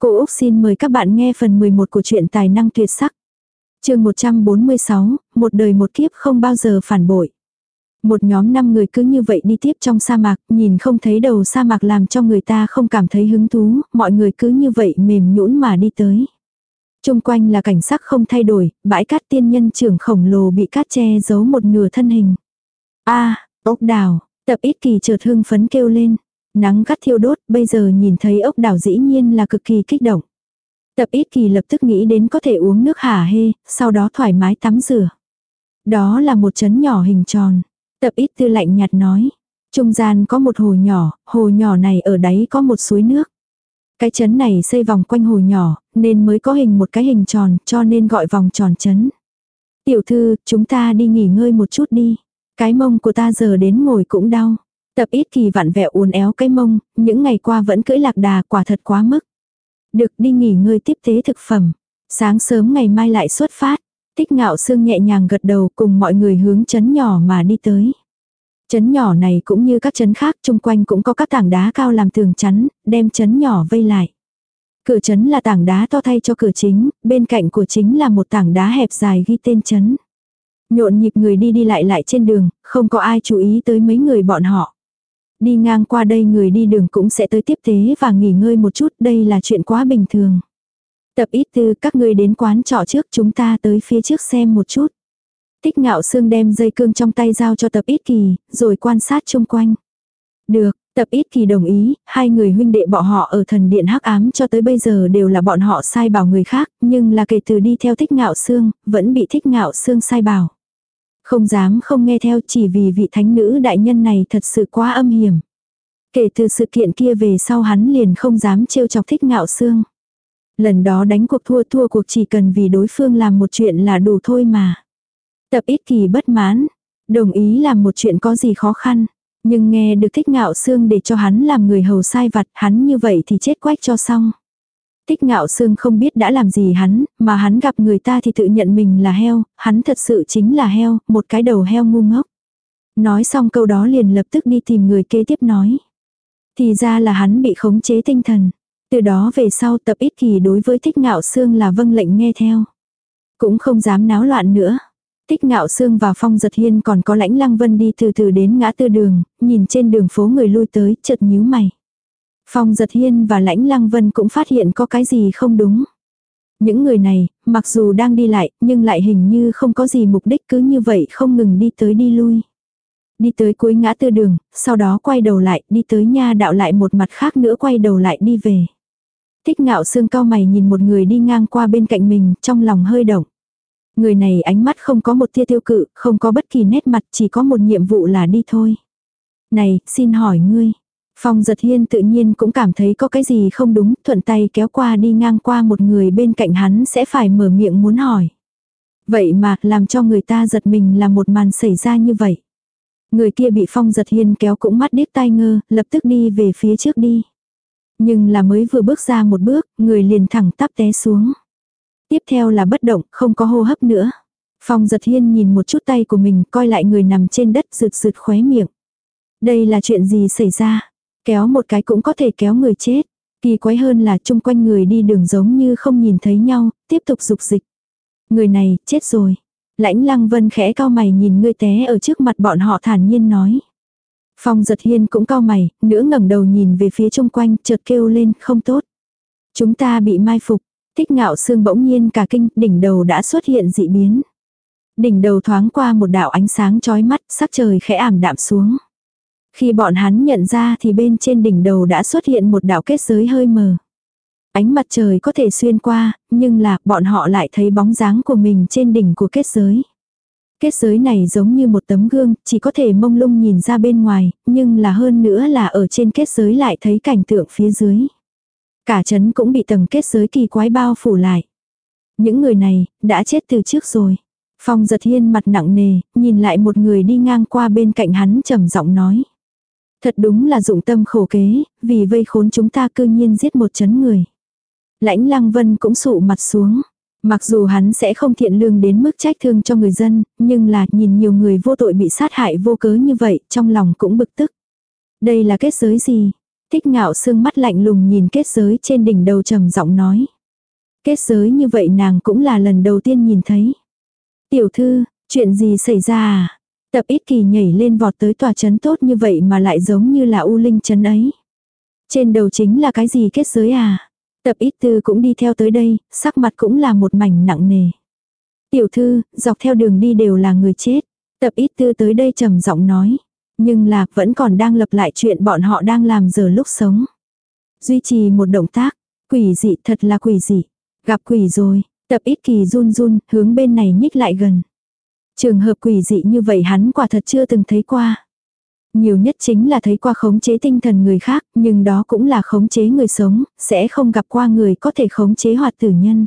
Cô Úc xin mời các bạn nghe phần 11 của truyện tài năng tuyệt sắc. chương 146, một đời một kiếp không bao giờ phản bội. Một nhóm năm người cứ như vậy đi tiếp trong sa mạc, nhìn không thấy đầu sa mạc làm cho người ta không cảm thấy hứng thú, mọi người cứ như vậy mềm nhũn mà đi tới. Trung quanh là cảnh sắc không thay đổi, bãi cát tiên nhân trưởng khổng lồ bị cát che giấu một nửa thân hình. a ốc đào, tập ít kỳ chợt hưng phấn kêu lên. Nắng gắt thiêu đốt, bây giờ nhìn thấy ốc đảo dĩ nhiên là cực kỳ kích động. Tập ít kỳ lập tức nghĩ đến có thể uống nước hả hê, sau đó thoải mái tắm rửa. Đó là một chấn nhỏ hình tròn. Tập ít tư lạnh nhạt nói. Trung gian có một hồ nhỏ, hồ nhỏ này ở đáy có một suối nước. Cái chấn này xây vòng quanh hồ nhỏ, nên mới có hình một cái hình tròn, cho nên gọi vòng tròn chấn. Tiểu thư, chúng ta đi nghỉ ngơi một chút đi. Cái mông của ta giờ đến ngồi cũng đau. Tập ít kỳ vặn vẹo uốn éo cái mông, những ngày qua vẫn cưỡi lạc đà quả thật quá mức. Được đi nghỉ ngơi tiếp tế thực phẩm. Sáng sớm ngày mai lại xuất phát. Tích ngạo sương nhẹ nhàng gật đầu cùng mọi người hướng chấn nhỏ mà đi tới. Chấn nhỏ này cũng như các chấn khác chung quanh cũng có các tảng đá cao làm tường chắn, đem chấn nhỏ vây lại. Cửa chấn là tảng đá to thay cho cửa chính, bên cạnh của chính là một tảng đá hẹp dài ghi tên chấn. Nhộn nhịp người đi đi lại lại trên đường, không có ai chú ý tới mấy người bọn họ. Đi ngang qua đây người đi đường cũng sẽ tới tiếp tế và nghỉ ngơi một chút, đây là chuyện quá bình thường. Tập ít tư các người đến quán trọ trước chúng ta tới phía trước xem một chút. Tích ngạo xương đem dây cương trong tay giao cho tập ít kỳ, rồi quan sát chung quanh. Được, tập ít kỳ đồng ý, hai người huynh đệ bọn họ ở thần điện hắc ám cho tới bây giờ đều là bọn họ sai bảo người khác, nhưng là kể từ đi theo thích ngạo xương, vẫn bị thích ngạo xương sai bảo. Không dám không nghe theo chỉ vì vị thánh nữ đại nhân này thật sự quá âm hiểm. Kể từ sự kiện kia về sau hắn liền không dám trêu chọc thích ngạo xương. Lần đó đánh cuộc thua thua cuộc chỉ cần vì đối phương làm một chuyện là đủ thôi mà. Tập ít kỳ bất mãn, đồng ý làm một chuyện có gì khó khăn. Nhưng nghe được thích ngạo xương để cho hắn làm người hầu sai vặt hắn như vậy thì chết quách cho xong. Tích ngạo sương không biết đã làm gì hắn, mà hắn gặp người ta thì tự nhận mình là heo, hắn thật sự chính là heo, một cái đầu heo ngu ngốc. Nói xong câu đó liền lập tức đi tìm người kế tiếp nói. Thì ra là hắn bị khống chế tinh thần. Từ đó về sau tập ít kỳ đối với thích ngạo sương là vâng lệnh nghe theo. Cũng không dám náo loạn nữa. Tích ngạo sương và phong giật hiên còn có lãnh lăng vân đi từ từ đến ngã tư đường, nhìn trên đường phố người lui tới, chợt nhíu mày. Phong giật hiên và lãnh lăng vân cũng phát hiện có cái gì không đúng. Những người này, mặc dù đang đi lại, nhưng lại hình như không có gì mục đích cứ như vậy không ngừng đi tới đi lui. Đi tới cuối ngã tư đường, sau đó quay đầu lại, đi tới nha đạo lại một mặt khác nữa quay đầu lại đi về. Thích ngạo xương cao mày nhìn một người đi ngang qua bên cạnh mình, trong lòng hơi động. Người này ánh mắt không có một tia tiêu cự, không có bất kỳ nét mặt, chỉ có một nhiệm vụ là đi thôi. Này, xin hỏi ngươi, Phong giật hiên tự nhiên cũng cảm thấy có cái gì không đúng, thuận tay kéo qua đi ngang qua một người bên cạnh hắn sẽ phải mở miệng muốn hỏi. Vậy mà, làm cho người ta giật mình là một màn xảy ra như vậy. Người kia bị phong giật hiên kéo cũng mắt điếc tai ngơ, lập tức đi về phía trước đi. Nhưng là mới vừa bước ra một bước, người liền thẳng tắp té xuống. Tiếp theo là bất động, không có hô hấp nữa. Phong giật hiên nhìn một chút tay của mình, coi lại người nằm trên đất rượt rượt khóe miệng. Đây là chuyện gì xảy ra? Kéo một cái cũng có thể kéo người chết. Kỳ quái hơn là chung quanh người đi đường giống như không nhìn thấy nhau, tiếp tục dục dịch. Người này, chết rồi. Lãnh lăng vân khẽ cao mày nhìn người té ở trước mặt bọn họ thản nhiên nói. Phong giật hiên cũng cao mày, nữa ngẩng đầu nhìn về phía chung quanh, chợt kêu lên, không tốt. Chúng ta bị mai phục, thích ngạo xương bỗng nhiên cả kinh, đỉnh đầu đã xuất hiện dị biến. Đỉnh đầu thoáng qua một đạo ánh sáng chói mắt, sắc trời khẽ ảm đạm xuống. Khi bọn hắn nhận ra thì bên trên đỉnh đầu đã xuất hiện một đạo kết giới hơi mờ. Ánh mặt trời có thể xuyên qua, nhưng là bọn họ lại thấy bóng dáng của mình trên đỉnh của kết giới. Kết giới này giống như một tấm gương, chỉ có thể mông lung nhìn ra bên ngoài, nhưng là hơn nữa là ở trên kết giới lại thấy cảnh tượng phía dưới. Cả chấn cũng bị tầng kết giới kỳ quái bao phủ lại. Những người này, đã chết từ trước rồi. Phong giật hiên mặt nặng nề, nhìn lại một người đi ngang qua bên cạnh hắn trầm giọng nói. Thật đúng là dụng tâm khổ kế, vì vây khốn chúng ta cư nhiên giết một chấn người. Lãnh lăng vân cũng sụ mặt xuống. Mặc dù hắn sẽ không thiện lương đến mức trách thương cho người dân, nhưng là nhìn nhiều người vô tội bị sát hại vô cớ như vậy, trong lòng cũng bực tức. Đây là kết giới gì? Thích ngạo sương mắt lạnh lùng nhìn kết giới trên đỉnh đầu trầm giọng nói. Kết giới như vậy nàng cũng là lần đầu tiên nhìn thấy. Tiểu thư, chuyện gì xảy ra à? Tập ít kỳ nhảy lên vọt tới tòa chấn tốt như vậy mà lại giống như là u linh chấn ấy. Trên đầu chính là cái gì kết giới à? Tập ít tư cũng đi theo tới đây, sắc mặt cũng là một mảnh nặng nề. Tiểu thư, dọc theo đường đi đều là người chết. Tập ít tư tới đây trầm giọng nói. Nhưng là vẫn còn đang lập lại chuyện bọn họ đang làm giờ lúc sống. Duy trì một động tác. Quỷ dị thật là quỷ dị. Gặp quỷ rồi. Tập ít kỳ run run hướng bên này nhích lại gần. Trường hợp quỷ dị như vậy hắn quả thật chưa từng thấy qua. Nhiều nhất chính là thấy qua khống chế tinh thần người khác, nhưng đó cũng là khống chế người sống, sẽ không gặp qua người có thể khống chế hoạt tử nhân.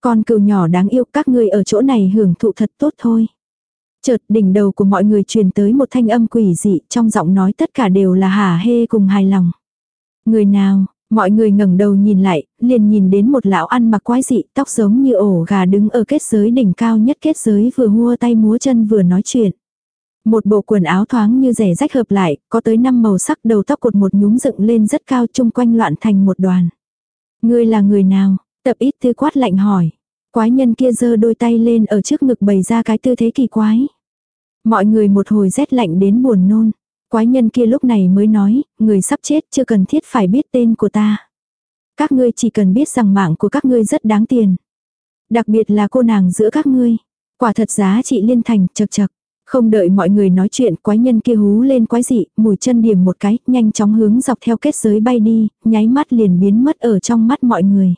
Con cừu nhỏ đáng yêu các người ở chỗ này hưởng thụ thật tốt thôi. Chợt đỉnh đầu của mọi người truyền tới một thanh âm quỷ dị, trong giọng nói tất cả đều là hả hê cùng hài lòng. Người nào, mọi người ngẩng đầu nhìn lại, liền nhìn đến một lão ăn mặc quái dị, tóc giống như ổ gà đứng ở kết giới đỉnh cao nhất kết giới vừa hua tay múa chân vừa nói chuyện. Một bộ quần áo thoáng như rẻ rách hợp lại, có tới năm màu sắc đầu tóc cột một nhúm dựng lên rất cao chung quanh loạn thành một đoàn. Ngươi là người nào? Tập ít tư quát lạnh hỏi. Quái nhân kia giơ đôi tay lên ở trước ngực bày ra cái tư thế kỳ quái. Mọi người một hồi rét lạnh đến buồn nôn. Quái nhân kia lúc này mới nói, người sắp chết chưa cần thiết phải biết tên của ta. Các ngươi chỉ cần biết rằng mạng của các ngươi rất đáng tiền. Đặc biệt là cô nàng giữa các ngươi. Quả thật giá trị liên thành chật chật. Không đợi mọi người nói chuyện quái nhân kia hú lên quái dị, mùi chân điểm một cái, nhanh chóng hướng dọc theo kết giới bay đi, nháy mắt liền biến mất ở trong mắt mọi người.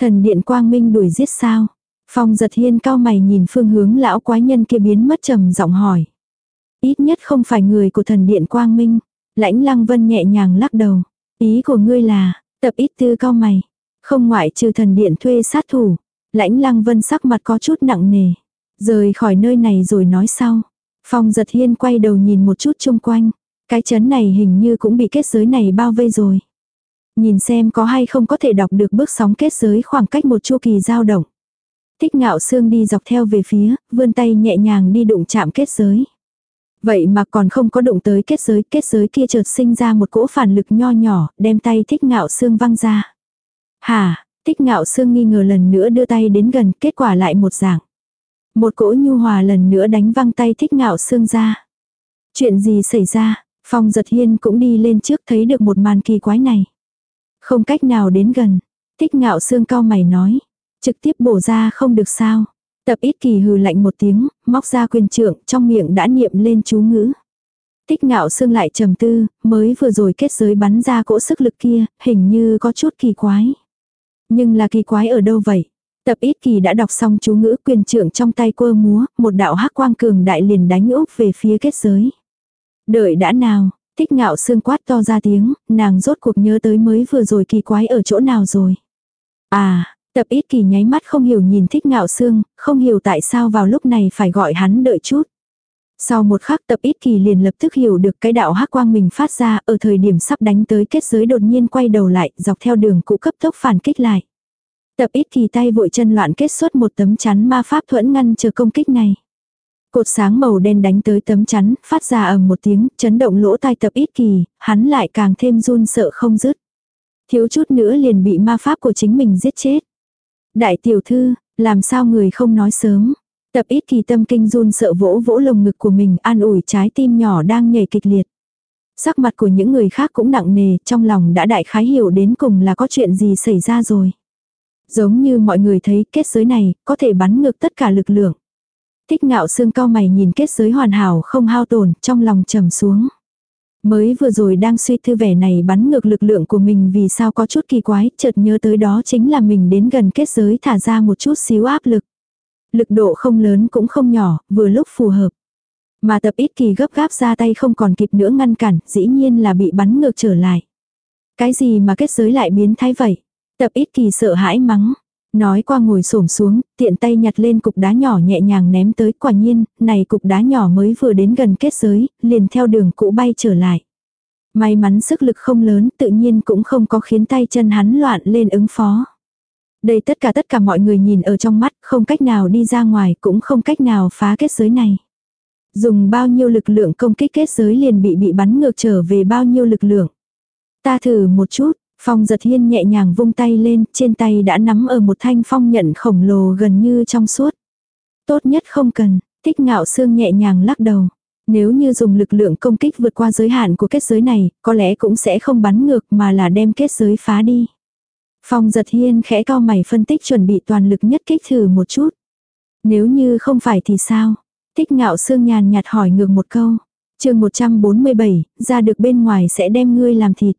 Thần điện quang minh đuổi giết sao? Phong giật hiên cao mày nhìn phương hướng lão quái nhân kia biến mất trầm giọng hỏi. Ít nhất không phải người của thần điện quang minh. Lãnh lăng vân nhẹ nhàng lắc đầu. Ý của ngươi là, tập ít tư cao mày. Không ngoại trừ thần điện thuê sát thủ. Lãnh lăng vân sắc mặt có chút nặng nề. Rời khỏi nơi này rồi nói sau. Phong giật hiên quay đầu nhìn một chút chung quanh. Cái chấn này hình như cũng bị kết giới này bao vây rồi. Nhìn xem có hay không có thể đọc được bước sóng kết giới khoảng cách một chu kỳ dao động. Thích ngạo xương đi dọc theo về phía, vươn tay nhẹ nhàng đi đụng chạm kết giới. Vậy mà còn không có đụng tới kết giới, kết giới kia chợt sinh ra một cỗ phản lực nho nhỏ, đem tay thích ngạo xương văng ra. Hà, thích ngạo xương nghi ngờ lần nữa đưa tay đến gần, kết quả lại một dạng. Một cỗ nhu hòa lần nữa đánh văng tay thích ngạo xương ra. Chuyện gì xảy ra, phong giật hiên cũng đi lên trước thấy được một màn kỳ quái này. Không cách nào đến gần, thích ngạo xương cao mày nói. Trực tiếp bổ ra không được sao. Tập ít kỳ hừ lạnh một tiếng, móc ra quyền trượng trong miệng đã niệm lên chú ngữ. Tích ngạo xương lại trầm tư, mới vừa rồi kết giới bắn ra cỗ sức lực kia, hình như có chút kỳ quái. Nhưng là kỳ quái ở đâu vậy? Tập ít kỳ đã đọc xong chú ngữ quyền trượng trong tay quơ múa, một đạo hắc quang cường đại liền đánh úp về phía kết giới. Đợi đã nào, thích ngạo xương quát to ra tiếng, nàng rốt cuộc nhớ tới mới vừa rồi kỳ quái ở chỗ nào rồi. À, tập ít kỳ nháy mắt không hiểu nhìn thích ngạo xương, không hiểu tại sao vào lúc này phải gọi hắn đợi chút. Sau một khắc tập ít kỳ liền lập tức hiểu được cái đạo hắc quang mình phát ra ở thời điểm sắp đánh tới kết giới đột nhiên quay đầu lại dọc theo đường cũ cấp tốc phản kích lại. Tập ít kỳ tay vội chân loạn kết xuất một tấm chắn ma pháp thuẫn ngăn chờ công kích này. Cột sáng màu đen đánh tới tấm chắn, phát ra ầm một tiếng, chấn động lỗ tai tập ít kỳ, hắn lại càng thêm run sợ không dứt. Thiếu chút nữa liền bị ma pháp của chính mình giết chết. Đại tiểu thư, làm sao người không nói sớm. Tập ít kỳ tâm kinh run sợ vỗ vỗ lồng ngực của mình an ủi trái tim nhỏ đang nhảy kịch liệt. Sắc mặt của những người khác cũng nặng nề, trong lòng đã đại khái hiểu đến cùng là có chuyện gì xảy ra rồi. Giống như mọi người thấy kết giới này có thể bắn ngược tất cả lực lượng. Thích ngạo xương cao mày nhìn kết giới hoàn hảo không hao tổn trong lòng trầm xuống. Mới vừa rồi đang suy tư vẻ này bắn ngược lực lượng của mình vì sao có chút kỳ quái, chợt nhớ tới đó chính là mình đến gần kết giới thả ra một chút xíu áp lực. Lực độ không lớn cũng không nhỏ, vừa lúc phù hợp. Mà tập ít kỳ gấp gáp ra tay không còn kịp nữa ngăn cản, dĩ nhiên là bị bắn ngược trở lại. Cái gì mà kết giới lại biến thái vậy? Tập ít kỳ sợ hãi mắng. Nói qua ngồi xổm xuống, tiện tay nhặt lên cục đá nhỏ nhẹ nhàng ném tới quả nhiên, này cục đá nhỏ mới vừa đến gần kết giới, liền theo đường cũ bay trở lại. May mắn sức lực không lớn tự nhiên cũng không có khiến tay chân hắn loạn lên ứng phó. Đây tất cả tất cả mọi người nhìn ở trong mắt, không cách nào đi ra ngoài, cũng không cách nào phá kết giới này. Dùng bao nhiêu lực lượng công kích kết giới liền bị bị bắn ngược trở về bao nhiêu lực lượng. Ta thử một chút, Phong giật hiên nhẹ nhàng vung tay lên, trên tay đã nắm ở một thanh phong nhận khổng lồ gần như trong suốt. Tốt nhất không cần, tích ngạo xương nhẹ nhàng lắc đầu. Nếu như dùng lực lượng công kích vượt qua giới hạn của kết giới này, có lẽ cũng sẽ không bắn ngược mà là đem kết giới phá đi. Phong giật hiên khẽ cao mày phân tích chuẩn bị toàn lực nhất kích thử một chút. Nếu như không phải thì sao? Tích ngạo xương nhàn nhạt hỏi ngược một câu. chương 147, ra được bên ngoài sẽ đem ngươi làm thịt.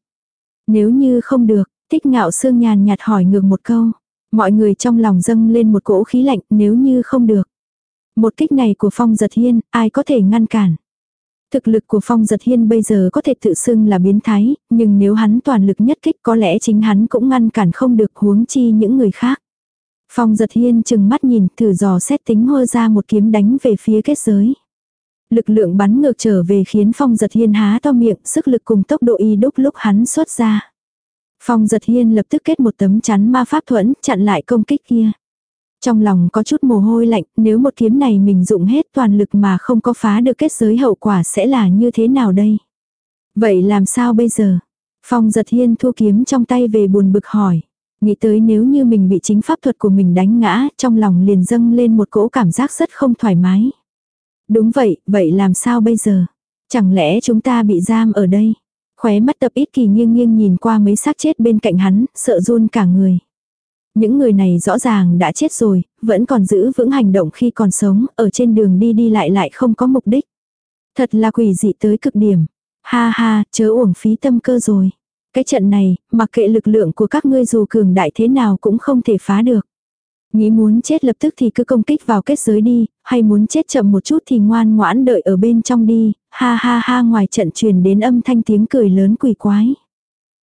Nếu như không được, tích ngạo xương nhàn nhạt hỏi ngược một câu. Mọi người trong lòng dâng lên một cỗ khí lạnh nếu như không được. Một kích này của Phong Giật Hiên, ai có thể ngăn cản. Thực lực của Phong Giật Hiên bây giờ có thể tự xưng là biến thái, nhưng nếu hắn toàn lực nhất kích có lẽ chính hắn cũng ngăn cản không được huống chi những người khác. Phong Giật Hiên chừng mắt nhìn thử dò xét tính hơ ra một kiếm đánh về phía kết giới. Lực lượng bắn ngược trở về khiến Phong Giật Hiên há to miệng, sức lực cùng tốc độ y đúc lúc hắn xuất ra. Phong Giật Hiên lập tức kết một tấm chắn ma pháp thuẫn, chặn lại công kích kia. Trong lòng có chút mồ hôi lạnh, nếu một kiếm này mình dụng hết toàn lực mà không có phá được kết giới hậu quả sẽ là như thế nào đây? Vậy làm sao bây giờ? Phong giật hiên thu kiếm trong tay về buồn bực hỏi. Nghĩ tới nếu như mình bị chính pháp thuật của mình đánh ngã, trong lòng liền dâng lên một cỗ cảm giác rất không thoải mái. Đúng vậy, vậy làm sao bây giờ? Chẳng lẽ chúng ta bị giam ở đây? Khóe mắt tập ít kỳ nghiêng nghiêng nhìn qua mấy xác chết bên cạnh hắn, sợ run cả người. Những người này rõ ràng đã chết rồi, vẫn còn giữ vững hành động khi còn sống, ở trên đường đi đi lại lại không có mục đích. Thật là quỷ dị tới cực điểm. Ha ha, chớ uổng phí tâm cơ rồi. Cái trận này, mặc kệ lực lượng của các ngươi dù cường đại thế nào cũng không thể phá được. Nghĩ muốn chết lập tức thì cứ công kích vào kết giới đi, hay muốn chết chậm một chút thì ngoan ngoãn đợi ở bên trong đi, ha ha ha ngoài trận truyền đến âm thanh tiếng cười lớn quỷ quái.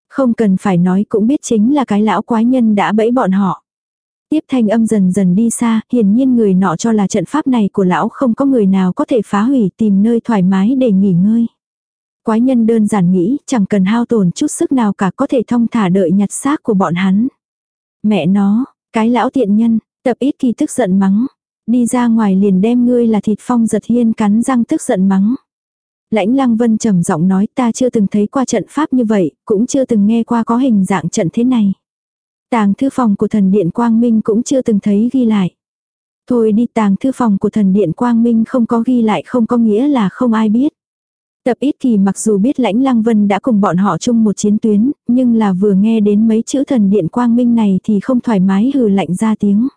Không cần phải nói cũng biết chính là cái lão quái nhân đã bẫy bọn họ. Tiếp thanh âm dần dần đi xa, hiển nhiên người nọ cho là trận pháp này của lão không có người nào có thể phá hủy tìm nơi thoải mái để nghỉ ngơi. Quái nhân đơn giản nghĩ chẳng cần hao tổn chút sức nào cả có thể thông thả đợi nhặt xác của bọn hắn. Mẹ nó, cái lão tiện nhân, tập ít kỳ tức giận mắng. Đi ra ngoài liền đem ngươi là thịt phong giật hiên cắn răng tức giận mắng. Lãnh Lăng Vân trầm giọng nói ta chưa từng thấy qua trận pháp như vậy, cũng chưa từng nghe qua có hình dạng trận thế này. Tàng thư phòng của thần điện Quang Minh cũng chưa từng thấy ghi lại. Thôi đi tàng thư phòng của thần điện Quang Minh không có ghi lại không có nghĩa là không ai biết. Tập ít kỳ mặc dù biết lãnh lăng vân đã cùng bọn họ chung một chiến tuyến, nhưng là vừa nghe đến mấy chữ thần điện quang minh này thì không thoải mái hừ lạnh ra tiếng.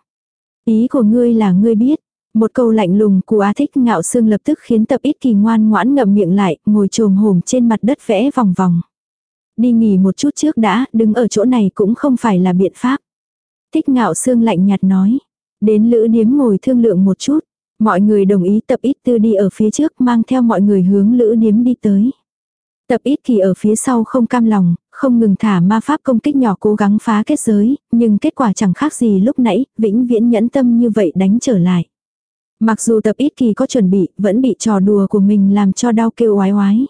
Ý của ngươi là ngươi biết, một câu lạnh lùng của A Thích ngạo xương lập tức khiến tập ít kỳ ngoan ngoãn ngậm miệng lại, ngồi trồm hổm trên mặt đất vẽ vòng vòng. Đi nghỉ một chút trước đã, đứng ở chỗ này cũng không phải là biện pháp. Thích ngạo xương lạnh nhạt nói. Đến lữ điếm ngồi thương lượng một chút. Mọi người đồng ý tập ít tư đi ở phía trước mang theo mọi người hướng lữ điếm đi tới. Tập ít kỳ ở phía sau không cam lòng, không ngừng thả ma pháp công kích nhỏ cố gắng phá kết giới, nhưng kết quả chẳng khác gì lúc nãy, vĩnh viễn nhẫn tâm như vậy đánh trở lại. Mặc dù tập ít kỳ có chuẩn bị, vẫn bị trò đùa của mình làm cho đau kêu oái oái.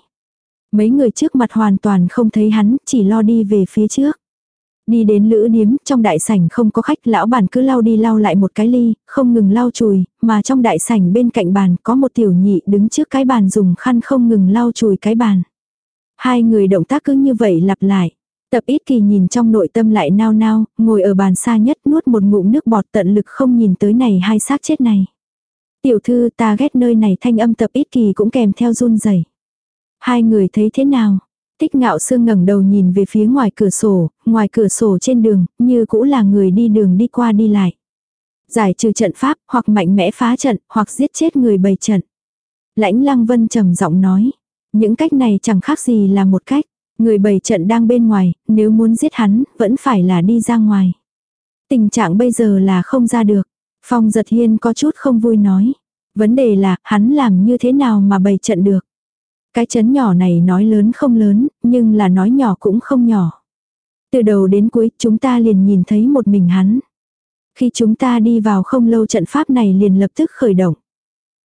Mấy người trước mặt hoàn toàn không thấy hắn, chỉ lo đi về phía trước. Đi đến lữ điếm, trong đại sảnh không có khách, lão bản cứ lau đi lau lại một cái ly, không ngừng lau chùi, mà trong đại sảnh bên cạnh bàn có một tiểu nhị đứng trước cái bàn dùng khăn không ngừng lau chùi cái bàn. Hai người động tác cứ như vậy lặp lại. Tập ít kỳ nhìn trong nội tâm lại nao nao, ngồi ở bàn xa nhất nuốt một ngụm nước bọt tận lực không nhìn tới này hai xác chết này. Tiểu thư ta ghét nơi này thanh âm tập ít kỳ cũng kèm theo run rẩy. Hai người thấy thế nào? Tích ngạo sương ngẩng đầu nhìn về phía ngoài cửa sổ, ngoài cửa sổ trên đường, như cũ là người đi đường đi qua đi lại. Giải trừ trận pháp, hoặc mạnh mẽ phá trận, hoặc giết chết người bày trận. Lãnh lăng vân trầm giọng nói. Những cách này chẳng khác gì là một cách. Người bày trận đang bên ngoài, nếu muốn giết hắn, vẫn phải là đi ra ngoài. Tình trạng bây giờ là không ra được. Phong giật hiên có chút không vui nói. Vấn đề là, hắn làm như thế nào mà bày trận được. Cái chấn nhỏ này nói lớn không lớn, nhưng là nói nhỏ cũng không nhỏ. Từ đầu đến cuối, chúng ta liền nhìn thấy một mình hắn. Khi chúng ta đi vào không lâu trận pháp này liền lập tức khởi động.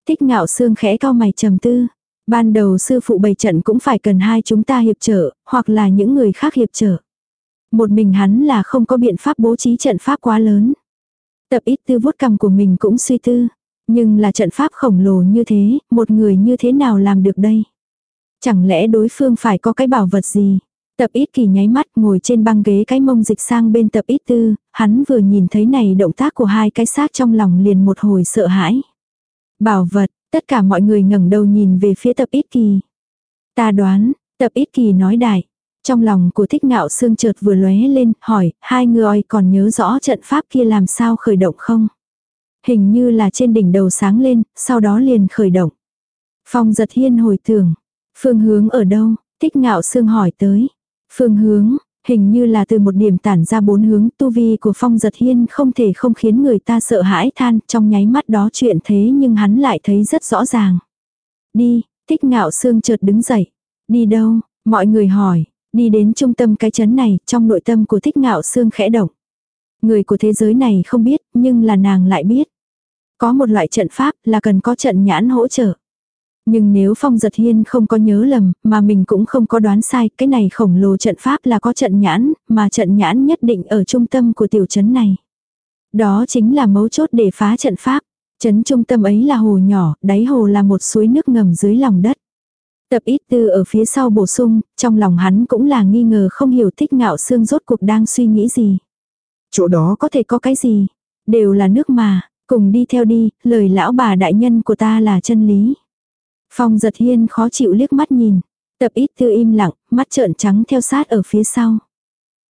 Thích ngạo xương khẽ cao mày trầm tư. Ban đầu sư phụ bày trận cũng phải cần hai chúng ta hiệp trợ, hoặc là những người khác hiệp trợ. Một mình hắn là không có biện pháp bố trí trận pháp quá lớn. Tập ít tư vuốt cầm của mình cũng suy tư. Nhưng là trận pháp khổng lồ như thế, một người như thế nào làm được đây? Chẳng lẽ đối phương phải có cái bảo vật gì? Tập ít kỳ nháy mắt ngồi trên băng ghế cái mông dịch sang bên tập ít tư, hắn vừa nhìn thấy này động tác của hai cái xác trong lòng liền một hồi sợ hãi. Bảo vật, tất cả mọi người ngẩng đầu nhìn về phía tập ít kỳ. Ta đoán, tập ít kỳ nói đại. Trong lòng của thích ngạo xương chợt vừa lóe lên, hỏi, hai người còn nhớ rõ trận pháp kia làm sao khởi động không? Hình như là trên đỉnh đầu sáng lên, sau đó liền khởi động. Phong giật hiên hồi tưởng. Phương hướng ở đâu? Thích ngạo xương hỏi tới. Phương hướng, hình như là từ một điểm tản ra bốn hướng tu vi của phong giật hiên không thể không khiến người ta sợ hãi than trong nháy mắt đó chuyện thế nhưng hắn lại thấy rất rõ ràng. Đi, thích ngạo xương chợt đứng dậy. Đi đâu? Mọi người hỏi. Đi đến trung tâm cái chấn này, trong nội tâm của thích ngạo xương khẽ động. Người của thế giới này không biết, nhưng là nàng lại biết. Có một loại trận pháp là cần có trận nhãn hỗ trợ. Nhưng nếu Phong Giật Hiên không có nhớ lầm, mà mình cũng không có đoán sai, cái này khổng lồ trận pháp là có trận nhãn, mà trận nhãn nhất định ở trung tâm của tiểu trấn này. Đó chính là mấu chốt để phá trận pháp. Trấn trung tâm ấy là hồ nhỏ, đáy hồ là một suối nước ngầm dưới lòng đất. Tập ít tư ở phía sau bổ sung, trong lòng hắn cũng là nghi ngờ không hiểu thích ngạo xương rốt cuộc đang suy nghĩ gì. Chỗ đó có thể có cái gì? Đều là nước mà, cùng đi theo đi, lời lão bà đại nhân của ta là chân lý. Phong giật hiên khó chịu liếc mắt nhìn. Tập ít tư im lặng, mắt trợn trắng theo sát ở phía sau.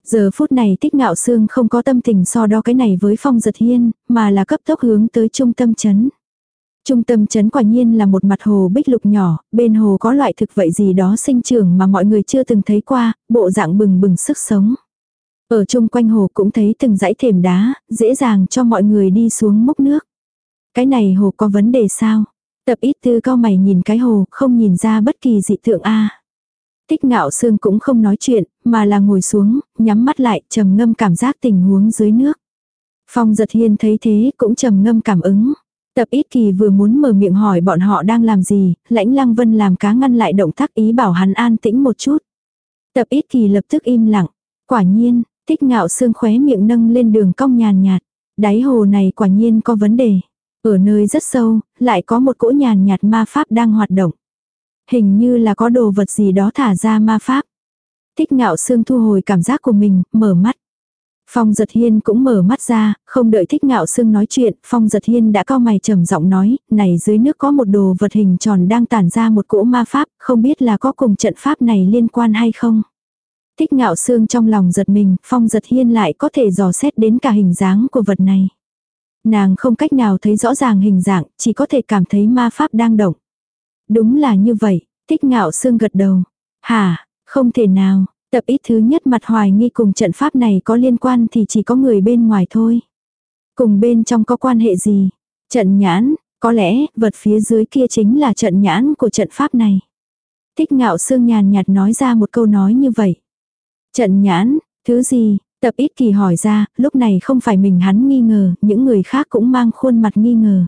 Giờ phút này tích ngạo xương không có tâm tình so đo cái này với phong giật hiên, mà là cấp tốc hướng tới trung tâm chấn. Trung tâm chấn quả nhiên là một mặt hồ bích lục nhỏ, bên hồ có loại thực vậy gì đó sinh trưởng mà mọi người chưa từng thấy qua, bộ dạng bừng bừng sức sống. Ở chung quanh hồ cũng thấy từng dãy thềm đá, dễ dàng cho mọi người đi xuống múc nước. Cái này hồ có vấn đề sao? Tập ít tư cao mày nhìn cái hồ, không nhìn ra bất kỳ dị tượng a. Tích ngạo xương cũng không nói chuyện, mà là ngồi xuống, nhắm mắt lại, trầm ngâm cảm giác tình huống dưới nước. Phong giật hiên thấy thế cũng trầm ngâm cảm ứng. Tập ít kỳ vừa muốn mở miệng hỏi bọn họ đang làm gì, lãnh lăng vân làm cá ngăn lại động tác ý bảo hắn an tĩnh một chút. Tập ít kỳ lập tức im lặng. Quả nhiên, tích ngạo xương khóe miệng nâng lên đường cong nhàn nhạt. Đáy hồ này quả nhiên có vấn đề. Ở nơi rất sâu, lại có một cỗ nhàn nhạt ma pháp đang hoạt động. Hình như là có đồ vật gì đó thả ra ma pháp. Thích ngạo xương thu hồi cảm giác của mình, mở mắt. Phong giật hiên cũng mở mắt ra, không đợi thích ngạo xương nói chuyện, phong giật hiên đã cao mày trầm giọng nói, này dưới nước có một đồ vật hình tròn đang tản ra một cỗ ma pháp, không biết là có cùng trận pháp này liên quan hay không. Thích ngạo xương trong lòng giật mình, phong giật hiên lại có thể dò xét đến cả hình dáng của vật này. Nàng không cách nào thấy rõ ràng hình dạng, chỉ có thể cảm thấy ma pháp đang động. Đúng là như vậy, thích ngạo xương gật đầu. Hả, không thể nào, tập ít thứ nhất mặt hoài nghi cùng trận pháp này có liên quan thì chỉ có người bên ngoài thôi. Cùng bên trong có quan hệ gì? Trận nhãn, có lẽ vật phía dưới kia chính là trận nhãn của trận pháp này. Thích ngạo xương nhàn nhạt nói ra một câu nói như vậy. Trận nhãn, thứ gì, Tập ít kỳ hỏi ra, lúc này không phải mình hắn nghi ngờ, những người khác cũng mang khuôn mặt nghi ngờ.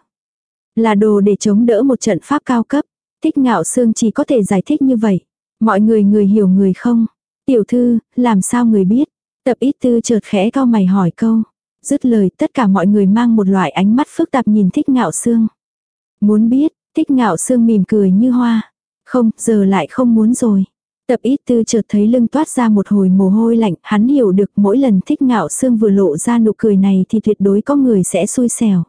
Là đồ để chống đỡ một trận pháp cao cấp. Thích ngạo xương chỉ có thể giải thích như vậy. Mọi người người hiểu người không? Tiểu thư, làm sao người biết? Tập ít tư chợt khẽ cao mày hỏi câu. Dứt lời tất cả mọi người mang một loại ánh mắt phức tạp nhìn thích ngạo xương. Muốn biết, thích ngạo xương mỉm cười như hoa. Không, giờ lại không muốn rồi. Tập ít tư chợt thấy lưng toát ra một hồi mồ hôi lạnh, hắn hiểu được mỗi lần thích ngạo xương vừa lộ ra nụ cười này thì tuyệt đối có người sẽ xui xẻo.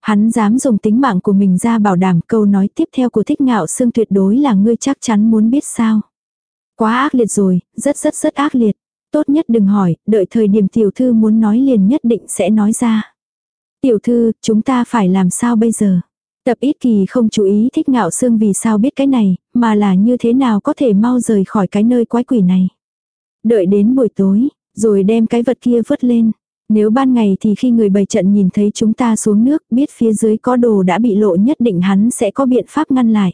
Hắn dám dùng tính mạng của mình ra bảo đảm câu nói tiếp theo của thích ngạo xương tuyệt đối là ngươi chắc chắn muốn biết sao. Quá ác liệt rồi, rất rất rất ác liệt. Tốt nhất đừng hỏi, đợi thời điểm tiểu thư muốn nói liền nhất định sẽ nói ra. Tiểu thư, chúng ta phải làm sao bây giờ? Tập ít kỳ không chú ý thích ngạo xương vì sao biết cái này, mà là như thế nào có thể mau rời khỏi cái nơi quái quỷ này. Đợi đến buổi tối, rồi đem cái vật kia vớt lên. Nếu ban ngày thì khi người bày trận nhìn thấy chúng ta xuống nước biết phía dưới có đồ đã bị lộ nhất định hắn sẽ có biện pháp ngăn lại.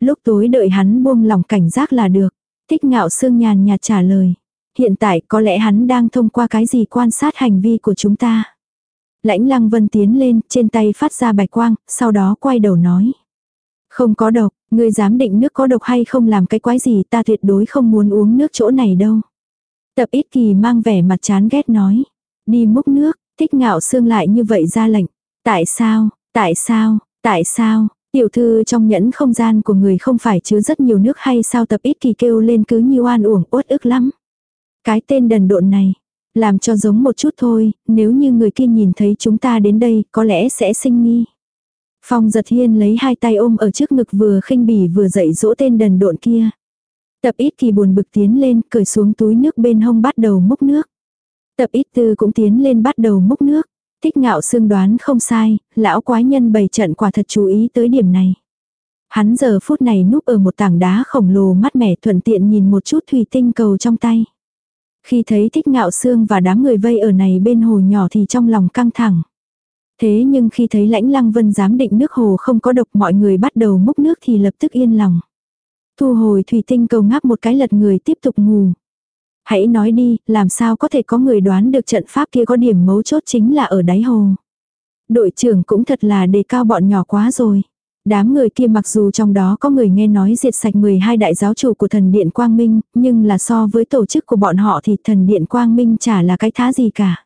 Lúc tối đợi hắn buông lòng cảnh giác là được. Thích ngạo xương nhàn nhạt trả lời. Hiện tại có lẽ hắn đang thông qua cái gì quan sát hành vi của chúng ta. Lãnh lăng vân tiến lên, trên tay phát ra bạch quang, sau đó quay đầu nói. Không có độc, ngươi dám định nước có độc hay không làm cái quái gì ta tuyệt đối không muốn uống nước chỗ này đâu. Tập ít kỳ mang vẻ mặt chán ghét nói. Đi múc nước, thích ngạo xương lại như vậy ra lệnh. Tại sao, tại sao, tại sao, Tiểu thư trong nhẫn không gian của người không phải chứa rất nhiều nước hay sao tập ít kỳ kêu lên cứ như oan uổng uất ức lắm. Cái tên đần độn này, làm cho giống một chút thôi, nếu như người kia nhìn thấy chúng ta đến đây có lẽ sẽ sinh nghi. Phong giật hiên lấy hai tay ôm ở trước ngực vừa khinh bỉ vừa dạy dỗ tên đần độn kia. Tập ít kỳ buồn bực tiến lên, cởi xuống túi nước bên hông bắt đầu múc nước. Tập ít tư cũng tiến lên bắt đầu múc nước. Thích ngạo xương đoán không sai, lão quái nhân bày trận quả thật chú ý tới điểm này. Hắn giờ phút này núp ở một tảng đá khổng lồ mắt mẻ thuận tiện nhìn một chút thủy tinh cầu trong tay. Khi thấy thích ngạo xương và đám người vây ở này bên hồ nhỏ thì trong lòng căng thẳng. Thế nhưng khi thấy lãnh lăng vân giám định nước hồ không có độc mọi người bắt đầu múc nước thì lập tức yên lòng. Thu hồi thủy tinh cầu ngáp một cái lật người tiếp tục ngủ. Hãy nói đi, làm sao có thể có người đoán được trận pháp kia có điểm mấu chốt chính là ở đáy hồ. Đội trưởng cũng thật là đề cao bọn nhỏ quá rồi. Đám người kia mặc dù trong đó có người nghe nói diệt sạch 12 đại giáo chủ của thần điện Quang Minh, nhưng là so với tổ chức của bọn họ thì thần điện Quang Minh chả là cái thá gì cả.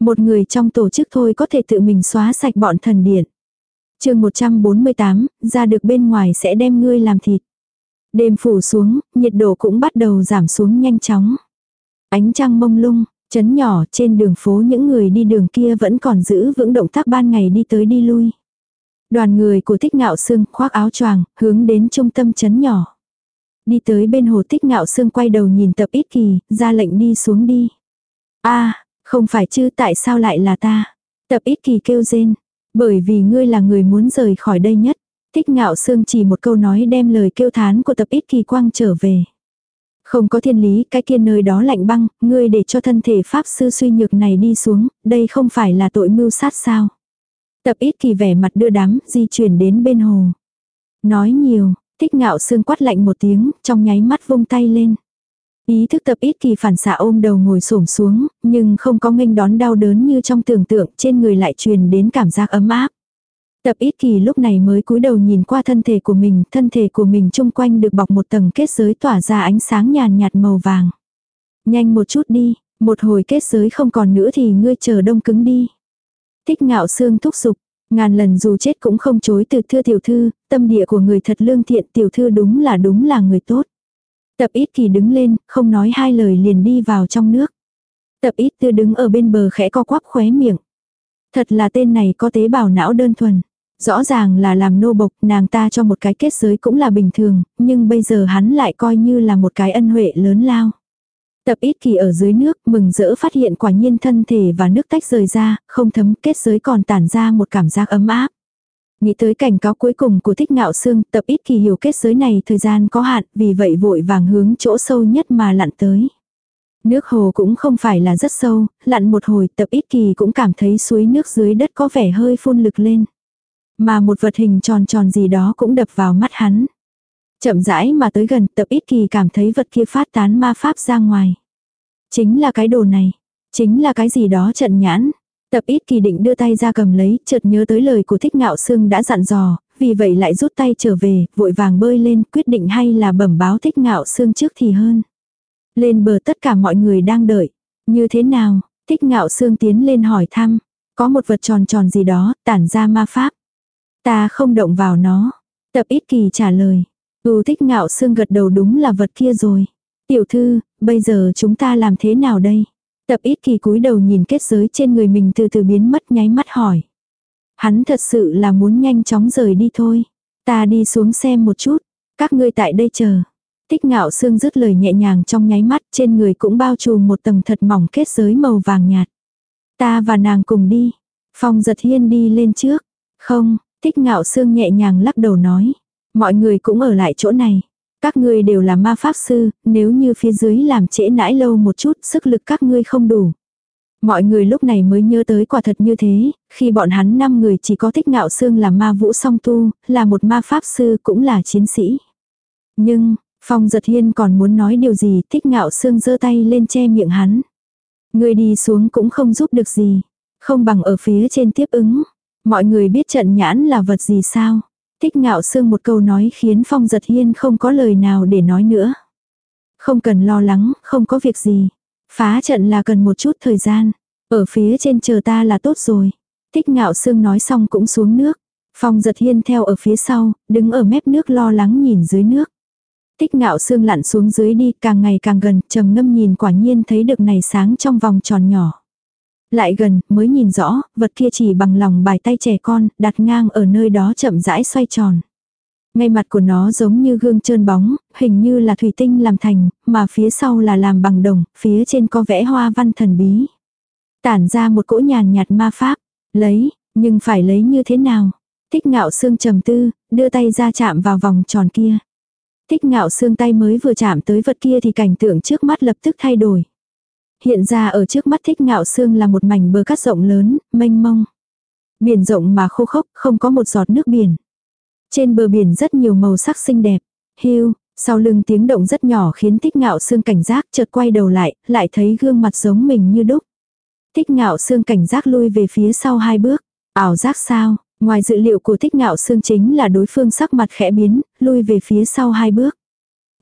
Một người trong tổ chức thôi có thể tự mình xóa sạch bọn thần điện. chương 148, ra được bên ngoài sẽ đem ngươi làm thịt. Đêm phủ xuống, nhiệt độ cũng bắt đầu giảm xuống nhanh chóng. Ánh trăng mông lung, chấn nhỏ trên đường phố những người đi đường kia vẫn còn giữ vững động tác ban ngày đi tới đi lui. Đoàn người của Thích Ngạo Sương khoác áo choàng, hướng đến trung tâm chấn nhỏ. Đi tới bên hồ Thích Ngạo Sương quay đầu nhìn tập ít kỳ, ra lệnh đi xuống đi. a không phải chứ tại sao lại là ta? Tập ít kỳ kêu rên. Bởi vì ngươi là người muốn rời khỏi đây nhất. Thích ngạo sương chỉ một câu nói đem lời kêu thán của tập ít kỳ quang trở về. Không có thiên lý, cái kia nơi đó lạnh băng, ngươi để cho thân thể pháp sư suy nhược này đi xuống, đây không phải là tội mưu sát sao. Tập ít kỳ vẻ mặt đưa đám, di chuyển đến bên hồ. Nói nhiều, thích ngạo sương quát lạnh một tiếng, trong nháy mắt vung tay lên. Ý thức tập ít kỳ phản xạ ôm đầu ngồi xổm xuống, nhưng không có nghênh đón đau đớn như trong tưởng tượng trên người lại truyền đến cảm giác ấm áp. Tập ít kỳ lúc này mới cúi đầu nhìn qua thân thể của mình, thân thể của mình chung quanh được bọc một tầng kết giới tỏa ra ánh sáng nhàn nhạt màu vàng. Nhanh một chút đi, một hồi kết giới không còn nữa thì ngươi chờ đông cứng đi. Thích ngạo xương thúc giục, ngàn lần dù chết cũng không chối từ thưa tiểu thư, tâm địa của người thật lương thiện tiểu thư đúng là đúng là người tốt. Tập ít kỳ đứng lên, không nói hai lời liền đi vào trong nước. Tập ít tư đứng ở bên bờ khẽ co quắp khóe miệng. Thật là tên này có tế bào não đơn thuần. Rõ ràng là làm nô bộc, nàng ta cho một cái kết giới cũng là bình thường, nhưng bây giờ hắn lại coi như là một cái ân huệ lớn lao. Tập ít kỳ ở dưới nước, mừng rỡ phát hiện quả nhiên thân thể và nước tách rời ra, không thấm kết giới còn tản ra một cảm giác ấm áp. Nghĩ tới cảnh cáo cuối cùng của thích ngạo xương, tập ít kỳ hiểu kết giới này thời gian có hạn, vì vậy vội vàng hướng chỗ sâu nhất mà lặn tới. Nước hồ cũng không phải là rất sâu, lặn một hồi tập ít kỳ cũng cảm thấy suối nước dưới đất có vẻ hơi phun lực lên. Mà một vật hình tròn tròn gì đó cũng đập vào mắt hắn. Chậm rãi mà tới gần tập ít kỳ cảm thấy vật kia phát tán ma pháp ra ngoài. Chính là cái đồ này. Chính là cái gì đó trận nhãn. Tập ít kỳ định đưa tay ra cầm lấy, chợt nhớ tới lời của thích ngạo sương đã dặn dò, vì vậy lại rút tay trở về, vội vàng bơi lên, quyết định hay là bẩm báo thích ngạo sương trước thì hơn. Lên bờ tất cả mọi người đang đợi. Như thế nào? Thích ngạo sương tiến lên hỏi thăm. Có một vật tròn tròn gì đó, tản ra ma pháp. Ta không động vào nó. Tập ít kỳ trả lời. Ừ thích ngạo xương gật đầu đúng là vật kia rồi. Tiểu thư, bây giờ chúng ta làm thế nào đây? Tập ít kỳ cúi đầu nhìn kết giới trên người mình từ từ biến mất nháy mắt hỏi. Hắn thật sự là muốn nhanh chóng rời đi thôi. Ta đi xuống xem một chút. Các ngươi tại đây chờ. Tích ngạo xương dứt lời nhẹ nhàng trong nháy mắt trên người cũng bao trùm một tầng thật mỏng kết giới màu vàng nhạt. Ta và nàng cùng đi. Phong giật hiên đi lên trước. Không, tích ngạo xương nhẹ nhàng lắc đầu nói. Mọi người cũng ở lại chỗ này. Các ngươi đều là ma pháp sư, nếu như phía dưới làm trễ nãi lâu một chút, sức lực các ngươi không đủ. Mọi người lúc này mới nhớ tới quả thật như thế, khi bọn hắn năm người chỉ có thích ngạo xương là ma vũ song tu, là một ma pháp sư cũng là chiến sĩ. Nhưng, Phong giật hiên còn muốn nói điều gì, thích ngạo xương giơ tay lên che miệng hắn. Người đi xuống cũng không giúp được gì, không bằng ở phía trên tiếp ứng. Mọi người biết trận nhãn là vật gì sao? Thích ngạo xương một câu nói khiến Phong giật hiên không có lời nào để nói nữa. Không cần lo lắng, không có việc gì. Phá trận là cần một chút thời gian. Ở phía trên chờ ta là tốt rồi. Thích ngạo xương nói xong cũng xuống nước. Phong giật hiên theo ở phía sau, đứng ở mép nước lo lắng nhìn dưới nước. Tích ngạo xương lặn xuống dưới đi, càng ngày càng gần, trầm ngâm nhìn quả nhiên thấy được này sáng trong vòng tròn nhỏ. Lại gần, mới nhìn rõ, vật kia chỉ bằng lòng bài tay trẻ con, đặt ngang ở nơi đó chậm rãi xoay tròn. Ngay mặt của nó giống như gương trơn bóng, hình như là thủy tinh làm thành, mà phía sau là làm bằng đồng, phía trên có vẽ hoa văn thần bí. Tản ra một cỗ nhàn nhạt ma pháp, lấy, nhưng phải lấy như thế nào? Thích ngạo xương trầm tư, đưa tay ra chạm vào vòng tròn kia. Thích ngạo xương tay mới vừa chạm tới vật kia thì cảnh tượng trước mắt lập tức thay đổi. Hiện ra ở trước mắt thích ngạo xương là một mảnh bờ cát rộng lớn, mênh mông. Biển rộng mà khô khốc, không có một giọt nước biển. Trên bờ biển rất nhiều màu sắc xinh đẹp. Hiu, sau lưng tiếng động rất nhỏ khiến thích ngạo xương cảnh giác chợt quay đầu lại, lại thấy gương mặt giống mình như đúc. Thích ngạo xương cảnh giác lui về phía sau hai bước. Ảo giác sao, ngoài dự liệu của thích ngạo xương chính là đối phương sắc mặt khẽ biến, lui về phía sau hai bước.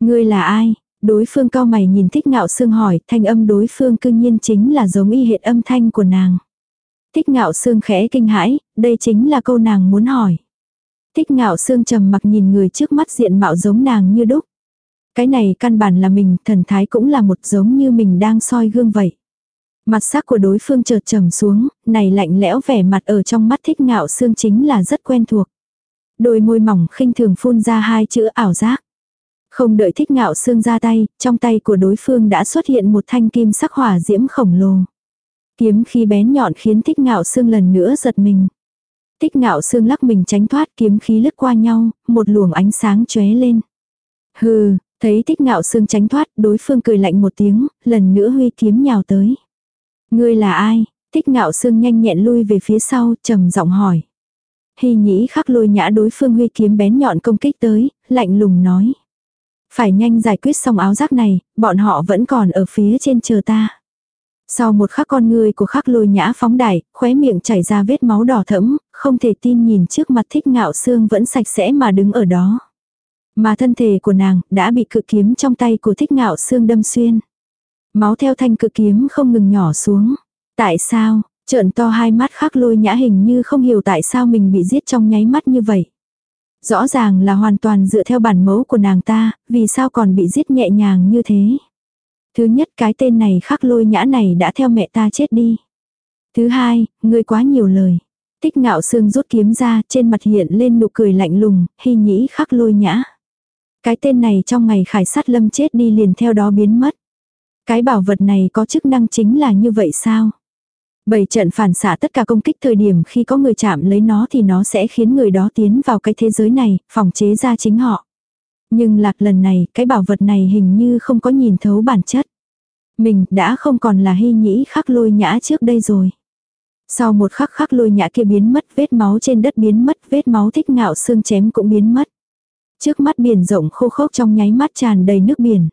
Ngươi là ai? Đối phương cao mày nhìn thích ngạo xương hỏi, thanh âm đối phương cương nhiên chính là giống y hệt âm thanh của nàng. Thích ngạo xương khẽ kinh hãi, đây chính là câu nàng muốn hỏi. Thích ngạo xương trầm mặc nhìn người trước mắt diện mạo giống nàng như đúc. Cái này căn bản là mình, thần thái cũng là một giống như mình đang soi gương vậy. Mặt sắc của đối phương chợt trầm xuống, này lạnh lẽo vẻ mặt ở trong mắt thích ngạo xương chính là rất quen thuộc. Đôi môi mỏng khinh thường phun ra hai chữ ảo giác. Không đợi thích ngạo xương ra tay, trong tay của đối phương đã xuất hiện một thanh kim sắc hỏa diễm khổng lồ. Kiếm khi bén nhọn khiến thích ngạo xương lần nữa giật mình. Thích ngạo xương lắc mình tránh thoát kiếm khí lướt qua nhau, một luồng ánh sáng chóe lên. Hừ, thấy thích ngạo xương tránh thoát, đối phương cười lạnh một tiếng, lần nữa huy kiếm nhào tới. Ngươi là ai? Thích ngạo xương nhanh nhẹn lui về phía sau, trầm giọng hỏi. Hy nhĩ khắc lôi nhã đối phương huy kiếm bén nhọn công kích tới, lạnh lùng nói. Phải nhanh giải quyết xong áo giác này, bọn họ vẫn còn ở phía trên chờ ta. Sau một khắc con người của khắc lôi nhã phóng đại, khóe miệng chảy ra vết máu đỏ thẫm, không thể tin nhìn trước mặt thích ngạo xương vẫn sạch sẽ mà đứng ở đó. Mà thân thể của nàng đã bị cự kiếm trong tay của thích ngạo xương đâm xuyên. Máu theo thanh cự kiếm không ngừng nhỏ xuống. Tại sao, trợn to hai mắt khắc lôi nhã hình như không hiểu tại sao mình bị giết trong nháy mắt như vậy. Rõ ràng là hoàn toàn dựa theo bản mẫu của nàng ta, vì sao còn bị giết nhẹ nhàng như thế. Thứ nhất cái tên này khắc lôi nhã này đã theo mẹ ta chết đi. Thứ hai, ngươi quá nhiều lời. Tích ngạo sương rút kiếm ra, trên mặt hiện lên nụ cười lạnh lùng, hy nhĩ khắc lôi nhã. Cái tên này trong ngày khải sát lâm chết đi liền theo đó biến mất. Cái bảo vật này có chức năng chính là như vậy sao? Bảy trận phản xạ tất cả công kích thời điểm khi có người chạm lấy nó thì nó sẽ khiến người đó tiến vào cái thế giới này, phòng chế ra chính họ. Nhưng lạc lần này, cái bảo vật này hình như không có nhìn thấu bản chất. Mình đã không còn là hy nhĩ khắc lôi nhã trước đây rồi. Sau một khắc khắc lôi nhã kia biến mất, vết máu trên đất biến mất, vết máu thích ngạo xương chém cũng biến mất. Trước mắt biển rộng khô khốc trong nháy mắt tràn đầy nước biển.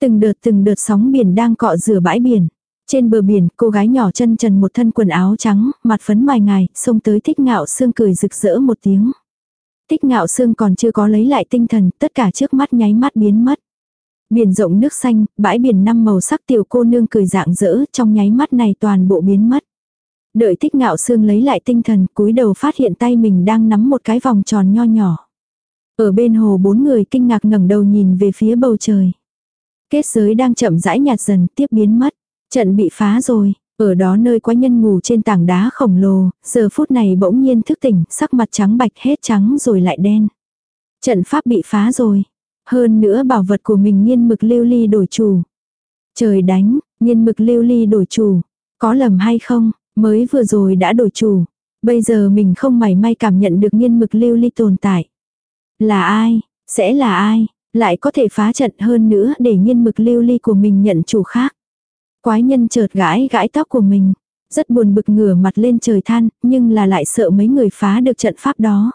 Từng đợt từng đợt sóng biển đang cọ rửa bãi biển. Trên bờ biển, cô gái nhỏ chân trần một thân quần áo trắng, mặt phấn mài ngài, xông tới thích ngạo xương cười rực rỡ một tiếng. thích ngạo xương còn chưa có lấy lại tinh thần, tất cả trước mắt nháy mắt biến mất. Biển rộng nước xanh, bãi biển năm màu sắc tiểu cô nương cười dạng dỡ, trong nháy mắt này toàn bộ biến mất. Đợi thích ngạo xương lấy lại tinh thần, cúi đầu phát hiện tay mình đang nắm một cái vòng tròn nho nhỏ. Ở bên hồ bốn người kinh ngạc ngẩng đầu nhìn về phía bầu trời. Kết giới đang chậm rãi nhạt dần, tiếp biến mất. Trận bị phá rồi, ở đó nơi quái nhân ngủ trên tảng đá khổng lồ, giờ phút này bỗng nhiên thức tỉnh, sắc mặt trắng bạch hết trắng rồi lại đen. Trận pháp bị phá rồi. Hơn nữa bảo vật của mình nghiên mực lưu ly đổi chủ. Trời đánh, nghiên mực lưu ly đổi chủ. Có lầm hay không, mới vừa rồi đã đổi chủ. Bây giờ mình không mảy may cảm nhận được nghiên mực lưu ly tồn tại. Là ai, sẽ là ai, lại có thể phá trận hơn nữa để nghiên mực lưu ly của mình nhận chủ khác. Quái nhân chợt gãi gãi tóc của mình. Rất buồn bực ngửa mặt lên trời than, nhưng là lại sợ mấy người phá được trận pháp đó.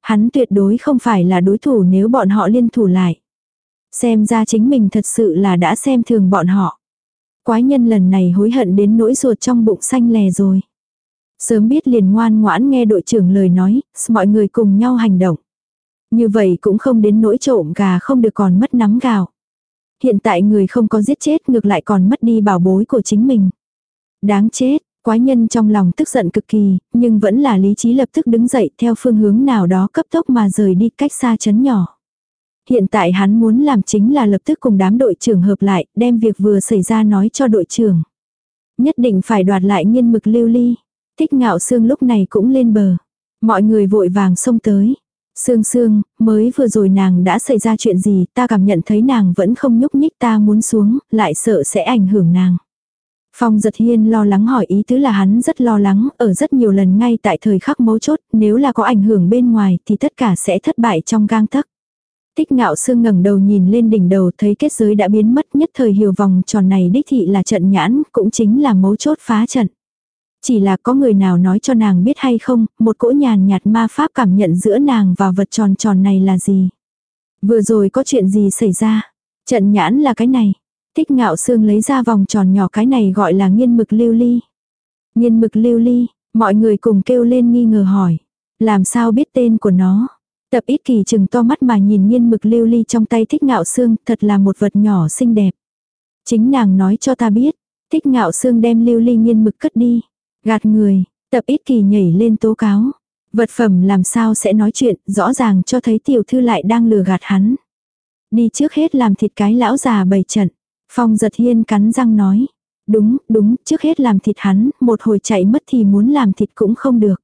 Hắn tuyệt đối không phải là đối thủ nếu bọn họ liên thủ lại. Xem ra chính mình thật sự là đã xem thường bọn họ. Quái nhân lần này hối hận đến nỗi ruột trong bụng xanh lè rồi. Sớm biết liền ngoan ngoãn nghe đội trưởng lời nói, mọi người cùng nhau hành động. Như vậy cũng không đến nỗi trộm gà không được còn mất nắm gạo. Hiện tại người không có giết chết ngược lại còn mất đi bảo bối của chính mình. Đáng chết, Quái nhân trong lòng tức giận cực kỳ, nhưng vẫn là lý trí lập tức đứng dậy theo phương hướng nào đó cấp tốc mà rời đi cách xa chấn nhỏ. Hiện tại hắn muốn làm chính là lập tức cùng đám đội trưởng hợp lại, đem việc vừa xảy ra nói cho đội trưởng. Nhất định phải đoạt lại nghiên mực lưu ly. Thích ngạo xương lúc này cũng lên bờ. Mọi người vội vàng xông tới. Sương sương, mới vừa rồi nàng đã xảy ra chuyện gì, ta cảm nhận thấy nàng vẫn không nhúc nhích ta muốn xuống, lại sợ sẽ ảnh hưởng nàng. Phong giật hiên lo lắng hỏi ý tứ là hắn rất lo lắng, ở rất nhiều lần ngay tại thời khắc mấu chốt, nếu là có ảnh hưởng bên ngoài thì tất cả sẽ thất bại trong gang tấc. Tích ngạo sương ngẩng đầu nhìn lên đỉnh đầu thấy kết giới đã biến mất nhất thời hiểu vòng tròn này đích thị là trận nhãn, cũng chính là mấu chốt phá trận. Chỉ là có người nào nói cho nàng biết hay không, một cỗ nhàn nhạt ma pháp cảm nhận giữa nàng và vật tròn tròn này là gì. Vừa rồi có chuyện gì xảy ra. Trận nhãn là cái này. thích ngạo xương lấy ra vòng tròn nhỏ cái này gọi là nghiên mực lưu ly. Nghiên mực lưu ly, mọi người cùng kêu lên nghi ngờ hỏi. Làm sao biết tên của nó? Tập ít kỳ chừng to mắt mà nhìn nghiên mực lưu ly trong tay thích ngạo xương, thật là một vật nhỏ xinh đẹp. Chính nàng nói cho ta biết, thích ngạo xương đem lưu ly nghiên mực cất đi. Gạt người, tập ít kỳ nhảy lên tố cáo. Vật phẩm làm sao sẽ nói chuyện, rõ ràng cho thấy tiểu thư lại đang lừa gạt hắn. Đi trước hết làm thịt cái lão già bày trận. Phong giật hiên cắn răng nói. Đúng, đúng, trước hết làm thịt hắn, một hồi chạy mất thì muốn làm thịt cũng không được.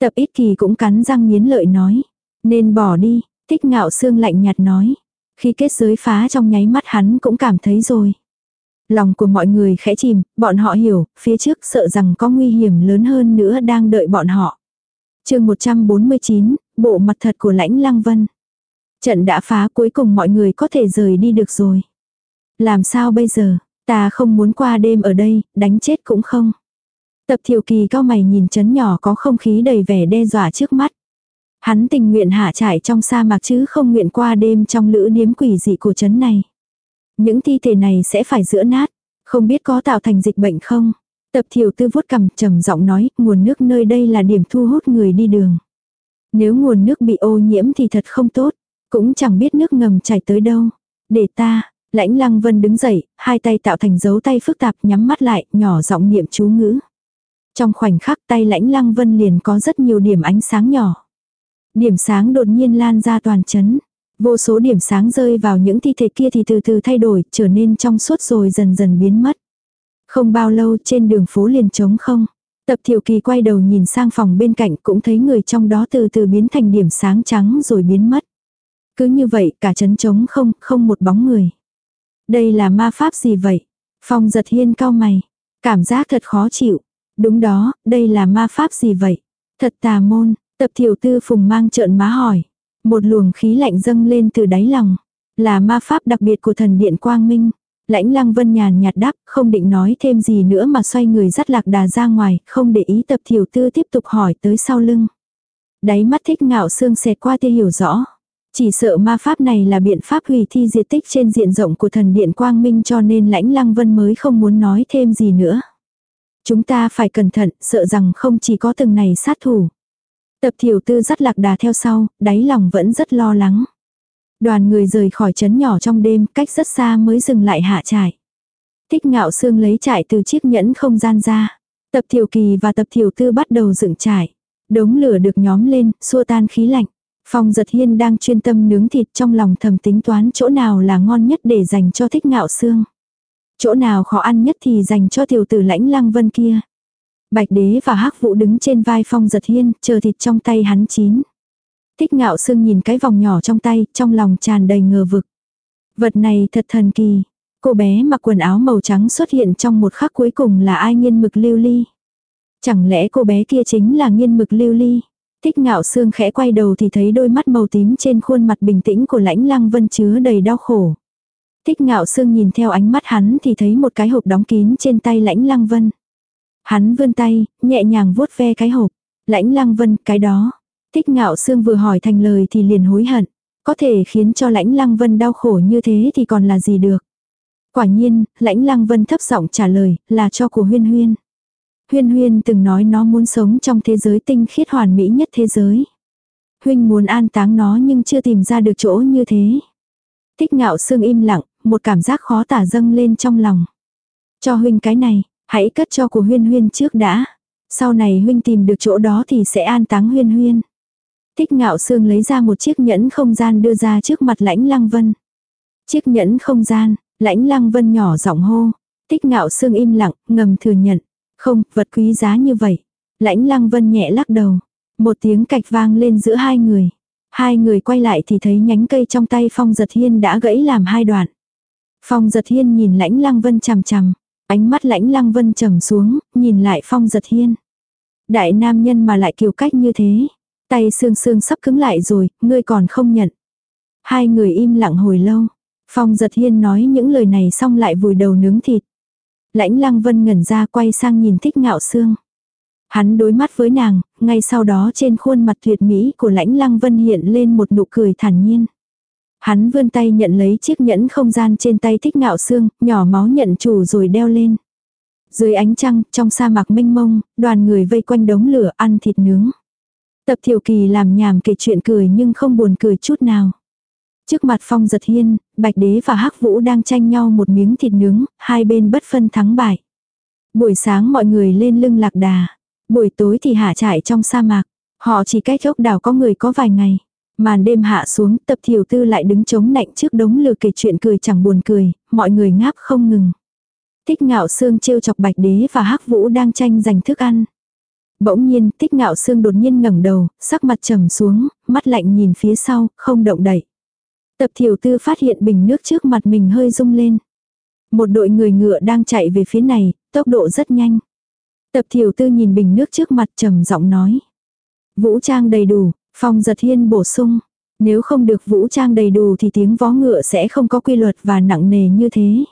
Tập ít kỳ cũng cắn răng nghiến lợi nói. Nên bỏ đi, thích ngạo xương lạnh nhạt nói. Khi kết giới phá trong nháy mắt hắn cũng cảm thấy rồi. Lòng của mọi người khẽ chìm, bọn họ hiểu, phía trước sợ rằng có nguy hiểm lớn hơn nữa đang đợi bọn họ. chương 149, bộ mặt thật của lãnh lăng vân. Trận đã phá cuối cùng mọi người có thể rời đi được rồi. Làm sao bây giờ, ta không muốn qua đêm ở đây, đánh chết cũng không. Tập thiểu kỳ cao mày nhìn chấn nhỏ có không khí đầy vẻ đe dọa trước mắt. Hắn tình nguyện hạ trải trong sa mạc chứ không nguyện qua đêm trong lữ điếm quỷ dị của chấn này. Những thi thể này sẽ phải giữa nát, không biết có tạo thành dịch bệnh không. Tập thiểu tư vuốt cầm trầm giọng nói, nguồn nước nơi đây là điểm thu hút người đi đường. Nếu nguồn nước bị ô nhiễm thì thật không tốt, cũng chẳng biết nước ngầm chảy tới đâu. Để ta, lãnh lăng vân đứng dậy, hai tay tạo thành dấu tay phức tạp nhắm mắt lại, nhỏ giọng niệm chú ngữ. Trong khoảnh khắc tay lãnh lăng vân liền có rất nhiều điểm ánh sáng nhỏ. Điểm sáng đột nhiên lan ra toàn chấn. Vô số điểm sáng rơi vào những thi thể kia thì từ từ thay đổi, trở nên trong suốt rồi dần dần biến mất. Không bao lâu trên đường phố liền trống không. Tập thiểu kỳ quay đầu nhìn sang phòng bên cạnh cũng thấy người trong đó từ từ biến thành điểm sáng trắng rồi biến mất. Cứ như vậy cả chấn trống không, không một bóng người. Đây là ma pháp gì vậy? Phong giật hiên cao mày. Cảm giác thật khó chịu. Đúng đó, đây là ma pháp gì vậy? Thật tà môn, tập thiểu tư phùng mang trợn má hỏi. Một luồng khí lạnh dâng lên từ đáy lòng. Là ma pháp đặc biệt của thần điện Quang Minh. Lãnh lăng vân nhàn nhạt đáp, không định nói thêm gì nữa mà xoay người dắt lạc đà ra ngoài, không để ý tập thiểu tư tiếp tục hỏi tới sau lưng. Đáy mắt thích ngạo xương xẹt qua tia hiểu rõ. Chỉ sợ ma pháp này là biện pháp hủy thi diệt tích trên diện rộng của thần điện Quang Minh cho nên lãnh lăng vân mới không muốn nói thêm gì nữa. Chúng ta phải cẩn thận, sợ rằng không chỉ có từng này sát thủ. Tập thiểu tư dắt lạc đà theo sau, đáy lòng vẫn rất lo lắng. Đoàn người rời khỏi trấn nhỏ trong đêm, cách rất xa mới dừng lại hạ trại. Thích ngạo xương lấy trại từ chiếc nhẫn không gian ra. Tập thiểu kỳ và tập thiểu tư bắt đầu dựng trại. Đống lửa được nhóm lên, xua tan khí lạnh. Phong giật hiên đang chuyên tâm nướng thịt trong lòng thầm tính toán chỗ nào là ngon nhất để dành cho thích ngạo xương. Chỗ nào khó ăn nhất thì dành cho tiểu tử lãnh lăng vân kia. Bạch đế và hắc vũ đứng trên vai phong giật hiên, chờ thịt trong tay hắn chín. Thích ngạo sương nhìn cái vòng nhỏ trong tay, trong lòng tràn đầy ngờ vực. Vật này thật thần kỳ. Cô bé mặc quần áo màu trắng xuất hiện trong một khắc cuối cùng là ai nghiên mực lưu ly. Chẳng lẽ cô bé kia chính là nghiên mực lưu ly. Thích ngạo sương khẽ quay đầu thì thấy đôi mắt màu tím trên khuôn mặt bình tĩnh của lãnh lăng vân chứa đầy đau khổ. Thích ngạo sương nhìn theo ánh mắt hắn thì thấy một cái hộp đóng kín trên tay lãnh lăng vân. Hắn vươn tay, nhẹ nhàng vuốt ve cái hộp. Lãnh lăng vân, cái đó. Thích ngạo xương vừa hỏi thành lời thì liền hối hận. Có thể khiến cho lãnh lăng vân đau khổ như thế thì còn là gì được. Quả nhiên, lãnh lăng vân thấp giọng trả lời, là cho của huyên huyên. Huyên huyên từng nói nó muốn sống trong thế giới tinh khiết hoàn mỹ nhất thế giới. Huynh muốn an táng nó nhưng chưa tìm ra được chỗ như thế. Thích ngạo xương im lặng, một cảm giác khó tả dâng lên trong lòng. Cho huynh cái này, Hãy cất cho của huyên huyên trước đã. Sau này huynh tìm được chỗ đó thì sẽ an táng huyên huyên. Thích ngạo sương lấy ra một chiếc nhẫn không gian đưa ra trước mặt lãnh lăng vân. Chiếc nhẫn không gian, lãnh lăng vân nhỏ giọng hô. Thích ngạo sương im lặng, ngầm thừa nhận. Không, vật quý giá như vậy. Lãnh lăng vân nhẹ lắc đầu. Một tiếng cạch vang lên giữa hai người. Hai người quay lại thì thấy nhánh cây trong tay Phong Giật Hiên đã gãy làm hai đoạn. Phong Giật Hiên nhìn lãnh lăng vân chằm chằm. Ánh mắt lãnh lăng vân trầm xuống, nhìn lại Phong Giật Hiên. Đại nam nhân mà lại kiều cách như thế. Tay xương xương sắp cứng lại rồi, ngươi còn không nhận. Hai người im lặng hồi lâu. Phong giật hiên nói những lời này xong lại vùi đầu nướng thịt. Lãnh lăng vân ngẩn ra quay sang nhìn thích ngạo xương. Hắn đối mắt với nàng, ngay sau đó trên khuôn mặt tuyệt mỹ của lãnh lăng vân hiện lên một nụ cười thản nhiên. Hắn vươn tay nhận lấy chiếc nhẫn không gian trên tay thích ngạo xương, nhỏ máu nhận chủ rồi đeo lên. Dưới ánh trăng, trong sa mạc mênh mông, đoàn người vây quanh đống lửa ăn thịt nướng. Tập thiểu kỳ làm nhảm kể chuyện cười nhưng không buồn cười chút nào. Trước mặt phong giật hiên, bạch đế và hắc vũ đang tranh nhau một miếng thịt nướng, hai bên bất phân thắng bại. Buổi sáng mọi người lên lưng lạc đà. Buổi tối thì hạ trại trong sa mạc. Họ chỉ cách ốc đảo có người có vài ngày. Màn đêm hạ xuống, tập thiểu tư lại đứng chống nạnh trước đống lửa kể chuyện cười chẳng buồn cười, mọi người ngáp không ngừng. Thích ngạo xương trêu chọc bạch đế và hắc vũ đang tranh giành thức ăn. Bỗng nhiên, tích ngạo xương đột nhiên ngẩng đầu, sắc mặt trầm xuống, mắt lạnh nhìn phía sau, không động đậy. Tập thiểu tư phát hiện bình nước trước mặt mình hơi rung lên. Một đội người ngựa đang chạy về phía này, tốc độ rất nhanh. Tập thiểu tư nhìn bình nước trước mặt trầm giọng nói. Vũ trang đầy đủ, phong giật hiên bổ sung. Nếu không được vũ trang đầy đủ thì tiếng vó ngựa sẽ không có quy luật và nặng nề như thế.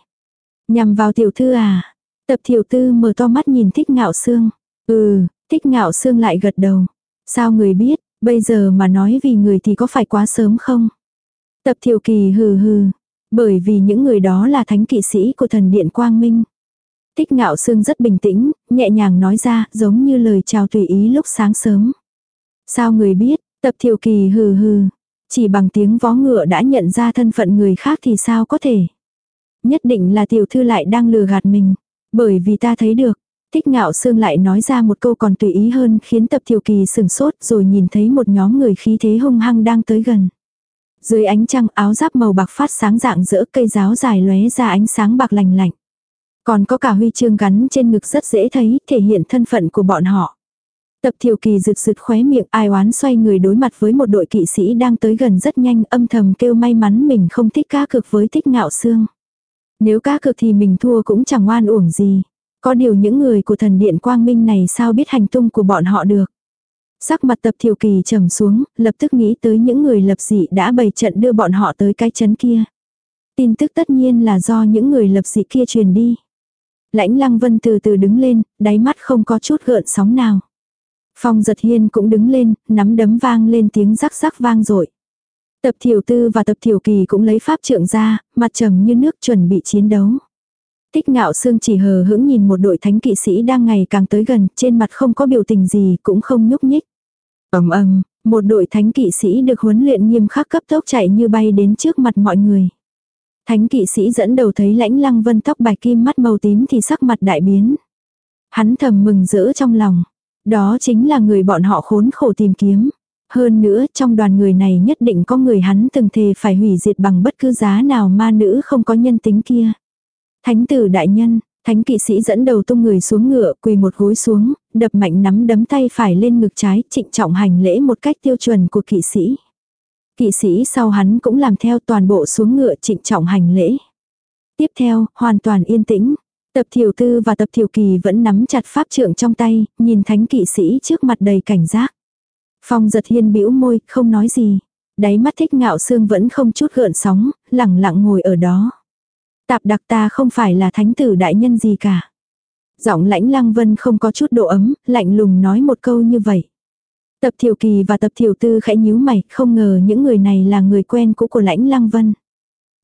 Nhằm vào tiểu thư à. Tập tiểu tư mở to mắt nhìn thích ngạo xương. Ừ, thích ngạo xương lại gật đầu. Sao người biết, bây giờ mà nói vì người thì có phải quá sớm không? Tập thiểu kỳ hừ hừ. Bởi vì những người đó là thánh kỵ sĩ của thần điện Quang Minh. Thích ngạo xương rất bình tĩnh, nhẹ nhàng nói ra, giống như lời chào tùy ý lúc sáng sớm. Sao người biết, tập thiểu kỳ hừ hừ. Chỉ bằng tiếng vó ngựa đã nhận ra thân phận người khác thì sao có thể. Nhất định là tiểu thư lại đang lừa gạt mình. Bởi vì ta thấy được, Thích ngạo sương lại nói ra một câu còn tùy ý hơn khiến tập thiểu kỳ sừng sốt rồi nhìn thấy một nhóm người khí thế hung hăng đang tới gần. Dưới ánh trăng áo giáp màu bạc phát sáng dạng giữa cây giáo dài lóe ra ánh sáng bạc lành lạnh. Còn có cả huy chương gắn trên ngực rất dễ thấy thể hiện thân phận của bọn họ. Tập thiểu kỳ rực rực khóe miệng ai oán xoay người đối mặt với một đội kỵ sĩ đang tới gần rất nhanh âm thầm kêu may mắn mình không thích cá cực với thích ngạo xương. Nếu cá cực thì mình thua cũng chẳng oan uổng gì. Có điều những người của thần điện quang minh này sao biết hành tung của bọn họ được. Sắc mặt tập thiểu kỳ trầm xuống, lập tức nghĩ tới những người lập dị đã bày trận đưa bọn họ tới cái chấn kia. Tin tức tất nhiên là do những người lập dị kia truyền đi. Lãnh lăng vân từ từ đứng lên, đáy mắt không có chút gợn sóng nào. Phong giật hiên cũng đứng lên, nắm đấm vang lên tiếng rắc rắc vang dội Tập thiểu tư và tập thiểu kỳ cũng lấy pháp trượng ra, mặt trầm như nước chuẩn bị chiến đấu. Tích ngạo sương chỉ hờ hững nhìn một đội thánh kỵ sĩ đang ngày càng tới gần, trên mặt không có biểu tình gì, cũng không nhúc nhích. ầm ầm, một đội thánh kỵ sĩ được huấn luyện nghiêm khắc cấp tốc chạy như bay đến trước mặt mọi người. Thánh kỵ sĩ dẫn đầu thấy lãnh lăng vân tóc bạch kim mắt màu tím thì sắc mặt đại biến. Hắn thầm mừng rỡ trong lòng. Đó chính là người bọn họ khốn khổ tìm kiếm. Hơn nữa trong đoàn người này nhất định có người hắn từng thề phải hủy diệt bằng bất cứ giá nào ma nữ không có nhân tính kia. Thánh tử đại nhân, thánh kỵ sĩ dẫn đầu tung người xuống ngựa quỳ một gối xuống, đập mạnh nắm đấm tay phải lên ngực trái trịnh trọng hành lễ một cách tiêu chuẩn của kỵ sĩ. Kỵ sĩ sau hắn cũng làm theo toàn bộ xuống ngựa trịnh trọng hành lễ. Tiếp theo, hoàn toàn yên tĩnh. Tập thiểu tư và tập thiểu kỳ vẫn nắm chặt pháp trượng trong tay, nhìn thánh kỵ sĩ trước mặt đầy cảnh giác. Phong giật hiên bĩu môi, không nói gì. Đáy mắt thích ngạo xương vẫn không chút gợn sóng, lẳng lặng ngồi ở đó. Tạp đặc ta không phải là thánh tử đại nhân gì cả. Giọng lãnh lăng vân không có chút độ ấm, lạnh lùng nói một câu như vậy. Tập thiểu kỳ và tập thiểu tư khẽ nhíu mày, không ngờ những người này là người quen cũ của lãnh lăng vân.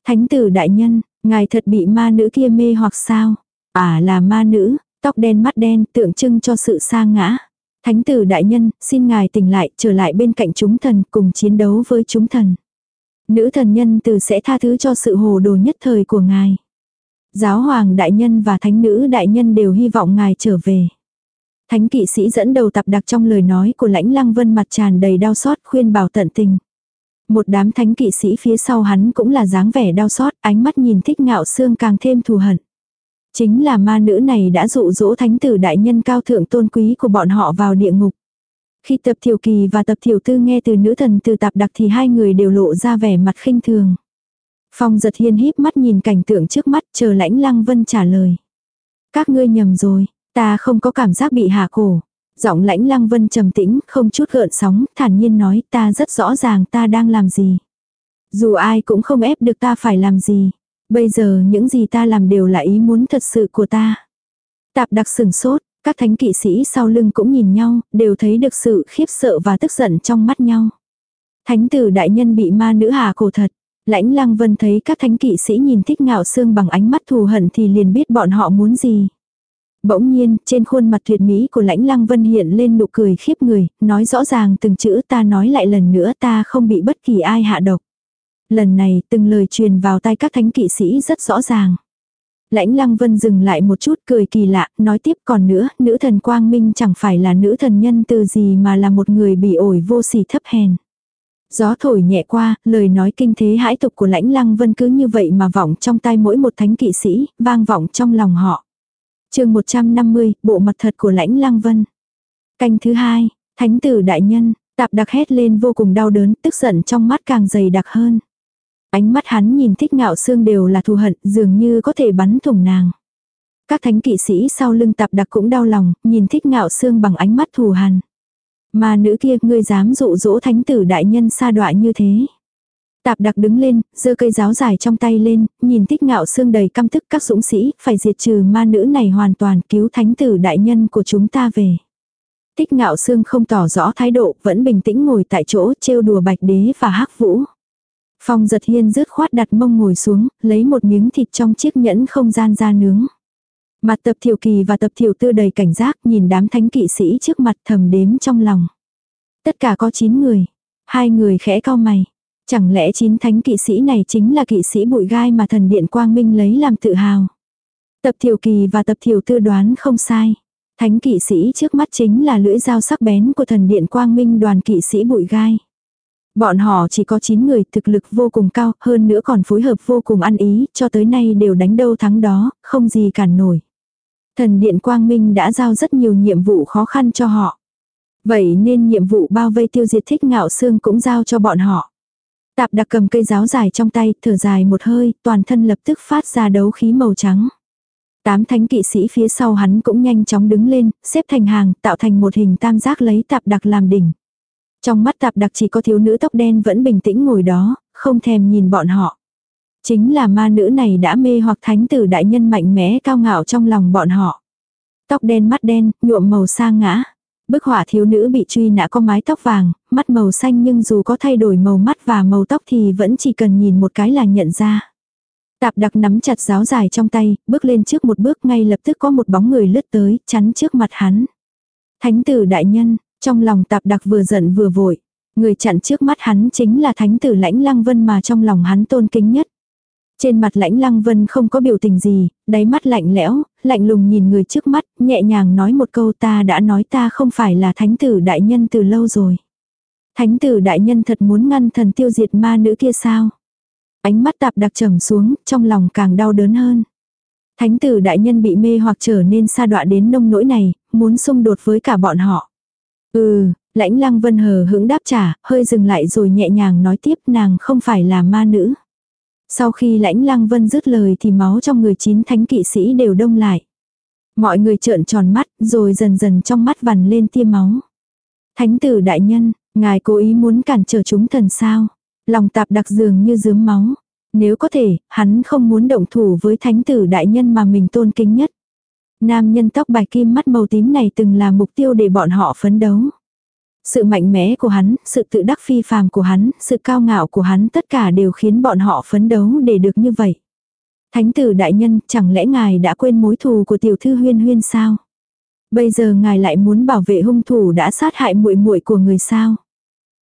Thánh tử đại nhân, ngài thật bị ma nữ kia mê hoặc sao? À là ma nữ, tóc đen mắt đen tượng trưng cho sự sa ngã. Thánh tử đại nhân, xin ngài tỉnh lại, trở lại bên cạnh chúng thần, cùng chiến đấu với chúng thần. Nữ thần nhân từ sẽ tha thứ cho sự hồ đồ nhất thời của ngài. Giáo hoàng đại nhân và thánh nữ đại nhân đều hy vọng ngài trở về. Thánh kỵ sĩ dẫn đầu tập đặc trong lời nói của lãnh lăng vân mặt tràn đầy đau xót khuyên bảo tận tình. Một đám thánh kỵ sĩ phía sau hắn cũng là dáng vẻ đau xót, ánh mắt nhìn thích ngạo xương càng thêm thù hận. Chính là ma nữ này đã dụ dỗ thánh tử đại nhân cao thượng tôn quý của bọn họ vào địa ngục. Khi tập thiểu kỳ và tập thiểu tư nghe từ nữ thần từ tạp đặc thì hai người đều lộ ra vẻ mặt khinh thường. Phong giật hiên híp mắt nhìn cảnh tượng trước mắt chờ lãnh lăng vân trả lời. Các ngươi nhầm rồi, ta không có cảm giác bị hạ cổ. Giọng lãnh lăng vân trầm tĩnh, không chút gợn sóng, thản nhiên nói ta rất rõ ràng ta đang làm gì. Dù ai cũng không ép được ta phải làm gì. Bây giờ những gì ta làm đều là ý muốn thật sự của ta. Tạp đặc sừng sốt, các thánh kỵ sĩ sau lưng cũng nhìn nhau, đều thấy được sự khiếp sợ và tức giận trong mắt nhau. Thánh tử đại nhân bị ma nữ hà cổ thật. Lãnh lăng vân thấy các thánh kỵ sĩ nhìn thích ngạo xương bằng ánh mắt thù hận thì liền biết bọn họ muốn gì. Bỗng nhiên, trên khuôn mặt tuyệt mỹ của lãnh lăng vân hiện lên nụ cười khiếp người, nói rõ ràng từng chữ ta nói lại lần nữa ta không bị bất kỳ ai hạ độc. Lần này từng lời truyền vào tai các thánh kỵ sĩ rất rõ ràng. Lãnh lăng vân dừng lại một chút cười kỳ lạ, nói tiếp còn nữa, nữ thần quang minh chẳng phải là nữ thần nhân từ gì mà là một người bị ổi vô sỉ thấp hèn. Gió thổi nhẹ qua, lời nói kinh thế hãi tục của lãnh lăng vân cứ như vậy mà vọng trong tai mỗi một thánh kỵ sĩ, vang vọng trong lòng họ. chương 150, bộ mặt thật của lãnh lăng vân. Canh thứ hai, thánh tử đại nhân, tạp đặc hét lên vô cùng đau đớn, tức giận trong mắt càng dày đặc hơn. Ánh mắt hắn nhìn thích ngạo xương đều là thù hận, dường như có thể bắn thủng nàng. Các thánh kỵ sĩ sau lưng tạp đặc cũng đau lòng, nhìn thích ngạo xương bằng ánh mắt thù hằn. Mà nữ kia, ngươi dám dụ dỗ thánh tử đại nhân xa đoạ như thế. Tạp đặc đứng lên, giơ cây giáo dài trong tay lên, nhìn thích ngạo xương đầy căm tức các dũng sĩ, phải diệt trừ ma nữ này hoàn toàn cứu thánh tử đại nhân của chúng ta về. Thích ngạo xương không tỏ rõ thái độ, vẫn bình tĩnh ngồi tại chỗ trêu đùa bạch đế và hắc vũ. Phong giật hiên rứt khoát đặt mông ngồi xuống, lấy một miếng thịt trong chiếc nhẫn không gian ra nướng. Mặt tập thiểu kỳ và tập thiểu tư đầy cảnh giác nhìn đám thánh kỵ sĩ trước mặt thầm đếm trong lòng. Tất cả có 9 người. Hai người khẽ cao mày. Chẳng lẽ chín thánh kỵ sĩ này chính là kỵ sĩ bụi gai mà thần điện quang minh lấy làm tự hào. Tập thiểu kỳ và tập thiểu tư đoán không sai. Thánh kỵ sĩ trước mắt chính là lưỡi dao sắc bén của thần điện quang minh đoàn kỵ sĩ bụi gai. Bọn họ chỉ có 9 người thực lực vô cùng cao, hơn nữa còn phối hợp vô cùng ăn ý, cho tới nay đều đánh đâu thắng đó, không gì cản nổi. Thần Điện Quang Minh đã giao rất nhiều nhiệm vụ khó khăn cho họ. Vậy nên nhiệm vụ bao vây tiêu diệt thích ngạo xương cũng giao cho bọn họ. Tạp đặc cầm cây giáo dài trong tay, thở dài một hơi, toàn thân lập tức phát ra đấu khí màu trắng. Tám thánh kỵ sĩ phía sau hắn cũng nhanh chóng đứng lên, xếp thành hàng, tạo thành một hình tam giác lấy tạp đặc làm đỉnh. Trong mắt tạp đặc chỉ có thiếu nữ tóc đen vẫn bình tĩnh ngồi đó, không thèm nhìn bọn họ. Chính là ma nữ này đã mê hoặc thánh tử đại nhân mạnh mẽ cao ngạo trong lòng bọn họ. Tóc đen mắt đen, nhuộm màu sa ngã. Bức họa thiếu nữ bị truy nã có mái tóc vàng, mắt màu xanh nhưng dù có thay đổi màu mắt và màu tóc thì vẫn chỉ cần nhìn một cái là nhận ra. Tạp đặc nắm chặt giáo dài trong tay, bước lên trước một bước ngay lập tức có một bóng người lướt tới, chắn trước mặt hắn. Thánh tử đại nhân, trong lòng tạp đặc vừa giận vừa vội. Người chặn trước mắt hắn chính là thánh tử lãnh lăng vân mà trong lòng hắn tôn kính nhất. Trên mặt lãnh lăng vân không có biểu tình gì, đáy mắt lạnh lẽo, lạnh lùng nhìn người trước mắt, nhẹ nhàng nói một câu ta đã nói ta không phải là thánh tử đại nhân từ lâu rồi. Thánh tử đại nhân thật muốn ngăn thần tiêu diệt ma nữ kia sao? Ánh mắt tạp đặc trầm xuống, trong lòng càng đau đớn hơn. Thánh tử đại nhân bị mê hoặc trở nên xa đọa đến nông nỗi này, muốn xung đột với cả bọn họ. Ừ, lãnh lăng vân hờ hững đáp trả, hơi dừng lại rồi nhẹ nhàng nói tiếp nàng không phải là ma nữ. Sau khi lãnh lăng vân dứt lời thì máu trong người chín thánh kỵ sĩ đều đông lại. Mọi người trợn tròn mắt rồi dần dần trong mắt vằn lên tia máu. Thánh tử đại nhân, ngài cố ý muốn cản trở chúng thần sao. Lòng tạp đặc dường như dướm máu. Nếu có thể, hắn không muốn động thủ với thánh tử đại nhân mà mình tôn kính nhất. Nam nhân tóc bạc kim mắt màu tím này từng là mục tiêu để bọn họ phấn đấu. Sự mạnh mẽ của hắn, sự tự đắc phi phàm của hắn, sự cao ngạo của hắn tất cả đều khiến bọn họ phấn đấu để được như vậy. Thánh tử đại nhân, chẳng lẽ ngài đã quên mối thù của tiểu thư huyên huyên sao? Bây giờ ngài lại muốn bảo vệ hung thủ đã sát hại muội muội của người sao?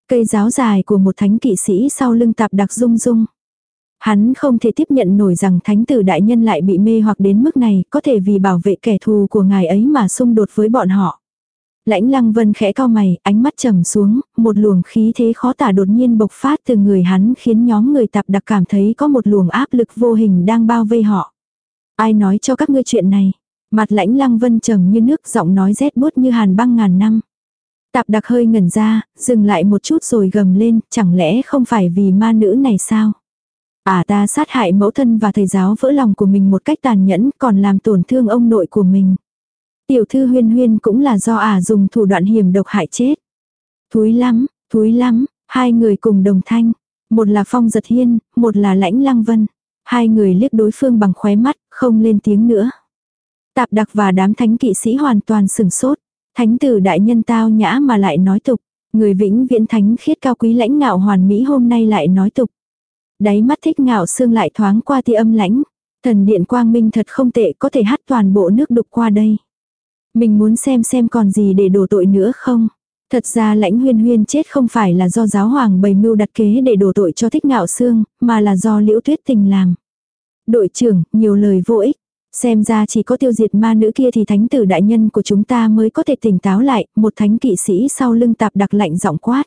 Cây giáo dài của một thánh kỵ sĩ sau lưng tạp đặc rung rung. Hắn không thể tiếp nhận nổi rằng thánh tử đại nhân lại bị mê hoặc đến mức này, có thể vì bảo vệ kẻ thù của ngài ấy mà xung đột với bọn họ. Lãnh lăng vân khẽ cao mày, ánh mắt trầm xuống, một luồng khí thế khó tả đột nhiên bộc phát từ người hắn khiến nhóm người tạp đặc cảm thấy có một luồng áp lực vô hình đang bao vây họ. Ai nói cho các ngươi chuyện này? Mặt lãnh lăng vân trầm như nước giọng nói rét bút như hàn băng ngàn năm. Tạp đặc hơi ngẩn ra, dừng lại một chút rồi gầm lên, chẳng lẽ không phải vì ma nữ này sao? À ta sát hại mẫu thân và thầy giáo vỡ lòng của mình một cách tàn nhẫn còn làm tổn thương ông nội của mình. Tiểu thư huyên huyên cũng là do ả à dùng thủ đoạn hiểm độc hại chết. Thúi lắm, thúi lắm, hai người cùng đồng thanh. Một là phong giật hiên, một là lãnh lăng vân. Hai người liếc đối phương bằng khóe mắt, không lên tiếng nữa. Tạp đặc và đám thánh kỵ sĩ hoàn toàn sừng sốt. Thánh tử đại nhân tao nhã mà lại nói tục. Người vĩnh viễn thánh khiết cao quý lãnh ngạo hoàn mỹ hôm nay lại nói tục. Đáy mắt thích ngạo xương lại thoáng qua tia âm lãnh. Thần điện quang minh thật không tệ có thể hát toàn bộ nước đục qua đây. Mình muốn xem xem còn gì để đổ tội nữa không. Thật ra lãnh huyên huyên chết không phải là do giáo hoàng bày mưu đặt kế để đổ tội cho thích ngạo xương, mà là do liễu tuyết tình làm. Đội trưởng, nhiều lời vô ích. Xem ra chỉ có tiêu diệt ma nữ kia thì thánh tử đại nhân của chúng ta mới có thể tỉnh táo lại, một thánh kỵ sĩ sau lưng tạp đặc lạnh giọng quát.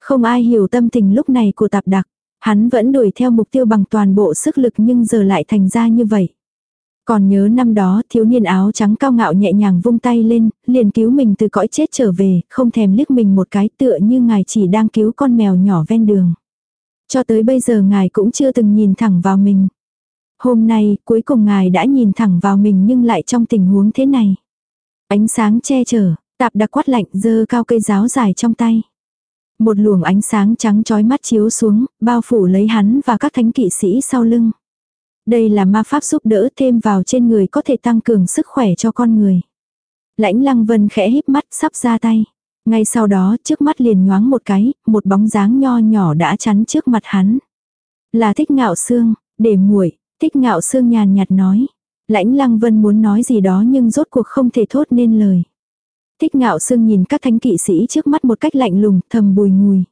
Không ai hiểu tâm tình lúc này của tạp đặc. Hắn vẫn đuổi theo mục tiêu bằng toàn bộ sức lực nhưng giờ lại thành ra như vậy. Còn nhớ năm đó thiếu niên áo trắng cao ngạo nhẹ nhàng vung tay lên, liền cứu mình từ cõi chết trở về, không thèm liếc mình một cái tựa như ngài chỉ đang cứu con mèo nhỏ ven đường. Cho tới bây giờ ngài cũng chưa từng nhìn thẳng vào mình. Hôm nay, cuối cùng ngài đã nhìn thẳng vào mình nhưng lại trong tình huống thế này. Ánh sáng che chở, tạp đặc quát lạnh dơ cao cây giáo dài trong tay. Một luồng ánh sáng trắng trói mắt chiếu xuống, bao phủ lấy hắn và các thánh kỵ sĩ sau lưng. Đây là ma pháp giúp đỡ thêm vào trên người có thể tăng cường sức khỏe cho con người. Lãnh lăng vân khẽ híp mắt sắp ra tay. Ngay sau đó trước mắt liền nhoáng một cái, một bóng dáng nho nhỏ đã chắn trước mặt hắn. Là thích ngạo xương, để muội thích ngạo xương nhàn nhạt nói. Lãnh lăng vân muốn nói gì đó nhưng rốt cuộc không thể thốt nên lời. Thích ngạo sương nhìn các thánh kỵ sĩ trước mắt một cách lạnh lùng, thầm bùi ngùi.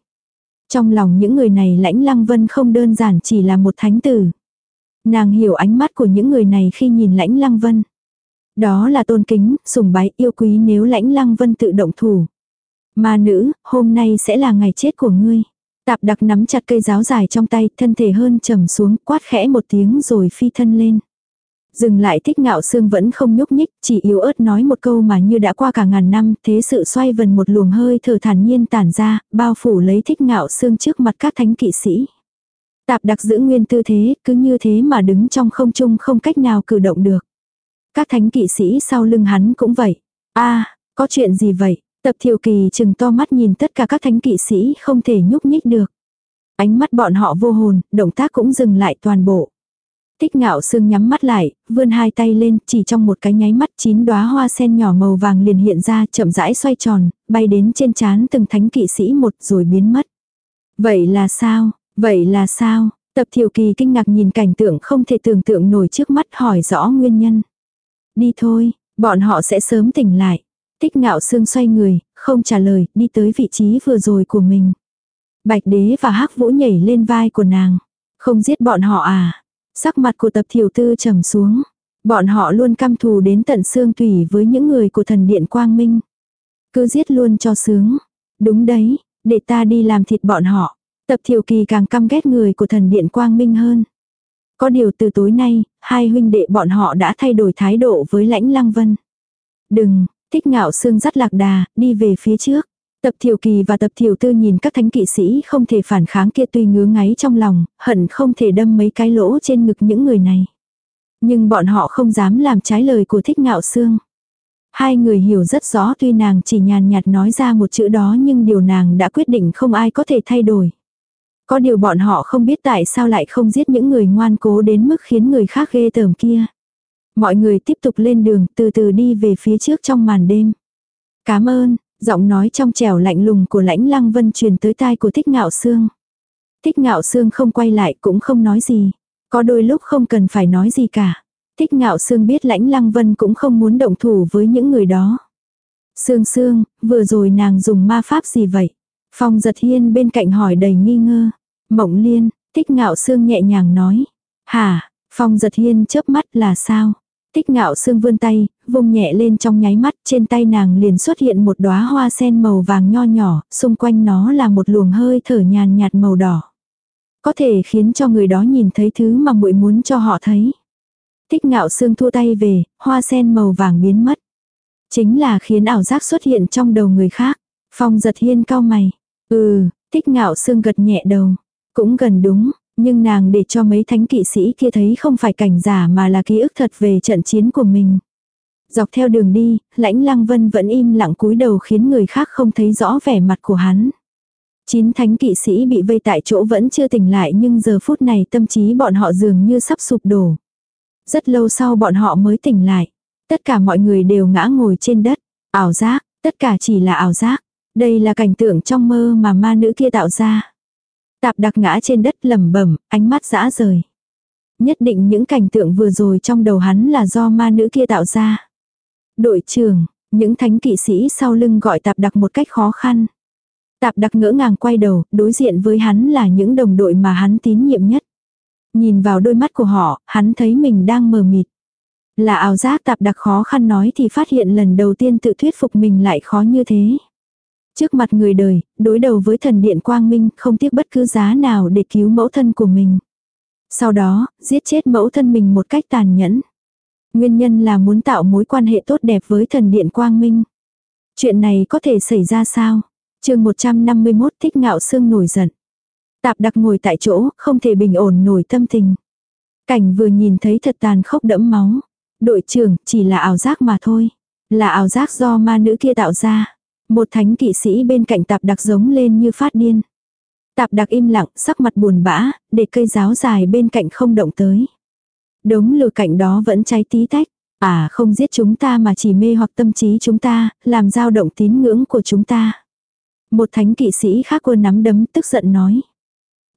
Trong lòng những người này lãnh lăng vân không đơn giản chỉ là một thánh tử. Nàng hiểu ánh mắt của những người này khi nhìn lãnh lăng vân. Đó là tôn kính, sùng bái, yêu quý nếu lãnh lăng vân tự động thủ. Mà nữ, hôm nay sẽ là ngày chết của ngươi. Tạp đặc nắm chặt cây giáo dài trong tay, thân thể hơn trầm xuống, quát khẽ một tiếng rồi phi thân lên. Dừng lại thích ngạo xương vẫn không nhúc nhích, chỉ yếu ớt nói một câu mà như đã qua cả ngàn năm, thế sự xoay vần một luồng hơi thở thản nhiên tản ra, bao phủ lấy thích ngạo xương trước mặt các thánh kỵ sĩ. Tạp đặc giữ nguyên tư thế, cứ như thế mà đứng trong không trung không cách nào cử động được. Các thánh kỵ sĩ sau lưng hắn cũng vậy. a có chuyện gì vậy? Tập thiều kỳ chừng to mắt nhìn tất cả các thánh kỵ sĩ không thể nhúc nhích được. Ánh mắt bọn họ vô hồn, động tác cũng dừng lại toàn bộ. Tích ngạo sương nhắm mắt lại, vươn hai tay lên, chỉ trong một cái nháy mắt chín đóa hoa sen nhỏ màu vàng liền hiện ra chậm rãi xoay tròn, bay đến trên trán từng thánh kỵ sĩ một rồi biến mất. Vậy là sao, vậy là sao, tập thiểu kỳ kinh ngạc nhìn cảnh tượng không thể tưởng tượng nổi trước mắt hỏi rõ nguyên nhân. Đi thôi, bọn họ sẽ sớm tỉnh lại. Tích ngạo sương xoay người, không trả lời, đi tới vị trí vừa rồi của mình. Bạch đế và hắc vũ nhảy lên vai của nàng. Không giết bọn họ à, Sắc mặt của tập thiểu tư trầm xuống. Bọn họ luôn căm thù đến tận xương tủy với những người của thần điện quang minh. Cứ giết luôn cho sướng. Đúng đấy, để ta đi làm thịt bọn họ. Tập thiểu kỳ càng căm ghét người của thần điện quang minh hơn. Có điều từ tối nay, hai huynh đệ bọn họ đã thay đổi thái độ với lãnh lăng vân. Đừng, thích ngạo xương dắt lạc đà, đi về phía trước. Tập thiểu kỳ và tập thiểu tư nhìn các thánh kỵ sĩ không thể phản kháng kia tuy ngứa ngáy trong lòng, hận không thể đâm mấy cái lỗ trên ngực những người này. Nhưng bọn họ không dám làm trái lời của thích ngạo xương. Hai người hiểu rất rõ tuy nàng chỉ nhàn nhạt nói ra một chữ đó nhưng điều nàng đã quyết định không ai có thể thay đổi. Có điều bọn họ không biết tại sao lại không giết những người ngoan cố đến mức khiến người khác ghê tởm kia. Mọi người tiếp tục lên đường từ từ đi về phía trước trong màn đêm. Cảm ơn, Giọng nói trong trẻo lạnh lùng của lãnh lăng vân truyền tới tai của thích ngạo xương. Thích ngạo xương không quay lại cũng không nói gì. Có đôi lúc không cần phải nói gì cả. Thích ngạo xương biết lãnh lăng vân cũng không muốn động thủ với những người đó. Sương sương, vừa rồi nàng dùng ma pháp gì vậy? Phong giật hiên bên cạnh hỏi đầy nghi ngơ. Mộng liên, thích ngạo sương nhẹ nhàng nói. Hả, phong giật hiên chớp mắt là sao? Tích ngạo sương vươn tay, vùng nhẹ lên trong nháy mắt, trên tay nàng liền xuất hiện một đóa hoa sen màu vàng nho nhỏ, xung quanh nó là một luồng hơi thở nhàn nhạt màu đỏ. Có thể khiến cho người đó nhìn thấy thứ mà muội muốn cho họ thấy. Tích ngạo sương thua tay về, hoa sen màu vàng biến mất. Chính là khiến ảo giác xuất hiện trong đầu người khác. Phong giật hiên cao mày. Ừ, tích ngạo sương gật nhẹ đầu. Cũng gần đúng, nhưng nàng để cho mấy thánh kỵ sĩ kia thấy không phải cảnh giả mà là ký ức thật về trận chiến của mình. Dọc theo đường đi, lãnh lăng vân vẫn im lặng cúi đầu khiến người khác không thấy rõ vẻ mặt của hắn. Chín thánh kỵ sĩ bị vây tại chỗ vẫn chưa tỉnh lại nhưng giờ phút này tâm trí bọn họ dường như sắp sụp đổ. Rất lâu sau bọn họ mới tỉnh lại. Tất cả mọi người đều ngã ngồi trên đất. Ảo giác, tất cả chỉ là ảo giác. Đây là cảnh tượng trong mơ mà ma nữ kia tạo ra. Tạp đặc ngã trên đất lẩm bẩm, ánh mắt dã rời. Nhất định những cảnh tượng vừa rồi trong đầu hắn là do ma nữ kia tạo ra. Đội trưởng, những thánh kỵ sĩ sau lưng gọi tạp đặc một cách khó khăn. Tạp đặc ngỡ ngàng quay đầu, đối diện với hắn là những đồng đội mà hắn tín nhiệm nhất. Nhìn vào đôi mắt của họ, hắn thấy mình đang mờ mịt. Là ảo giác tạp đặc khó khăn nói thì phát hiện lần đầu tiên tự thuyết phục mình lại khó như thế. Trước mặt người đời, đối đầu với thần điện quang minh không tiếc bất cứ giá nào để cứu mẫu thân của mình. Sau đó, giết chết mẫu thân mình một cách tàn nhẫn. Nguyên nhân là muốn tạo mối quan hệ tốt đẹp với thần điện quang minh. Chuyện này có thể xảy ra sao? chương 151 thích ngạo xương nổi giận. Tạp đặc ngồi tại chỗ, không thể bình ổn nổi tâm tình. Cảnh vừa nhìn thấy thật tàn khốc đẫm máu. Đội trưởng, chỉ là ảo giác mà thôi. Là ảo giác do ma nữ kia tạo ra. Một thánh kỵ sĩ bên cạnh tạp đặc giống lên như phát điên. Tạp đặc im lặng, sắc mặt buồn bã, để cây giáo dài bên cạnh không động tới. Đống lửa cạnh đó vẫn cháy tí tách. À không giết chúng ta mà chỉ mê hoặc tâm trí chúng ta, làm dao động tín ngưỡng của chúng ta. Một thánh kỵ sĩ khác quân nắm đấm tức giận nói.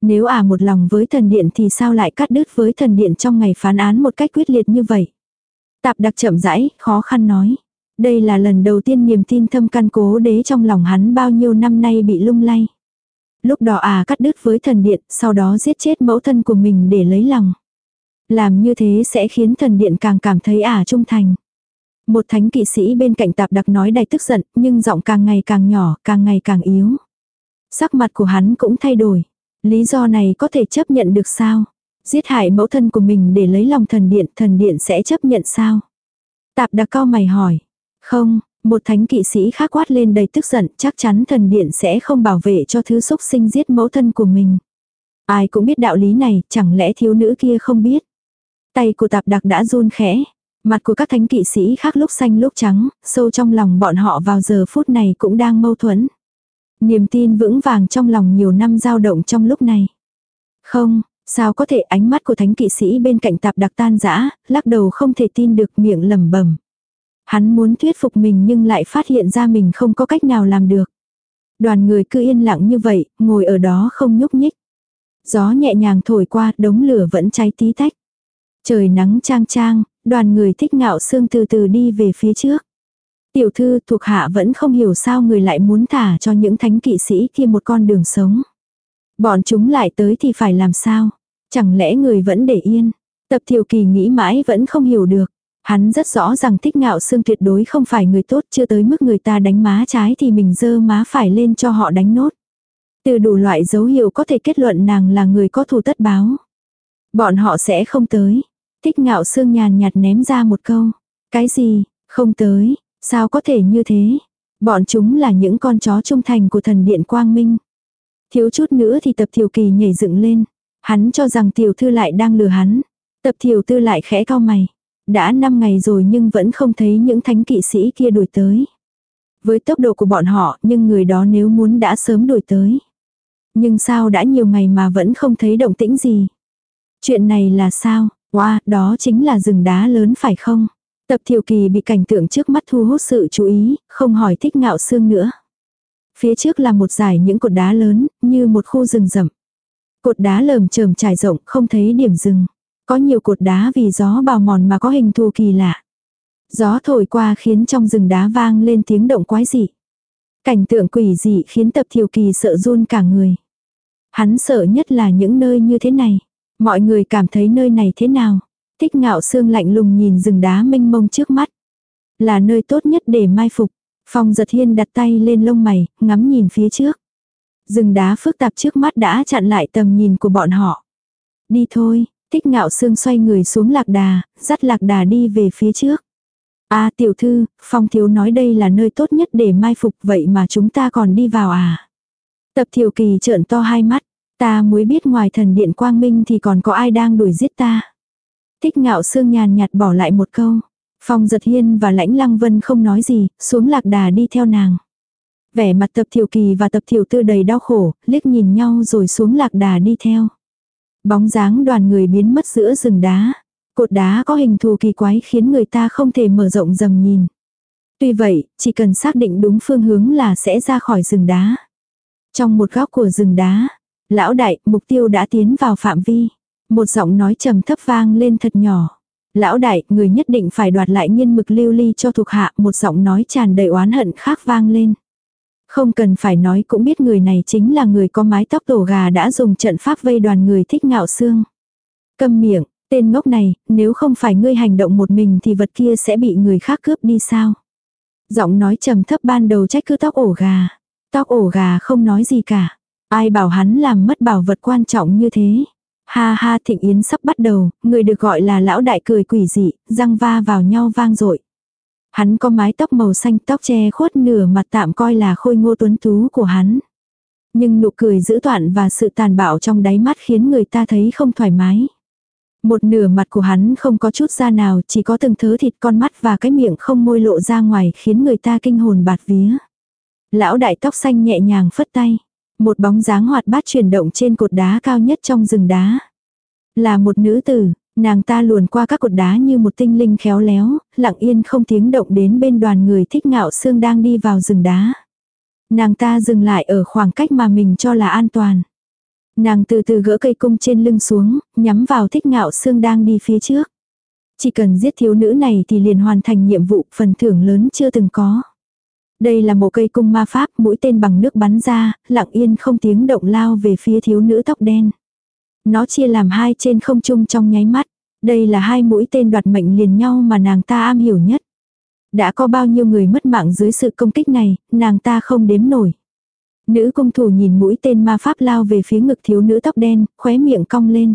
Nếu à một lòng với thần điện thì sao lại cắt đứt với thần điện trong ngày phán án một cách quyết liệt như vậy? Tạp đặc chậm rãi, khó khăn nói. Đây là lần đầu tiên niềm tin thâm căn cố đế trong lòng hắn bao nhiêu năm nay bị lung lay. Lúc đó à cắt đứt với thần điện, sau đó giết chết mẫu thân của mình để lấy lòng. Làm như thế sẽ khiến thần điện càng cảm thấy à trung thành. Một thánh kỵ sĩ bên cạnh tạp đặc nói đầy tức giận, nhưng giọng càng ngày càng nhỏ, càng ngày càng yếu. Sắc mặt của hắn cũng thay đổi. Lý do này có thể chấp nhận được sao? Giết hại mẫu thân của mình để lấy lòng thần điện, thần điện sẽ chấp nhận sao? Tạp đặc cao mày hỏi. Không, một thánh kỵ sĩ khác quát lên đầy tức giận, chắc chắn thần điện sẽ không bảo vệ cho thứ xúc sinh giết mẫu thân của mình. Ai cũng biết đạo lý này, chẳng lẽ thiếu nữ kia không biết. Tay của tạp đặc đã run khẽ. Mặt của các thánh kỵ sĩ khác lúc xanh lúc trắng, sâu trong lòng bọn họ vào giờ phút này cũng đang mâu thuẫn. Niềm tin vững vàng trong lòng nhiều năm dao động trong lúc này. Không, sao có thể ánh mắt của thánh kỵ sĩ bên cạnh tạp đặc tan dã lắc đầu không thể tin được miệng lẩm bẩm Hắn muốn thuyết phục mình nhưng lại phát hiện ra mình không có cách nào làm được. Đoàn người cứ yên lặng như vậy, ngồi ở đó không nhúc nhích. Gió nhẹ nhàng thổi qua, đống lửa vẫn cháy tí tách. Trời nắng trang trang, đoàn người thích ngạo sương từ từ đi về phía trước. Tiểu thư thuộc hạ vẫn không hiểu sao người lại muốn thả cho những thánh kỵ sĩ kia một con đường sống. Bọn chúng lại tới thì phải làm sao? Chẳng lẽ người vẫn để yên? Tập thiểu kỳ nghĩ mãi vẫn không hiểu được. Hắn rất rõ rằng thích ngạo xương tuyệt đối không phải người tốt chưa tới mức người ta đánh má trái thì mình dơ má phải lên cho họ đánh nốt. Từ đủ loại dấu hiệu có thể kết luận nàng là người có thù tất báo. Bọn họ sẽ không tới. Thích ngạo xương nhàn nhạt ném ra một câu. Cái gì, không tới, sao có thể như thế? Bọn chúng là những con chó trung thành của thần điện quang minh. Thiếu chút nữa thì tập thiểu kỳ nhảy dựng lên. Hắn cho rằng tiểu thư lại đang lừa hắn. Tập thiểu tư lại khẽ cao mày. Đã 5 ngày rồi nhưng vẫn không thấy những thánh kỵ sĩ kia đuổi tới. Với tốc độ của bọn họ nhưng người đó nếu muốn đã sớm đuổi tới. Nhưng sao đã nhiều ngày mà vẫn không thấy động tĩnh gì. Chuyện này là sao? Wow, đó chính là rừng đá lớn phải không? Tập thiểu kỳ bị cảnh tượng trước mắt thu hút sự chú ý, không hỏi thích ngạo xương nữa. Phía trước là một dải những cột đá lớn, như một khu rừng rậm. Cột đá lởm chởm trải rộng, không thấy điểm dừng. Có nhiều cột đá vì gió bào mòn mà có hình thù kỳ lạ. Gió thổi qua khiến trong rừng đá vang lên tiếng động quái dị. Cảnh tượng quỷ dị khiến tập thiểu kỳ sợ run cả người. Hắn sợ nhất là những nơi như thế này. Mọi người cảm thấy nơi này thế nào? Thích ngạo xương lạnh lùng nhìn rừng đá mênh mông trước mắt. Là nơi tốt nhất để mai phục. Phong giật hiên đặt tay lên lông mày, ngắm nhìn phía trước. Rừng đá phức tạp trước mắt đã chặn lại tầm nhìn của bọn họ. Đi thôi, thích ngạo xương xoay người xuống lạc đà, dắt lạc đà đi về phía trước. a tiểu thư, phong thiếu nói đây là nơi tốt nhất để mai phục vậy mà chúng ta còn đi vào à. Tập thiểu kỳ trợn to hai mắt, ta mới biết ngoài thần điện quang minh thì còn có ai đang đuổi giết ta. Thích ngạo xương nhàn nhạt bỏ lại một câu. Phong giật hiên và lãnh lăng vân không nói gì, xuống lạc đà đi theo nàng. Vẻ mặt tập thiểu kỳ và tập thiểu tư đầy đau khổ, liếc nhìn nhau rồi xuống lạc đà đi theo. Bóng dáng đoàn người biến mất giữa rừng đá. Cột đá có hình thù kỳ quái khiến người ta không thể mở rộng dầm nhìn. Tuy vậy, chỉ cần xác định đúng phương hướng là sẽ ra khỏi rừng đá. Trong một góc của rừng đá, lão đại, mục tiêu đã tiến vào phạm vi. Một giọng nói trầm thấp vang lên thật nhỏ. Lão đại, người nhất định phải đoạt lại nghiên mực lưu ly cho thuộc hạ, một giọng nói tràn đầy oán hận khác vang lên. Không cần phải nói cũng biết người này chính là người có mái tóc tổ gà đã dùng trận pháp vây đoàn người thích ngạo xương. Câm miệng, tên ngốc này, nếu không phải ngươi hành động một mình thì vật kia sẽ bị người khác cướp đi sao? Giọng nói trầm thấp ban đầu trách cứ tóc ổ gà. Tóc ổ gà không nói gì cả. Ai bảo hắn làm mất bảo vật quan trọng như thế. Ha ha thịnh yến sắp bắt đầu, người được gọi là lão đại cười quỷ dị, răng va vào nhau vang dội Hắn có mái tóc màu xanh tóc che khuất nửa mặt tạm coi là khôi ngô tuấn tú của hắn. Nhưng nụ cười dữ toạn và sự tàn bạo trong đáy mắt khiến người ta thấy không thoải mái. Một nửa mặt của hắn không có chút da nào, chỉ có từng thớ thịt con mắt và cái miệng không môi lộ ra ngoài khiến người ta kinh hồn bạt vía. Lão đại tóc xanh nhẹ nhàng phất tay. Một bóng dáng hoạt bát chuyển động trên cột đá cao nhất trong rừng đá. Là một nữ tử, nàng ta luồn qua các cột đá như một tinh linh khéo léo, lặng yên không tiếng động đến bên đoàn người thích ngạo xương đang đi vào rừng đá. Nàng ta dừng lại ở khoảng cách mà mình cho là an toàn. Nàng từ từ gỡ cây cung trên lưng xuống, nhắm vào thích ngạo xương đang đi phía trước. Chỉ cần giết thiếu nữ này thì liền hoàn thành nhiệm vụ phần thưởng lớn chưa từng có. Đây là một cây cung ma pháp, mũi tên bằng nước bắn ra, lặng yên không tiếng động lao về phía thiếu nữ tóc đen. Nó chia làm hai trên không trung trong nháy mắt. Đây là hai mũi tên đoạt mệnh liền nhau mà nàng ta am hiểu nhất. Đã có bao nhiêu người mất mạng dưới sự công kích này, nàng ta không đếm nổi. Nữ công thủ nhìn mũi tên ma pháp lao về phía ngực thiếu nữ tóc đen, khóe miệng cong lên.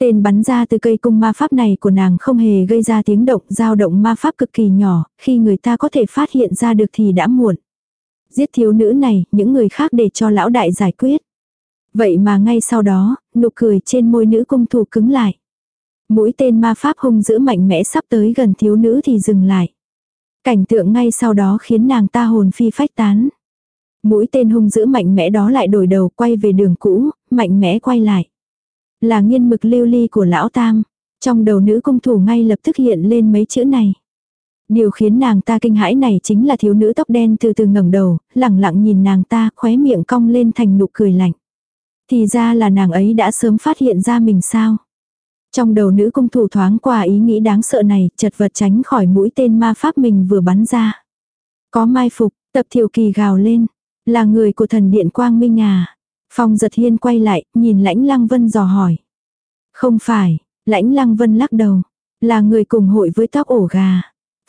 Tên bắn ra từ cây cung ma pháp này của nàng không hề gây ra tiếng động, dao động ma pháp cực kỳ nhỏ, khi người ta có thể phát hiện ra được thì đã muộn. Giết thiếu nữ này, những người khác để cho lão đại giải quyết. Vậy mà ngay sau đó, nụ cười trên môi nữ cung thủ cứng lại. Mũi tên ma pháp hung dữ mạnh mẽ sắp tới gần thiếu nữ thì dừng lại. Cảnh tượng ngay sau đó khiến nàng ta hồn phi phách tán. Mũi tên hung dữ mạnh mẽ đó lại đổi đầu quay về đường cũ, mạnh mẽ quay lại. Là nghiên mực lưu ly của lão tam. Trong đầu nữ cung thủ ngay lập tức hiện lên mấy chữ này. Điều khiến nàng ta kinh hãi này chính là thiếu nữ tóc đen từ từ ngẩng đầu, lẳng lặng nhìn nàng ta, khóe miệng cong lên thành nụ cười lạnh. Thì ra là nàng ấy đã sớm phát hiện ra mình sao. Trong đầu nữ cung thủ thoáng qua ý nghĩ đáng sợ này, chật vật tránh khỏi mũi tên ma pháp mình vừa bắn ra. Có mai phục, tập thiểu kỳ gào lên. Là người của thần điện Quang Minh à. Phong giật hiên quay lại, nhìn lãnh lăng vân dò hỏi. Không phải, lãnh lăng vân lắc đầu. Là người cùng hội với tóc ổ gà.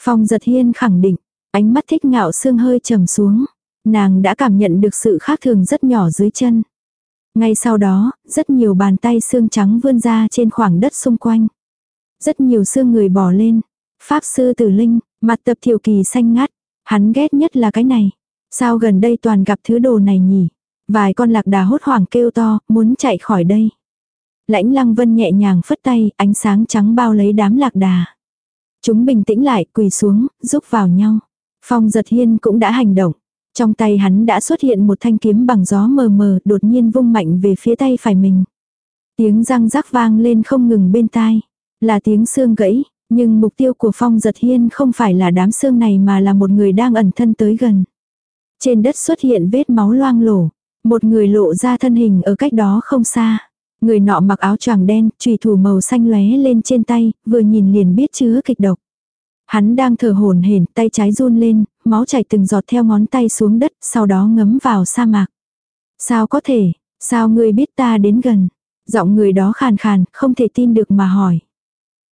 Phong giật hiên khẳng định, ánh mắt thích ngạo xương hơi trầm xuống. Nàng đã cảm nhận được sự khác thường rất nhỏ dưới chân. Ngay sau đó, rất nhiều bàn tay xương trắng vươn ra trên khoảng đất xung quanh. Rất nhiều xương người bỏ lên. Pháp sư tử linh, mặt tập thiểu kỳ xanh ngắt. Hắn ghét nhất là cái này. Sao gần đây toàn gặp thứ đồ này nhỉ? Vài con lạc đà hốt hoảng kêu to, muốn chạy khỏi đây. Lãnh lăng vân nhẹ nhàng phất tay, ánh sáng trắng bao lấy đám lạc đà. Chúng bình tĩnh lại, quỳ xuống, giúp vào nhau. Phong giật hiên cũng đã hành động. Trong tay hắn đã xuất hiện một thanh kiếm bằng gió mờ mờ, đột nhiên vung mạnh về phía tay phải mình. Tiếng răng rắc vang lên không ngừng bên tai. Là tiếng xương gãy, nhưng mục tiêu của Phong giật hiên không phải là đám xương này mà là một người đang ẩn thân tới gần. Trên đất xuất hiện vết máu loang lổ. Một người lộ ra thân hình ở cách đó không xa. Người nọ mặc áo choàng đen, trùy thủ màu xanh lóe lên trên tay, vừa nhìn liền biết chứa kịch độc. Hắn đang thở hổn hển, tay trái run lên, máu chảy từng giọt theo ngón tay xuống đất, sau đó ngấm vào sa mạc. Sao có thể, Sao ngươi biết ta đến gần? Giọng người đó khàn khàn, không thể tin được mà hỏi.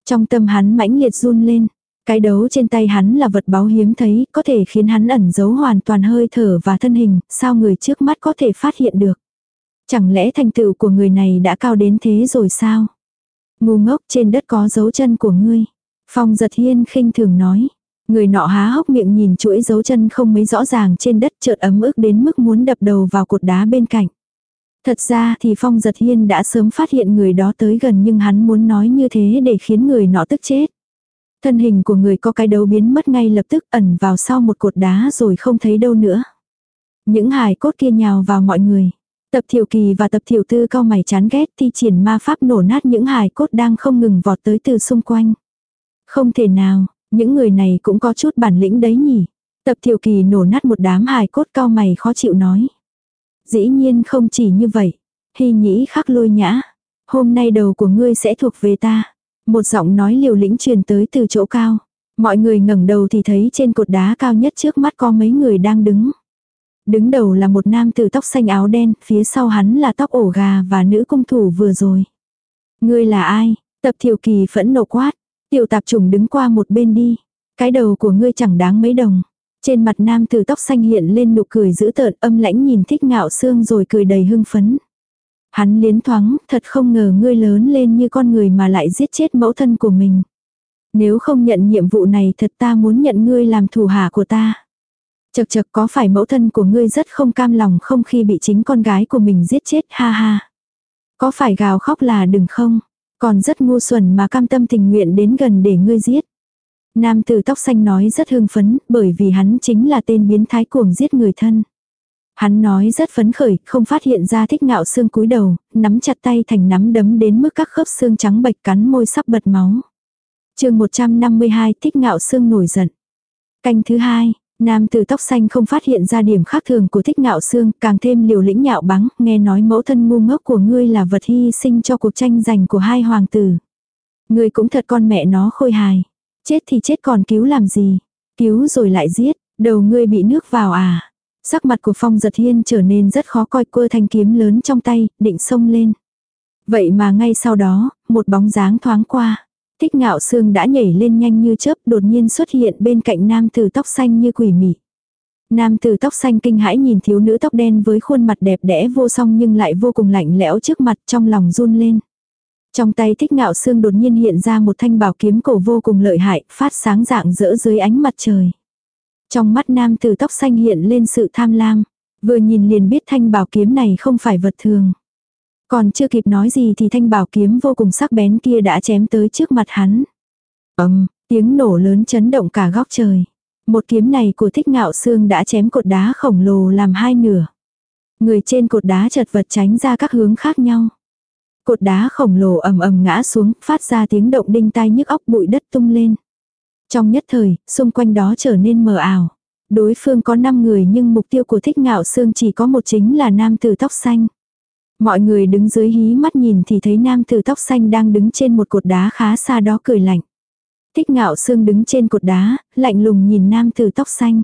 Trong tâm hắn mãnh liệt run lên. Cái đấu trên tay hắn là vật báo hiếm thấy, có thể khiến hắn ẩn giấu hoàn toàn hơi thở và thân hình, sao người trước mắt có thể phát hiện được. Chẳng lẽ thành tựu của người này đã cao đến thế rồi sao? Ngu ngốc trên đất có dấu chân của ngươi. Phong giật hiên khinh thường nói. Người nọ há hốc miệng nhìn chuỗi dấu chân không mấy rõ ràng trên đất chợt ấm ức đến mức muốn đập đầu vào cột đá bên cạnh. Thật ra thì Phong giật hiên đã sớm phát hiện người đó tới gần nhưng hắn muốn nói như thế để khiến người nọ tức chết. Thân hình của người có cái đấu biến mất ngay lập tức ẩn vào sau một cột đá rồi không thấy đâu nữa. Những hài cốt kia nhào vào mọi người. Tập thiểu kỳ và tập thiểu tư cao mày chán ghét thi triển ma pháp nổ nát những hài cốt đang không ngừng vọt tới từ xung quanh. Không thể nào, những người này cũng có chút bản lĩnh đấy nhỉ. Tập thiểu kỳ nổ nát một đám hài cốt cao mày khó chịu nói. Dĩ nhiên không chỉ như vậy. Hy nhĩ khắc lôi nhã. Hôm nay đầu của ngươi sẽ thuộc về ta. Một giọng nói liều lĩnh truyền tới từ chỗ cao. Mọi người ngẩng đầu thì thấy trên cột đá cao nhất trước mắt có mấy người đang đứng. Đứng đầu là một nam tử tóc xanh áo đen, phía sau hắn là tóc ổ gà và nữ cung thủ vừa rồi. Ngươi là ai? Tập thiểu kỳ phẫn nộ quát. Tiểu tạp trùng đứng qua một bên đi. Cái đầu của ngươi chẳng đáng mấy đồng. Trên mặt nam tử tóc xanh hiện lên nụ cười dữ tợn âm lãnh nhìn thích ngạo xương rồi cười đầy hưng phấn. Hắn liến thoáng, thật không ngờ ngươi lớn lên như con người mà lại giết chết mẫu thân của mình. Nếu không nhận nhiệm vụ này thật ta muốn nhận ngươi làm thủ hạ của ta. Chật chật có phải mẫu thân của ngươi rất không cam lòng không khi bị chính con gái của mình giết chết ha ha. Có phải gào khóc là đừng không, còn rất ngu xuẩn mà cam tâm tình nguyện đến gần để ngươi giết. Nam tử tóc xanh nói rất hưng phấn bởi vì hắn chính là tên biến thái cuồng giết người thân. Hắn nói rất phấn khởi, không phát hiện ra thích ngạo xương cúi đầu, nắm chặt tay thành nắm đấm đến mức các khớp xương trắng bạch cắn môi sắp bật máu. chương 152 thích ngạo xương nổi giận. Canh thứ hai, nam tử tóc xanh không phát hiện ra điểm khác thường của thích ngạo xương, càng thêm liều lĩnh nhạo báng, nghe nói mẫu thân ngu ngốc của ngươi là vật hy sinh cho cuộc tranh giành của hai hoàng tử. Ngươi cũng thật con mẹ nó khôi hài. Chết thì chết còn cứu làm gì? Cứu rồi lại giết, đầu ngươi bị nước vào à? Sắc mặt của Phong giật hiên trở nên rất khó coi quơ thanh kiếm lớn trong tay, định xông lên. Vậy mà ngay sau đó, một bóng dáng thoáng qua. Thích ngạo sương đã nhảy lên nhanh như chớp đột nhiên xuất hiện bên cạnh nam tử tóc xanh như quỷ mị. Nam tử tóc xanh kinh hãi nhìn thiếu nữ tóc đen với khuôn mặt đẹp đẽ vô song nhưng lại vô cùng lạnh lẽo trước mặt trong lòng run lên. Trong tay thích ngạo xương đột nhiên hiện ra một thanh bảo kiếm cổ vô cùng lợi hại, phát sáng dạng rỡ dưới ánh mặt trời. Trong mắt nam tử tóc xanh hiện lên sự tham lam. Vừa nhìn liền biết thanh bảo kiếm này không phải vật thường. Còn chưa kịp nói gì thì thanh bảo kiếm vô cùng sắc bén kia đã chém tới trước mặt hắn. ầm, tiếng nổ lớn chấn động cả góc trời. Một kiếm này của thích ngạo xương đã chém cột đá khổng lồ làm hai nửa. Người trên cột đá chật vật tránh ra các hướng khác nhau. Cột đá khổng lồ ầm ầm ngã xuống, phát ra tiếng động đinh tai nhức óc bụi đất tung lên. Trong nhất thời, xung quanh đó trở nên mờ ảo. Đối phương có 5 người nhưng mục tiêu của thích ngạo xương chỉ có một chính là nam tử tóc xanh. Mọi người đứng dưới hí mắt nhìn thì thấy nam tử tóc xanh đang đứng trên một cột đá khá xa đó cười lạnh. Thích ngạo xương đứng trên cột đá, lạnh lùng nhìn nam tử tóc xanh.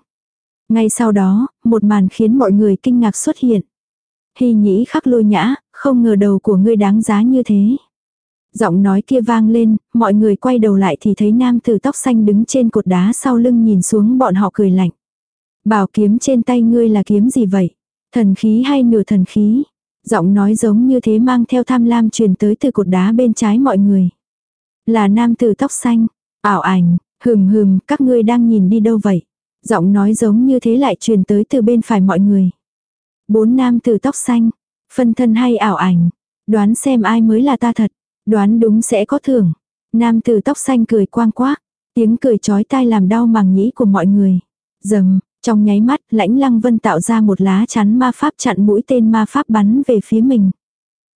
Ngay sau đó, một màn khiến mọi người kinh ngạc xuất hiện. Hy nhĩ khắc lôi nhã, không ngờ đầu của ngươi đáng giá như thế. Giọng nói kia vang lên, mọi người quay đầu lại thì thấy nam tử tóc xanh đứng trên cột đá sau lưng nhìn xuống bọn họ cười lạnh. Bảo kiếm trên tay ngươi là kiếm gì vậy? Thần khí hay nửa thần khí? Giọng nói giống như thế mang theo tham lam truyền tới từ cột đá bên trái mọi người. Là nam tử tóc xanh, ảo ảnh, hừm hừm, các ngươi đang nhìn đi đâu vậy? Giọng nói giống như thế lại truyền tới từ bên phải mọi người. Bốn nam tử tóc xanh, phân thân hay ảo ảnh, đoán xem ai mới là ta thật. Đoán đúng sẽ có thưởng. Nam tử tóc xanh cười quang quác. Tiếng cười chói tai làm đau màng nhĩ của mọi người. Dầm, trong nháy mắt, lãnh lăng vân tạo ra một lá chắn ma pháp chặn mũi tên ma pháp bắn về phía mình.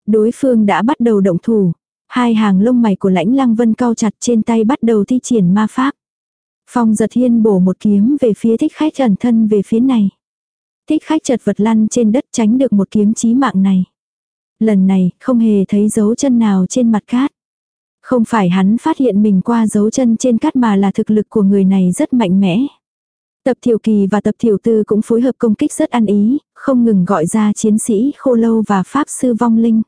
Đối phương đã bắt đầu động thủ. Hai hàng lông mày của lãnh lăng vân cao chặt trên tay bắt đầu thi triển ma pháp. Phong giật hiên bổ một kiếm về phía thích khách ẩn thân về phía này. Thích khách chật vật lăn trên đất tránh được một kiếm chí mạng này. Lần này, không hề thấy dấu chân nào trên mặt cát. Không phải hắn phát hiện mình qua dấu chân trên cát mà là thực lực của người này rất mạnh mẽ. Tập thiểu kỳ và tập thiểu tư cũng phối hợp công kích rất ăn ý, không ngừng gọi ra chiến sĩ khô lâu và pháp sư vong linh.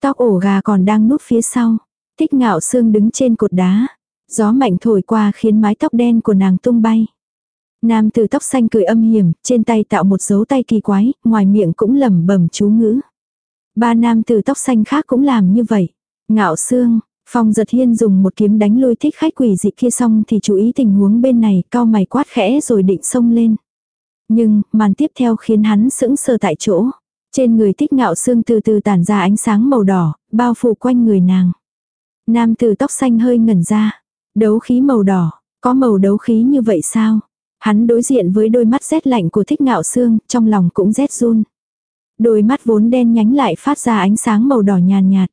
Tóc ổ gà còn đang núp phía sau. Thích ngạo xương đứng trên cột đá. Gió mạnh thổi qua khiến mái tóc đen của nàng tung bay. Nam từ tóc xanh cười âm hiểm, trên tay tạo một dấu tay kỳ quái, ngoài miệng cũng lẩm bẩm chú ngữ. Ba nam tử tóc xanh khác cũng làm như vậy. Ngạo xương, Phong giật hiên dùng một kiếm đánh lôi thích khách quỷ dị kia xong thì chú ý tình huống bên này, cao mày quát khẽ rồi định xông lên. Nhưng, màn tiếp theo khiến hắn sững sờ tại chỗ. Trên người thích ngạo xương từ từ tản ra ánh sáng màu đỏ, bao phủ quanh người nàng. Nam tử tóc xanh hơi ngẩn ra. Đấu khí màu đỏ, có màu đấu khí như vậy sao? Hắn đối diện với đôi mắt rét lạnh của thích ngạo xương, trong lòng cũng rét run. Đôi mắt vốn đen nhánh lại phát ra ánh sáng màu đỏ nhàn nhạt.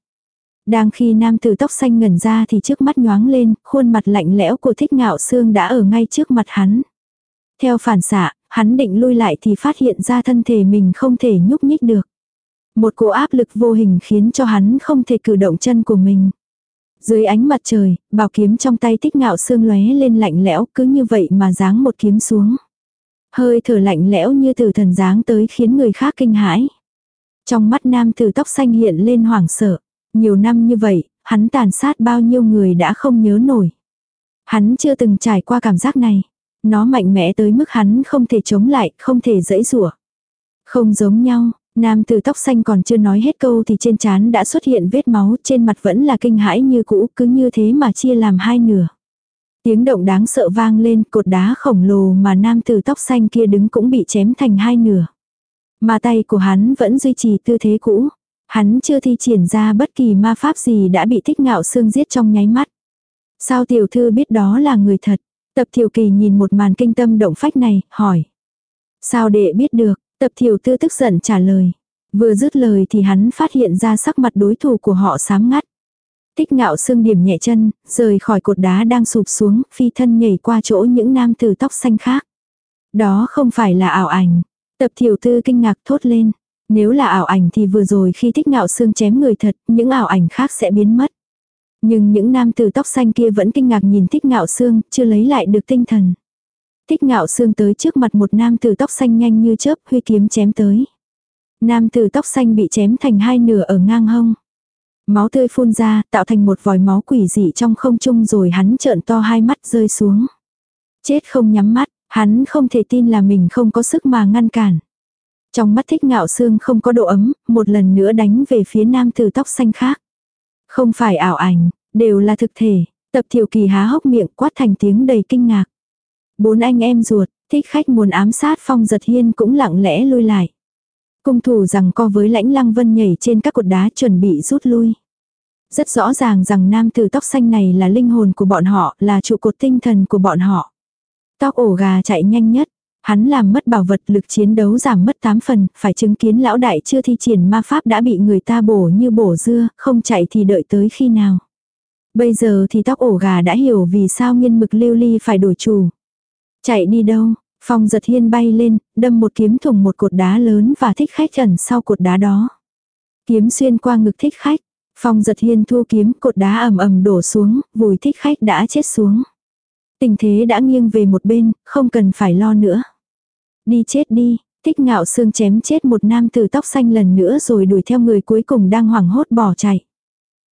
Đang khi nam tử tóc xanh ngẩn ra thì trước mắt nhoáng lên, khuôn mặt lạnh lẽo của thích ngạo xương đã ở ngay trước mặt hắn. Theo phản xạ, hắn định lui lại thì phát hiện ra thân thể mình không thể nhúc nhích được. Một cỗ áp lực vô hình khiến cho hắn không thể cử động chân của mình. Dưới ánh mặt trời, bảo kiếm trong tay thích ngạo xương lóe lên lạnh lẽo cứ như vậy mà giáng một kiếm xuống. Hơi thở lạnh lẽo như từ thần dáng tới khiến người khác kinh hãi. Trong mắt nam tử tóc xanh hiện lên hoảng sợ. Nhiều năm như vậy, hắn tàn sát bao nhiêu người đã không nhớ nổi. Hắn chưa từng trải qua cảm giác này. Nó mạnh mẽ tới mức hắn không thể chống lại, không thể dẫy rủa. Không giống nhau, nam từ tóc xanh còn chưa nói hết câu thì trên trán đã xuất hiện vết máu, trên mặt vẫn là kinh hãi như cũ, cứ như thế mà chia làm hai nửa. Tiếng động đáng sợ vang lên, cột đá khổng lồ mà nam từ tóc xanh kia đứng cũng bị chém thành hai nửa. Mà tay của hắn vẫn duy trì tư thế cũ. Hắn chưa thi triển ra bất kỳ ma pháp gì đã bị thích ngạo xương giết trong nháy mắt. Sao tiểu thư biết đó là người thật? Tập thiểu kỳ nhìn một màn kinh tâm động phách này, hỏi. Sao đệ biết được? Tập thiểu tư tức giận trả lời. Vừa dứt lời thì hắn phát hiện ra sắc mặt đối thủ của họ sám ngắt. Tích ngạo xương điểm nhẹ chân, rời khỏi cột đá đang sụp xuống, phi thân nhảy qua chỗ những nam tử tóc xanh khác. Đó không phải là ảo ảnh. Tập thiểu tư kinh ngạc thốt lên. Nếu là ảo ảnh thì vừa rồi khi thích ngạo xương chém người thật, những ảo ảnh khác sẽ biến mất. Nhưng những nam tử tóc xanh kia vẫn kinh ngạc nhìn thích ngạo xương, chưa lấy lại được tinh thần. Thích ngạo xương tới trước mặt một nam tử tóc xanh nhanh như chớp, huy kiếm chém tới. Nam tử tóc xanh bị chém thành hai nửa ở ngang hông. Máu tươi phun ra, tạo thành một vòi máu quỷ dị trong không trung rồi hắn trợn to hai mắt rơi xuống. Chết không nhắm mắt, hắn không thể tin là mình không có sức mà ngăn cản. Trong mắt thích ngạo xương không có độ ấm, một lần nữa đánh về phía nam từ tóc xanh khác. Không phải ảo ảnh, đều là thực thể. Tập thiểu kỳ há hốc miệng quát thành tiếng đầy kinh ngạc. Bốn anh em ruột, thích khách muốn ám sát phong giật hiên cũng lặng lẽ lui lại. Cung thủ rằng co với lãnh lăng vân nhảy trên các cột đá chuẩn bị rút lui. Rất rõ ràng rằng nam tử tóc xanh này là linh hồn của bọn họ, là trụ cột tinh thần của bọn họ. Tóc ổ gà chạy nhanh nhất, Hắn làm mất bảo vật lực chiến đấu giảm mất 8 phần, phải chứng kiến lão đại chưa thi triển ma pháp đã bị người ta bổ như bổ dưa, không chạy thì đợi tới khi nào. Bây giờ thì tóc ổ gà đã hiểu vì sao nghiên mực lưu ly phải đổi chủ. Chạy đi đâu, phong giật hiên bay lên, đâm một kiếm thủng một cột đá lớn và thích khách ẩn sau cột đá đó. Kiếm xuyên qua ngực thích khách, phong giật hiên thu kiếm cột đá ầm ầm đổ xuống, vùi thích khách đã chết xuống. Tình thế đã nghiêng về một bên, không cần phải lo nữa. Đi chết đi, thích ngạo xương chém chết một nam tử tóc xanh lần nữa rồi đuổi theo người cuối cùng đang hoảng hốt bỏ chạy.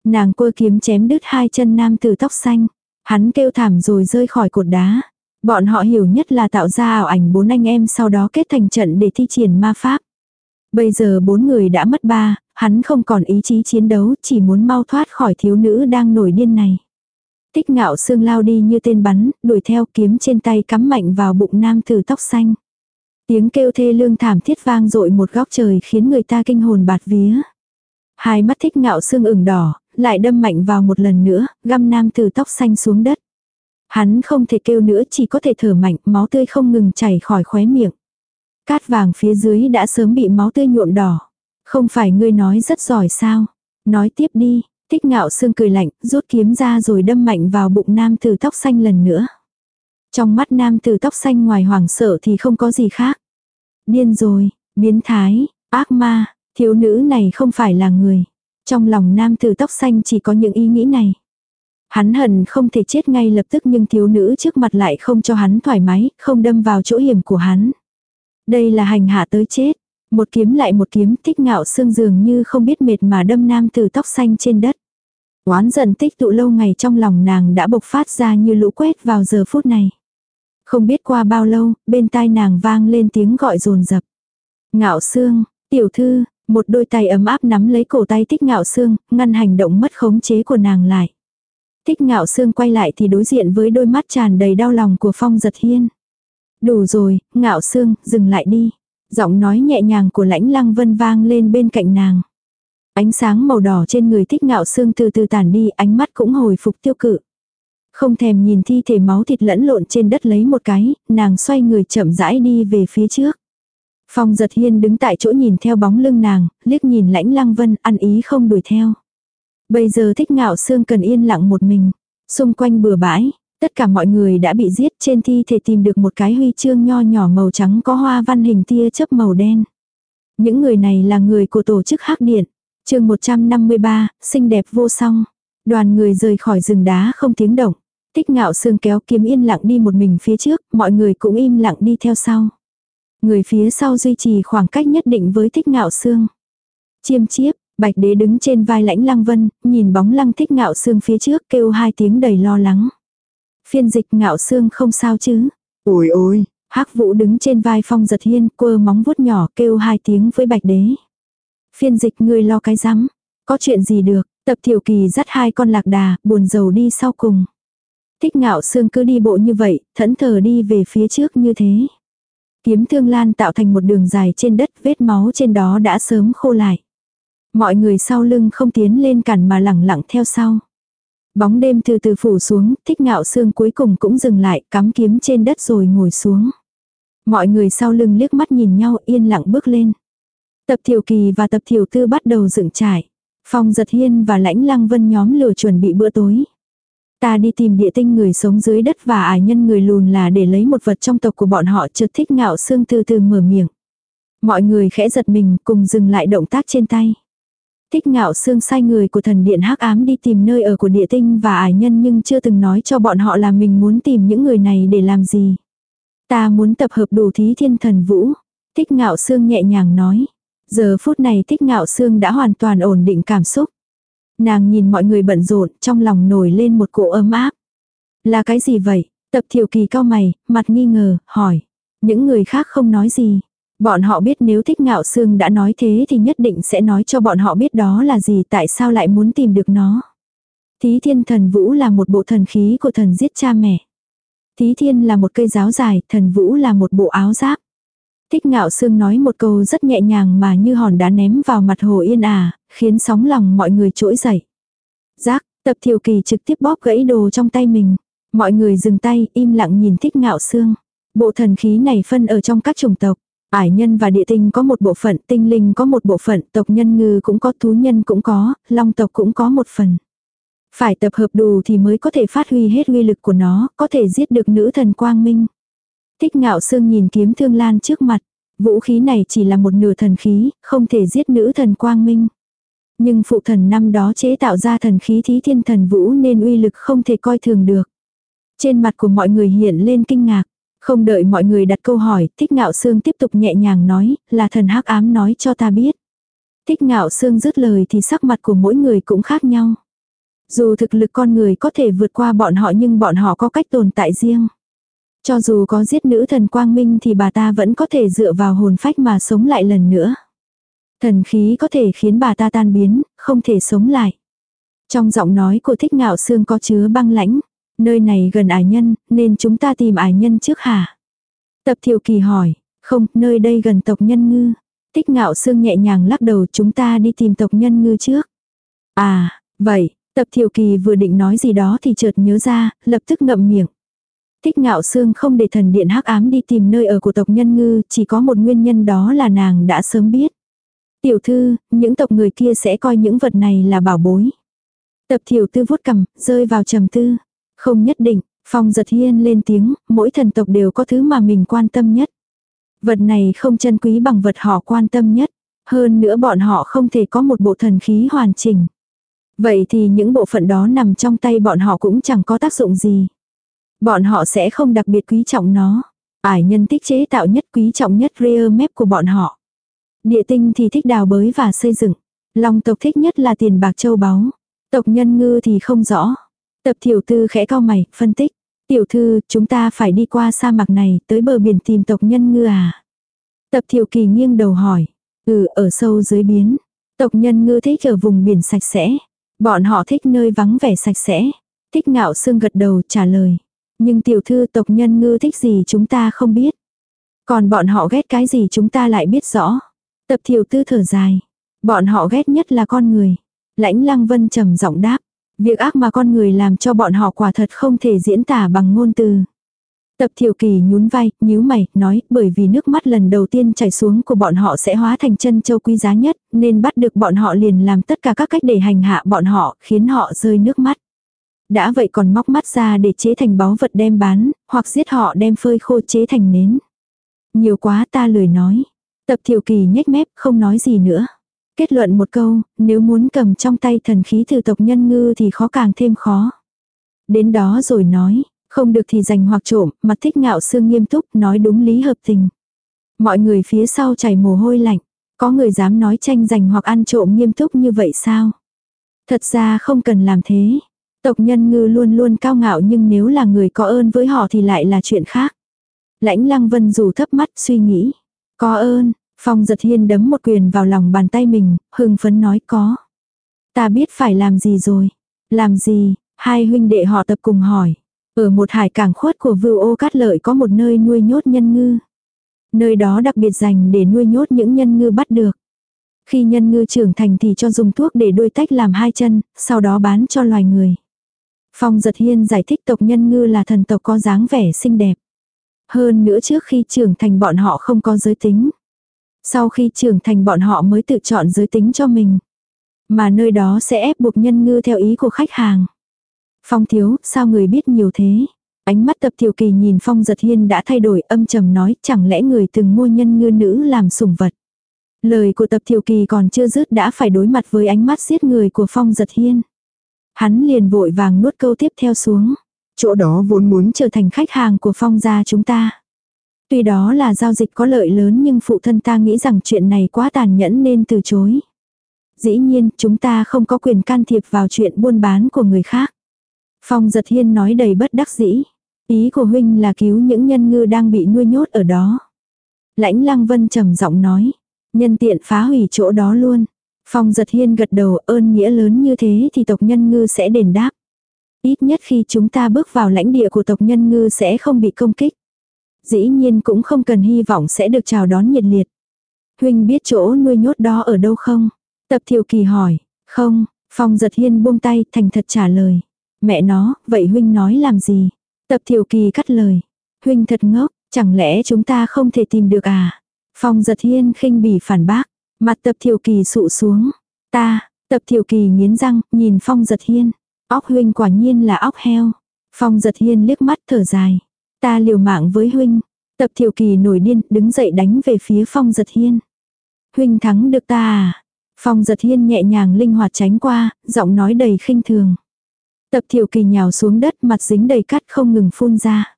Nàng cua kiếm chém đứt hai chân nam tử tóc xanh. Hắn kêu thảm rồi rơi khỏi cột đá. Bọn họ hiểu nhất là tạo ra ảo ảnh bốn anh em sau đó kết thành trận để thi triển ma pháp. Bây giờ bốn người đã mất ba, hắn không còn ý chí chiến đấu, chỉ muốn mau thoát khỏi thiếu nữ đang nổi điên này. Tích ngạo xương lao đi như tên bắn, đuổi theo kiếm trên tay cắm mạnh vào bụng nam tử tóc xanh. Tiếng kêu thê lương thảm thiết vang dội một góc trời khiến người ta kinh hồn bạt vía. Hai mắt thích ngạo xương ửng đỏ, lại đâm mạnh vào một lần nữa, găm nam tử tóc xanh xuống đất. Hắn không thể kêu nữa chỉ có thể thở mạnh, máu tươi không ngừng chảy khỏi khóe miệng. Cát vàng phía dưới đã sớm bị máu tươi nhuộm đỏ. Không phải ngươi nói rất giỏi sao? Nói tiếp đi, Thích ngạo sương cười lạnh, rút kiếm ra rồi đâm mạnh vào bụng nam tử tóc xanh lần nữa. Trong mắt nam tử tóc xanh ngoài hoàng sợ thì không có gì khác. Điên rồi, biến thái, ác ma, thiếu nữ này không phải là người. Trong lòng nam tử tóc xanh chỉ có những ý nghĩ này. Hắn hận không thể chết ngay lập tức nhưng thiếu nữ trước mặt lại không cho hắn thoải mái, không đâm vào chỗ hiểm của hắn. Đây là hành hạ tới chết. Một kiếm lại một kiếm tích ngạo xương dường như không biết mệt mà đâm nam từ tóc xanh trên đất. Oán giận tích tụ lâu ngày trong lòng nàng đã bộc phát ra như lũ quét vào giờ phút này. Không biết qua bao lâu, bên tai nàng vang lên tiếng gọi rồn rập. Ngạo xương, tiểu thư, một đôi tay ấm áp nắm lấy cổ tay tích ngạo xương, ngăn hành động mất khống chế của nàng lại. Thích ngạo xương quay lại thì đối diện với đôi mắt tràn đầy đau lòng của phong giật hiên. Đủ rồi, ngạo xương, dừng lại đi. Giọng nói nhẹ nhàng của lãnh lăng vân vang lên bên cạnh nàng. Ánh sáng màu đỏ trên người thích ngạo xương từ từ tàn đi, ánh mắt cũng hồi phục tiêu cự. Không thèm nhìn thi thể máu thịt lẫn lộn trên đất lấy một cái, nàng xoay người chậm rãi đi về phía trước. Phong giật hiên đứng tại chỗ nhìn theo bóng lưng nàng, liếc nhìn lãnh lăng vân, ăn ý không đuổi theo. Bây giờ thích ngạo xương cần yên lặng một mình. Xung quanh bừa bãi, tất cả mọi người đã bị giết trên thi thể tìm được một cái huy chương nho nhỏ màu trắng có hoa văn hình tia chớp màu đen. Những người này là người của tổ chức hắc điện. chương 153, xinh đẹp vô song. Đoàn người rời khỏi rừng đá không tiếng động. Tích ngạo xương kéo kiếm yên lặng đi một mình phía trước, mọi người cũng im lặng đi theo sau. Người phía sau duy trì khoảng cách nhất định với thích ngạo xương. Chiêm chiếp, bạch đế đứng trên vai lãnh lăng vân, nhìn bóng lăng thích ngạo xương phía trước kêu hai tiếng đầy lo lắng. Phiên dịch ngạo xương không sao chứ. Ôi ôi, hắc vũ đứng trên vai phong giật hiên quơ móng vuốt nhỏ kêu hai tiếng với bạch đế. Phiên dịch người lo cái rắm Có chuyện gì được, tập thiểu kỳ dắt hai con lạc đà, buồn rầu đi sau cùng. Thích ngạo xương cứ đi bộ như vậy, thẫn thờ đi về phía trước như thế. Kiếm thương lan tạo thành một đường dài trên đất vết máu trên đó đã sớm khô lại. Mọi người sau lưng không tiến lên cản mà lẳng lặng theo sau. Bóng đêm từ từ phủ xuống, thích ngạo xương cuối cùng cũng dừng lại, cắm kiếm trên đất rồi ngồi xuống. Mọi người sau lưng liếc mắt nhìn nhau yên lặng bước lên. Tập thiểu kỳ và tập thiểu tư bắt đầu dựng trải. Phong giật hiên và lãnh lăng vân nhóm lửa chuẩn bị bữa tối. Ta đi tìm địa tinh người sống dưới đất và ải nhân người lùn là để lấy một vật trong tộc của bọn họ chợt thích ngạo xương từ từ mở miệng. Mọi người khẽ giật mình cùng dừng lại động tác trên tay. Thích ngạo xương sai người của thần điện hắc ám đi tìm nơi ở của địa tinh và ải nhân nhưng chưa từng nói cho bọn họ là mình muốn tìm những người này để làm gì. Ta muốn tập hợp đủ thí thiên thần vũ. Thích ngạo xương nhẹ nhàng nói. Giờ phút này thích ngạo xương đã hoàn toàn ổn định cảm xúc. Nàng nhìn mọi người bận rộn, trong lòng nổi lên một cỗ ấm áp. Là cái gì vậy? Tập thiểu kỳ cao mày, mặt nghi ngờ, hỏi. Những người khác không nói gì. Bọn họ biết nếu thích ngạo xương đã nói thế thì nhất định sẽ nói cho bọn họ biết đó là gì tại sao lại muốn tìm được nó. Thí thiên thần vũ là một bộ thần khí của thần giết cha mẹ. Thí thiên là một cây giáo dài, thần vũ là một bộ áo giáp. Thích ngạo sương nói một câu rất nhẹ nhàng mà như hòn đá ném vào mặt hồ yên ả, khiến sóng lòng mọi người trỗi dậy. Giác, tập thiều kỳ trực tiếp bóp gãy đồ trong tay mình. Mọi người dừng tay, im lặng nhìn thích ngạo sương. Bộ thần khí này phân ở trong các chủng tộc. Ải nhân và địa tinh có một bộ phận, tinh linh có một bộ phận, tộc nhân ngư cũng có, thú nhân cũng có, long tộc cũng có một phần. Phải tập hợp đủ thì mới có thể phát huy hết uy lực của nó, có thể giết được nữ thần quang minh. Thích ngạo sương nhìn kiếm thương lan trước mặt. Vũ khí này chỉ là một nửa thần khí, không thể giết nữ thần quang minh. Nhưng phụ thần năm đó chế tạo ra thần khí thí thiên thần vũ nên uy lực không thể coi thường được. Trên mặt của mọi người hiện lên kinh ngạc. Không đợi mọi người đặt câu hỏi, thích ngạo sương tiếp tục nhẹ nhàng nói, là thần hắc ám nói cho ta biết. Thích ngạo sương dứt lời thì sắc mặt của mỗi người cũng khác nhau. Dù thực lực con người có thể vượt qua bọn họ nhưng bọn họ có cách tồn tại riêng. Cho dù có giết nữ thần quang minh thì bà ta vẫn có thể dựa vào hồn phách mà sống lại lần nữa. Thần khí có thể khiến bà ta tan biến, không thể sống lại. Trong giọng nói của thích ngạo xương có chứa băng lãnh. Nơi này gần ải nhân, nên chúng ta tìm ải nhân trước hả? Tập thiệu kỳ hỏi, không, nơi đây gần tộc nhân ngư. tích ngạo xương nhẹ nhàng lắc đầu chúng ta đi tìm tộc nhân ngư trước. À, vậy, tập thiệu kỳ vừa định nói gì đó thì chợt nhớ ra, lập tức ngậm miệng. Thích ngạo xương không để thần điện hắc ám đi tìm nơi ở của tộc nhân ngư, chỉ có một nguyên nhân đó là nàng đã sớm biết. Tiểu thư, những tộc người kia sẽ coi những vật này là bảo bối. Tập thiểu tư vuốt cầm, rơi vào trầm tư. Không nhất định, phong giật hiên lên tiếng, mỗi thần tộc đều có thứ mà mình quan tâm nhất. Vật này không chân quý bằng vật họ quan tâm nhất. Hơn nữa bọn họ không thể có một bộ thần khí hoàn chỉnh. Vậy thì những bộ phận đó nằm trong tay bọn họ cũng chẳng có tác dụng gì. Bọn họ sẽ không đặc biệt quý trọng nó. Ải nhân tích chế tạo nhất quý trọng nhất rear map của bọn họ. Địa tinh thì thích đào bới và xây dựng. Long tộc thích nhất là tiền bạc châu báu. Tộc nhân ngư thì không rõ. Tập tiểu thư khẽ cao mày, phân tích. Tiểu thư, chúng ta phải đi qua sa mạc này, tới bờ biển tìm tộc nhân ngư à? Tập thiểu kỳ nghiêng đầu hỏi. Ừ, ở sâu dưới biến. Tộc nhân ngư thích ở vùng biển sạch sẽ. Bọn họ thích nơi vắng vẻ sạch sẽ. Thích ngạo xương gật đầu trả lời. Nhưng tiểu thư tộc nhân ngư thích gì chúng ta không biết. Còn bọn họ ghét cái gì chúng ta lại biết rõ. Tập thiểu tư thở dài. Bọn họ ghét nhất là con người. Lãnh lăng vân trầm giọng đáp. Việc ác mà con người làm cho bọn họ quả thật không thể diễn tả bằng ngôn từ. Tập thiểu kỳ nhún vai, nhíu mày, nói, bởi vì nước mắt lần đầu tiên chảy xuống của bọn họ sẽ hóa thành chân châu quý giá nhất, nên bắt được bọn họ liền làm tất cả các cách để hành hạ bọn họ, khiến họ rơi nước mắt. Đã vậy còn móc mắt ra để chế thành báu vật đem bán, hoặc giết họ đem phơi khô chế thành nến. Nhiều quá ta lười nói. Tập thiểu kỳ nhếch mép, không nói gì nữa. Kết luận một câu, nếu muốn cầm trong tay thần khí từ tộc nhân ngư thì khó càng thêm khó. Đến đó rồi nói, không được thì giành hoặc trộm, mặt thích ngạo xương nghiêm túc, nói đúng lý hợp tình. Mọi người phía sau chảy mồ hôi lạnh, có người dám nói tranh giành hoặc ăn trộm nghiêm túc như vậy sao? Thật ra không cần làm thế. Tộc nhân ngư luôn luôn cao ngạo nhưng nếu là người có ơn với họ thì lại là chuyện khác. Lãnh lăng vân dù thấp mắt suy nghĩ. Có ơn, Phong giật hiên đấm một quyền vào lòng bàn tay mình, hưng phấn nói có. Ta biết phải làm gì rồi. Làm gì, hai huynh đệ họ tập cùng hỏi. Ở một hải cảng khuất của vưu ô cát lợi có một nơi nuôi nhốt nhân ngư. Nơi đó đặc biệt dành để nuôi nhốt những nhân ngư bắt được. Khi nhân ngư trưởng thành thì cho dùng thuốc để đôi tách làm hai chân, sau đó bán cho loài người. Phong giật hiên giải thích tộc nhân ngư là thần tộc có dáng vẻ xinh đẹp. Hơn nữa trước khi trưởng thành bọn họ không có giới tính. Sau khi trưởng thành bọn họ mới tự chọn giới tính cho mình. Mà nơi đó sẽ ép buộc nhân ngư theo ý của khách hàng. Phong thiếu, sao người biết nhiều thế? Ánh mắt tập tiểu kỳ nhìn phong giật hiên đã thay đổi âm trầm nói chẳng lẽ người từng mua nhân ngư nữ làm sủng vật. Lời của tập tiểu kỳ còn chưa dứt đã phải đối mặt với ánh mắt giết người của phong giật hiên. Hắn liền vội vàng nuốt câu tiếp theo xuống. Chỗ đó vốn muốn trở thành khách hàng của phong gia chúng ta. Tuy đó là giao dịch có lợi lớn nhưng phụ thân ta nghĩ rằng chuyện này quá tàn nhẫn nên từ chối. Dĩ nhiên, chúng ta không có quyền can thiệp vào chuyện buôn bán của người khác. Phong giật hiên nói đầy bất đắc dĩ. Ý của huynh là cứu những nhân ngư đang bị nuôi nhốt ở đó. Lãnh lăng vân trầm giọng nói. Nhân tiện phá hủy chỗ đó luôn. Phong giật hiên gật đầu ơn nghĩa lớn như thế thì tộc nhân ngư sẽ đền đáp. Ít nhất khi chúng ta bước vào lãnh địa của tộc nhân ngư sẽ không bị công kích. Dĩ nhiên cũng không cần hy vọng sẽ được chào đón nhiệt liệt. Huynh biết chỗ nuôi nhốt đó ở đâu không? Tập thiệu kỳ hỏi. Không, Phong giật hiên buông tay thành thật trả lời. Mẹ nó, vậy Huynh nói làm gì? Tập thiệu kỳ cắt lời. Huynh thật ngốc, chẳng lẽ chúng ta không thể tìm được à? Phong giật hiên khinh bỉ phản bác. Mặt tập thiệu kỳ sụ xuống. Ta, tập thiệu kỳ nghiến răng, nhìn phong giật hiên. Óc huynh quả nhiên là óc heo. Phong giật hiên liếc mắt thở dài. Ta liều mạng với huynh. Tập thiểu kỳ nổi điên, đứng dậy đánh về phía phong giật hiên. Huynh thắng được ta à? Phong giật hiên nhẹ nhàng linh hoạt tránh qua, giọng nói đầy khinh thường. Tập thiểu kỳ nhào xuống đất mặt dính đầy cắt không ngừng phun ra.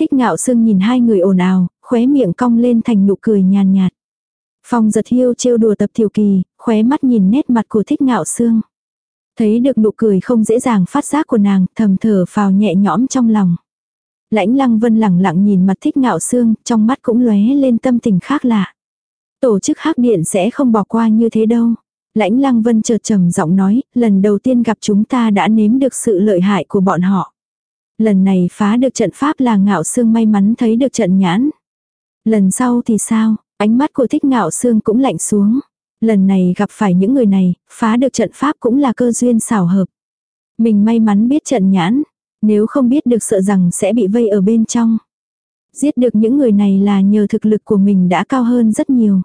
Thích ngạo sương nhìn hai người ồn ào, khóe miệng cong lên thành nụ cười nhàn nhạt. Phong giật hiêu trêu đùa tập thiểu kỳ, khóe mắt nhìn nét mặt của thích ngạo sương. Thấy được nụ cười không dễ dàng phát giác của nàng, thầm thở phào nhẹ nhõm trong lòng. Lãnh lăng vân lẳng lặng nhìn mặt thích ngạo xương, trong mắt cũng lóe lên tâm tình khác lạ. Tổ chức hắc điện sẽ không bỏ qua như thế đâu. Lãnh lăng vân chợt trầm giọng nói, lần đầu tiên gặp chúng ta đã nếm được sự lợi hại của bọn họ. Lần này phá được trận pháp là ngạo xương may mắn thấy được trận nhãn. Lần sau thì sao, ánh mắt của thích ngạo xương cũng lạnh xuống. Lần này gặp phải những người này, phá được trận pháp cũng là cơ duyên xảo hợp. Mình may mắn biết trận nhãn, nếu không biết được sợ rằng sẽ bị vây ở bên trong. Giết được những người này là nhờ thực lực của mình đã cao hơn rất nhiều.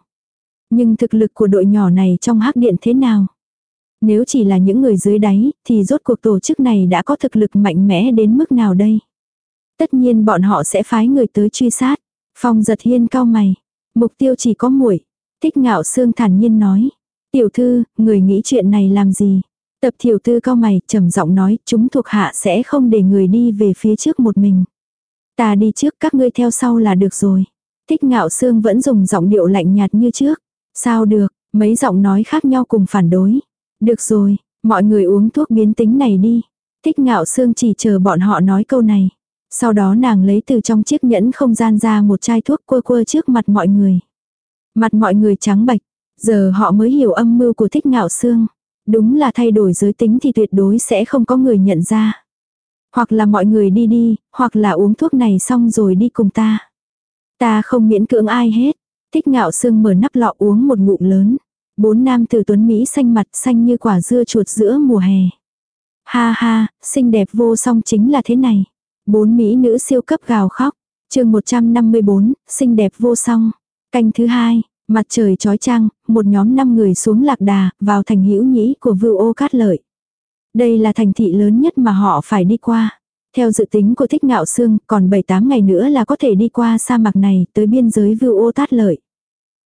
Nhưng thực lực của đội nhỏ này trong hắc điện thế nào? Nếu chỉ là những người dưới đáy, thì rốt cuộc tổ chức này đã có thực lực mạnh mẽ đến mức nào đây? Tất nhiên bọn họ sẽ phái người tới truy sát. Phong giật hiên cao mày. Mục tiêu chỉ có muội. Thích ngạo xương thản nhiên nói. Tiểu thư, người nghĩ chuyện này làm gì? Tập thiểu tư cao mày, trầm giọng nói, chúng thuộc hạ sẽ không để người đi về phía trước một mình. Ta đi trước các ngươi theo sau là được rồi. Thích ngạo xương vẫn dùng giọng điệu lạnh nhạt như trước. Sao được, mấy giọng nói khác nhau cùng phản đối. Được rồi, mọi người uống thuốc biến tính này đi. Thích ngạo xương chỉ chờ bọn họ nói câu này. Sau đó nàng lấy từ trong chiếc nhẫn không gian ra một chai thuốc quơ quơ trước mặt mọi người. Mặt mọi người trắng bạch, giờ họ mới hiểu âm mưu của thích ngạo xương. Đúng là thay đổi giới tính thì tuyệt đối sẽ không có người nhận ra. Hoặc là mọi người đi đi, hoặc là uống thuốc này xong rồi đi cùng ta. Ta không miễn cưỡng ai hết. Thích ngạo sương mở nắp lọ uống một ngụm lớn. Bốn nam tử tuấn Mỹ xanh mặt xanh như quả dưa chuột giữa mùa hè. Ha ha, xinh đẹp vô song chính là thế này. Bốn Mỹ nữ siêu cấp gào khóc. chương 154, xinh đẹp vô song. Canh thứ hai, mặt trời trói trăng, một nhóm năm người xuống lạc đà, vào thành hữu nhĩ của vưu ô cát lợi. Đây là thành thị lớn nhất mà họ phải đi qua. Theo dự tính của Thích Ngạo Sương, còn 7-8 ngày nữa là có thể đi qua sa mạc này tới biên giới vưu ô tát lợi.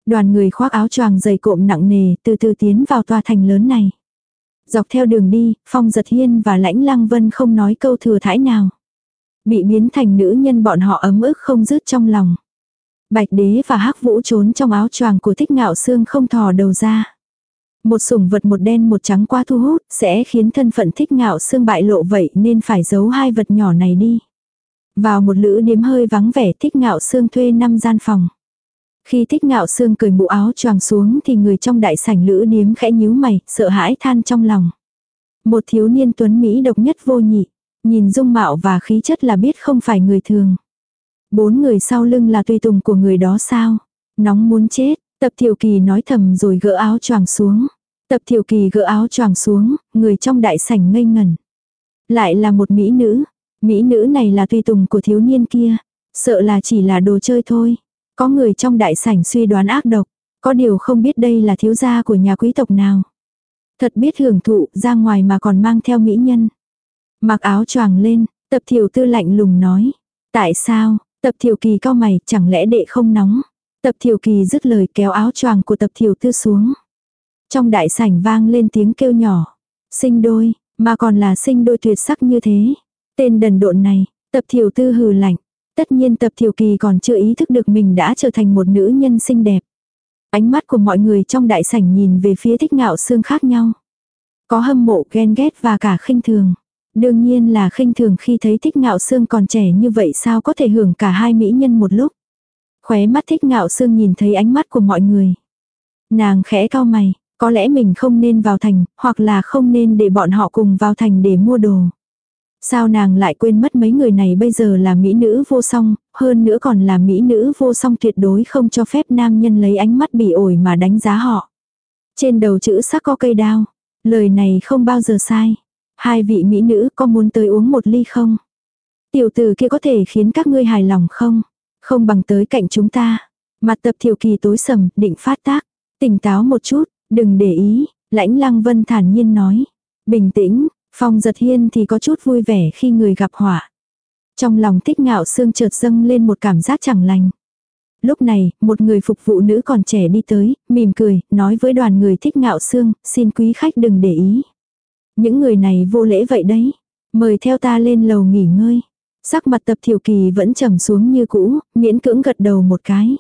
Đoàn người khoác áo choàng dày cộm nặng nề từ từ tiến vào tòa thành lớn này. Dọc theo đường đi, Phong Giật Hiên và Lãnh Lăng Vân không nói câu thừa thãi nào. Bị biến thành nữ nhân bọn họ ấm ức không dứt trong lòng. Bạch đế và hắc vũ trốn trong áo choàng của thích ngạo xương không thò đầu ra. Một sủng vật một đen một trắng quá thu hút sẽ khiến thân phận thích ngạo xương bại lộ vậy nên phải giấu hai vật nhỏ này đi. Vào một lữ điếm hơi vắng vẻ thích ngạo xương thuê năm gian phòng. Khi thích ngạo xương cởi mũ áo choàng xuống thì người trong đại sảnh lữ điếm khẽ nhíu mày, sợ hãi than trong lòng. Một thiếu niên tuấn Mỹ độc nhất vô nhị, nhìn dung mạo và khí chất là biết không phải người thường. Bốn người sau lưng là tùy tùng của người đó sao? Nóng muốn chết, tập thiểu kỳ nói thầm rồi gỡ áo choàng xuống. Tập thiểu kỳ gỡ áo choàng xuống, người trong đại sảnh ngây ngẩn. Lại là một mỹ nữ. Mỹ nữ này là tùy tùng của thiếu niên kia. Sợ là chỉ là đồ chơi thôi. Có người trong đại sảnh suy đoán ác độc. Có điều không biết đây là thiếu gia của nhà quý tộc nào. Thật biết hưởng thụ ra ngoài mà còn mang theo mỹ nhân. Mặc áo choàng lên, tập thiểu tư lạnh lùng nói. Tại sao, tập thiểu kỳ cao mày, chẳng lẽ đệ không nóng. Tập thiểu kỳ dứt lời kéo áo choàng của tập thiểu tư xuống. Trong đại sảnh vang lên tiếng kêu nhỏ. Sinh đôi, mà còn là sinh đôi tuyệt sắc như thế. Tên đần độn này, tập thiểu tư hừ lạnh. Tất nhiên tập thiểu kỳ còn chưa ý thức được mình đã trở thành một nữ nhân xinh đẹp. Ánh mắt của mọi người trong đại sảnh nhìn về phía thích ngạo xương khác nhau. Có hâm mộ ghen ghét và cả khinh thường. Đương nhiên là khinh thường khi thấy thích ngạo xương còn trẻ như vậy sao có thể hưởng cả hai mỹ nhân một lúc. Khóe mắt thích ngạo xương nhìn thấy ánh mắt của mọi người. Nàng khẽ cao mày, có lẽ mình không nên vào thành, hoặc là không nên để bọn họ cùng vào thành để mua đồ. Sao nàng lại quên mất mấy người này bây giờ là mỹ nữ vô song, hơn nữa còn là mỹ nữ vô song tuyệt đối không cho phép nam nhân lấy ánh mắt bỉ ổi mà đánh giá họ. Trên đầu chữ sắc có cây đao. Lời này không bao giờ sai. Hai vị mỹ nữ có muốn tới uống một ly không? Tiểu tử kia có thể khiến các ngươi hài lòng không? Không bằng tới cạnh chúng ta. Mặt tập thiểu kỳ tối sầm, định phát tác. Tỉnh táo một chút, đừng để ý, lãnh lăng vân thản nhiên nói. Bình tĩnh, phong giật hiên thì có chút vui vẻ khi người gặp họa. Trong lòng thích ngạo xương chợt dâng lên một cảm giác chẳng lành. Lúc này, một người phục vụ nữ còn trẻ đi tới, mỉm cười, nói với đoàn người thích ngạo xương, xin quý khách đừng để ý. Những người này vô lễ vậy đấy. Mời theo ta lên lầu nghỉ ngơi. Sắc mặt tập thiểu kỳ vẫn trầm xuống như cũ, miễn cưỡng gật đầu một cái.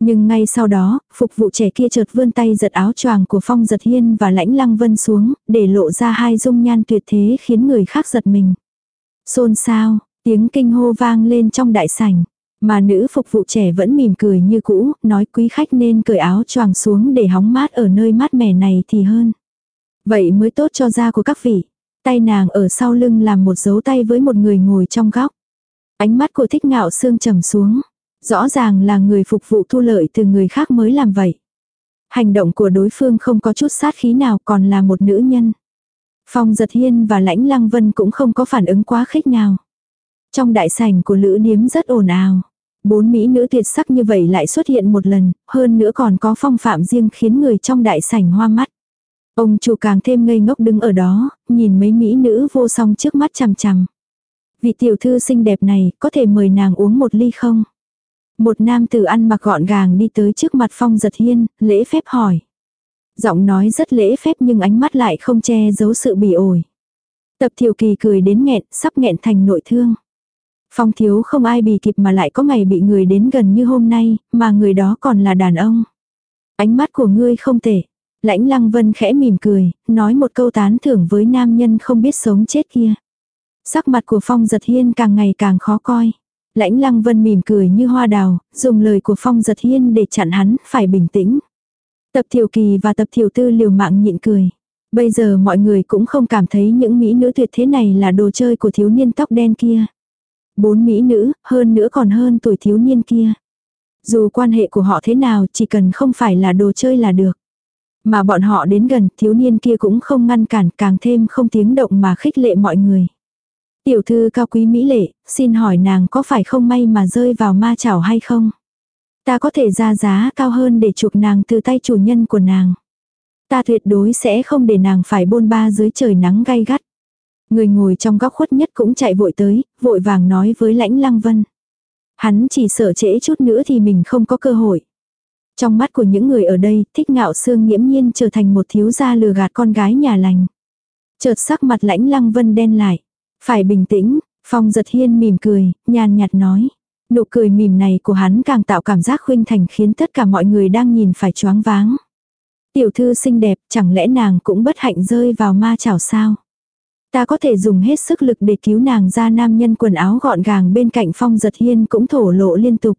Nhưng ngay sau đó, phục vụ trẻ kia chợt vươn tay giật áo choàng của Phong giật hiên và lãnh lăng vân xuống, để lộ ra hai dung nhan tuyệt thế khiến người khác giật mình. Xôn xao, tiếng kinh hô vang lên trong đại sảnh. Mà nữ phục vụ trẻ vẫn mỉm cười như cũ, nói quý khách nên cởi áo choàng xuống để hóng mát ở nơi mát mẻ này thì hơn. Vậy mới tốt cho da của các vị. Tay nàng ở sau lưng làm một dấu tay với một người ngồi trong góc. Ánh mắt của thích ngạo xương trầm xuống. Rõ ràng là người phục vụ thu lợi từ người khác mới làm vậy. Hành động của đối phương không có chút sát khí nào còn là một nữ nhân. Phong giật hiên và lãnh lăng vân cũng không có phản ứng quá khích nào. Trong đại sảnh của lữ điếm rất ồn ào. Bốn mỹ nữ tuyệt sắc như vậy lại xuất hiện một lần, hơn nữa còn có phong phạm riêng khiến người trong đại sảnh hoa mắt. Ông chủ càng thêm ngây ngốc đứng ở đó, nhìn mấy mỹ nữ vô song trước mắt chằm chằm. Vị tiểu thư xinh đẹp này, có thể mời nàng uống một ly không? Một nam tử ăn mặc gọn gàng đi tới trước mặt phong giật hiên, lễ phép hỏi. Giọng nói rất lễ phép nhưng ánh mắt lại không che giấu sự bỉ ổi. Tập thiểu kỳ cười đến nghẹn, sắp nghẹn thành nội thương. Phong thiếu không ai bì kịp mà lại có ngày bị người đến gần như hôm nay, mà người đó còn là đàn ông. Ánh mắt của ngươi không tệ. Lãnh lăng vân khẽ mỉm cười, nói một câu tán thưởng với nam nhân không biết sống chết kia. Sắc mặt của Phong giật hiên càng ngày càng khó coi. Lãnh lăng vân mỉm cười như hoa đào, dùng lời của Phong giật hiên để chặn hắn, phải bình tĩnh. Tập thiểu kỳ và tập thiểu tư liều mạng nhịn cười. Bây giờ mọi người cũng không cảm thấy những mỹ nữ tuyệt thế này là đồ chơi của thiếu niên tóc đen kia. Bốn mỹ nữ, hơn nữa còn hơn tuổi thiếu niên kia. Dù quan hệ của họ thế nào chỉ cần không phải là đồ chơi là được. Mà bọn họ đến gần thiếu niên kia cũng không ngăn cản càng thêm không tiếng động mà khích lệ mọi người. Tiểu thư cao quý mỹ lệ, xin hỏi nàng có phải không may mà rơi vào ma chảo hay không? Ta có thể ra giá cao hơn để chuộc nàng từ tay chủ nhân của nàng. Ta tuyệt đối sẽ không để nàng phải bôn ba dưới trời nắng gay gắt. Người ngồi trong góc khuất nhất cũng chạy vội tới, vội vàng nói với lãnh lăng vân. Hắn chỉ sợ trễ chút nữa thì mình không có cơ hội. Trong mắt của những người ở đây, thích ngạo sương nghiễm nhiên trở thành một thiếu gia lừa gạt con gái nhà lành. Chợt sắc mặt lãnh lăng vân đen lại. Phải bình tĩnh, phong giật hiên mỉm cười, nhàn nhạt nói. Nụ cười mỉm này của hắn càng tạo cảm giác khuynh thành khiến tất cả mọi người đang nhìn phải choáng váng. Tiểu thư xinh đẹp, chẳng lẽ nàng cũng bất hạnh rơi vào ma chảo sao? Ta có thể dùng hết sức lực để cứu nàng ra nam nhân quần áo gọn gàng bên cạnh phong giật hiên cũng thổ lộ liên tục.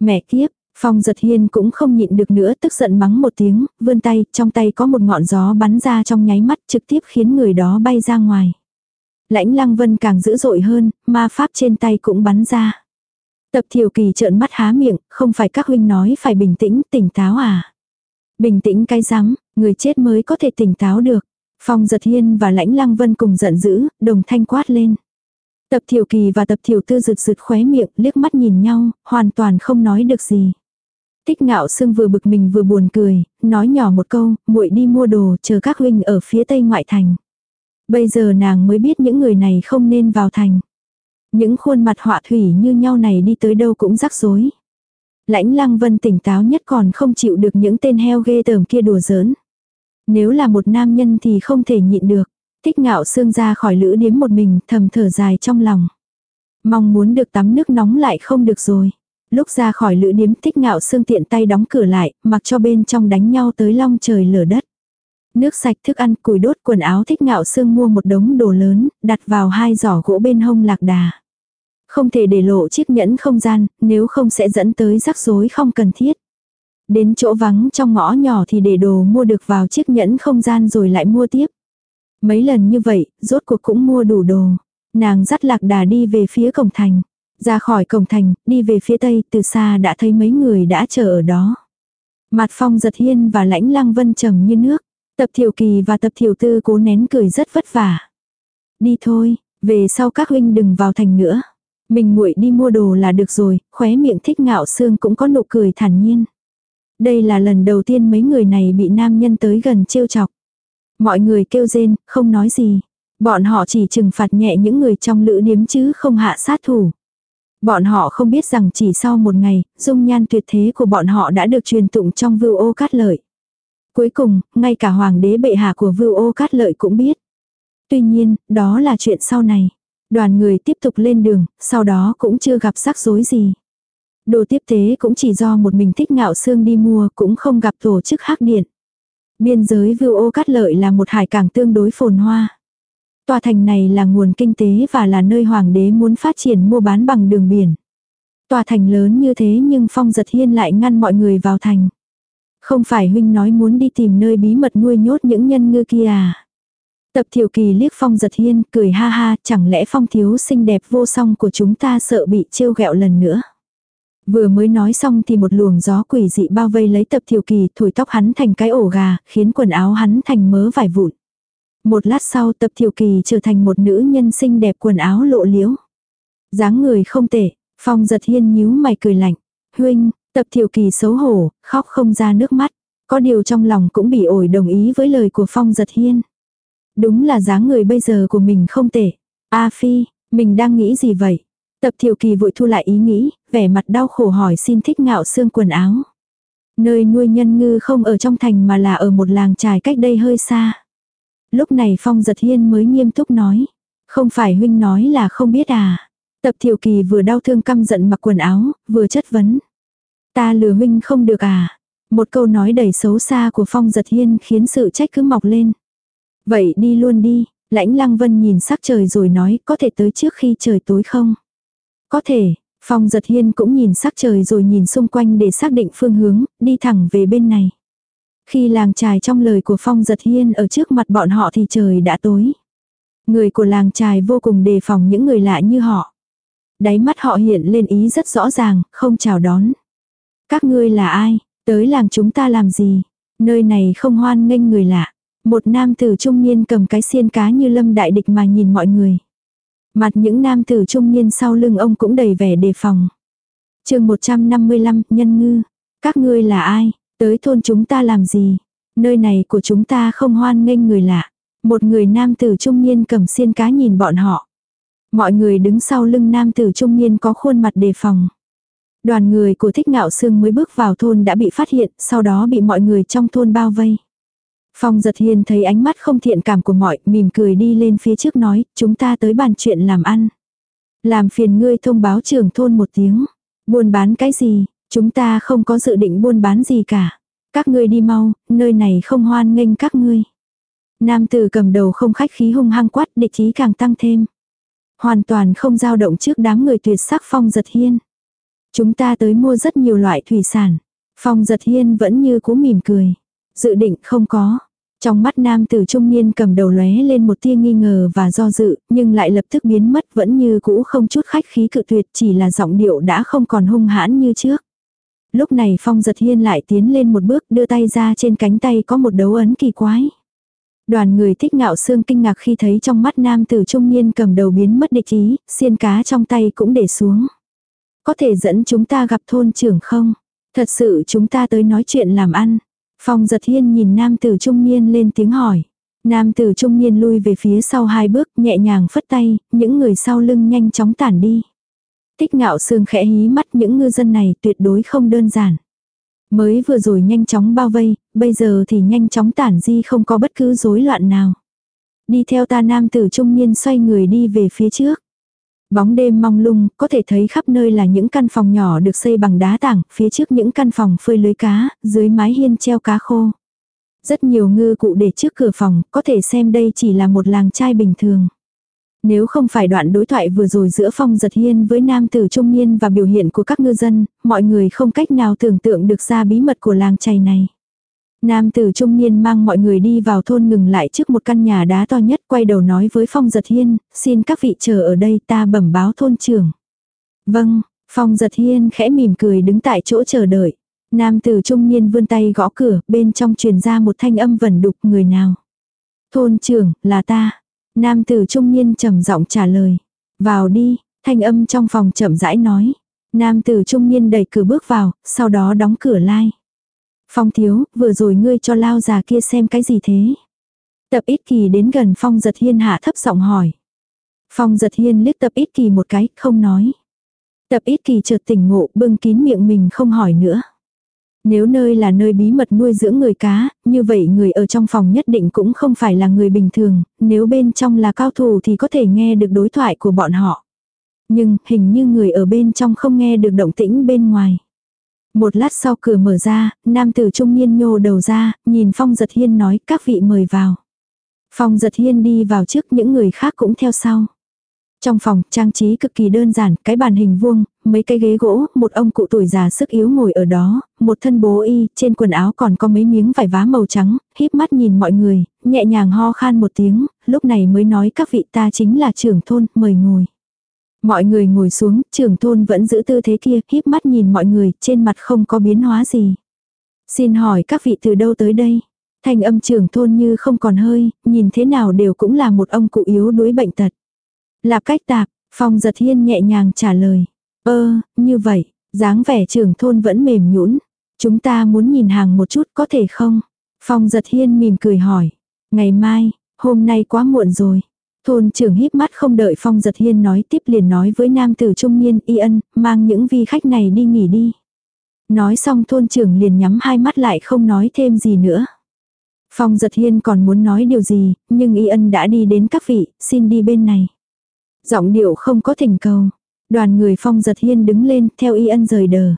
Mẹ kiếp, phong giật hiên cũng không nhịn được nữa tức giận mắng một tiếng, vươn tay, trong tay có một ngọn gió bắn ra trong nháy mắt trực tiếp khiến người đó bay ra ngoài. Lãnh lăng vân càng dữ dội hơn, ma pháp trên tay cũng bắn ra. Tập thiểu kỳ trợn mắt há miệng, không phải các huynh nói phải bình tĩnh, tỉnh táo à. Bình tĩnh cái rắm, người chết mới có thể tỉnh táo được. Phong giật hiên và lãnh lăng vân cùng giận dữ, đồng thanh quát lên. Tập thiểu kỳ và tập thiểu tư rực rực khóe miệng, liếc mắt nhìn nhau, hoàn toàn không nói được gì. Tích ngạo sương vừa bực mình vừa buồn cười, nói nhỏ một câu, muội đi mua đồ, chờ các huynh ở phía tây ngoại thành. Bây giờ nàng mới biết những người này không nên vào thành. Những khuôn mặt họa thủy như nhau này đi tới đâu cũng rắc rối. Lãnh lăng vân tỉnh táo nhất còn không chịu được những tên heo ghê tởm kia đùa giỡn. Nếu là một nam nhân thì không thể nhịn được. Thích ngạo xương ra khỏi lữ điếm một mình thầm thở dài trong lòng. Mong muốn được tắm nước nóng lại không được rồi. Lúc ra khỏi lữ điếm thích ngạo xương tiện tay đóng cửa lại, mặc cho bên trong đánh nhau tới long trời lở đất. Nước sạch thức ăn củi đốt quần áo thích ngạo xương mua một đống đồ lớn, đặt vào hai giỏ gỗ bên hông lạc đà. Không thể để lộ chiếc nhẫn không gian, nếu không sẽ dẫn tới rắc rối không cần thiết. Đến chỗ vắng trong ngõ nhỏ thì để đồ mua được vào chiếc nhẫn không gian rồi lại mua tiếp. Mấy lần như vậy, rốt cuộc cũng mua đủ đồ. Nàng dắt lạc đà đi về phía cổng thành. Ra khỏi cổng thành, đi về phía tây, từ xa đã thấy mấy người đã chờ ở đó. Mặt phong giật hiên và lãnh lăng vân trầm như nước. Tập thiểu kỳ và tập thiểu tư cố nén cười rất vất vả. Đi thôi, về sau các huynh đừng vào thành nữa. Mình muội đi mua đồ là được rồi, khóe miệng thích ngạo xương cũng có nụ cười thản nhiên. Đây là lần đầu tiên mấy người này bị nam nhân tới gần trêu chọc. Mọi người kêu rên, không nói gì. Bọn họ chỉ trừng phạt nhẹ những người trong lữ điếm chứ không hạ sát thủ. Bọn họ không biết rằng chỉ sau một ngày, dung nhan tuyệt thế của bọn họ đã được truyền tụng trong vưu ô cát lợi. Cuối cùng, ngay cả hoàng đế bệ hạ của vưu ô cát lợi cũng biết. Tuy nhiên, đó là chuyện sau này. Đoàn người tiếp tục lên đường, sau đó cũng chưa gặp rắc rối gì. Đồ tiếp tế cũng chỉ do một mình thích ngạo xương đi mua cũng không gặp tổ chức hắc điện. Biên giới vưu ô cát lợi là một hải cảng tương đối phồn hoa. Tòa thành này là nguồn kinh tế và là nơi hoàng đế muốn phát triển mua bán bằng đường biển. Tòa thành lớn như thế nhưng phong giật hiên lại ngăn mọi người vào thành. Không phải huynh nói muốn đi tìm nơi bí mật nuôi nhốt những nhân ngư kia à. Tập thiểu kỳ liếc phong giật hiên cười ha ha chẳng lẽ phong thiếu xinh đẹp vô song của chúng ta sợ bị trêu ghẹo lần nữa. Vừa mới nói xong thì một luồng gió quỷ dị bao vây lấy tập thiểu kỳ thổi tóc hắn thành cái ổ gà, khiến quần áo hắn thành mớ vải vụn. Một lát sau tập thiểu kỳ trở thành một nữ nhân xinh đẹp quần áo lộ liễu. dáng người không tệ, phong giật hiên nhíu mày cười lạnh. Huynh, tập thiểu kỳ xấu hổ, khóc không ra nước mắt. Có điều trong lòng cũng bị ổi đồng ý với lời của phong giật hiên. Đúng là dáng người bây giờ của mình không tệ. A Phi, mình đang nghĩ gì vậy? Tập thiểu kỳ vội thu lại ý nghĩ, vẻ mặt đau khổ hỏi xin thích ngạo xương quần áo. Nơi nuôi nhân ngư không ở trong thành mà là ở một làng trài cách đây hơi xa. Lúc này Phong giật hiên mới nghiêm túc nói. Không phải huynh nói là không biết à. Tập thiểu kỳ vừa đau thương căm giận mặc quần áo, vừa chất vấn. Ta lừa huynh không được à. Một câu nói đầy xấu xa của Phong giật hiên khiến sự trách cứ mọc lên. Vậy đi luôn đi, lãnh lăng vân nhìn sắc trời rồi nói có thể tới trước khi trời tối không? Có thể, Phong giật hiên cũng nhìn sắc trời rồi nhìn xung quanh để xác định phương hướng, đi thẳng về bên này. Khi làng trài trong lời của Phong giật hiên ở trước mặt bọn họ thì trời đã tối. Người của làng trài vô cùng đề phòng những người lạ như họ. Đáy mắt họ hiện lên ý rất rõ ràng, không chào đón. Các ngươi là ai? Tới làng chúng ta làm gì? Nơi này không hoan nghênh người lạ. Một nam tử trung niên cầm cái xiên cá như lâm đại địch mà nhìn mọi người. Mặt những nam tử trung niên sau lưng ông cũng đầy vẻ đề phòng. chương 155, nhân ngư. Các ngươi là ai? Tới thôn chúng ta làm gì? Nơi này của chúng ta không hoan nghênh người lạ. Một người nam tử trung niên cầm xiên cá nhìn bọn họ. Mọi người đứng sau lưng nam tử trung niên có khuôn mặt đề phòng. Đoàn người của thích ngạo sương mới bước vào thôn đã bị phát hiện, sau đó bị mọi người trong thôn bao vây. Phong giật hiền thấy ánh mắt không thiện cảm của mọi, mỉm cười đi lên phía trước nói, chúng ta tới bàn chuyện làm ăn. Làm phiền ngươi thông báo trưởng thôn một tiếng. Buôn bán cái gì, chúng ta không có dự định buôn bán gì cả. Các ngươi đi mau, nơi này không hoan nghênh các ngươi. Nam tử cầm đầu không khách khí hung hăng quát địch ý càng tăng thêm. Hoàn toàn không dao động trước đám người tuyệt sắc phong giật hiên. Chúng ta tới mua rất nhiều loại thủy sản. Phong giật hiên vẫn như cú mỉm cười. Dự định không có. Trong mắt nam tử trung niên cầm đầu lóe lên một tia nghi ngờ và do dự, nhưng lại lập tức biến mất vẫn như cũ không chút khách khí cự tuyệt chỉ là giọng điệu đã không còn hung hãn như trước. Lúc này phong giật hiên lại tiến lên một bước đưa tay ra trên cánh tay có một dấu ấn kỳ quái. Đoàn người thích ngạo xương kinh ngạc khi thấy trong mắt nam tử trung niên cầm đầu biến mất địch ý, xiên cá trong tay cũng để xuống. Có thể dẫn chúng ta gặp thôn trưởng không? Thật sự chúng ta tới nói chuyện làm ăn. Phong giật hiên nhìn nam tử trung niên lên tiếng hỏi. Nam tử trung niên lui về phía sau hai bước nhẹ nhàng phất tay, những người sau lưng nhanh chóng tản đi. Tích ngạo sương khẽ hí mắt những ngư dân này tuyệt đối không đơn giản. Mới vừa rồi nhanh chóng bao vây, bây giờ thì nhanh chóng tản di không có bất cứ rối loạn nào. Đi theo ta nam tử trung niên xoay người đi về phía trước. Bóng đêm mong lung, có thể thấy khắp nơi là những căn phòng nhỏ được xây bằng đá tảng, phía trước những căn phòng phơi lưới cá, dưới mái hiên treo cá khô. Rất nhiều ngư cụ để trước cửa phòng, có thể xem đây chỉ là một làng trai bình thường. Nếu không phải đoạn đối thoại vừa rồi giữa phong giật hiên với nam tử trung niên và biểu hiện của các ngư dân, mọi người không cách nào tưởng tượng được ra bí mật của làng chày này. Nam tử trung niên mang mọi người đi vào thôn ngừng lại trước một căn nhà đá to nhất quay đầu nói với Phong Giật Hiên, xin các vị chờ ở đây ta bẩm báo thôn trưởng. Vâng, Phong Giật Hiên khẽ mỉm cười đứng tại chỗ chờ đợi. Nam tử trung niên vươn tay gõ cửa, bên trong truyền ra một thanh âm vẩn đục người nào. Thôn trưởng, là ta. Nam tử trung niên trầm giọng trả lời. Vào đi, thanh âm trong phòng chậm rãi nói. Nam tử trung niên đẩy cửa bước vào, sau đó đóng cửa lai. Phong thiếu, vừa rồi ngươi cho lao già kia xem cái gì thế? Tập ít kỳ đến gần phong giật hiên hạ thấp giọng hỏi. Phong giật hiên liếc tập ít kỳ một cái, không nói. Tập ít kỳ chợt tỉnh ngộ bưng kín miệng mình không hỏi nữa. Nếu nơi là nơi bí mật nuôi dưỡng người cá, như vậy người ở trong phòng nhất định cũng không phải là người bình thường, nếu bên trong là cao thủ thì có thể nghe được đối thoại của bọn họ. Nhưng hình như người ở bên trong không nghe được động tĩnh bên ngoài. Một lát sau cửa mở ra, nam tử trung niên nhô đầu ra, nhìn Phong Giật Hiên nói các vị mời vào. Phong Giật Hiên đi vào trước những người khác cũng theo sau. Trong phòng, trang trí cực kỳ đơn giản, cái bàn hình vuông, mấy cái ghế gỗ, một ông cụ tuổi già sức yếu ngồi ở đó, một thân bố y, trên quần áo còn có mấy miếng vải vá màu trắng, híp mắt nhìn mọi người, nhẹ nhàng ho khan một tiếng, lúc này mới nói các vị ta chính là trưởng thôn, mời ngồi. Mọi người ngồi xuống, trưởng thôn vẫn giữ tư thế kia, híp mắt nhìn mọi người, trên mặt không có biến hóa gì. Xin hỏi các vị từ đâu tới đây? thành âm trưởng thôn như không còn hơi, nhìn thế nào đều cũng là một ông cụ yếu đuối bệnh tật. Lạp cách tạp, phong giật hiên nhẹ nhàng trả lời. Ơ, như vậy, dáng vẻ trưởng thôn vẫn mềm nhũn Chúng ta muốn nhìn hàng một chút có thể không? Phong giật hiên mỉm cười hỏi. Ngày mai, hôm nay quá muộn rồi. Thôn trưởng híp mắt không đợi Phong Giật Hiên nói tiếp liền nói với nam tử trung niên y ân, mang những vi khách này đi nghỉ đi. Nói xong thôn trưởng liền nhắm hai mắt lại không nói thêm gì nữa. Phong giật hiên còn muốn nói điều gì, nhưng y ân đã đi đến các vị, xin đi bên này. Giọng điệu không có thỉnh cầu. Đoàn người phong giật hiên đứng lên theo y ân rời đờ.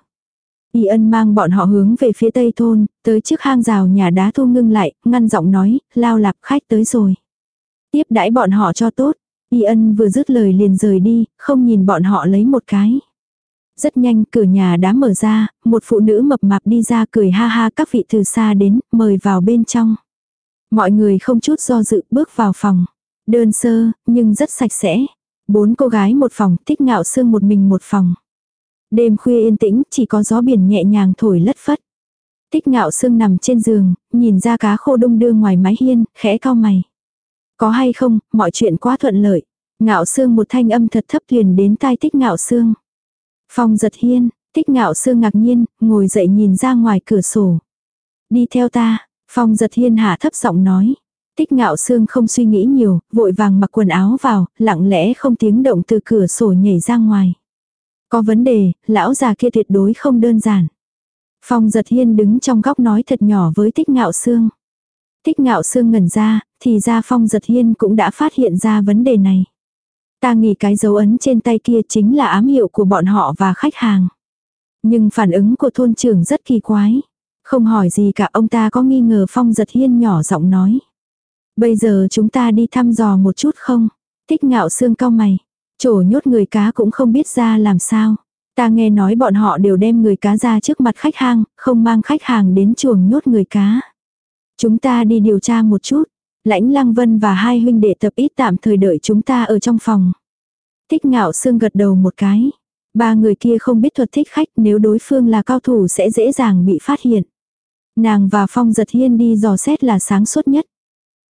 Y ân mang bọn họ hướng về phía tây thôn, tới trước hang rào nhà đá thu ngưng lại, ngăn giọng nói, lao lạp khách tới rồi. Tiếp đãi bọn họ cho tốt. Y ân vừa dứt lời liền rời đi, không nhìn bọn họ lấy một cái. Rất nhanh cửa nhà đá mở ra, một phụ nữ mập mạp đi ra cười ha ha các vị từ xa đến, mời vào bên trong. Mọi người không chút do dự bước vào phòng. Đơn sơ, nhưng rất sạch sẽ. Bốn cô gái một phòng, thích ngạo sương một mình một phòng. Đêm khuya yên tĩnh, chỉ có gió biển nhẹ nhàng thổi lất phất. Tích ngạo sương nằm trên giường, nhìn ra cá khô đông đưa ngoài mái hiên, khẽ cao mày. Có hay không, mọi chuyện quá thuận lợi. Ngạo sương một thanh âm thật thấp liền đến tai tích ngạo sương. Phong giật hiên, tích ngạo sương ngạc nhiên, ngồi dậy nhìn ra ngoài cửa sổ. Đi theo ta, phong giật hiên hạ thấp giọng nói. Tích ngạo sương không suy nghĩ nhiều, vội vàng mặc quần áo vào, lặng lẽ không tiếng động từ cửa sổ nhảy ra ngoài. Có vấn đề, lão già kia tuyệt đối không đơn giản. Phong giật hiên đứng trong góc nói thật nhỏ với tích ngạo sương. Tích ngạo sương ngẩn ra, thì ra phong giật hiên cũng đã phát hiện ra vấn đề này. Ta nghĩ cái dấu ấn trên tay kia chính là ám hiệu của bọn họ và khách hàng. Nhưng phản ứng của thôn trưởng rất kỳ quái. Không hỏi gì cả ông ta có nghi ngờ phong giật hiên nhỏ giọng nói. Bây giờ chúng ta đi thăm dò một chút không? Tích ngạo xương cao mày. Chổ nhốt người cá cũng không biết ra làm sao. Ta nghe nói bọn họ đều đem người cá ra trước mặt khách hàng, không mang khách hàng đến chuồng nhốt người cá. Chúng ta đi điều tra một chút. Lãnh Lăng Vân và hai huynh đệ tập ít tạm thời đợi chúng ta ở trong phòng. Thích ngạo xương gật đầu một cái. Ba người kia không biết thuật thích khách nếu đối phương là cao thủ sẽ dễ dàng bị phát hiện. Nàng và Phong giật hiên đi dò xét là sáng suốt nhất.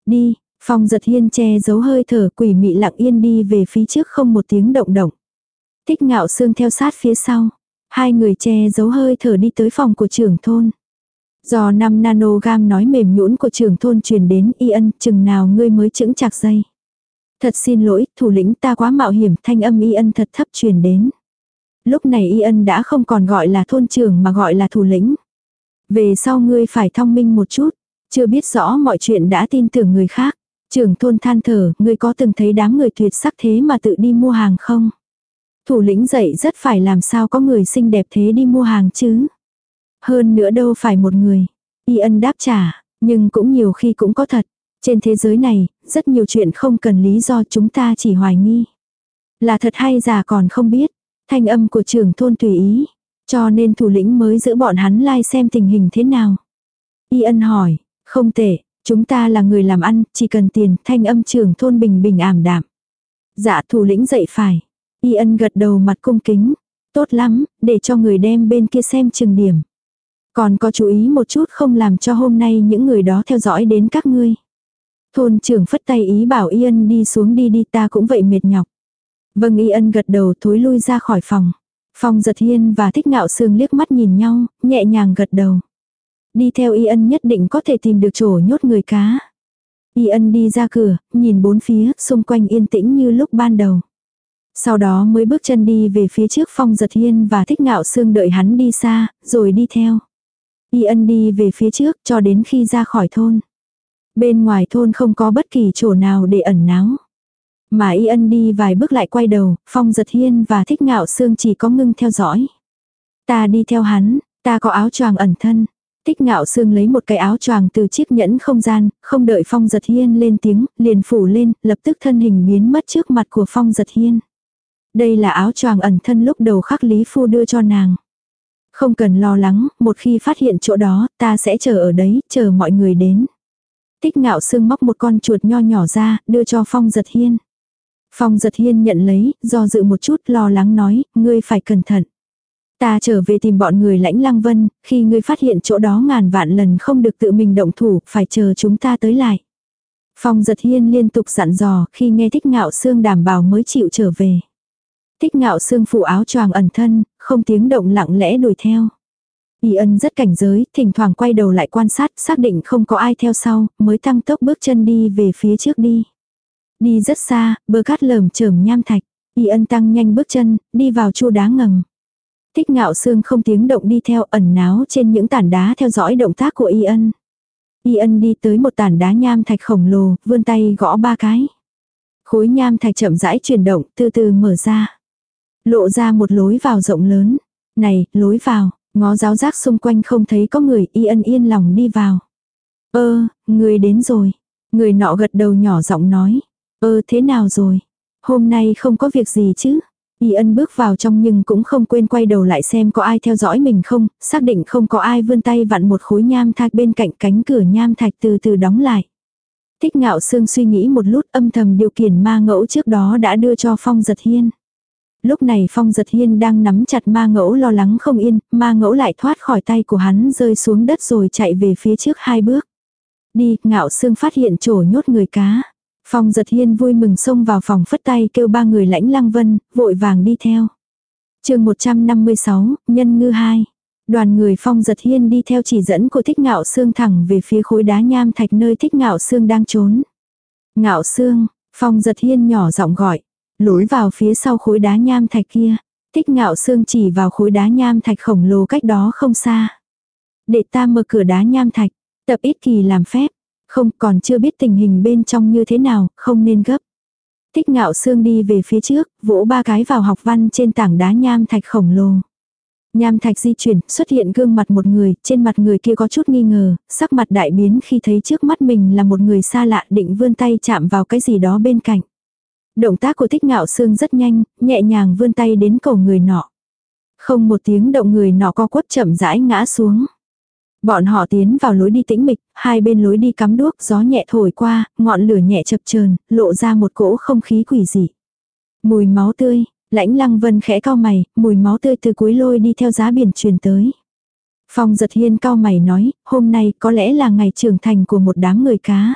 Đi, Phong giật hiên che giấu hơi thở quỷ mị lặng yên đi về phía trước không một tiếng động động. Thích ngạo xương theo sát phía sau. Hai người che giấu hơi thở đi tới phòng của trưởng thôn. Do 5 nanogam nói mềm nhũn của trưởng thôn truyền đến y ân chừng nào ngươi mới chững chạc dây. Thật xin lỗi, thủ lĩnh ta quá mạo hiểm, thanh âm y ân thật thấp truyền đến. Lúc này y ân đã không còn gọi là thôn trưởng mà gọi là thủ lĩnh. Về sau ngươi phải thông minh một chút, chưa biết rõ mọi chuyện đã tin tưởng người khác. Trưởng thôn than thở, ngươi có từng thấy đám người tuyệt sắc thế mà tự đi mua hàng không? Thủ lĩnh dậy rất phải làm sao có người xinh đẹp thế đi mua hàng chứ? Hơn nữa đâu phải một người. Y ân đáp trả, nhưng cũng nhiều khi cũng có thật. Trên thế giới này, rất nhiều chuyện không cần lý do chúng ta chỉ hoài nghi. Là thật hay giả còn không biết. Thanh âm của trưởng thôn tùy ý. Cho nên thủ lĩnh mới giữ bọn hắn lai like xem tình hình thế nào. Y ân hỏi, không tệ, chúng ta là người làm ăn, chỉ cần tiền, thanh âm trưởng thôn bình bình ảm đạm. Dạ thủ lĩnh dậy phải. Y ân gật đầu mặt cung kính. Tốt lắm, để cho người đem bên kia xem chừng điểm. Còn có chú ý một chút không làm cho hôm nay những người đó theo dõi đến các ngươi. Thôn trưởng phất tay ý bảo y ân đi xuống đi đi ta cũng vậy mệt nhọc. Vâng Y ân gật đầu thối lui ra khỏi phòng. Phong giật hiên và thích ngạo sương liếc mắt nhìn nhau, nhẹ nhàng gật đầu. Đi theo Y ân nhất định có thể tìm được chỗ nhốt người cá. Y ân đi ra cửa, nhìn bốn phía, xung quanh yên tĩnh như lúc ban đầu. Sau đó mới bước chân đi về phía trước phong giật hiên và thích ngạo sương đợi hắn đi xa, rồi đi theo. Y ân đi về phía trước cho đến khi ra khỏi thôn. Bên ngoài thôn không có bất kỳ chỗ nào để ẩn náu. Mà y ân đi vài bước lại quay đầu, phong giật hiên và thích ngạo xương chỉ có ngưng theo dõi. Ta đi theo hắn, ta có áo choàng ẩn thân. Thích ngạo xương lấy một cái áo choàng từ chiếc nhẫn không gian, không đợi phong giật hiên lên tiếng, liền phủ lên, lập tức thân hình biến mất trước mặt của phong giật hiên. Đây là áo choàng ẩn thân lúc đầu khắc Lý Phu đưa cho nàng. Không cần lo lắng, một khi phát hiện chỗ đó, ta sẽ chờ ở đấy, chờ mọi người đến. Tích ngạo sương móc một con chuột nho nhỏ ra, đưa cho Phong giật hiên. Phong giật hiên nhận lấy, do dự một chút lo lắng nói, ngươi phải cẩn thận. Ta trở về tìm bọn người lãnh lăng vân, khi ngươi phát hiện chỗ đó ngàn vạn lần không được tự mình động thủ, phải chờ chúng ta tới lại. Phong giật hiên liên tục dặn dò, khi nghe thích ngạo sương đảm bảo mới chịu trở về. Thích ngạo xương phủ áo choàng ẩn thân, không tiếng động lặng lẽ đuổi theo. Y ân rất cảnh giới, thỉnh thoảng quay đầu lại quan sát, xác định không có ai theo sau, mới tăng tốc bước chân đi về phía trước đi. Đi rất xa, bờ cát lởm chởm nham thạch. Y ân tăng nhanh bước chân, đi vào chu đá ngầm. Thích ngạo xương không tiếng động đi theo ẩn náo trên những tảng đá theo dõi động tác của y ân. Y ân đi tới một tảng đá nham thạch khổng lồ, vươn tay gõ ba cái. Khối nham thạch chậm rãi chuyển động, từ từ mở ra. Lộ ra một lối vào rộng lớn. Này, lối vào, ngó giáo giác xung quanh không thấy có người y ân yên lòng đi vào. Ơ, người đến rồi. Người nọ gật đầu nhỏ giọng nói. Ơ thế nào rồi? Hôm nay không có việc gì chứ? Y ân bước vào trong nhưng cũng không quên quay đầu lại xem có ai theo dõi mình không, xác định không có ai vươn tay vặn một khối nham thạch bên cạnh cánh cửa nham thạch từ từ đóng lại. Thích ngạo sương suy nghĩ một lúc âm thầm điều khiển ma ngẫu trước đó đã đưa cho Phong giật hiên. Lúc này Phong giật hiên đang nắm chặt ma ngẫu lo lắng không yên, ma ngẫu lại thoát khỏi tay của hắn rơi xuống đất rồi chạy về phía trước hai bước. Đi, ngạo sương phát hiện chỗ nhốt người cá. Phong giật hiên vui mừng xông vào phòng phất tay kêu ba người lãnh lăng vân, vội vàng đi theo. chương 156, nhân ngư 2. Đoàn người phong giật hiên đi theo chỉ dẫn của thích ngạo xương thẳng về phía khối đá nham thạch nơi thích ngạo xương đang trốn. Ngạo xương, phong giật hiên nhỏ giọng gọi, lối vào phía sau khối đá nham thạch kia. Thích ngạo xương chỉ vào khối đá nham thạch khổng lồ cách đó không xa. Để ta mở cửa đá nham thạch, tập ít kỳ làm phép. Không còn chưa biết tình hình bên trong như thế nào, không nên gấp. Thích ngạo xương đi về phía trước, vỗ ba cái vào học văn trên tảng đá nham thạch khổng lồ. Nham thạch di chuyển, xuất hiện gương mặt một người, trên mặt người kia có chút nghi ngờ, sắc mặt đại biến khi thấy trước mắt mình là một người xa lạ định vươn tay chạm vào cái gì đó bên cạnh. Động tác của thích ngạo xương rất nhanh, nhẹ nhàng vươn tay đến cổ người nọ. Không một tiếng động người nọ co quất chậm rãi ngã xuống. Bọn họ tiến vào lối đi tĩnh mịch, hai bên lối đi cắm đuốc, gió nhẹ thổi qua, ngọn lửa nhẹ chập chờn, lộ ra một cỗ không khí quỷ dị. Mùi máu tươi, lãnh lăng vân khẽ cao mày, mùi máu tươi từ cuối lôi đi theo giá biển truyền tới. Phong giật hiên cao mày nói, hôm nay có lẽ là ngày trưởng thành của một đám người cá.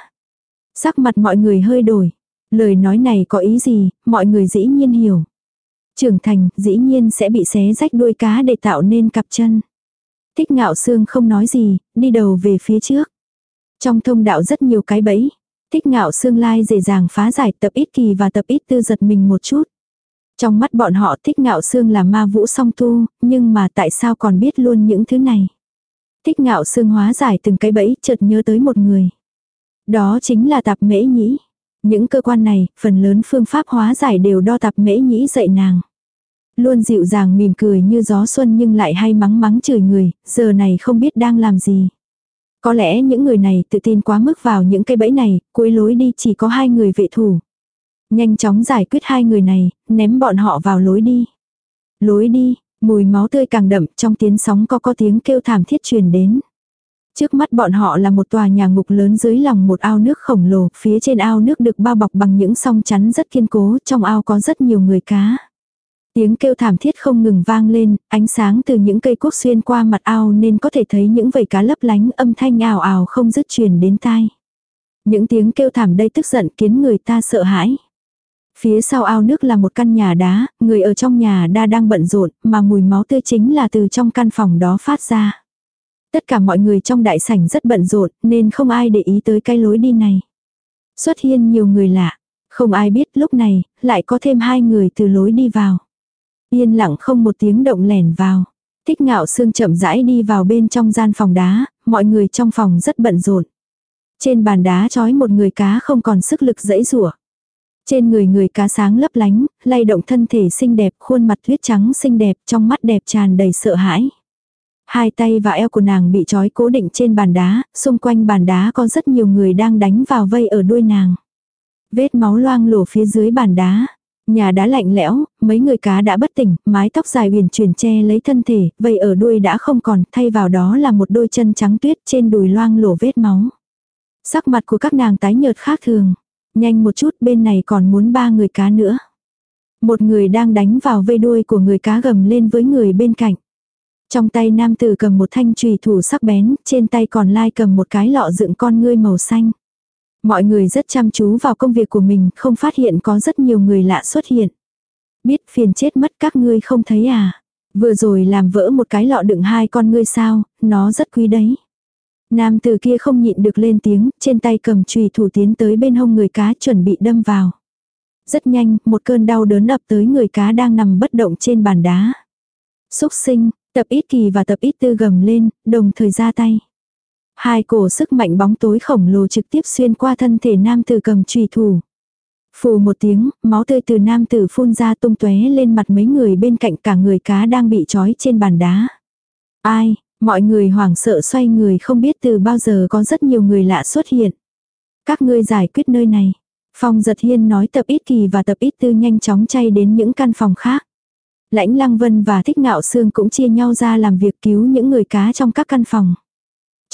Sắc mặt mọi người hơi đổi. Lời nói này có ý gì, mọi người dĩ nhiên hiểu. Trưởng thành, dĩ nhiên sẽ bị xé rách đuôi cá để tạo nên cặp chân. Thích ngạo xương không nói gì, đi đầu về phía trước. Trong thông đạo rất nhiều cái bẫy. Thích ngạo xương lai dễ dàng phá giải tập ít kỳ và tập ít tư giật mình một chút. Trong mắt bọn họ thích ngạo xương là ma vũ song tu, nhưng mà tại sao còn biết luôn những thứ này. Thích ngạo xương hóa giải từng cái bẫy chợt nhớ tới một người. Đó chính là tạp mễ nhĩ. Những cơ quan này, phần lớn phương pháp hóa giải đều đo tạp mễ nhĩ dạy nàng. Luôn dịu dàng mỉm cười như gió xuân nhưng lại hay mắng mắng chửi người, giờ này không biết đang làm gì. Có lẽ những người này tự tin quá mức vào những cây bẫy này, cuối lối đi chỉ có hai người vệ thủ. Nhanh chóng giải quyết hai người này, ném bọn họ vào lối đi. Lối đi, mùi máu tươi càng đậm trong tiếng sóng có có tiếng kêu thảm thiết truyền đến. Trước mắt bọn họ là một tòa nhà ngục lớn dưới lòng một ao nước khổng lồ, phía trên ao nước được bao bọc bằng những song chắn rất kiên cố, trong ao có rất nhiều người cá. Tiếng kêu thảm thiết không ngừng vang lên, ánh sáng từ những cây cuốc xuyên qua mặt ao nên có thể thấy những vầy cá lấp lánh âm thanh ảo ảo không dứt truyền đến tai. Những tiếng kêu thảm đây tức giận khiến người ta sợ hãi. Phía sau ao nước là một căn nhà đá, người ở trong nhà đa đang bận rộn, mà mùi máu tươi chính là từ trong căn phòng đó phát ra. Tất cả mọi người trong đại sảnh rất bận rộn, nên không ai để ý tới cái lối đi này. Xuất hiện nhiều người lạ, không ai biết lúc này, lại có thêm hai người từ lối đi vào. Yên lặng không một tiếng động lẻn vào. Thích ngạo sương chậm rãi đi vào bên trong gian phòng đá, mọi người trong phòng rất bận rộn. Trên bàn đá trói một người cá không còn sức lực dẫy rủa. Trên người người cá sáng lấp lánh, lay động thân thể xinh đẹp, khuôn mặt tuyết trắng xinh đẹp, trong mắt đẹp tràn đầy sợ hãi. Hai tay và eo của nàng bị trói cố định trên bàn đá, xung quanh bàn đá có rất nhiều người đang đánh vào vây ở đuôi nàng. Vết máu loang lổ phía dưới bàn đá. Nhà đá lạnh lẽo, mấy người cá đã bất tỉnh, mái tóc dài huyền chuyển che lấy thân thể, vây ở đuôi đã không còn, thay vào đó là một đôi chân trắng tuyết trên đùi loang lổ vết máu. Sắc mặt của các nàng tái nhợt khác thường. Nhanh một chút bên này còn muốn ba người cá nữa. Một người đang đánh vào vây đuôi của người cá gầm lên với người bên cạnh. Trong tay nam tử cầm một thanh trùy thủ sắc bén, trên tay còn lai cầm một cái lọ dựng con ngươi màu xanh. Mọi người rất chăm chú vào công việc của mình, không phát hiện có rất nhiều người lạ xuất hiện. Biết phiền chết mất các ngươi không thấy à. Vừa rồi làm vỡ một cái lọ đựng hai con ngươi sao, nó rất quý đấy. Nam từ kia không nhịn được lên tiếng, trên tay cầm chùy thủ tiến tới bên hông người cá chuẩn bị đâm vào. Rất nhanh, một cơn đau đớn ập tới người cá đang nằm bất động trên bàn đá. Xúc sinh, tập ít kỳ và tập ít tư gầm lên, đồng thời ra tay. Hai cổ sức mạnh bóng tối khổng lồ trực tiếp xuyên qua thân thể nam tử cầm trùy thủ. Phù một tiếng, máu tươi từ nam tử phun ra tung tóe lên mặt mấy người bên cạnh cả người cá đang bị trói trên bàn đá. Ai, mọi người hoảng sợ xoay người không biết từ bao giờ có rất nhiều người lạ xuất hiện. Các ngươi giải quyết nơi này. Phong giật hiên nói tập ít kỳ và tập ít tư nhanh chóng chay đến những căn phòng khác. Lãnh Lăng Vân và Thích Ngạo Sương cũng chia nhau ra làm việc cứu những người cá trong các căn phòng.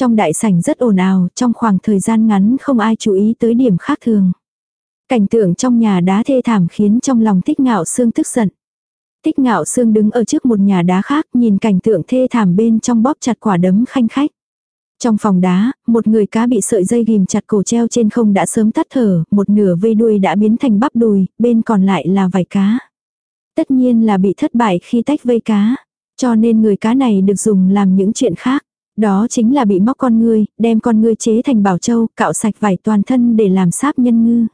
Trong đại sảnh rất ồn ào, trong khoảng thời gian ngắn không ai chú ý tới điểm khác thường. Cảnh tượng trong nhà đá thê thảm khiến trong lòng Thích Ngạo Sương tức giận. tích Ngạo Sương đứng ở trước một nhà đá khác nhìn cảnh tượng thê thảm bên trong bóp chặt quả đấm khanh khách. Trong phòng đá, một người cá bị sợi dây ghim chặt cổ treo trên không đã sớm tắt thở, một nửa vây đuôi đã biến thành bắp đùi, bên còn lại là vảy cá. Tất nhiên là bị thất bại khi tách vây cá. Cho nên người cá này được dùng làm những chuyện khác. Đó chính là bị móc con ngươi, đem con ngươi chế thành bảo châu, cạo sạch vải toàn thân để làm sáp nhân ngư.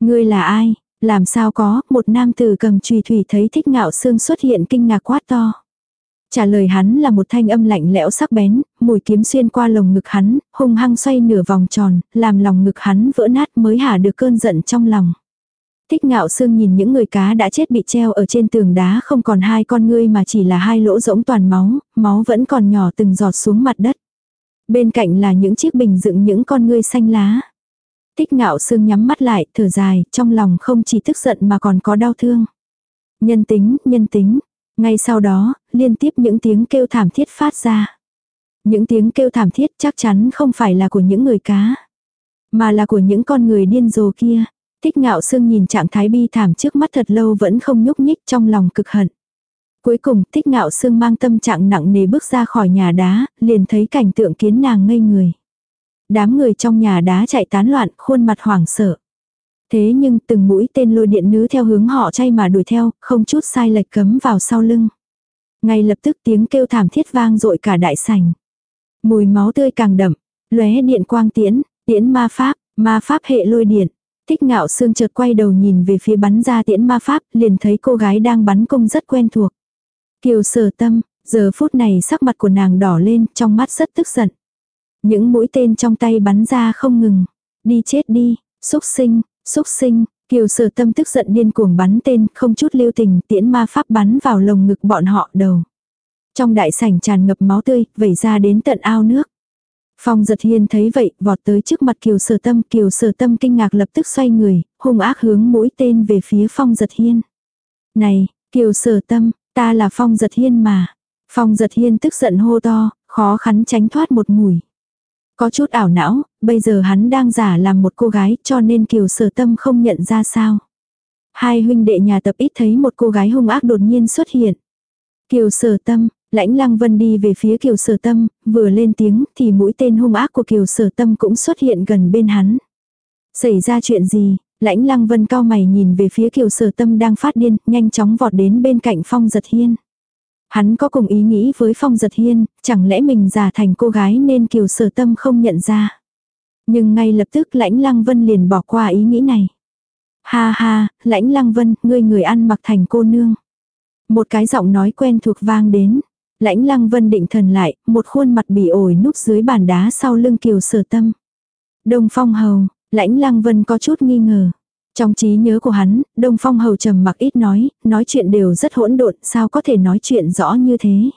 Ngươi là ai? Làm sao có, một nam tử cầm chùy thủy thấy thích ngạo xương xuất hiện kinh ngạc quát to. Trả lời hắn là một thanh âm lạnh lẽo sắc bén, mùi kiếm xuyên qua lồng ngực hắn, hung hăng xoay nửa vòng tròn, làm lòng ngực hắn vỡ nát mới hả được cơn giận trong lòng. Thích ngạo sương nhìn những người cá đã chết bị treo ở trên tường đá không còn hai con ngươi mà chỉ là hai lỗ rỗng toàn máu, máu vẫn còn nhỏ từng giọt xuống mặt đất. Bên cạnh là những chiếc bình dựng những con ngươi xanh lá. Thích ngạo sương nhắm mắt lại, thở dài, trong lòng không chỉ tức giận mà còn có đau thương. Nhân tính, nhân tính. Ngay sau đó, liên tiếp những tiếng kêu thảm thiết phát ra. Những tiếng kêu thảm thiết chắc chắn không phải là của những người cá, mà là của những con người điên rồ kia. Thích ngạo sương nhìn trạng thái bi thảm trước mắt thật lâu vẫn không nhúc nhích trong lòng cực hận. Cuối cùng thích ngạo sương mang tâm trạng nặng nề bước ra khỏi nhà đá, liền thấy cảnh tượng kiến nàng ngây người. Đám người trong nhà đá chạy tán loạn, khuôn mặt hoảng sợ. Thế nhưng từng mũi tên lôi điện nứ theo hướng họ chay mà đuổi theo, không chút sai lệch cấm vào sau lưng. Ngay lập tức tiếng kêu thảm thiết vang dội cả đại sảnh. Mùi máu tươi càng đậm, lóe điện quang tiễn, tiễn ma pháp, ma pháp hệ lôi điện. Thích ngạo sương chợt quay đầu nhìn về phía bắn ra tiễn ma pháp, liền thấy cô gái đang bắn cung rất quen thuộc. Kiều sở tâm, giờ phút này sắc mặt của nàng đỏ lên, trong mắt rất tức giận. Những mũi tên trong tay bắn ra không ngừng. Đi chết đi, xúc sinh, xúc sinh, kiều sở tâm tức giận điên cuồng bắn tên, không chút lưu tình, tiễn ma pháp bắn vào lồng ngực bọn họ đầu. Trong đại sảnh tràn ngập máu tươi, vẩy ra đến tận ao nước. Phong giật hiên thấy vậy, vọt tới trước mặt kiều sở tâm, kiều sở tâm kinh ngạc lập tức xoay người, hung ác hướng mũi tên về phía phong giật hiên. Này, kiều sở tâm, ta là phong giật hiên mà. Phong giật hiên tức giận hô to, khó khăn tránh thoát một mùi. Có chút ảo não, bây giờ hắn đang giả làm một cô gái cho nên kiều sở tâm không nhận ra sao. Hai huynh đệ nhà tập ít thấy một cô gái hung ác đột nhiên xuất hiện. Kiều sở tâm, lãnh lăng vân đi về phía kiều sở tâm, vừa lên tiếng thì mũi tên hung ác của kiều sở tâm cũng xuất hiện gần bên hắn. Xảy ra chuyện gì, lãnh lăng vân cao mày nhìn về phía kiều sở tâm đang phát điên, nhanh chóng vọt đến bên cạnh phong giật hiên. Hắn có cùng ý nghĩ với Phong Giật Hiên, chẳng lẽ mình giả thành cô gái nên Kiều Sở Tâm không nhận ra. Nhưng ngay lập tức lãnh Lăng Vân liền bỏ qua ý nghĩ này. Ha ha, lãnh Lăng Vân, ngươi người ăn mặc thành cô nương. Một cái giọng nói quen thuộc vang đến. Lãnh Lăng Vân định thần lại, một khuôn mặt bị ổi núp dưới bàn đá sau lưng Kiều Sở Tâm. Đông Phong Hầu, lãnh Lăng Vân có chút nghi ngờ. Trong trí nhớ của hắn, Đông Phong hầu trầm mặc ít nói, nói chuyện đều rất hỗn độn, sao có thể nói chuyện rõ như thế.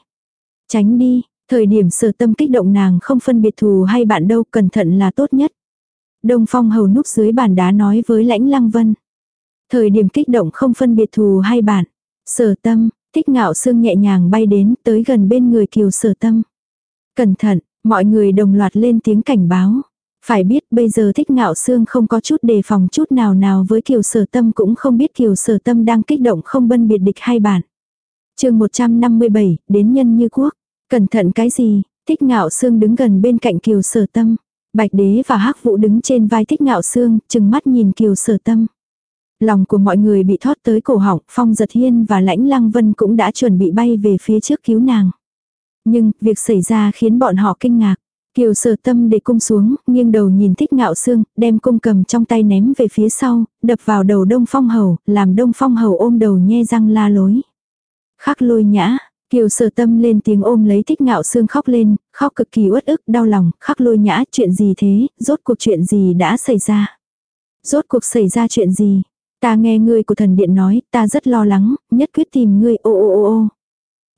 Tránh đi, thời điểm sở tâm kích động nàng không phân biệt thù hay bạn đâu, cẩn thận là tốt nhất. Đông Phong hầu núp dưới bàn đá nói với lãnh lăng vân. Thời điểm kích động không phân biệt thù hay bạn. Sở tâm, thích ngạo Sương nhẹ nhàng bay đến tới gần bên người kiều sở tâm. Cẩn thận, mọi người đồng loạt lên tiếng cảnh báo. Phải biết bây giờ thích ngạo Sương không có chút đề phòng chút nào nào với kiều sở tâm cũng không biết kiều sở tâm đang kích động không bân biệt địch hay bạn. chương 157, đến nhân như quốc. Cẩn thận cái gì, thích ngạo Sương đứng gần bên cạnh kiều sở tâm. Bạch đế và hắc vũ đứng trên vai thích ngạo Sương, chừng mắt nhìn kiều sở tâm. Lòng của mọi người bị thoát tới cổ họng, phong giật hiên và lãnh lăng vân cũng đã chuẩn bị bay về phía trước cứu nàng. Nhưng, việc xảy ra khiến bọn họ kinh ngạc. Kiều sở tâm để cung xuống, nghiêng đầu nhìn thích ngạo xương, đem cung cầm trong tay ném về phía sau, đập vào đầu đông phong hầu, làm đông phong hầu ôm đầu nhe răng la lối. Khắc lôi nhã, Kiều sở tâm lên tiếng ôm lấy thích ngạo xương khóc lên, khóc cực kỳ uất ức, đau lòng, khắc lôi nhã, chuyện gì thế, rốt cuộc chuyện gì đã xảy ra. Rốt cuộc xảy ra chuyện gì, ta nghe ngươi của thần điện nói, ta rất lo lắng, nhất quyết tìm ngươi ô ô ô ô.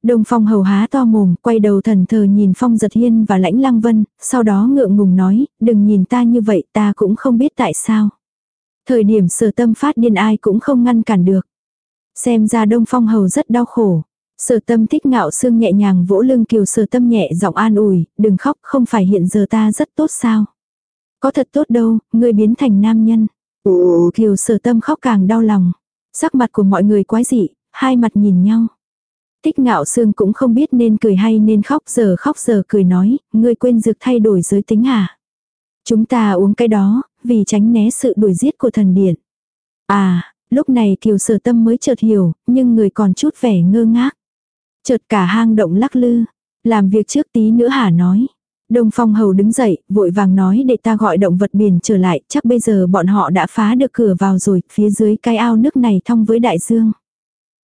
Đông Phong hầu há to mồm, quay đầu thần thờ nhìn Phong giật hiên và lãnh lăng vân, sau đó ngượng ngùng nói, đừng nhìn ta như vậy ta cũng không biết tại sao. Thời điểm sở tâm phát điên ai cũng không ngăn cản được. Xem ra Đông Phong hầu rất đau khổ. Sở tâm thích ngạo xương nhẹ nhàng vỗ lưng kiều sở tâm nhẹ giọng an ủi, đừng khóc không phải hiện giờ ta rất tốt sao. Có thật tốt đâu, ngươi biến thành nam nhân. Ồ, kiều sở tâm khóc càng đau lòng. Sắc mặt của mọi người quái dị, hai mặt nhìn nhau. Tích ngạo xương cũng không biết nên cười hay nên khóc giờ khóc giờ cười nói, ngươi quên dược thay đổi giới tính hả? Chúng ta uống cái đó, vì tránh né sự đuổi giết của thần điện. À, lúc này kiều sở tâm mới chợt hiểu, nhưng người còn chút vẻ ngơ ngác. Chợt cả hang động lắc lư. Làm việc trước tí nữa hả nói. Đông Phong Hầu đứng dậy, vội vàng nói để ta gọi động vật biển trở lại, chắc bây giờ bọn họ đã phá được cửa vào rồi, phía dưới cái ao nước này thông với đại dương.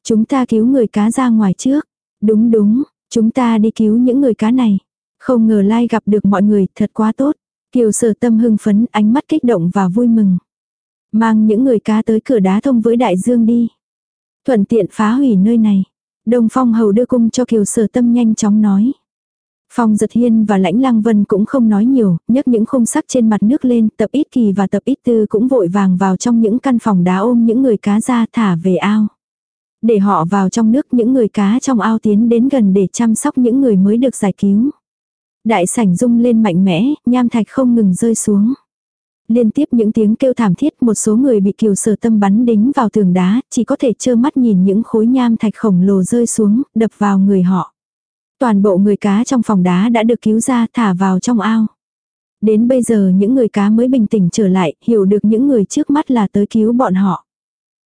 Chúng ta cứu người cá ra ngoài trước. Đúng đúng, chúng ta đi cứu những người cá này. Không ngờ lai gặp được mọi người, thật quá tốt. Kiều sở tâm hưng phấn, ánh mắt kích động và vui mừng. Mang những người cá tới cửa đá thông với đại dương đi. Thuận tiện phá hủy nơi này. Đông Phong Hầu đưa cung cho Kiều Sở Tâm nhanh chóng nói. Phong Giật Hiên và Lãnh Lăng Vân cũng không nói nhiều, nhấc những khung sắc trên mặt nước lên, tập ít kỳ và tập ít tư cũng vội vàng vào trong những căn phòng đá ôm những người cá ra thả về ao. Để họ vào trong nước những người cá trong ao tiến đến gần để chăm sóc những người mới được giải cứu. Đại sảnh rung lên mạnh mẽ, nham thạch không ngừng rơi xuống liên tiếp những tiếng kêu thảm thiết một số người bị kiều sở tâm bắn đính vào tường đá, chỉ có thể trơ mắt nhìn những khối nham thạch khổng lồ rơi xuống, đập vào người họ. Toàn bộ người cá trong phòng đá đã được cứu ra thả vào trong ao. Đến bây giờ những người cá mới bình tĩnh trở lại, hiểu được những người trước mắt là tới cứu bọn họ.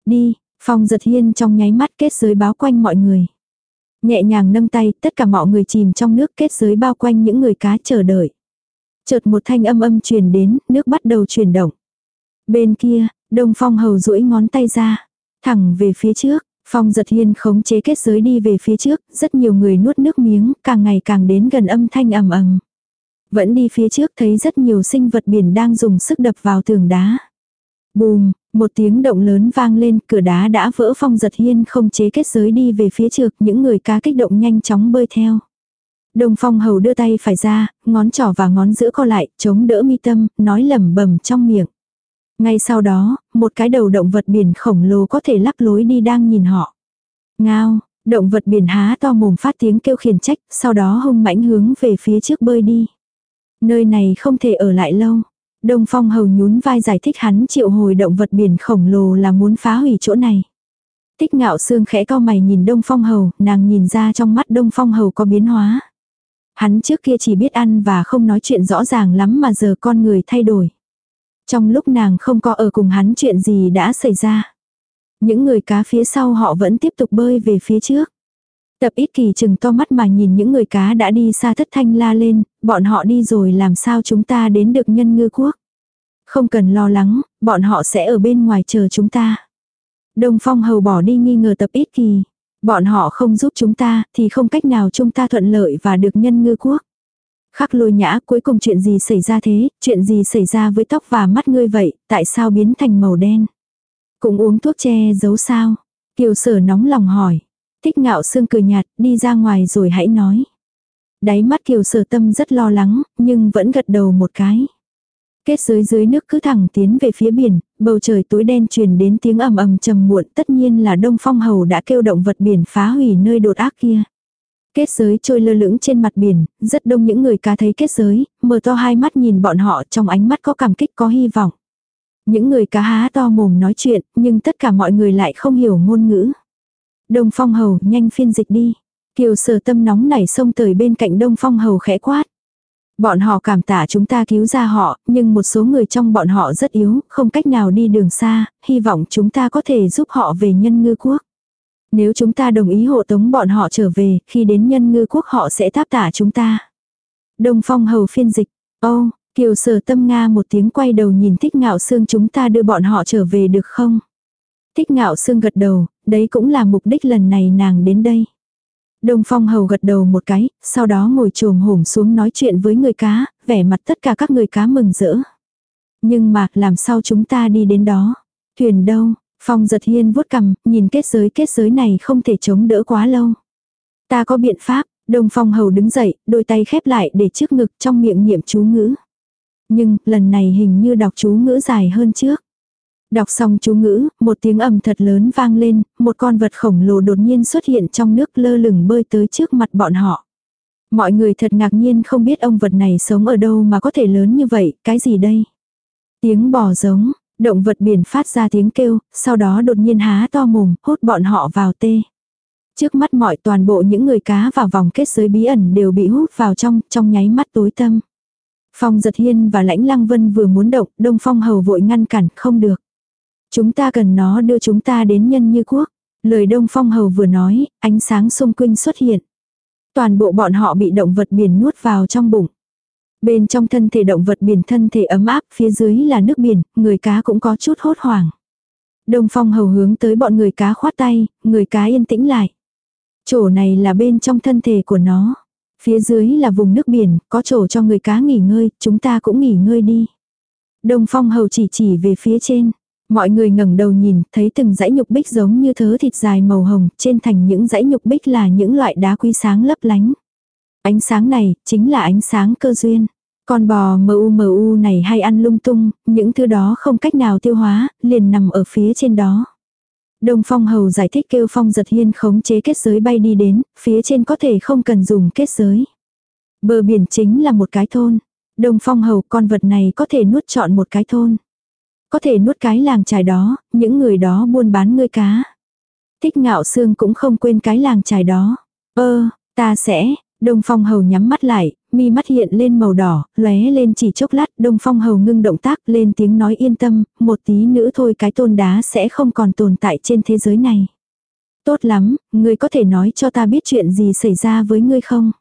Đi, Phong giật hiên trong nháy mắt kết giới báo quanh mọi người. Nhẹ nhàng nâng tay, tất cả mọi người chìm trong nước kết giới bao quanh những người cá chờ đợi. Chợt một thanh âm âm truyền đến, nước bắt đầu chuyển động. Bên kia, Đông Phong hầu duỗi ngón tay ra, thẳng về phía trước. Phong giật hiên khống chế kết giới đi về phía trước, rất nhiều người nuốt nước miếng, càng ngày càng đến gần âm thanh ầm ầm. Vẫn đi phía trước thấy rất nhiều sinh vật biển đang dùng sức đập vào tường đá. Bùm, một tiếng động lớn vang lên, cửa đá đã vỡ phong giật hiên không chế kết giới đi về phía trước, những người cá kích động nhanh chóng bơi theo. đồng Phong Hầu đưa tay phải ra, ngón trỏ và ngón giữa co lại, chống đỡ mi tâm, nói lẩm bẩm trong miệng. Ngay sau đó, một cái đầu động vật biển khổng lồ có thể lắc lối đi đang nhìn họ. Ngao, động vật biển há to mồm phát tiếng kêu khiển trách, sau đó hung mãnh hướng về phía trước bơi đi. Nơi này không thể ở lại lâu. Đông Phong Hầu nhún vai giải thích hắn triệu hồi động vật biển khổng lồ là muốn phá hủy chỗ này. Tích ngạo xương khẽ cao mày nhìn Đông Phong Hầu, nàng nhìn ra trong mắt Đông Phong Hầu có biến hóa. Hắn trước kia chỉ biết ăn và không nói chuyện rõ ràng lắm mà giờ con người thay đổi. Trong lúc nàng không có ở cùng hắn chuyện gì đã xảy ra. Những người cá phía sau họ vẫn tiếp tục bơi về phía trước. Tập ít kỳ chừng to mắt mà nhìn những người cá đã đi xa thất thanh la lên, bọn họ đi rồi làm sao chúng ta đến được nhân ngư quốc. Không cần lo lắng, bọn họ sẽ ở bên ngoài chờ chúng ta. Đông Phong hầu bỏ đi nghi ngờ tập ít kỳ. Bọn họ không giúp chúng ta, thì không cách nào chúng ta thuận lợi và được nhân ngư quốc. Khắc lôi nhã cuối cùng chuyện gì xảy ra thế, chuyện gì xảy ra với tóc và mắt ngươi vậy, tại sao biến thành màu đen? Cũng uống thuốc che giấu sao? Kiều sở nóng lòng hỏi. Thích ngạo sương cười nhạt, đi ra ngoài rồi hãy nói. Đáy mắt kiều sở tâm rất lo lắng, nhưng vẫn gật đầu một cái. Kết giới dưới nước cứ thẳng tiến về phía biển, bầu trời tối đen truyền đến tiếng ầm ầm trầm muộn tất nhiên là Đông Phong Hầu đã kêu động vật biển phá hủy nơi đột ác kia. Kết giới trôi lơ lửng trên mặt biển, rất đông những người cá thấy kết giới, mở to hai mắt nhìn bọn họ trong ánh mắt có cảm kích có hy vọng. Những người cá há to mồm nói chuyện, nhưng tất cả mọi người lại không hiểu ngôn ngữ. Đông Phong Hầu nhanh phiên dịch đi. Kiều sở tâm nóng nảy xông tới bên cạnh Đông Phong Hầu khẽ quát. Bọn họ cảm tạ chúng ta cứu ra họ, nhưng một số người trong bọn họ rất yếu, không cách nào đi đường xa, hy vọng chúng ta có thể giúp họ về nhân ngư quốc. Nếu chúng ta đồng ý hộ tống bọn họ trở về, khi đến nhân ngư quốc họ sẽ tháp tả chúng ta. Đông Phong hầu phiên dịch, ô, kiều sở tâm Nga một tiếng quay đầu nhìn thích ngạo xương chúng ta đưa bọn họ trở về được không? Thích ngạo xương gật đầu, đấy cũng là mục đích lần này nàng đến đây. Đông Phong Hầu gật đầu một cái, sau đó ngồi trồm hổm xuống nói chuyện với người cá, vẻ mặt tất cả các người cá mừng rỡ. Nhưng mà, làm sao chúng ta đi đến đó? Thuyền đâu? Phong giật hiên vuốt cầm, nhìn kết giới kết giới này không thể chống đỡ quá lâu. Ta có biện pháp, Đông Phong Hầu đứng dậy, đôi tay khép lại để trước ngực trong miệng niệm chú ngữ. Nhưng, lần này hình như đọc chú ngữ dài hơn trước. Đọc xong chú ngữ, một tiếng ầm thật lớn vang lên, một con vật khổng lồ đột nhiên xuất hiện trong nước lơ lửng bơi tới trước mặt bọn họ. Mọi người thật ngạc nhiên không biết ông vật này sống ở đâu mà có thể lớn như vậy, cái gì đây? Tiếng bò giống, động vật biển phát ra tiếng kêu, sau đó đột nhiên há to mồm, hút bọn họ vào tê. Trước mắt mọi toàn bộ những người cá vào vòng kết giới bí ẩn đều bị hút vào trong, trong nháy mắt tối tâm. Phong giật hiên và lãnh lăng vân vừa muốn động, đông phong hầu vội ngăn cản, không được. Chúng ta cần nó đưa chúng ta đến nhân như quốc. Lời đông phong hầu vừa nói, ánh sáng xung quanh xuất hiện. Toàn bộ bọn họ bị động vật biển nuốt vào trong bụng. Bên trong thân thể động vật biển thân thể ấm áp, phía dưới là nước biển, người cá cũng có chút hốt hoảng. Đông phong hầu hướng tới bọn người cá khoát tay, người cá yên tĩnh lại. Chỗ này là bên trong thân thể của nó. Phía dưới là vùng nước biển, có chỗ cho người cá nghỉ ngơi, chúng ta cũng nghỉ ngơi đi. Đông phong hầu chỉ chỉ về phía trên. Mọi người ngẩng đầu nhìn, thấy từng dãy nhục bích giống như thớ thịt dài màu hồng, trên thành những dãy nhục bích là những loại đá quý sáng lấp lánh. Ánh sáng này, chính là ánh sáng cơ duyên. Con bò mu mu này hay ăn lung tung, những thứ đó không cách nào tiêu hóa, liền nằm ở phía trên đó. Đông Phong Hầu giải thích kêu Phong giật hiên khống chế kết giới bay đi đến, phía trên có thể không cần dùng kết giới. Bờ biển chính là một cái thôn. Đông Phong Hầu con vật này có thể nuốt trọn một cái thôn. Có thể nuốt cái làng trài đó, những người đó buôn bán ngươi cá. Thích ngạo xương cũng không quên cái làng trài đó. Ơ, ta sẽ, Đông Phong Hầu nhắm mắt lại, mi mắt hiện lên màu đỏ, lóe lên chỉ chốc lát, Đông Phong Hầu ngưng động tác lên tiếng nói yên tâm, một tí nữa thôi cái tôn đá sẽ không còn tồn tại trên thế giới này. Tốt lắm, ngươi có thể nói cho ta biết chuyện gì xảy ra với ngươi không?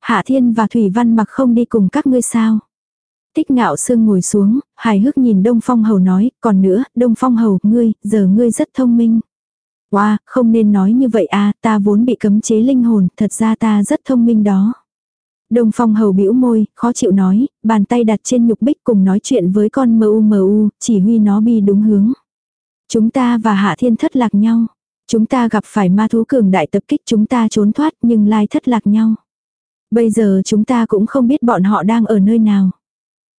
Hạ Thiên và Thủy Văn mặc không đi cùng các ngươi sao? Tích ngạo sương ngồi xuống, hài hước nhìn Đông Phong Hầu nói, còn nữa, Đông Phong Hầu, ngươi, giờ ngươi rất thông minh. Wow, không nên nói như vậy à, ta vốn bị cấm chế linh hồn, thật ra ta rất thông minh đó. Đông Phong Hầu bĩu môi, khó chịu nói, bàn tay đặt trên nhục bích cùng nói chuyện với con mu mu, chỉ huy nó bi đúng hướng. Chúng ta và Hạ Thiên thất lạc nhau. Chúng ta gặp phải ma thú cường đại tập kích chúng ta trốn thoát nhưng lai thất lạc nhau. Bây giờ chúng ta cũng không biết bọn họ đang ở nơi nào.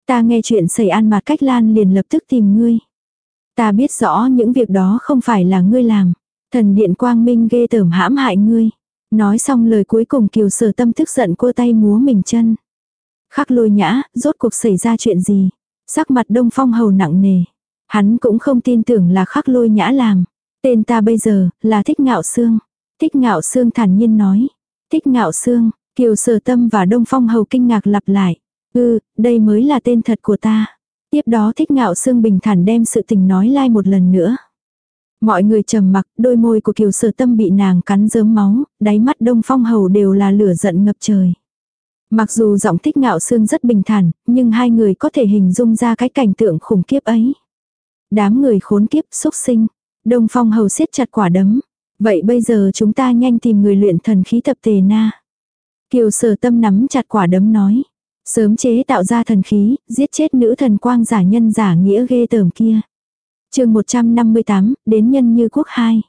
Ta nghe chuyện xảy an mặt cách lan liền lập tức tìm ngươi. Ta biết rõ những việc đó không phải là ngươi làm. Thần điện quang minh ghê tởm hãm hại ngươi. Nói xong lời cuối cùng kiều sở tâm tức giận cô tay múa mình chân. Khắc lôi nhã, rốt cuộc xảy ra chuyện gì? Sắc mặt đông phong hầu nặng nề. Hắn cũng không tin tưởng là khắc lôi nhã làm. Tên ta bây giờ, là thích ngạo xương. Thích ngạo xương thản nhiên nói. Thích ngạo xương, kiều sở tâm và đông phong hầu kinh ngạc lặp lại. Ừ, đây mới là tên thật của ta. Tiếp đó thích ngạo xương bình thản đem sự tình nói lai một lần nữa. Mọi người trầm mặc, đôi môi của kiều sở tâm bị nàng cắn rớm máu, đáy mắt đông phong hầu đều là lửa giận ngập trời. Mặc dù giọng thích ngạo xương rất bình thản, nhưng hai người có thể hình dung ra cái cảnh tượng khủng khiếp ấy. Đám người khốn kiếp xúc sinh. Đông phong hầu siết chặt quả đấm. Vậy bây giờ chúng ta nhanh tìm người luyện thần khí tập tề na. Kiều sở tâm nắm chặt quả đấm nói. Sớm chế tạo ra thần khí, giết chết nữ thần quang giả nhân giả nghĩa ghê tởm kia chương 158, đến nhân như quốc hai.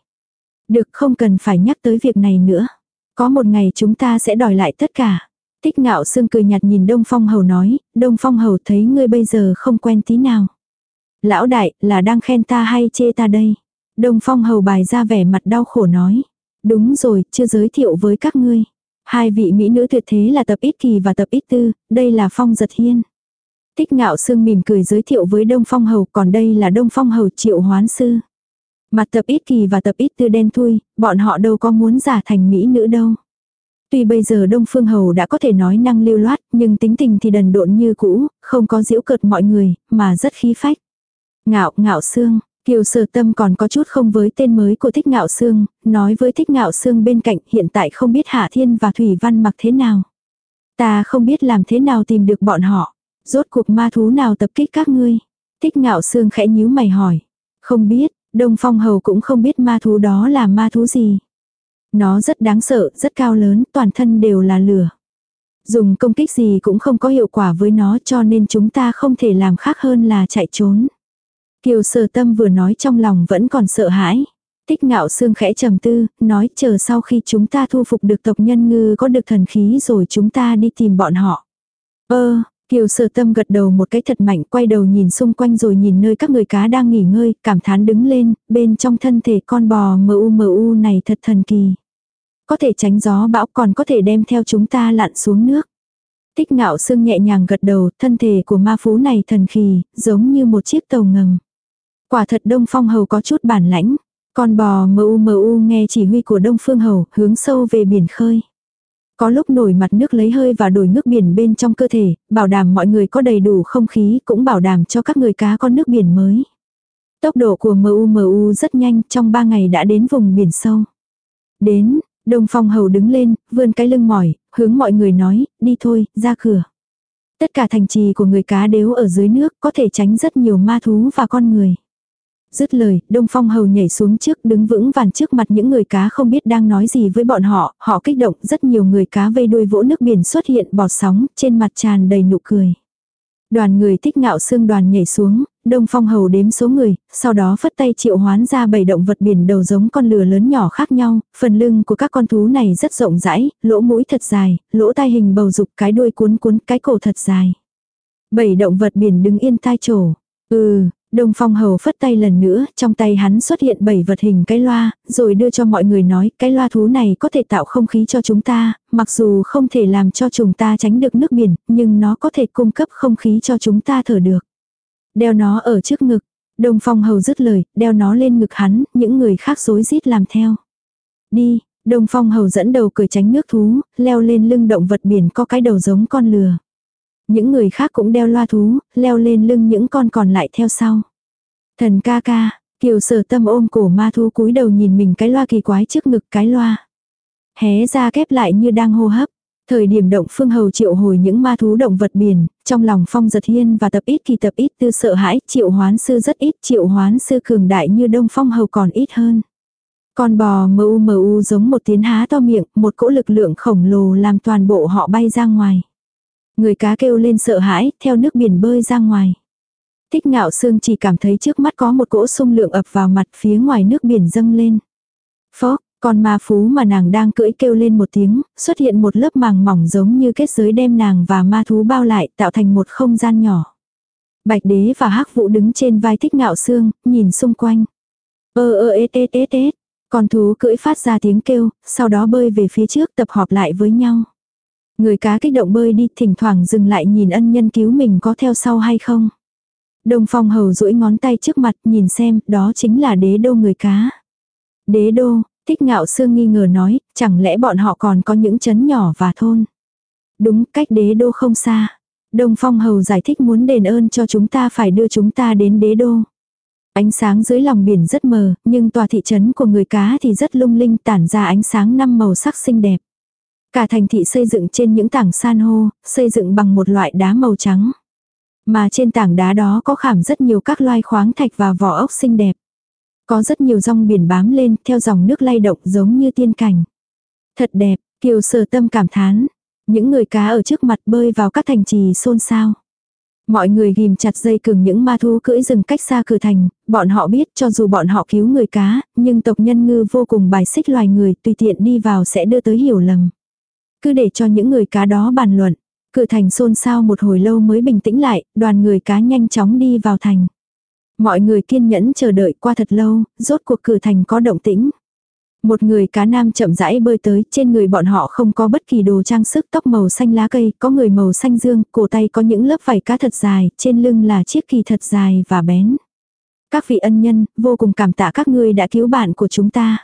Được không cần phải nhắc tới việc này nữa. Có một ngày chúng ta sẽ đòi lại tất cả. Tích ngạo sương cười nhạt nhìn Đông Phong Hầu nói, Đông Phong Hầu thấy ngươi bây giờ không quen tí nào. Lão đại, là đang khen ta hay chê ta đây? Đông Phong Hầu bài ra vẻ mặt đau khổ nói. Đúng rồi, chưa giới thiệu với các ngươi. Hai vị mỹ nữ tuyệt thế là tập ít kỳ và tập ít tư, đây là Phong Giật Hiên. Tích ngạo sương mỉm cười giới thiệu với Đông Phong Hầu, còn đây là Đông Phong Hầu triệu hoán sư. Mặt tập ít kỳ và tập ít tư đen thui, bọn họ đâu có muốn giả thành mỹ nữ đâu. Tuy bây giờ Đông Phương Hầu đã có thể nói năng lưu loát, nhưng tính tình thì đần độn như cũ, không có giễu cợt mọi người, mà rất khí phách. Ngạo, ngạo xương, Kiều sở tâm còn có chút không với tên mới của Thích Ngạo Sương, nói với Thích Ngạo Sương bên cạnh hiện tại không biết Hạ Thiên và Thủy Văn mặc thế nào. Ta không biết làm thế nào tìm được bọn họ. Rốt cuộc ma thú nào tập kích các ngươi. Thích Ngạo Sương khẽ nhíu mày hỏi. Không biết, Đông Phong Hầu cũng không biết ma thú đó là ma thú gì. Nó rất đáng sợ, rất cao lớn, toàn thân đều là lửa. Dùng công kích gì cũng không có hiệu quả với nó cho nên chúng ta không thể làm khác hơn là chạy trốn. Kiều sở tâm vừa nói trong lòng vẫn còn sợ hãi. Tích ngạo xương khẽ trầm tư, nói chờ sau khi chúng ta thu phục được tộc nhân ngư có được thần khí rồi chúng ta đi tìm bọn họ. Ơ, Kiều sở tâm gật đầu một cái thật mạnh quay đầu nhìn xung quanh rồi nhìn nơi các người cá đang nghỉ ngơi, cảm thán đứng lên, bên trong thân thể con bò mờ u mờ u này thật thần kỳ. Có thể tránh gió bão còn có thể đem theo chúng ta lặn xuống nước. Tích ngạo sương nhẹ nhàng gật đầu, thân thể của ma phú này thần kỳ, giống như một chiếc tàu ngầm. Quả thật Đông Phong Hầu có chút bản lãnh. Con bò mờ u mờ u nghe chỉ huy của Đông Phương Hầu, hướng sâu về biển khơi. Có lúc nổi mặt nước lấy hơi và đổi nước biển bên trong cơ thể, bảo đảm mọi người có đầy đủ không khí, cũng bảo đảm cho các người cá có nước biển mới. Tốc độ của MU MU rất nhanh, trong 3 ngày đã đến vùng biển sâu. Đến, Đông Phong Hầu đứng lên, vươn cái lưng mỏi, hướng mọi người nói, đi thôi, ra cửa. Tất cả thành trì của người cá đều ở dưới nước, có thể tránh rất nhiều ma thú và con người. Dứt lời, Đông Phong Hầu nhảy xuống trước đứng vững vàn trước mặt những người cá không biết đang nói gì với bọn họ, họ kích động rất nhiều người cá vây đuôi vỗ nước biển xuất hiện bọt sóng, trên mặt tràn đầy nụ cười. Đoàn người thích ngạo xương đoàn nhảy xuống, Đông Phong Hầu đếm số người, sau đó phất tay triệu hoán ra bảy động vật biển đầu giống con lừa lớn nhỏ khác nhau, phần lưng của các con thú này rất rộng rãi, lỗ mũi thật dài, lỗ tai hình bầu dục cái đuôi cuốn cuốn cái cổ thật dài. Bảy động vật biển đứng yên tai trổ. Ừ, Đông Phong Hầu phất tay lần nữa, trong tay hắn xuất hiện bảy vật hình cái loa, rồi đưa cho mọi người nói, cái loa thú này có thể tạo không khí cho chúng ta, mặc dù không thể làm cho chúng ta tránh được nước biển, nhưng nó có thể cung cấp không khí cho chúng ta thở được. Đeo nó ở trước ngực, Đông Phong Hầu dứt lời, đeo nó lên ngực hắn, những người khác rối rít làm theo. Đi, Đông Phong Hầu dẫn đầu cười tránh nước thú, leo lên lưng động vật biển có cái đầu giống con lừa. Những người khác cũng đeo loa thú, leo lên lưng những con còn lại theo sau. Thần ca ca, kiều sở tâm ôm cổ ma thú cúi đầu nhìn mình cái loa kỳ quái trước ngực cái loa. Hé ra kép lại như đang hô hấp. Thời điểm động phương hầu triệu hồi những ma thú động vật biển, trong lòng phong giật hiên và tập ít kỳ tập ít tư sợ hãi, triệu hoán sư rất ít, triệu hoán sư cường đại như đông phong hầu còn ít hơn. Con bò mu mu giống một tiếng há to miệng, một cỗ lực lượng khổng lồ làm toàn bộ họ bay ra ngoài. Người cá kêu lên sợ hãi, theo nước biển bơi ra ngoài. Thích ngạo sương chỉ cảm thấy trước mắt có một cỗ sung lượng ập vào mặt phía ngoài nước biển dâng lên. Phó, con ma phú mà nàng đang cưỡi kêu lên một tiếng, xuất hiện một lớp màng mỏng giống như kết giới đem nàng và ma thú bao lại tạo thành một không gian nhỏ. Bạch đế và hắc vũ đứng trên vai thích ngạo xương, nhìn xung quanh. Ơ ơ ê tê tê tê, Con thú cưỡi phát ra tiếng kêu, sau đó bơi về phía trước tập hợp lại với nhau. Người cá kích động bơi đi thỉnh thoảng dừng lại nhìn ân nhân cứu mình có theo sau hay không. Đông phong hầu duỗi ngón tay trước mặt nhìn xem đó chính là đế đô người cá. Đế đô, thích ngạo sương nghi ngờ nói, chẳng lẽ bọn họ còn có những chấn nhỏ và thôn. Đúng cách đế đô không xa. Đông phong hầu giải thích muốn đền ơn cho chúng ta phải đưa chúng ta đến đế đô. Ánh sáng dưới lòng biển rất mờ, nhưng tòa thị trấn của người cá thì rất lung linh tản ra ánh sáng năm màu sắc xinh đẹp. Cả thành thị xây dựng trên những tảng san hô, xây dựng bằng một loại đá màu trắng. Mà trên tảng đá đó có khảm rất nhiều các loài khoáng thạch và vỏ ốc xinh đẹp. Có rất nhiều rong biển bám lên theo dòng nước lay động giống như tiên cảnh. Thật đẹp, kiều sở tâm cảm thán. Những người cá ở trước mặt bơi vào các thành trì xôn xao. Mọi người ghim chặt dây cường những ma thú cưỡi rừng cách xa cửa thành, bọn họ biết cho dù bọn họ cứu người cá, nhưng tộc nhân ngư vô cùng bài xích loài người tùy tiện đi vào sẽ đưa tới hiểu lầm. Cứ để cho những người cá đó bàn luận. Cửa thành xôn xao một hồi lâu mới bình tĩnh lại, đoàn người cá nhanh chóng đi vào thành. Mọi người kiên nhẫn chờ đợi qua thật lâu, rốt cuộc cửa thành có động tĩnh. Một người cá nam chậm rãi bơi tới, trên người bọn họ không có bất kỳ đồ trang sức tóc màu xanh lá cây, có người màu xanh dương, cổ tay có những lớp vảy cá thật dài, trên lưng là chiếc kỳ thật dài và bén. Các vị ân nhân, vô cùng cảm tạ các ngươi đã cứu bạn của chúng ta.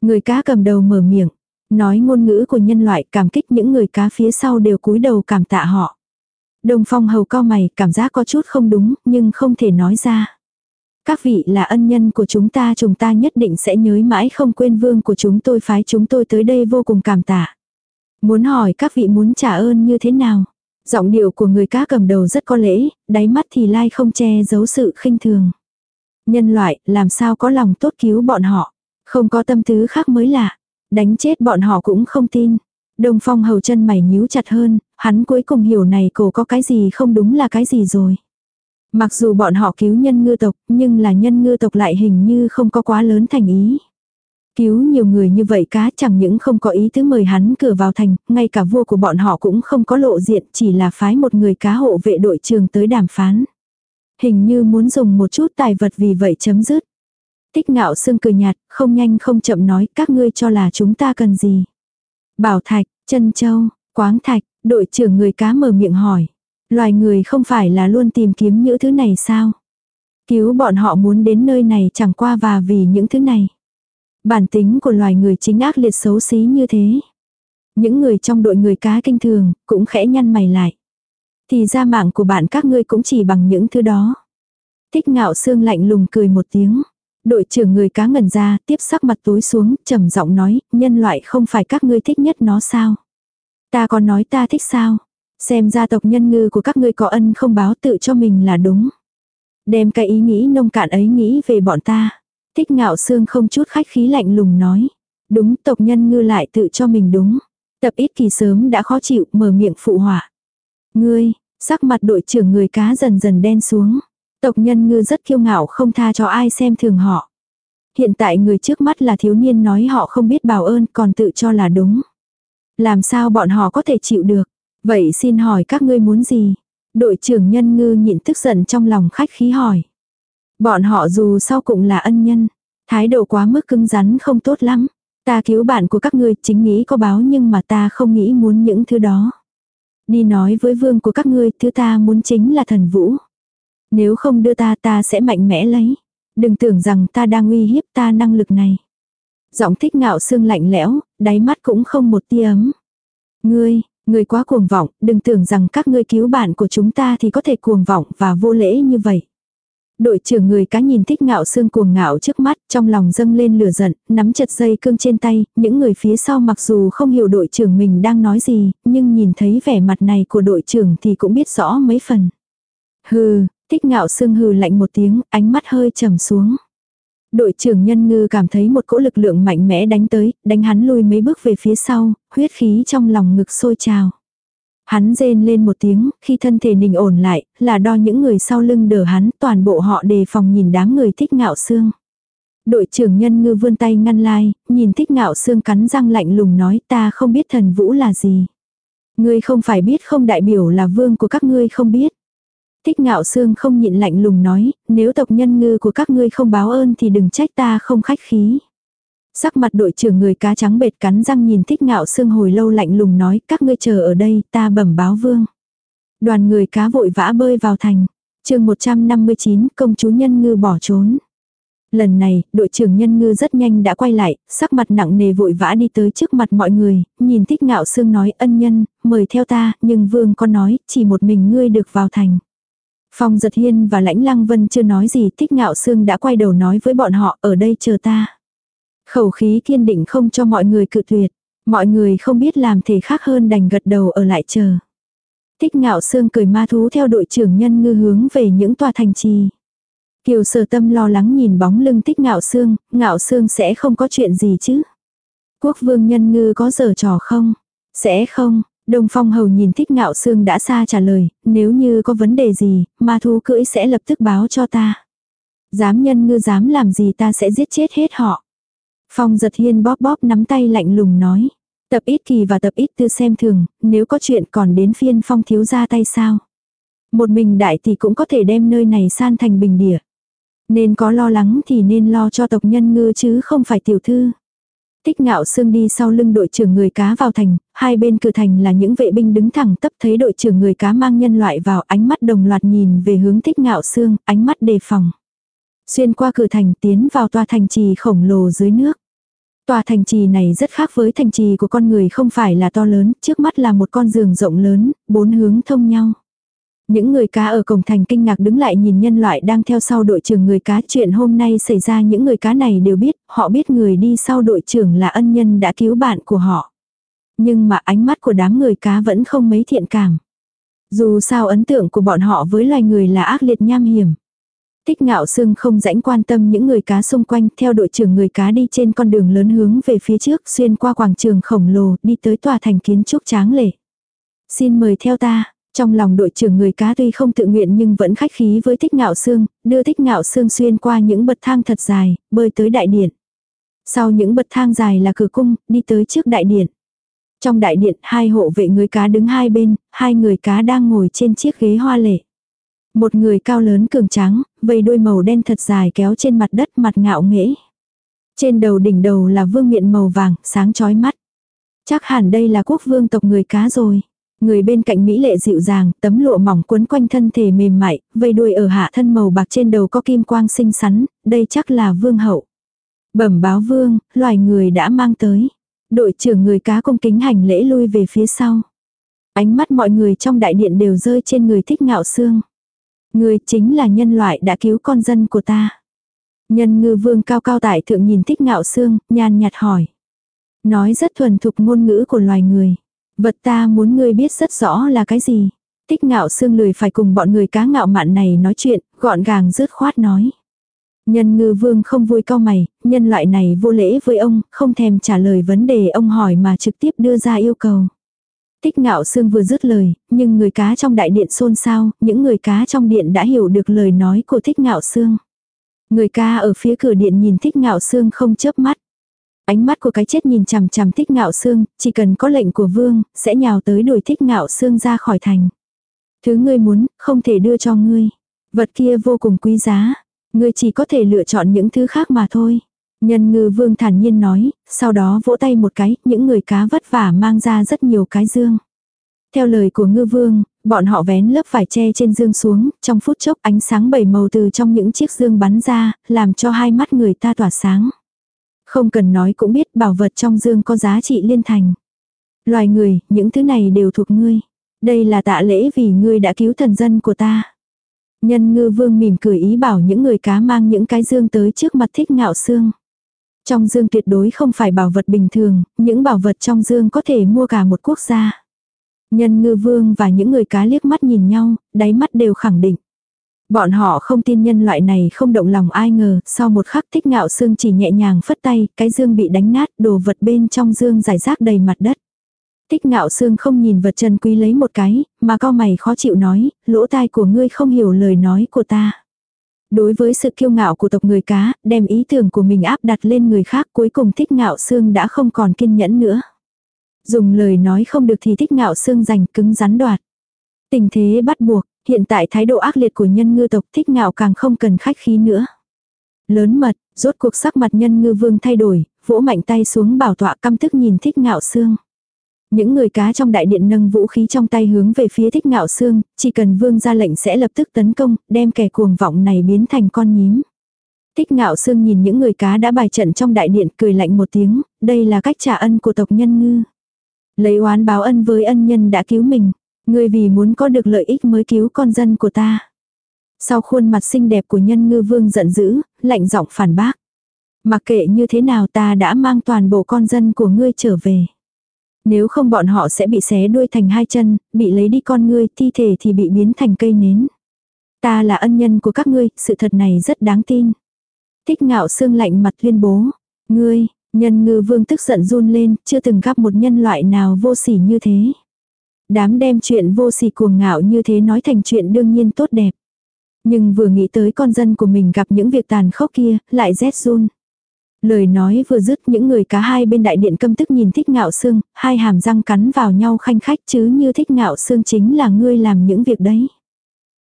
Người cá cầm đầu mở miệng, Nói ngôn ngữ của nhân loại cảm kích những người cá phía sau đều cúi đầu cảm tạ họ. Đông phong hầu co mày cảm giác có chút không đúng nhưng không thể nói ra. Các vị là ân nhân của chúng ta chúng ta nhất định sẽ nhớ mãi không quên vương của chúng tôi phái chúng tôi tới đây vô cùng cảm tạ. Muốn hỏi các vị muốn trả ơn như thế nào? Giọng điệu của người cá cầm đầu rất có lễ, đáy mắt thì lai không che giấu sự khinh thường. Nhân loại làm sao có lòng tốt cứu bọn họ, không có tâm thứ khác mới lạ. Đánh chết bọn họ cũng không tin. Đông phong hầu chân mày nhíu chặt hơn, hắn cuối cùng hiểu này cổ có cái gì không đúng là cái gì rồi. Mặc dù bọn họ cứu nhân ngư tộc, nhưng là nhân ngư tộc lại hình như không có quá lớn thành ý. Cứu nhiều người như vậy cá chẳng những không có ý thứ mời hắn cửa vào thành, ngay cả vua của bọn họ cũng không có lộ diện, chỉ là phái một người cá hộ vệ đội trường tới đàm phán. Hình như muốn dùng một chút tài vật vì vậy chấm dứt. Tích ngạo sương cười nhạt, không nhanh không chậm nói các ngươi cho là chúng ta cần gì. Bảo thạch, chân châu, quáng thạch, đội trưởng người cá mở miệng hỏi. Loài người không phải là luôn tìm kiếm những thứ này sao? Cứu bọn họ muốn đến nơi này chẳng qua và vì những thứ này. Bản tính của loài người chính ác liệt xấu xí như thế. Những người trong đội người cá kinh thường, cũng khẽ nhăn mày lại. Thì ra mạng của bạn các ngươi cũng chỉ bằng những thứ đó. Thích ngạo xương lạnh lùng cười một tiếng. Đội trưởng người cá ngẩn ra, tiếp sắc mặt tối xuống, trầm giọng nói, nhân loại không phải các ngươi thích nhất nó sao? Ta còn nói ta thích sao? Xem ra tộc nhân ngư của các ngươi có ân không báo tự cho mình là đúng. Đem cái ý nghĩ nông cạn ấy nghĩ về bọn ta. Thích ngạo xương không chút khách khí lạnh lùng nói. Đúng tộc nhân ngư lại tự cho mình đúng. Tập ít kỳ sớm đã khó chịu mở miệng phụ hỏa. Ngươi, sắc mặt đội trưởng người cá dần dần đen xuống. Tộc nhân ngư rất kiêu ngạo không tha cho ai xem thường họ. Hiện tại người trước mắt là thiếu niên nói họ không biết bảo ơn còn tự cho là đúng. Làm sao bọn họ có thể chịu được. Vậy xin hỏi các ngươi muốn gì? Đội trưởng nhân ngư nhịn tức giận trong lòng khách khí hỏi. Bọn họ dù sau cũng là ân nhân. Thái độ quá mức cứng rắn không tốt lắm. Ta cứu bạn của các ngươi chính nghĩ có báo nhưng mà ta không nghĩ muốn những thứ đó. Đi nói với vương của các ngươi, thứ ta muốn chính là thần vũ. Nếu không đưa ta ta sẽ mạnh mẽ lấy. Đừng tưởng rằng ta đang uy hiếp ta năng lực này. Giọng thích ngạo xương lạnh lẽo, đáy mắt cũng không một tia ấm. Ngươi, ngươi quá cuồng vọng, đừng tưởng rằng các ngươi cứu bạn của chúng ta thì có thể cuồng vọng và vô lễ như vậy. Đội trưởng người cá nhìn thích ngạo xương cuồng ngạo trước mắt, trong lòng dâng lên lửa giận, nắm chặt dây cương trên tay, những người phía sau mặc dù không hiểu đội trưởng mình đang nói gì, nhưng nhìn thấy vẻ mặt này của đội trưởng thì cũng biết rõ mấy phần. Hừ, thích ngạo Sương hừ lạnh một tiếng, ánh mắt hơi trầm xuống. Đội trưởng nhân ngư cảm thấy một cỗ lực lượng mạnh mẽ đánh tới, đánh hắn lùi mấy bước về phía sau, huyết khí trong lòng ngực sôi trào. Hắn rên lên một tiếng, khi thân thể nình ổn lại, là đo những người sau lưng đỡ hắn, toàn bộ họ đề phòng nhìn đám người thích ngạo xương. Đội trưởng nhân ngư vươn tay ngăn lai, nhìn thích ngạo xương cắn răng lạnh lùng nói ta không biết thần vũ là gì. Ngươi không phải biết không đại biểu là vương của các ngươi không biết. Thích ngạo xương không nhịn lạnh lùng nói, nếu tộc nhân ngư của các ngươi không báo ơn thì đừng trách ta không khách khí. Sắc mặt đội trưởng người cá trắng bệt cắn răng nhìn thích ngạo xương hồi lâu lạnh lùng nói các ngươi chờ ở đây ta bẩm báo vương. Đoàn người cá vội vã bơi vào thành. chương 159 công chúa nhân ngư bỏ trốn. Lần này, đội trưởng nhân ngư rất nhanh đã quay lại, sắc mặt nặng nề vội vã đi tới trước mặt mọi người, nhìn thích ngạo xương nói ân nhân, mời theo ta, nhưng vương có nói, chỉ một mình ngươi được vào thành. Phong giật hiên và lãnh lăng vân chưa nói gì, thích ngạo Sương đã quay đầu nói với bọn họ ở đây chờ ta. Khẩu khí kiên định không cho mọi người cự tuyệt. Mọi người không biết làm thể khác hơn đành gật đầu ở lại chờ. Thích ngạo sương cười ma thú theo đội trưởng nhân ngư hướng về những tòa thành trì. Kiều sở tâm lo lắng nhìn bóng lưng thích ngạo sương, ngạo sương sẽ không có chuyện gì chứ. Quốc vương nhân ngư có giờ trò không? Sẽ không, Đông Phong Hầu nhìn thích ngạo sương đã xa trả lời, nếu như có vấn đề gì, ma thú cưỡi sẽ lập tức báo cho ta. Dám nhân ngư dám làm gì ta sẽ giết chết hết họ. Phong giật hiên bóp bóp nắm tay lạnh lùng nói. Tập ít kỳ và tập ít tư xem thường, nếu có chuyện còn đến phiên phong thiếu ra tay sao. Một mình đại thì cũng có thể đem nơi này san thành bình địa. Nên có lo lắng thì nên lo cho tộc nhân ngư chứ không phải tiểu thư. Tích ngạo xương đi sau lưng đội trưởng người cá vào thành, hai bên cửa thành là những vệ binh đứng thẳng tấp thấy đội trưởng người cá mang nhân loại vào ánh mắt đồng loạt nhìn về hướng tích ngạo xương, ánh mắt đề phòng. Xuyên qua cửa thành tiến vào tòa thành trì khổng lồ dưới nước. Tòa thành trì này rất khác với thành trì của con người không phải là to lớn, trước mắt là một con giường rộng lớn, bốn hướng thông nhau. Những người cá ở cổng thành kinh ngạc đứng lại nhìn nhân loại đang theo sau đội trưởng người cá. Chuyện hôm nay xảy ra những người cá này đều biết, họ biết người đi sau đội trưởng là ân nhân đã cứu bạn của họ. Nhưng mà ánh mắt của đám người cá vẫn không mấy thiện cảm. Dù sao ấn tượng của bọn họ với loài người là ác liệt nham hiểm. Tích ngạo sương không rãnh quan tâm những người cá xung quanh theo đội trưởng người cá đi trên con đường lớn hướng về phía trước xuyên qua quảng trường khổng lồ đi tới tòa thành kiến trúc tráng lệ. Xin mời theo ta, trong lòng đội trưởng người cá tuy không tự nguyện nhưng vẫn khách khí với thích ngạo xương, đưa thích ngạo xương xuyên qua những bậc thang thật dài, bơi tới đại điện. Sau những bậc thang dài là cửa cung, đi tới trước đại điện. Trong đại điện, hai hộ vệ người cá đứng hai bên, hai người cá đang ngồi trên chiếc ghế hoa lệ. Một người cao lớn cường trắng, vây đôi màu đen thật dài kéo trên mặt đất mặt ngạo nghễ. Trên đầu đỉnh đầu là vương miện màu vàng, sáng chói mắt. Chắc hẳn đây là quốc vương tộc người cá rồi. Người bên cạnh Mỹ lệ dịu dàng, tấm lụa mỏng quấn quanh thân thể mềm mại, vây đuôi ở hạ thân màu bạc trên đầu có kim quang xinh xắn, đây chắc là vương hậu. Bẩm báo vương, loài người đã mang tới. Đội trưởng người cá cung kính hành lễ lui về phía sau. Ánh mắt mọi người trong đại điện đều rơi trên người thích ngạo xương. Người chính là nhân loại đã cứu con dân của ta. Nhân ngư vương cao cao tại thượng nhìn thích ngạo xương, nhàn nhạt hỏi. Nói rất thuần thục ngôn ngữ của loài người. Vật ta muốn ngươi biết rất rõ là cái gì. Tích ngạo xương lười phải cùng bọn người cá ngạo mạn này nói chuyện, gọn gàng rứt khoát nói. Nhân ngư vương không vui cau mày, nhân loại này vô lễ với ông, không thèm trả lời vấn đề ông hỏi mà trực tiếp đưa ra yêu cầu. Tích ngạo xương vừa dứt lời, nhưng người cá trong đại điện xôn xao, những người cá trong điện đã hiểu được lời nói của thích ngạo xương. Người ca ở phía cửa điện nhìn thích ngạo xương không chớp mắt. Ánh mắt của cái chết nhìn chằm chằm thích ngạo xương, chỉ cần có lệnh của vương, sẽ nhào tới đuổi thích ngạo xương ra khỏi thành. Thứ ngươi muốn, không thể đưa cho ngươi. Vật kia vô cùng quý giá. Ngươi chỉ có thể lựa chọn những thứ khác mà thôi. Nhân ngư vương thản nhiên nói, sau đó vỗ tay một cái, những người cá vất vả mang ra rất nhiều cái dương. Theo lời của ngư vương, bọn họ vén lớp vải tre trên dương xuống, trong phút chốc ánh sáng bảy màu từ trong những chiếc dương bắn ra, làm cho hai mắt người ta tỏa sáng. Không cần nói cũng biết bảo vật trong dương có giá trị liên thành. Loài người, những thứ này đều thuộc ngươi. Đây là tạ lễ vì ngươi đã cứu thần dân của ta. Nhân ngư vương mỉm cười ý bảo những người cá mang những cái dương tới trước mặt thích ngạo xương. Trong dương tuyệt đối không phải bảo vật bình thường, những bảo vật trong dương có thể mua cả một quốc gia. Nhân ngư vương và những người cá liếc mắt nhìn nhau, đáy mắt đều khẳng định. Bọn họ không tin nhân loại này không động lòng ai ngờ, sau một khắc thích ngạo xương chỉ nhẹ nhàng phất tay, cái dương bị đánh nát, đồ vật bên trong dương giải rác đầy mặt đất. Thích ngạo xương không nhìn vật chân quý lấy một cái, mà cao mày khó chịu nói, lỗ tai của ngươi không hiểu lời nói của ta. Đối với sự kiêu ngạo của tộc người cá, đem ý tưởng của mình áp đặt lên người khác cuối cùng thích ngạo xương đã không còn kiên nhẫn nữa. Dùng lời nói không được thì thích ngạo xương giành cứng rắn đoạt. Tình thế bắt buộc, hiện tại thái độ ác liệt của nhân ngư tộc thích ngạo càng không cần khách khí nữa. Lớn mật, rốt cuộc sắc mặt nhân ngư vương thay đổi, vỗ mạnh tay xuống bảo tọa căm tức nhìn thích ngạo xương. Những người cá trong đại điện nâng vũ khí trong tay hướng về phía thích ngạo xương, chỉ cần vương ra lệnh sẽ lập tức tấn công, đem kẻ cuồng vọng này biến thành con nhím. Thích ngạo xương nhìn những người cá đã bài trận trong đại điện cười lạnh một tiếng, đây là cách trả ân của tộc nhân ngư. Lấy oán báo ân với ân nhân đã cứu mình. Ngươi vì muốn có được lợi ích mới cứu con dân của ta. Sau khuôn mặt xinh đẹp của nhân ngư vương giận dữ, lạnh giọng phản bác. Mặc kệ như thế nào ta đã mang toàn bộ con dân của ngươi trở về. Nếu không bọn họ sẽ bị xé đuôi thành hai chân, bị lấy đi con ngươi, thi thể thì bị biến thành cây nến. Ta là ân nhân của các ngươi, sự thật này rất đáng tin. Thích ngạo xương lạnh mặt tuyên bố. Ngươi, nhân ngư vương tức giận run lên, chưa từng gặp một nhân loại nào vô sỉ như thế. Đám đem chuyện vô sỉ cuồng ngạo như thế nói thành chuyện đương nhiên tốt đẹp. Nhưng vừa nghĩ tới con dân của mình gặp những việc tàn khốc kia, lại rét run. Lời nói vừa dứt những người cá hai bên đại điện câm tức nhìn thích ngạo xương, hai hàm răng cắn vào nhau khanh khách chứ như thích ngạo xương chính là ngươi làm những việc đấy.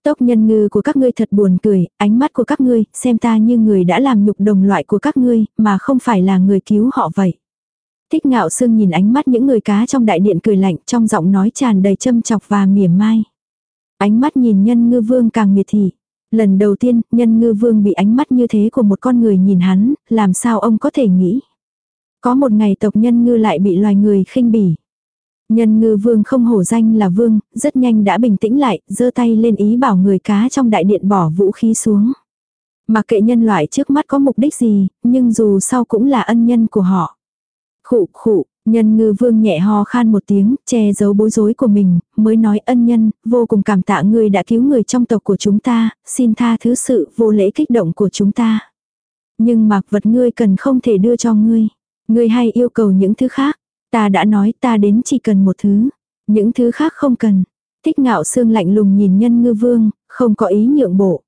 Tốc nhân ngư của các ngươi thật buồn cười, ánh mắt của các ngươi, xem ta như người đã làm nhục đồng loại của các ngươi, mà không phải là người cứu họ vậy. Thích ngạo sương nhìn ánh mắt những người cá trong đại điện cười lạnh trong giọng nói tràn đầy châm chọc và mỉa mai. Ánh mắt nhìn nhân ngư vương càng miệt thị. Lần đầu tiên, nhân ngư vương bị ánh mắt như thế của một con người nhìn hắn, làm sao ông có thể nghĩ. Có một ngày tộc nhân ngư lại bị loài người khinh bỉ. Nhân ngư vương không hổ danh là vương, rất nhanh đã bình tĩnh lại, giơ tay lên ý bảo người cá trong đại điện bỏ vũ khí xuống. Mặc kệ nhân loại trước mắt có mục đích gì, nhưng dù sau cũng là ân nhân của họ. Khụ khụ, Nhân ngư vương nhẹ ho khan một tiếng, che giấu bối rối của mình, mới nói ân nhân, vô cùng cảm tạ người đã cứu người trong tộc của chúng ta, xin tha thứ sự vô lễ kích động của chúng ta. Nhưng mạc vật ngươi cần không thể đưa cho ngươi. Ngươi hay yêu cầu những thứ khác. Ta đã nói ta đến chỉ cần một thứ. Những thứ khác không cần. Thích ngạo xương lạnh lùng nhìn nhân ngư vương, không có ý nhượng bộ.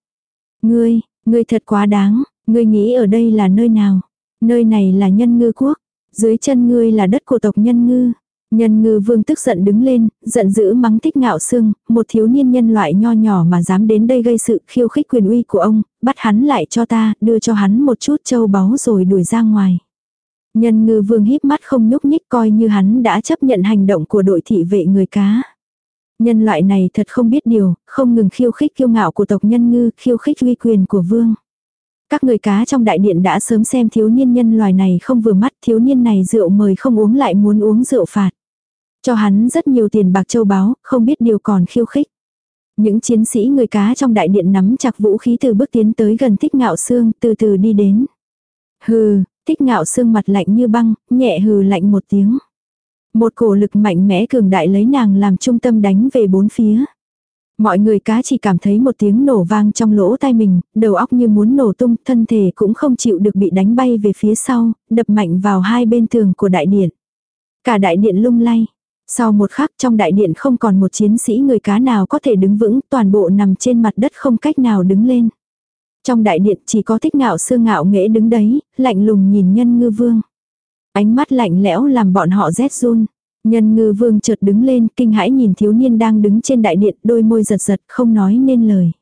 Ngươi, ngươi thật quá đáng, ngươi nghĩ ở đây là nơi nào? Nơi này là nhân ngư quốc. Dưới chân ngươi là đất của tộc nhân ngư. Nhân ngư vương tức giận đứng lên, giận dữ mắng thích ngạo xương, một thiếu niên nhân loại nho nhỏ mà dám đến đây gây sự khiêu khích quyền uy của ông, bắt hắn lại cho ta, đưa cho hắn một chút châu báu rồi đuổi ra ngoài. Nhân ngư vương híp mắt không nhúc nhích coi như hắn đã chấp nhận hành động của đội thị vệ người cá. Nhân loại này thật không biết điều, không ngừng khiêu khích kiêu ngạo của tộc nhân ngư, khiêu khích uy quyền của vương. Các người cá trong đại điện đã sớm xem thiếu niên nhân loài này không vừa mắt, thiếu niên này rượu mời không uống lại muốn uống rượu phạt. Cho hắn rất nhiều tiền bạc châu báu, không biết điều còn khiêu khích. Những chiến sĩ người cá trong đại điện nắm chặt vũ khí từ bước tiến tới gần thích ngạo xương, từ từ đi đến. Hừ, thích ngạo xương mặt lạnh như băng, nhẹ hừ lạnh một tiếng. Một cổ lực mạnh mẽ cường đại lấy nàng làm trung tâm đánh về bốn phía. Mọi người cá chỉ cảm thấy một tiếng nổ vang trong lỗ tai mình, đầu óc như muốn nổ tung, thân thể cũng không chịu được bị đánh bay về phía sau, đập mạnh vào hai bên tường của đại điện. Cả đại điện lung lay. Sau một khắc trong đại điện không còn một chiến sĩ người cá nào có thể đứng vững, toàn bộ nằm trên mặt đất không cách nào đứng lên. Trong đại điện chỉ có thích ngạo sương ngạo nghễ đứng đấy, lạnh lùng nhìn nhân ngư vương. Ánh mắt lạnh lẽo làm bọn họ rét run. Nhân ngư vương chợt đứng lên, kinh hãi nhìn thiếu niên đang đứng trên đại điện, đôi môi giật giật, không nói nên lời.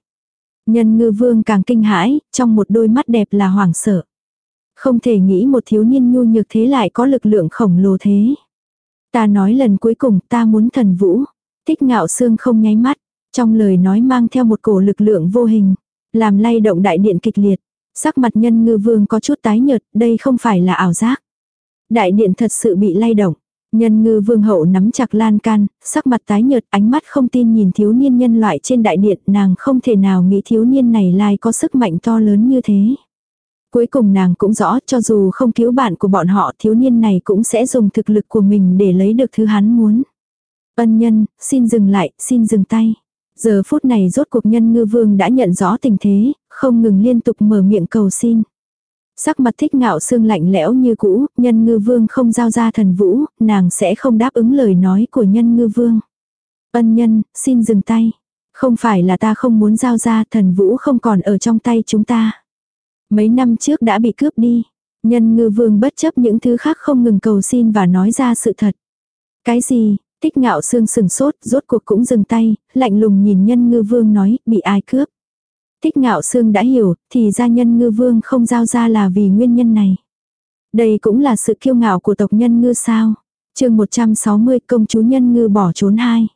Nhân ngư vương càng kinh hãi, trong một đôi mắt đẹp là hoảng sợ. Không thể nghĩ một thiếu niên nhu nhược thế lại có lực lượng khổng lồ thế. Ta nói lần cuối cùng ta muốn thần vũ. Thích ngạo xương không nháy mắt, trong lời nói mang theo một cổ lực lượng vô hình, làm lay động đại điện kịch liệt. Sắc mặt nhân ngư vương có chút tái nhợt, đây không phải là ảo giác. Đại điện thật sự bị lay động. Nhân ngư vương hậu nắm chặt lan can, sắc mặt tái nhợt ánh mắt không tin nhìn thiếu niên nhân loại trên đại điện nàng không thể nào nghĩ thiếu niên này lai có sức mạnh to lớn như thế. Cuối cùng nàng cũng rõ cho dù không cứu bạn của bọn họ thiếu niên này cũng sẽ dùng thực lực của mình để lấy được thứ hắn muốn. Ân nhân, xin dừng lại, xin dừng tay. Giờ phút này rốt cuộc nhân ngư vương đã nhận rõ tình thế, không ngừng liên tục mở miệng cầu xin. Sắc mặt thích ngạo xương lạnh lẽo như cũ, nhân ngư vương không giao ra thần vũ, nàng sẽ không đáp ứng lời nói của nhân ngư vương. Ân nhân, xin dừng tay. Không phải là ta không muốn giao ra thần vũ không còn ở trong tay chúng ta. Mấy năm trước đã bị cướp đi. Nhân ngư vương bất chấp những thứ khác không ngừng cầu xin và nói ra sự thật. Cái gì, tích ngạo xương sừng sốt, rốt cuộc cũng dừng tay, lạnh lùng nhìn nhân ngư vương nói, bị ai cướp thích ngạo xương đã hiểu, thì gia nhân ngư vương không giao ra là vì nguyên nhân này. Đây cũng là sự kiêu ngạo của tộc nhân ngư sao. chương 160 công chúa nhân ngư bỏ trốn hai.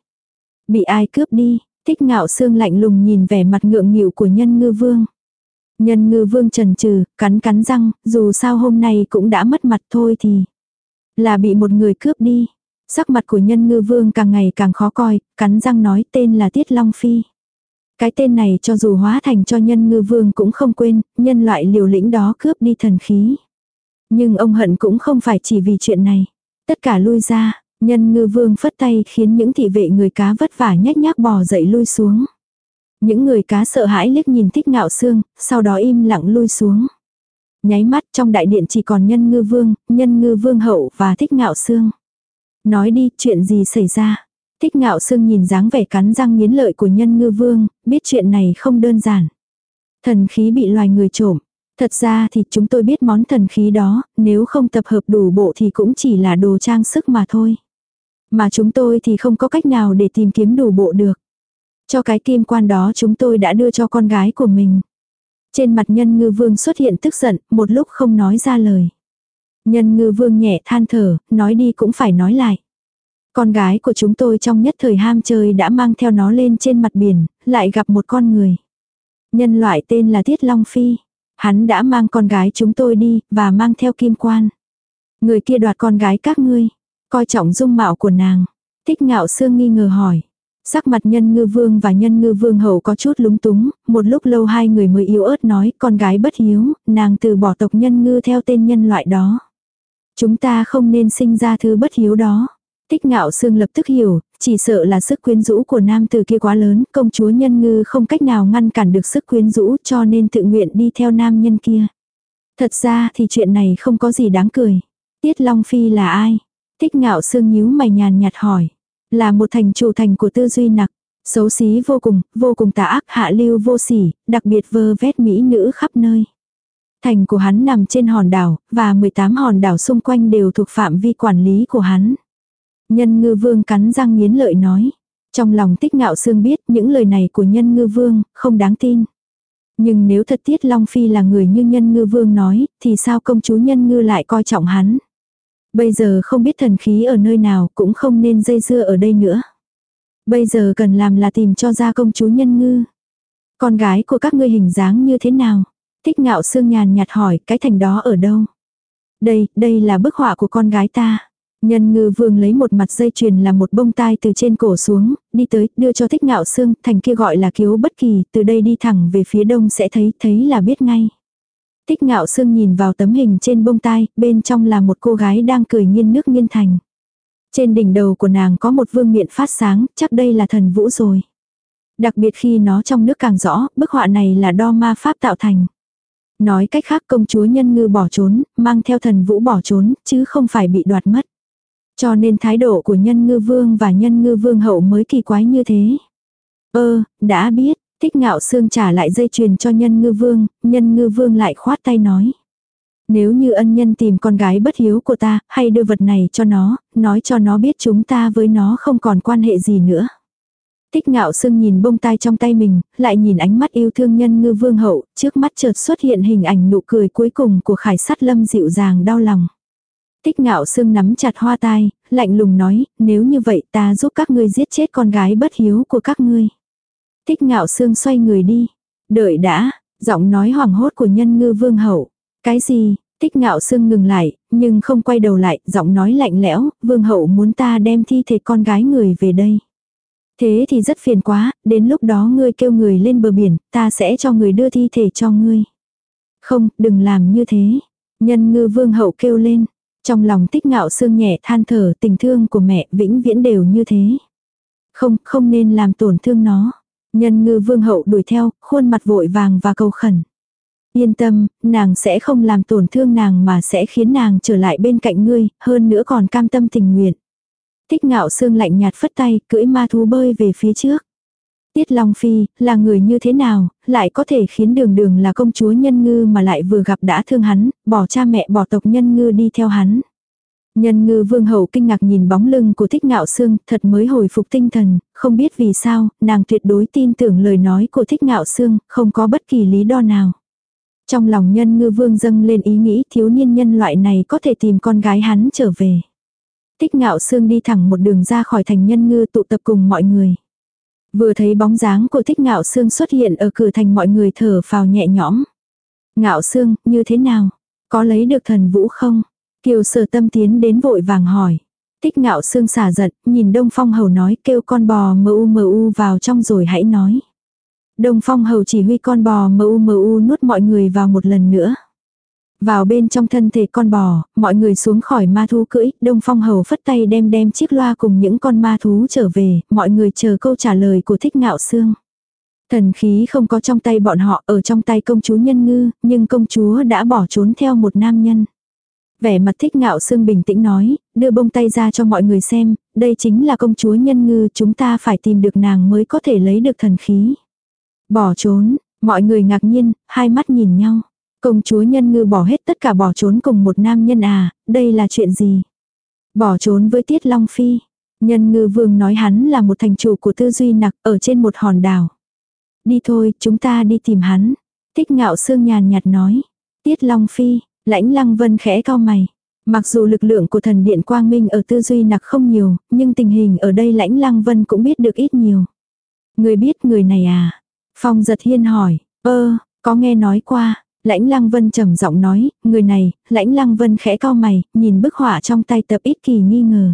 Bị ai cướp đi, thích ngạo xương lạnh lùng nhìn vẻ mặt ngượng nghịu của nhân ngư vương. Nhân ngư vương trần trừ, cắn cắn răng, dù sao hôm nay cũng đã mất mặt thôi thì. Là bị một người cướp đi. Sắc mặt của nhân ngư vương càng ngày càng khó coi, cắn răng nói tên là Tiết Long Phi. Cái tên này cho dù hóa thành cho nhân ngư vương cũng không quên, nhân loại liều lĩnh đó cướp đi thần khí. Nhưng ông hận cũng không phải chỉ vì chuyện này. Tất cả lui ra, nhân ngư vương phất tay khiến những thị vệ người cá vất vả nhách nhác bò dậy lui xuống. Những người cá sợ hãi liếc nhìn thích ngạo xương, sau đó im lặng lui xuống. Nháy mắt trong đại điện chỉ còn nhân ngư vương, nhân ngư vương hậu và thích ngạo xương. Nói đi, chuyện gì xảy ra? Thích ngạo sương nhìn dáng vẻ cắn răng nghiến lợi của nhân ngư vương, biết chuyện này không đơn giản. Thần khí bị loài người trộm. Thật ra thì chúng tôi biết món thần khí đó, nếu không tập hợp đủ bộ thì cũng chỉ là đồ trang sức mà thôi. Mà chúng tôi thì không có cách nào để tìm kiếm đủ bộ được. Cho cái kim quan đó chúng tôi đã đưa cho con gái của mình. Trên mặt nhân ngư vương xuất hiện tức giận, một lúc không nói ra lời. Nhân ngư vương nhẹ than thở, nói đi cũng phải nói lại. Con gái của chúng tôi trong nhất thời ham chơi đã mang theo nó lên trên mặt biển, lại gặp một con người. Nhân loại tên là Tiết Long Phi. Hắn đã mang con gái chúng tôi đi, và mang theo kim quan. Người kia đoạt con gái các ngươi. Coi trọng dung mạo của nàng. Thích ngạo sương nghi ngờ hỏi. Sắc mặt nhân ngư vương và nhân ngư vương hậu có chút lúng túng, một lúc lâu hai người mới yếu ớt nói con gái bất hiếu, nàng từ bỏ tộc nhân ngư theo tên nhân loại đó. Chúng ta không nên sinh ra thứ bất hiếu đó. Tích ngạo sương lập tức hiểu, chỉ sợ là sức quyến rũ của nam tử kia quá lớn, công chúa nhân ngư không cách nào ngăn cản được sức quyến rũ cho nên tự nguyện đi theo nam nhân kia. Thật ra thì chuyện này không có gì đáng cười. Tiết Long Phi là ai? Tích ngạo sương nhíu mày nhàn nhạt hỏi. Là một thành chủ thành của tư duy nặc. Xấu xí vô cùng, vô cùng tà ác hạ lưu vô sỉ, đặc biệt vơ vét mỹ nữ khắp nơi. Thành của hắn nằm trên hòn đảo, và 18 hòn đảo xung quanh đều thuộc phạm vi quản lý của hắn. Nhân ngư vương cắn răng nghiến lợi nói. Trong lòng tích ngạo sương biết những lời này của nhân ngư vương không đáng tin. Nhưng nếu thật tiết Long Phi là người như nhân ngư vương nói, thì sao công chúa nhân ngư lại coi trọng hắn. Bây giờ không biết thần khí ở nơi nào cũng không nên dây dưa ở đây nữa. Bây giờ cần làm là tìm cho ra công chúa nhân ngư. Con gái của các ngươi hình dáng như thế nào? Tích ngạo sương nhàn nhạt hỏi cái thành đó ở đâu? Đây, đây là bức họa của con gái ta. Nhân ngư vương lấy một mặt dây chuyền là một bông tai từ trên cổ xuống, đi tới, đưa cho thích ngạo xương, thành kia gọi là kiếu bất kỳ, từ đây đi thẳng về phía đông sẽ thấy, thấy là biết ngay. thích ngạo xương nhìn vào tấm hình trên bông tai, bên trong là một cô gái đang cười nghiên nước nghiên thành. Trên đỉnh đầu của nàng có một vương miện phát sáng, chắc đây là thần vũ rồi. Đặc biệt khi nó trong nước càng rõ, bức họa này là đo ma pháp tạo thành. Nói cách khác công chúa nhân ngư bỏ trốn, mang theo thần vũ bỏ trốn, chứ không phải bị đoạt mất. Cho nên thái độ của nhân ngư vương và nhân ngư vương hậu mới kỳ quái như thế. Ơ, đã biết, thích ngạo xương trả lại dây chuyền cho nhân ngư vương, nhân ngư vương lại khoát tay nói. Nếu như ân nhân tìm con gái bất hiếu của ta, hay đưa vật này cho nó, nói cho nó biết chúng ta với nó không còn quan hệ gì nữa. Tích ngạo sương nhìn bông tai trong tay mình, lại nhìn ánh mắt yêu thương nhân ngư vương hậu, trước mắt chợt xuất hiện hình ảnh nụ cười cuối cùng của khải sát lâm dịu dàng đau lòng. Tích ngạo sương nắm chặt hoa tai, lạnh lùng nói, nếu như vậy ta giúp các ngươi giết chết con gái bất hiếu của các ngươi. Tích ngạo sương xoay người đi. Đợi đã, giọng nói hoảng hốt của nhân ngư vương hậu. Cái gì, tích ngạo sương ngừng lại, nhưng không quay đầu lại, giọng nói lạnh lẽo, vương hậu muốn ta đem thi thể con gái người về đây. Thế thì rất phiền quá, đến lúc đó ngươi kêu người lên bờ biển, ta sẽ cho người đưa thi thể cho ngươi. Không, đừng làm như thế. Nhân ngư vương hậu kêu lên. Trong lòng tích ngạo sương nhẹ than thở tình thương của mẹ vĩnh viễn đều như thế. Không, không nên làm tổn thương nó. Nhân ngư vương hậu đuổi theo, khuôn mặt vội vàng và cầu khẩn. Yên tâm, nàng sẽ không làm tổn thương nàng mà sẽ khiến nàng trở lại bên cạnh ngươi, hơn nữa còn cam tâm tình nguyện. Tích ngạo sương lạnh nhạt phất tay, cưỡi ma thú bơi về phía trước. Tiết Long Phi, là người như thế nào, lại có thể khiến đường đường là công chúa nhân ngư mà lại vừa gặp đã thương hắn, bỏ cha mẹ bỏ tộc nhân ngư đi theo hắn. Nhân ngư vương hậu kinh ngạc nhìn bóng lưng của thích ngạo sương, thật mới hồi phục tinh thần, không biết vì sao, nàng tuyệt đối tin tưởng lời nói của thích ngạo sương, không có bất kỳ lý do nào. Trong lòng nhân ngư vương dâng lên ý nghĩ thiếu niên nhân loại này có thể tìm con gái hắn trở về. Thích ngạo sương đi thẳng một đường ra khỏi thành nhân ngư tụ tập cùng mọi người. Vừa thấy bóng dáng của thích ngạo sương xuất hiện ở cửa thành mọi người thở phào nhẹ nhõm. Ngạo sương, như thế nào? Có lấy được thần vũ không? Kiều sở tâm tiến đến vội vàng hỏi. Thích ngạo sương xả giận, nhìn Đông Phong Hầu nói kêu con bò mu mu vào trong rồi hãy nói. Đông Phong Hầu chỉ huy con bò mu mu nuốt mọi người vào một lần nữa. Vào bên trong thân thể con bò, mọi người xuống khỏi ma thú cưỡi, Đông Phong Hầu phất tay đem đem chiếc loa cùng những con ma thú trở về, mọi người chờ câu trả lời của thích ngạo xương. Thần khí không có trong tay bọn họ ở trong tay công chúa nhân ngư, nhưng công chúa đã bỏ trốn theo một nam nhân. Vẻ mặt thích ngạo xương bình tĩnh nói, đưa bông tay ra cho mọi người xem, đây chính là công chúa nhân ngư, chúng ta phải tìm được nàng mới có thể lấy được thần khí. Bỏ trốn, mọi người ngạc nhiên, hai mắt nhìn nhau. Công chúa nhân ngư bỏ hết tất cả bỏ trốn cùng một nam nhân à, đây là chuyện gì? Bỏ trốn với Tiết Long Phi. Nhân ngư vương nói hắn là một thành chủ của tư duy nặc ở trên một hòn đảo. Đi thôi, chúng ta đi tìm hắn. Thích ngạo sương nhàn nhạt nói. Tiết Long Phi, lãnh lăng vân khẽ cao mày. Mặc dù lực lượng của thần điện quang minh ở tư duy nặc không nhiều, nhưng tình hình ở đây lãnh lăng vân cũng biết được ít nhiều. Người biết người này à? Phong giật hiên hỏi, ơ, có nghe nói qua, Lãnh Lăng Vân trầm giọng nói, người này, Lãnh Lăng Vân khẽ cao mày, nhìn bức họa trong tay tập ít kỳ nghi ngờ.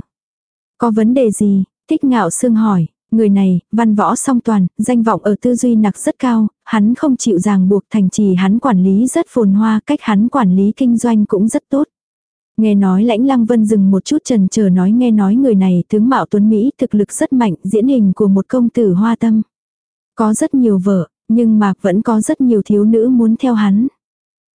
Có vấn đề gì? Thích ngạo sương hỏi, người này, văn võ song toàn, danh vọng ở tư duy nặc rất cao, hắn không chịu ràng buộc thành trì hắn quản lý rất phồn hoa, cách hắn quản lý kinh doanh cũng rất tốt. Nghe nói lãnh lăng vân dừng một chút trần chờ nói nghe nói người này tướng mạo tuấn Mỹ thực lực rất mạnh diễn hình của một công tử hoa tâm. Có rất nhiều vợ, nhưng mà vẫn có rất nhiều thiếu nữ muốn theo hắn.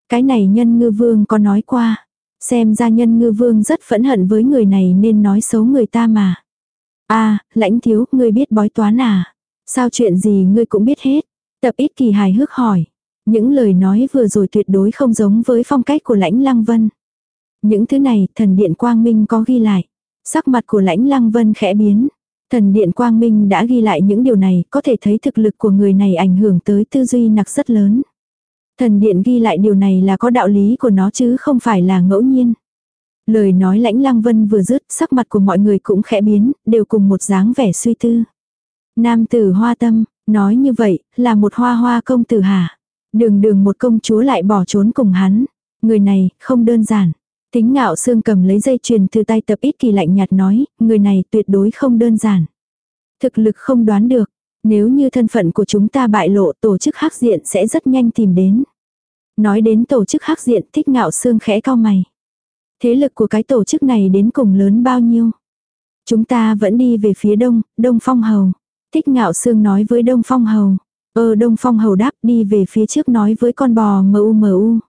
Cái này nhân ngư vương có nói qua. Xem ra nhân ngư vương rất phẫn hận với người này nên nói xấu người ta mà. a lãnh thiếu, ngươi biết bói toán à? Sao chuyện gì ngươi cũng biết hết? Tập ít kỳ hài hước hỏi. Những lời nói vừa rồi tuyệt đối không giống với phong cách của lãnh lăng vân. Những thứ này thần điện quang minh có ghi lại. Sắc mặt của lãnh lăng vân khẽ biến. Thần điện quang minh đã ghi lại những điều này có thể thấy thực lực của người này ảnh hưởng tới tư duy nặc rất lớn. Thần điện ghi lại điều này là có đạo lý của nó chứ không phải là ngẫu nhiên. Lời nói lãnh lăng vân vừa dứt, sắc mặt của mọi người cũng khẽ biến, đều cùng một dáng vẻ suy tư. Nam tử hoa tâm, nói như vậy, là một hoa hoa công tử hả? Đường đường một công chúa lại bỏ trốn cùng hắn. Người này, không đơn giản. Tính ngạo xương cầm lấy dây chuyền từ tay tập ít kỳ lạnh nhạt nói, người này tuyệt đối không đơn giản. Thực lực không đoán được, nếu như thân phận của chúng ta bại lộ tổ chức hắc diện sẽ rất nhanh tìm đến. Nói đến tổ chức hắc diện thích ngạo xương khẽ cao mày. Thế lực của cái tổ chức này đến cùng lớn bao nhiêu? Chúng ta vẫn đi về phía đông, đông phong hầu. Thích ngạo xương nói với đông phong hầu. Ờ đông phong hầu đáp đi về phía trước nói với con bò mu mu.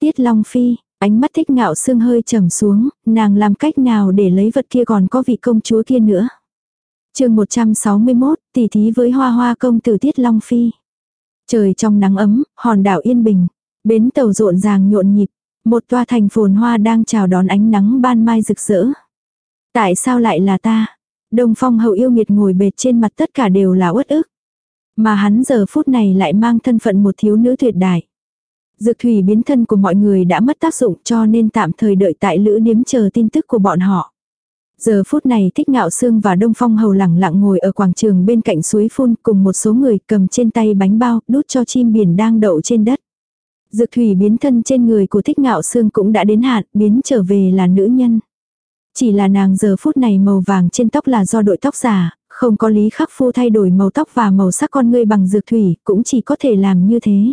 Tiết Long Phi, ánh mắt thích ngạo xương hơi trầm xuống, nàng làm cách nào để lấy vật kia còn có vị công chúa kia nữa chương 161, tỷ thí với hoa hoa công tử Tiết Long Phi. Trời trong nắng ấm, hòn đảo yên bình. Bến tàu rộn ràng nhộn nhịp. Một toa thành phồn hoa đang chào đón ánh nắng ban mai rực rỡ. Tại sao lại là ta? Đông phong hậu yêu nghiệt ngồi bệt trên mặt tất cả đều là uất ức. Mà hắn giờ phút này lại mang thân phận một thiếu nữ tuyệt đại. Dược thủy biến thân của mọi người đã mất tác dụng cho nên tạm thời đợi tại lữ điếm chờ tin tức của bọn họ. Giờ phút này Thích Ngạo Sương và Đông Phong Hầu lẳng lặng ngồi ở quảng trường bên cạnh suối phun cùng một số người cầm trên tay bánh bao đút cho chim biển đang đậu trên đất. Dược thủy biến thân trên người của Thích Ngạo Sương cũng đã đến hạn, biến trở về là nữ nhân. Chỉ là nàng giờ phút này màu vàng trên tóc là do đội tóc giả, không có lý khắc phu thay đổi màu tóc và màu sắc con ngươi bằng dược thủy, cũng chỉ có thể làm như thế.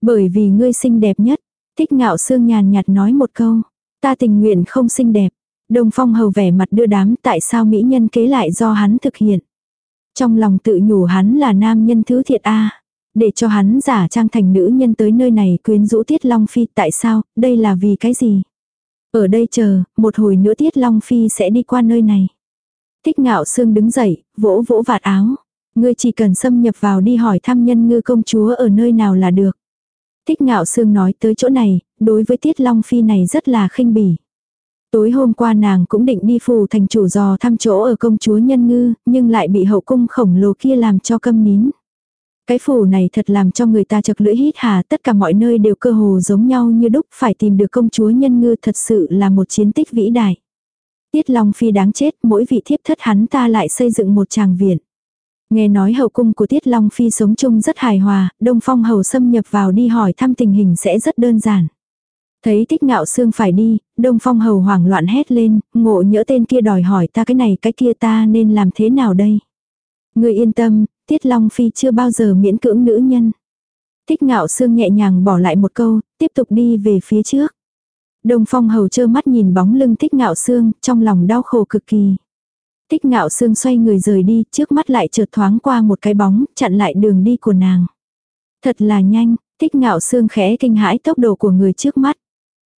Bởi vì ngươi xinh đẹp nhất, Thích Ngạo Sương nhàn nhạt nói một câu, ta tình nguyện không xinh đẹp, Đông Phong hầu vẻ mặt đưa đám tại sao mỹ nhân kế lại do hắn thực hiện. Trong lòng tự nhủ hắn là nam nhân thứ thiệt a Để cho hắn giả trang thành nữ nhân tới nơi này quyến rũ Tiết Long Phi tại sao, đây là vì cái gì? Ở đây chờ, một hồi nữa Tiết Long Phi sẽ đi qua nơi này. Thích ngạo sương đứng dậy, vỗ vỗ vạt áo. Ngươi chỉ cần xâm nhập vào đi hỏi thăm nhân ngư công chúa ở nơi nào là được. Thích ngạo sương nói tới chỗ này, đối với Tiết Long Phi này rất là khinh bỉ. Tối hôm qua nàng cũng định đi phù thành chủ dò thăm chỗ ở công chúa nhân ngư, nhưng lại bị hậu cung khổng lồ kia làm cho câm nín. Cái phủ này thật làm cho người ta chật lưỡi hít hà, tất cả mọi nơi đều cơ hồ giống nhau như đúc, phải tìm được công chúa nhân ngư thật sự là một chiến tích vĩ đại. Tiết Long Phi đáng chết, mỗi vị thiếp thất hắn ta lại xây dựng một tràng viện. Nghe nói hậu cung của Tiết Long Phi sống chung rất hài hòa, Đông Phong hầu xâm nhập vào đi hỏi thăm tình hình sẽ rất đơn giản. Thấy thích ngạo xương phải đi, đông phong hầu hoảng loạn hét lên, ngộ nhỡ tên kia đòi hỏi ta cái này cái kia ta nên làm thế nào đây. Người yên tâm, tiết long phi chưa bao giờ miễn cưỡng nữ nhân. thích ngạo xương nhẹ nhàng bỏ lại một câu, tiếp tục đi về phía trước. Đông phong hầu trơ mắt nhìn bóng lưng thích ngạo xương, trong lòng đau khổ cực kỳ. thích ngạo xương xoay người rời đi, trước mắt lại chợt thoáng qua một cái bóng, chặn lại đường đi của nàng. Thật là nhanh, thích ngạo xương khẽ kinh hãi tốc độ của người trước mắt.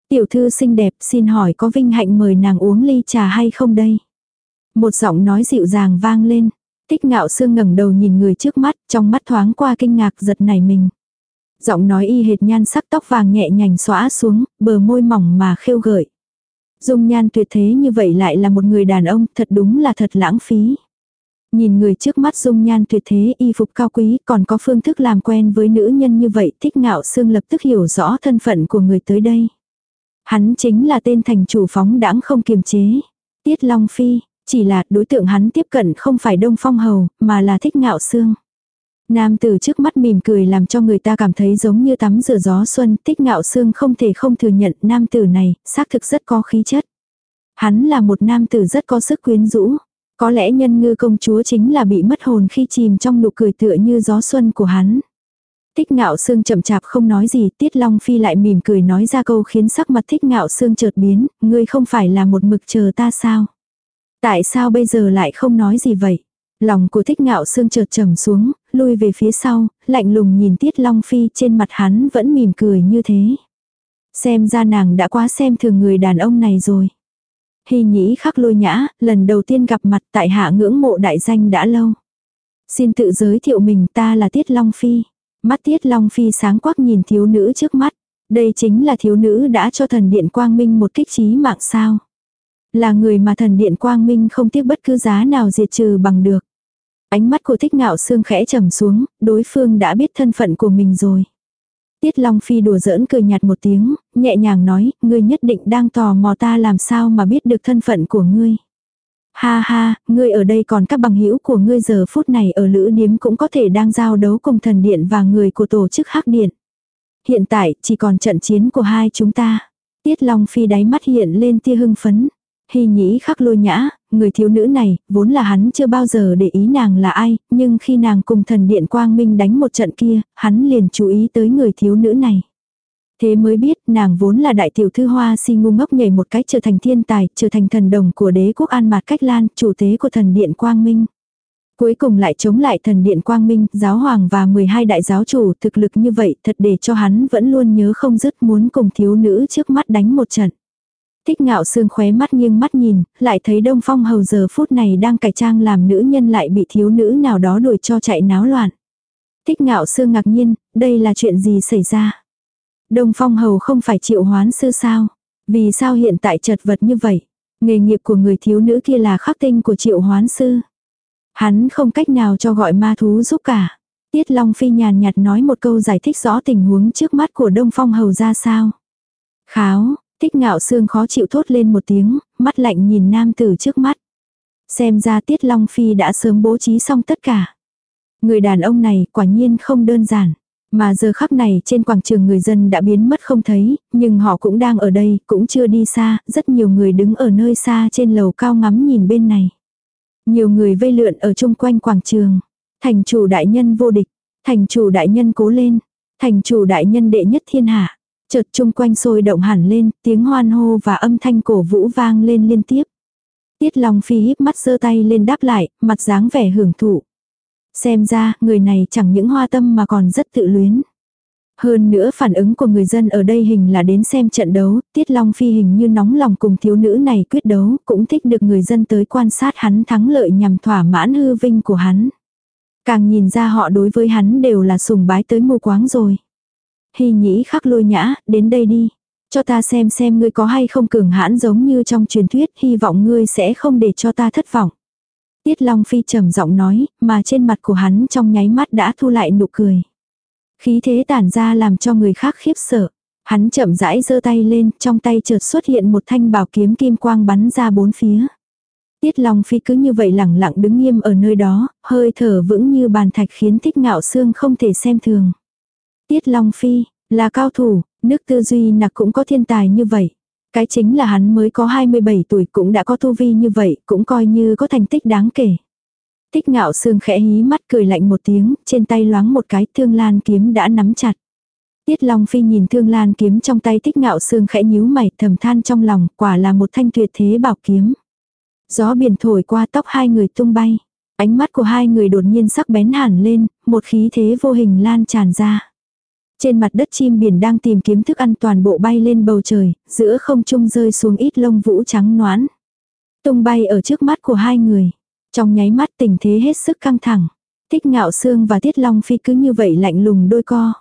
Tiểu thư xinh đẹp xin hỏi có vinh hạnh mời nàng uống ly trà hay không đây? Một giọng nói dịu dàng vang lên. thích ngạo sương ngẩng đầu nhìn người trước mắt, trong mắt thoáng qua kinh ngạc giật nảy mình. Giọng nói y hệt nhan sắc tóc vàng nhẹ nhành xóa xuống, bờ môi mỏng mà khêu gợi. Dung nhan tuyệt thế như vậy lại là một người đàn ông, thật đúng là thật lãng phí. Nhìn người trước mắt dung nhan tuyệt thế y phục cao quý còn có phương thức làm quen với nữ nhân như vậy thích ngạo sương lập tức hiểu rõ thân phận của người tới đây. Hắn chính là tên thành chủ phóng đãng không kiềm chế. Tiết Long Phi, chỉ là đối tượng hắn tiếp cận không phải Đông Phong Hầu, mà là thích ngạo xương. Nam tử trước mắt mỉm cười làm cho người ta cảm thấy giống như tắm rửa gió xuân, thích ngạo xương không thể không thừa nhận nam tử này, xác thực rất có khí chất. Hắn là một nam tử rất có sức quyến rũ. Có lẽ nhân ngư công chúa chính là bị mất hồn khi chìm trong nụ cười tựa như gió xuân của hắn. Thích ngạo sương chậm chạp không nói gì, Tiết Long Phi lại mỉm cười nói ra câu khiến sắc mặt thích ngạo sương chợt biến, ngươi không phải là một mực chờ ta sao? Tại sao bây giờ lại không nói gì vậy? Lòng của thích ngạo sương chợt trầm xuống, lui về phía sau, lạnh lùng nhìn Tiết Long Phi trên mặt hắn vẫn mỉm cười như thế. Xem ra nàng đã quá xem thường người đàn ông này rồi. Hy nhĩ khắc lôi nhã, lần đầu tiên gặp mặt tại hạ ngưỡng mộ đại danh đã lâu. Xin tự giới thiệu mình ta là Tiết Long Phi. Mắt Tiết Long Phi sáng quắc nhìn thiếu nữ trước mắt. Đây chính là thiếu nữ đã cho thần điện quang minh một kích trí mạng sao. Là người mà thần điện quang minh không tiếc bất cứ giá nào diệt trừ bằng được. Ánh mắt của thích ngạo xương khẽ trầm xuống, đối phương đã biết thân phận của mình rồi. Tiết Long Phi đùa giỡn cười nhạt một tiếng, nhẹ nhàng nói, ngươi nhất định đang tò mò ta làm sao mà biết được thân phận của ngươi. Ha ha, ngươi ở đây còn các bằng hữu của ngươi giờ phút này ở lữ điếm cũng có thể đang giao đấu cùng thần điện và người của tổ chức hắc điện. Hiện tại chỉ còn trận chiến của hai chúng ta. Tiết Long Phi đáy mắt hiện lên tia hưng phấn. Hy nhĩ khắc lôi nhã, người thiếu nữ này, vốn là hắn chưa bao giờ để ý nàng là ai, nhưng khi nàng cùng thần điện quang minh đánh một trận kia, hắn liền chú ý tới người thiếu nữ này. Thế mới biết nàng vốn là đại tiểu thư hoa si ngu ngốc nhảy một cách trở thành thiên tài, trở thành thần đồng của đế quốc an mạt cách lan, chủ tế của thần điện quang minh. Cuối cùng lại chống lại thần điện quang minh, giáo hoàng và 12 đại giáo chủ thực lực như vậy thật để cho hắn vẫn luôn nhớ không dứt muốn cùng thiếu nữ trước mắt đánh một trận. Thích ngạo sương khóe mắt nghiêng mắt nhìn, lại thấy đông phong hầu giờ phút này đang cải trang làm nữ nhân lại bị thiếu nữ nào đó đuổi cho chạy náo loạn. Thích ngạo sương ngạc nhiên, đây là chuyện gì xảy ra? Đông phong hầu không phải triệu hoán sư sao? Vì sao hiện tại chật vật như vậy? Nghề nghiệp của người thiếu nữ kia là khắc tinh của triệu hoán sư. Hắn không cách nào cho gọi ma thú giúp cả. Tiết Long Phi nhàn nhạt nói một câu giải thích rõ tình huống trước mắt của Đông Phong Hầu ra sao. Kháo, Thích ngạo xương khó chịu thốt lên một tiếng, mắt lạnh nhìn nam tử trước mắt. Xem ra Tiết Long Phi đã sớm bố trí xong tất cả. Người đàn ông này quả nhiên không đơn giản. Mà giờ khắc này trên quảng trường người dân đã biến mất không thấy, nhưng họ cũng đang ở đây, cũng chưa đi xa, rất nhiều người đứng ở nơi xa trên lầu cao ngắm nhìn bên này. Nhiều người vây lượn ở chung quanh quảng trường. Thành chủ đại nhân vô địch, thành chủ đại nhân cố lên, thành chủ đại nhân đệ nhất thiên hạ. Chợt chung quanh sôi động hẳn lên, tiếng hoan hô và âm thanh cổ vũ vang lên liên tiếp. Tiết Long Phi híp mắt giơ tay lên đáp lại, mặt dáng vẻ hưởng thụ. Xem ra, người này chẳng những hoa tâm mà còn rất tự luyến. Hơn nữa phản ứng của người dân ở đây hình là đến xem trận đấu, Tiết Long Phi hình như nóng lòng cùng thiếu nữ này quyết đấu, cũng thích được người dân tới quan sát hắn thắng lợi nhằm thỏa mãn hư vinh của hắn. Càng nhìn ra họ đối với hắn đều là sùng bái tới mù quáng rồi. Hy nhĩ khắc lôi nhã, đến đây đi. Cho ta xem xem ngươi có hay không cường hãn giống như trong truyền thuyết, hy vọng ngươi sẽ không để cho ta thất vọng. Tiết Long Phi trầm giọng nói, mà trên mặt của hắn trong nháy mắt đã thu lại nụ cười. Khí thế tản ra làm cho người khác khiếp sợ. Hắn chậm rãi giơ tay lên, trong tay chợt xuất hiện một thanh bảo kiếm kim quang bắn ra bốn phía. Tiết Long Phi cứ như vậy lẳng lặng đứng nghiêm ở nơi đó, hơi thở vững như bàn thạch khiến thích ngạo xương không thể xem thường. Tiết Long Phi, là cao thủ, nước tư duy nặc cũng có thiên tài như vậy. Cái chính là hắn mới có 27 tuổi cũng đã có tu vi như vậy, cũng coi như có thành tích đáng kể. Tích ngạo sương khẽ hí mắt cười lạnh một tiếng, trên tay loáng một cái thương lan kiếm đã nắm chặt. Tiết Long Phi nhìn thương lan kiếm trong tay tích ngạo sương khẽ nhíu mày thầm than trong lòng, quả là một thanh tuyệt thế bảo kiếm. Gió biển thổi qua tóc hai người tung bay. Ánh mắt của hai người đột nhiên sắc bén hẳn lên, một khí thế vô hình lan tràn ra. Trên mặt đất chim biển đang tìm kiếm thức ăn toàn bộ bay lên bầu trời, giữa không trung rơi xuống ít lông vũ trắng noãn. Tung bay ở trước mắt của hai người. Trong nháy mắt tình thế hết sức căng thẳng. Thích ngạo xương và tiết long phi cứ như vậy lạnh lùng đôi co.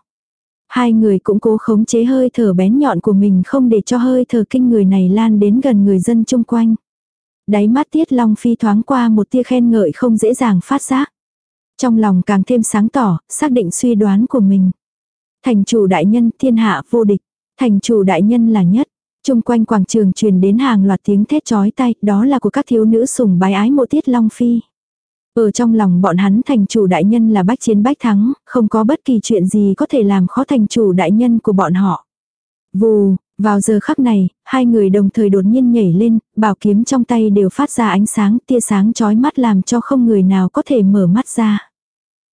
Hai người cũng cố khống chế hơi thở bén nhọn của mình không để cho hơi thở kinh người này lan đến gần người dân chung quanh. Đáy mắt tiết long phi thoáng qua một tia khen ngợi không dễ dàng phát giác. Trong lòng càng thêm sáng tỏ, xác định suy đoán của mình. Thành chủ đại nhân thiên hạ vô địch. Thành chủ đại nhân là nhất. Trung quanh quảng trường truyền đến hàng loạt tiếng thét chói tay, đó là của các thiếu nữ sùng bái ái mộ tiết long phi. Ở trong lòng bọn hắn thành chủ đại nhân là bách chiến bách thắng, không có bất kỳ chuyện gì có thể làm khó thành chủ đại nhân của bọn họ. Vù, vào giờ khắc này, hai người đồng thời đột nhiên nhảy lên, bảo kiếm trong tay đều phát ra ánh sáng, tia sáng chói mắt làm cho không người nào có thể mở mắt ra.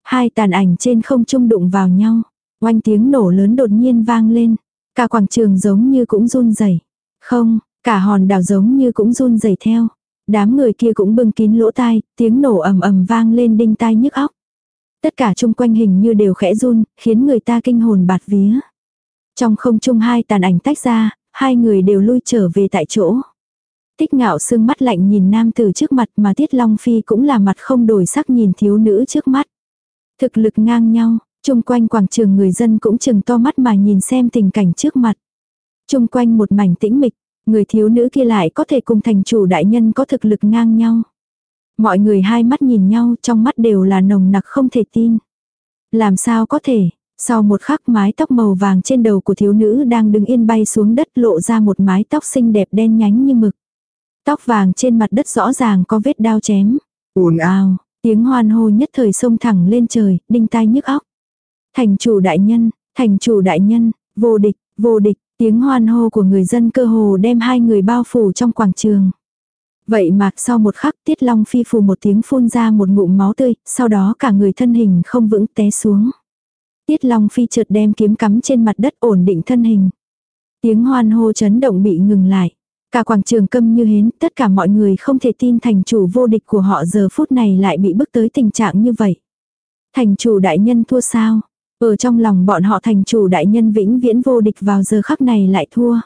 Hai tàn ảnh trên không trung đụng vào nhau. Oanh tiếng nổ lớn đột nhiên vang lên. Cả quảng trường giống như cũng run rẩy. Không, cả hòn đảo giống như cũng run rẩy theo. Đám người kia cũng bưng kín lỗ tai, tiếng nổ ầm ầm vang lên đinh tai nhức óc. Tất cả chung quanh hình như đều khẽ run, khiến người ta kinh hồn bạt vía. Trong không trung hai tàn ảnh tách ra, hai người đều lui trở về tại chỗ. Tích ngạo sương mắt lạnh nhìn nam tử trước mặt mà Tiết Long Phi cũng là mặt không đổi sắc nhìn thiếu nữ trước mắt. Thực lực ngang nhau, chung quanh quảng trường người dân cũng chừng to mắt mà nhìn xem tình cảnh trước mặt. Chung quanh một mảnh tĩnh mịch, người thiếu nữ kia lại có thể cùng thành chủ đại nhân có thực lực ngang nhau. Mọi người hai mắt nhìn nhau trong mắt đều là nồng nặc không thể tin. Làm sao có thể, sau một khắc mái tóc màu vàng trên đầu của thiếu nữ đang đứng yên bay xuống đất lộ ra một mái tóc xinh đẹp đen nhánh như mực. Tóc vàng trên mặt đất rõ ràng có vết đao chém. ồn ào, tiếng hoan hô nhất thời sông thẳng lên trời, đinh tai nhức óc. Thành chủ đại nhân, thành chủ đại nhân, vô địch, vô địch, tiếng hoan hô của người dân cơ hồ đem hai người bao phủ trong quảng trường. Vậy mà sau một khắc tiết long phi phù một tiếng phun ra một ngụm máu tươi, sau đó cả người thân hình không vững té xuống. Tiết long phi chợt đem kiếm cắm trên mặt đất ổn định thân hình. Tiếng hoan hô chấn động bị ngừng lại. Cả quảng trường câm như hến, tất cả mọi người không thể tin thành chủ vô địch của họ giờ phút này lại bị bức tới tình trạng như vậy. Thành chủ đại nhân thua sao? Ở trong lòng bọn họ thành chủ đại nhân vĩnh viễn vô địch vào giờ khắc này lại thua.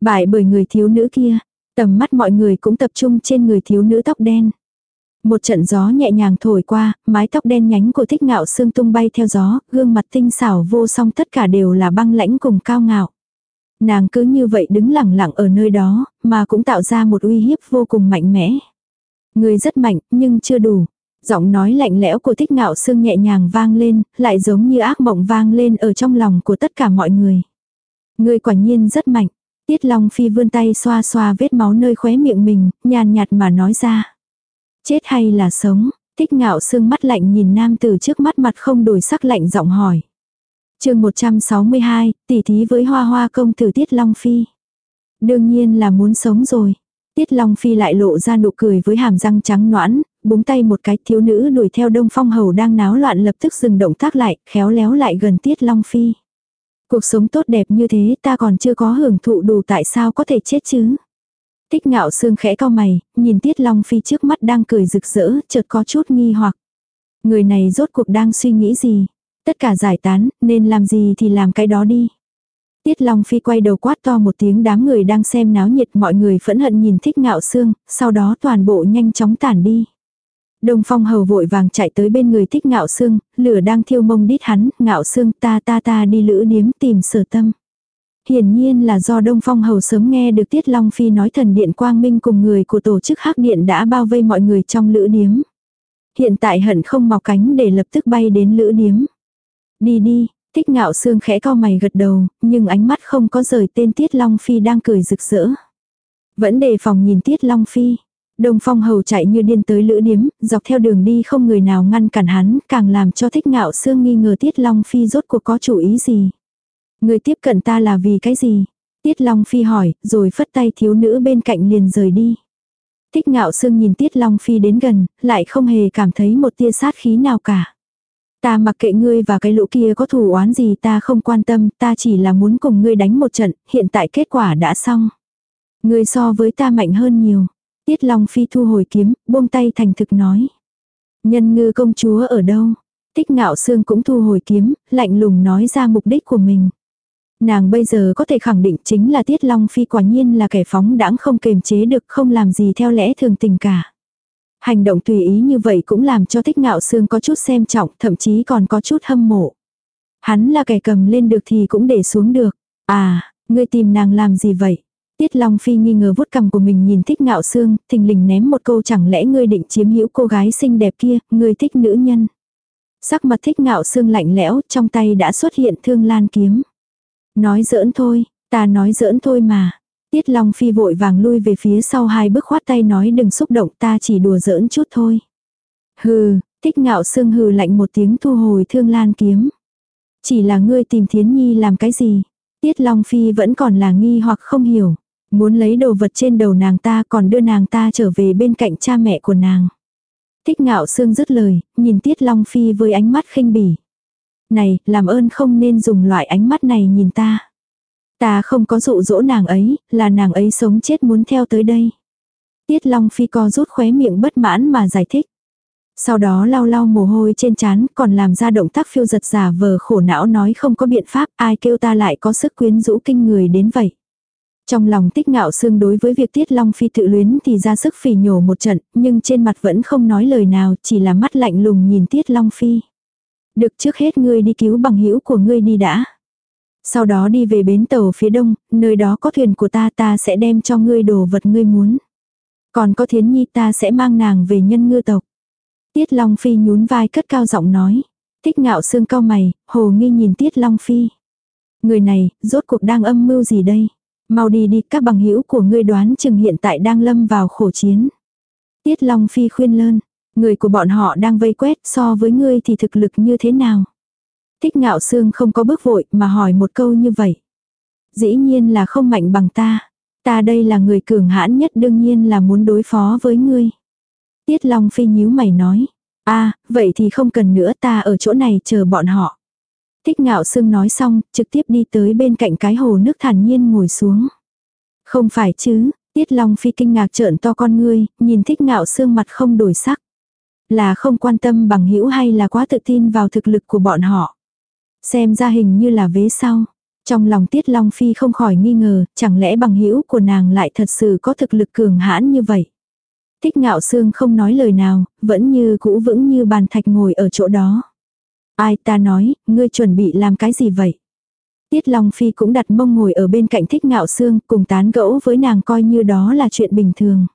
Bại bởi người thiếu nữ kia, tầm mắt mọi người cũng tập trung trên người thiếu nữ tóc đen. Một trận gió nhẹ nhàng thổi qua, mái tóc đen nhánh của thích ngạo xương tung bay theo gió, gương mặt tinh xảo vô song tất cả đều là băng lãnh cùng cao ngạo. Nàng cứ như vậy đứng lẳng lặng ở nơi đó, mà cũng tạo ra một uy hiếp vô cùng mạnh mẽ. Người rất mạnh, nhưng chưa đủ. Giọng nói lạnh lẽo của thích ngạo sương nhẹ nhàng vang lên, lại giống như ác mộng vang lên ở trong lòng của tất cả mọi người. Người quả nhiên rất mạnh. Tiết Long Phi vươn tay xoa xoa vết máu nơi khóe miệng mình, nhàn nhạt mà nói ra. Chết hay là sống? Thích ngạo sương mắt lạnh nhìn nam tử trước mắt mặt không đổi sắc lạnh giọng hỏi chương 162, tỉ thí với hoa hoa công tử Tiết Long Phi. Đương nhiên là muốn sống rồi. Tiết Long Phi lại lộ ra nụ cười với hàm răng trắng noãn, búng tay một cái thiếu nữ đuổi theo đông phong hầu đang náo loạn lập tức dừng động tác lại, khéo léo lại gần Tiết Long Phi. Cuộc sống tốt đẹp như thế ta còn chưa có hưởng thụ đủ tại sao có thể chết chứ. Tích ngạo xương khẽ cao mày, nhìn Tiết Long Phi trước mắt đang cười rực rỡ, chợt có chút nghi hoặc. Người này rốt cuộc đang suy nghĩ gì? Tất cả giải tán, nên làm gì thì làm cái đó đi. Tiết Long Phi quay đầu quát to một tiếng đám người đang xem náo nhiệt mọi người phẫn hận nhìn thích ngạo xương, sau đó toàn bộ nhanh chóng tản đi. Đông phong hầu vội vàng chạy tới bên người thích ngạo xương, lửa đang thiêu mông đít hắn, ngạo xương ta ta ta đi lữ điếm tìm sở tâm. Hiển nhiên là do Đông Phong Hầu sớm nghe được Tiết Long Phi nói thần điện quang minh cùng người của tổ chức hắc điện đã bao vây mọi người trong lữ điếm. Hiện tại hận không mọc cánh để lập tức bay đến lữ điếm. Đi đi, thích ngạo xương khẽ co mày gật đầu, nhưng ánh mắt không có rời tên Tiết Long Phi đang cười rực rỡ. Vẫn đề phòng nhìn Tiết Long Phi. Đông phong hầu chạy như điên tới lữ điếm, dọc theo đường đi không người nào ngăn cản hắn, càng làm cho thích ngạo xương nghi ngờ Tiết Long Phi rốt cuộc có chủ ý gì. Người tiếp cận ta là vì cái gì? Tiết Long Phi hỏi, rồi phất tay thiếu nữ bên cạnh liền rời đi. Thích ngạo xương nhìn Tiết Long Phi đến gần, lại không hề cảm thấy một tia sát khí nào cả. Ta mặc kệ ngươi và cái lũ kia có thù oán gì ta không quan tâm, ta chỉ là muốn cùng ngươi đánh một trận, hiện tại kết quả đã xong. Ngươi so với ta mạnh hơn nhiều. Tiết Long Phi thu hồi kiếm, buông tay thành thực nói. Nhân ngư công chúa ở đâu? Tích ngạo xương cũng thu hồi kiếm, lạnh lùng nói ra mục đích của mình. Nàng bây giờ có thể khẳng định chính là Tiết Long Phi quả nhiên là kẻ phóng đãng không kềm chế được không làm gì theo lẽ thường tình cả. Hành động tùy ý như vậy cũng làm cho Tích ngạo xương có chút xem trọng, thậm chí còn có chút hâm mộ. Hắn là kẻ cầm lên được thì cũng để xuống được. À, ngươi tìm nàng làm gì vậy? Tiết Long Phi nghi ngờ vuốt cằm của mình nhìn thích ngạo xương, thình lình ném một câu chẳng lẽ ngươi định chiếm hữu cô gái xinh đẹp kia, ngươi thích nữ nhân. Sắc mặt thích ngạo xương lạnh lẽo, trong tay đã xuất hiện thương lan kiếm. Nói giỡn thôi, ta nói giỡn thôi mà. Tiết Long Phi vội vàng lui về phía sau hai bước khoát tay nói đừng xúc động ta chỉ đùa giỡn chút thôi. Hừ, thích ngạo sương hừ lạnh một tiếng thu hồi thương lan kiếm. Chỉ là ngươi tìm Thiến Nhi làm cái gì? Tiết Long Phi vẫn còn là nghi hoặc không hiểu. Muốn lấy đồ vật trên đầu nàng ta còn đưa nàng ta trở về bên cạnh cha mẹ của nàng. Thích ngạo sương dứt lời, nhìn Tiết Long Phi với ánh mắt khinh bỉ. Này, làm ơn không nên dùng loại ánh mắt này nhìn ta. Ta không có dụ dỗ nàng ấy, là nàng ấy sống chết muốn theo tới đây. Tiết Long Phi co rút khóe miệng bất mãn mà giải thích. Sau đó lau lau mồ hôi trên trán còn làm ra động tác phiêu giật giả vờ khổ não nói không có biện pháp ai kêu ta lại có sức quyến rũ kinh người đến vậy. Trong lòng tích ngạo xương đối với việc Tiết Long Phi tự luyến thì ra sức phỉ nhổ một trận, nhưng trên mặt vẫn không nói lời nào, chỉ là mắt lạnh lùng nhìn Tiết Long Phi. Được trước hết ngươi đi cứu bằng hữu của ngươi đi đã. Sau đó đi về bến tàu phía đông, nơi đó có thuyền của ta ta sẽ đem cho ngươi đồ vật ngươi muốn. Còn có thiến nhi ta sẽ mang nàng về nhân ngư tộc. Tiết Long Phi nhún vai cất cao giọng nói. Thích ngạo xương cao mày, hồ nghi nhìn Tiết Long Phi. Người này, rốt cuộc đang âm mưu gì đây? Mau đi đi, các bằng hữu của ngươi đoán chừng hiện tại đang lâm vào khổ chiến. Tiết Long Phi khuyên lơn, người của bọn họ đang vây quét so với ngươi thì thực lực như thế nào? Thích ngạo xương không có bước vội mà hỏi một câu như vậy. Dĩ nhiên là không mạnh bằng ta. Ta đây là người cường hãn nhất đương nhiên là muốn đối phó với ngươi. Tiết Long Phi nhíu mày nói. a à, vậy thì không cần nữa ta ở chỗ này chờ bọn họ. Thích ngạo sương nói xong, trực tiếp đi tới bên cạnh cái hồ nước thản nhiên ngồi xuống. Không phải chứ, Tiết Long Phi kinh ngạc trợn to con ngươi, nhìn thích ngạo sương mặt không đổi sắc. Là không quan tâm bằng hữu hay là quá tự tin vào thực lực của bọn họ. Xem ra hình như là vế sau. Trong lòng Tiết Long Phi không khỏi nghi ngờ, chẳng lẽ bằng hữu của nàng lại thật sự có thực lực cường hãn như vậy. Thích ngạo sương không nói lời nào, vẫn như cũ vững như bàn thạch ngồi ở chỗ đó. Ai ta nói, ngươi chuẩn bị làm cái gì vậy? Tiết Long Phi cũng đặt mông ngồi ở bên cạnh thích ngạo xương cùng tán gẫu với nàng coi như đó là chuyện bình thường.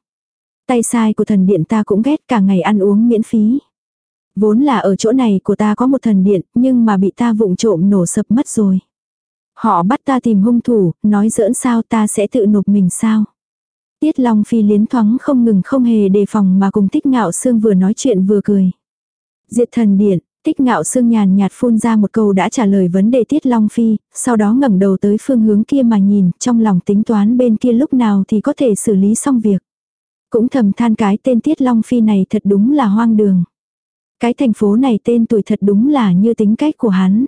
Tay sai của thần điện ta cũng ghét cả ngày ăn uống miễn phí. Vốn là ở chỗ này của ta có một thần điện nhưng mà bị ta vụng trộm nổ sập mất rồi. Họ bắt ta tìm hung thủ, nói giỡn sao ta sẽ tự nộp mình sao. Tiết Long Phi liến thoáng không ngừng không hề đề phòng mà cùng Thích Ngạo xương vừa nói chuyện vừa cười. Diệt thần điện, Tích ngạo sương nhàn nhạt phun ra một câu đã trả lời vấn đề Tiết Long Phi, sau đó ngẩng đầu tới phương hướng kia mà nhìn, trong lòng tính toán bên kia lúc nào thì có thể xử lý xong việc. Cũng thầm than cái tên Tiết Long Phi này thật đúng là hoang đường. Cái thành phố này tên tuổi thật đúng là như tính cách của hắn.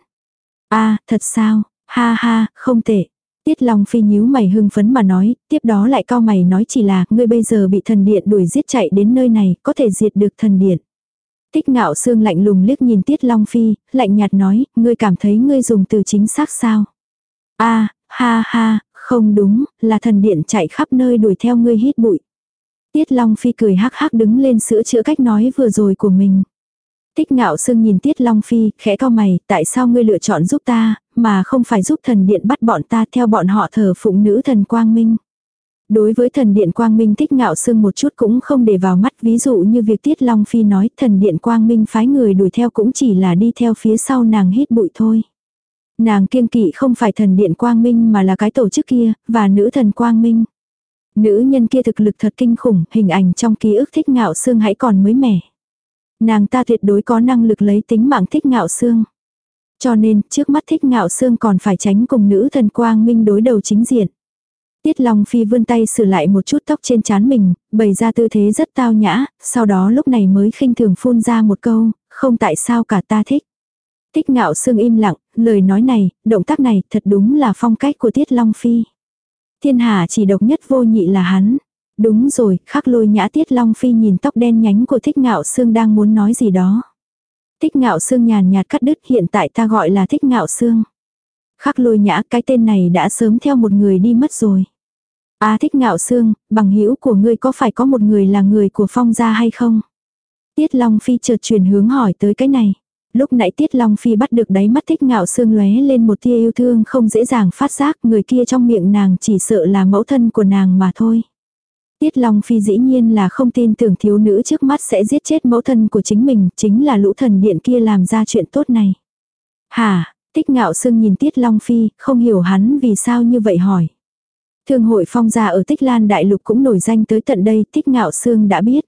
a thật sao, ha ha, không tệ. Tiết Long Phi nhíu mày hưng phấn mà nói, tiếp đó lại cao mày nói chỉ là, ngươi bây giờ bị thần điện đuổi giết chạy đến nơi này, có thể diệt được thần điện. Tích ngạo xương lạnh lùng liếc nhìn Tiết Long Phi, lạnh nhạt nói, ngươi cảm thấy ngươi dùng từ chính xác sao? a ha ha, không đúng, là thần điện chạy khắp nơi đuổi theo ngươi hít bụi. Tiết Long Phi cười hắc hắc đứng lên sữa chữa cách nói vừa rồi của mình. Tích ngạo sương nhìn Tiết Long Phi, khẽ cao mày, tại sao ngươi lựa chọn giúp ta, mà không phải giúp thần điện bắt bọn ta theo bọn họ thờ phụng nữ thần Quang Minh. Đối với thần điện Quang Minh thích ngạo sương một chút cũng không để vào mắt ví dụ như việc Tiết Long Phi nói thần điện Quang Minh phái người đuổi theo cũng chỉ là đi theo phía sau nàng hít bụi thôi. Nàng kiêng kỵ không phải thần điện Quang Minh mà là cái tổ chức kia, và nữ thần Quang Minh. Nữ nhân kia thực lực thật kinh khủng, hình ảnh trong ký ức thích ngạo xương hãy còn mới mẻ. Nàng ta tuyệt đối có năng lực lấy tính mạng thích ngạo xương. Cho nên, trước mắt thích ngạo xương còn phải tránh cùng nữ thần quang minh đối đầu chính diện. Tiết Long Phi vươn tay sửa lại một chút tóc trên trán mình, bày ra tư thế rất tao nhã, sau đó lúc này mới khinh thường phun ra một câu, không tại sao cả ta thích. Thích ngạo Sương im lặng, lời nói này, động tác này thật đúng là phong cách của Tiết Long Phi. Thiên hạ chỉ độc nhất vô nhị là hắn. Đúng rồi, khắc lôi nhã Tiết Long Phi nhìn tóc đen nhánh của thích ngạo Sương đang muốn nói gì đó. Thích ngạo Sương nhàn nhạt cắt đứt hiện tại ta gọi là thích ngạo Sương. Khắc lôi nhã cái tên này đã sớm theo một người đi mất rồi. A thích ngạo xương, bằng hữu của ngươi có phải có một người là người của phong gia hay không? Tiết Long Phi chợt chuyển hướng hỏi tới cái này. Lúc nãy Tiết Long Phi bắt được đáy mắt thích ngạo xương lóe lên một tia yêu thương không dễ dàng phát giác người kia trong miệng nàng chỉ sợ là mẫu thân của nàng mà thôi. Tiết Long Phi dĩ nhiên là không tin tưởng thiếu nữ trước mắt sẽ giết chết mẫu thân của chính mình, chính là lũ thần điện kia làm ra chuyện tốt này. Hả, tích ngạo sương nhìn Tiết Long Phi, không hiểu hắn vì sao như vậy hỏi. Thương hội phong gia ở Tích Lan Đại Lục cũng nổi danh tới tận đây, Tích Ngạo Sương đã biết.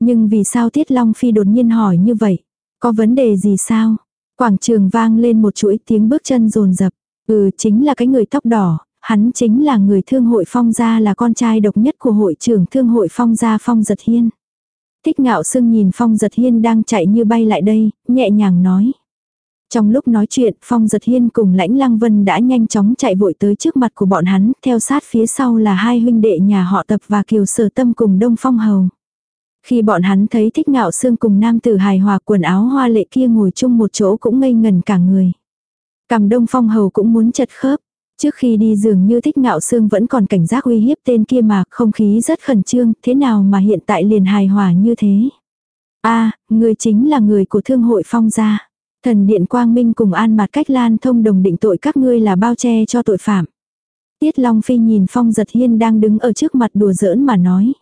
Nhưng vì sao Tiết Long Phi đột nhiên hỏi như vậy? Có vấn đề gì sao? Quảng trường vang lên một chuỗi tiếng bước chân rồn rập. Ừ, chính là cái người tóc đỏ, hắn chính là người thương hội phong gia là con trai độc nhất của hội trưởng thương hội phong gia phong giật hiên. Thích ngạo sương nhìn phong giật hiên đang chạy như bay lại đây, nhẹ nhàng nói. Trong lúc nói chuyện, Phong Giật Hiên cùng Lãnh Lăng Vân đã nhanh chóng chạy vội tới trước mặt của bọn hắn, theo sát phía sau là hai huynh đệ nhà họ Tập và Kiều Sở Tâm cùng Đông Phong Hầu. Khi bọn hắn thấy thích ngạo xương cùng nam tử hài hòa quần áo hoa lệ kia ngồi chung một chỗ cũng ngây ngần cả người. Cầm Đông Phong Hầu cũng muốn chật khớp. Trước khi đi dường như thích ngạo xương vẫn còn cảnh giác uy hiếp tên kia mà không khí rất khẩn trương, thế nào mà hiện tại liền hài hòa như thế. a người chính là người của thương hội phong gia. Thần điện quang minh cùng an mặt cách lan thông đồng định tội các ngươi là bao che cho tội phạm. Tiết Long Phi nhìn Phong Giật Hiên đang đứng ở trước mặt đùa giỡn mà nói.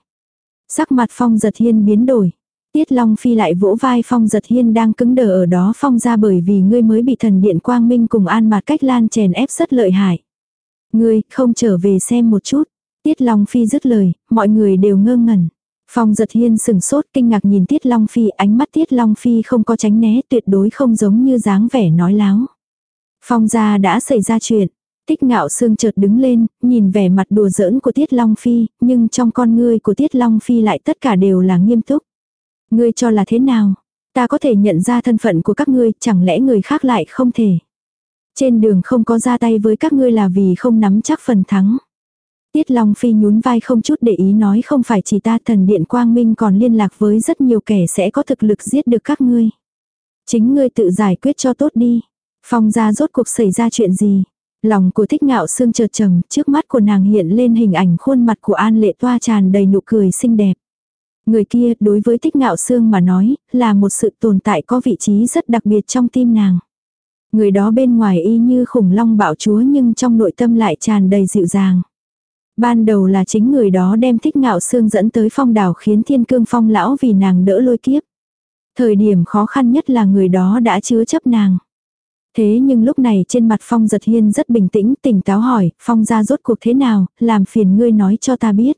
Sắc mặt Phong Giật Hiên biến đổi. Tiết Long Phi lại vỗ vai Phong Giật Hiên đang cứng đờ ở đó Phong ra bởi vì ngươi mới bị thần điện quang minh cùng an mặt cách lan chèn ép rất lợi hại. Ngươi không trở về xem một chút. Tiết Long Phi dứt lời, mọi người đều ngơ ngẩn. Phong giật hiên sừng sốt kinh ngạc nhìn Tiết Long Phi, ánh mắt Tiết Long Phi không có tránh né tuyệt đối không giống như dáng vẻ nói láo. Phong gia đã xảy ra chuyện. Tích ngạo sương chợt đứng lên, nhìn vẻ mặt đùa giỡn của Tiết Long Phi, nhưng trong con ngươi của Tiết Long Phi lại tất cả đều là nghiêm túc. Ngươi cho là thế nào? Ta có thể nhận ra thân phận của các ngươi, chẳng lẽ người khác lại không thể? Trên đường không có ra tay với các ngươi là vì không nắm chắc phần thắng. Tiết Long Phi nhún vai không chút để ý nói không phải chỉ ta thần điện Quang Minh còn liên lạc với rất nhiều kẻ sẽ có thực lực giết được các ngươi. Chính ngươi tự giải quyết cho tốt đi. Phong ra rốt cuộc xảy ra chuyện gì? Lòng của thích ngạo xương chợt trầm, trước mắt của nàng hiện lên hình ảnh khuôn mặt của An Lệ Toa tràn đầy nụ cười xinh đẹp. Người kia đối với thích ngạo xương mà nói, là một sự tồn tại có vị trí rất đặc biệt trong tim nàng. Người đó bên ngoài y như khủng long bạo chúa nhưng trong nội tâm lại tràn đầy dịu dàng. Ban đầu là chính người đó đem thích ngạo xương dẫn tới phong đảo khiến thiên cương phong lão vì nàng đỡ lôi kiếp. Thời điểm khó khăn nhất là người đó đã chứa chấp nàng. Thế nhưng lúc này trên mặt Phong giật hiên rất bình tĩnh, tỉnh táo hỏi, Phong ra rốt cuộc thế nào, làm phiền ngươi nói cho ta biết.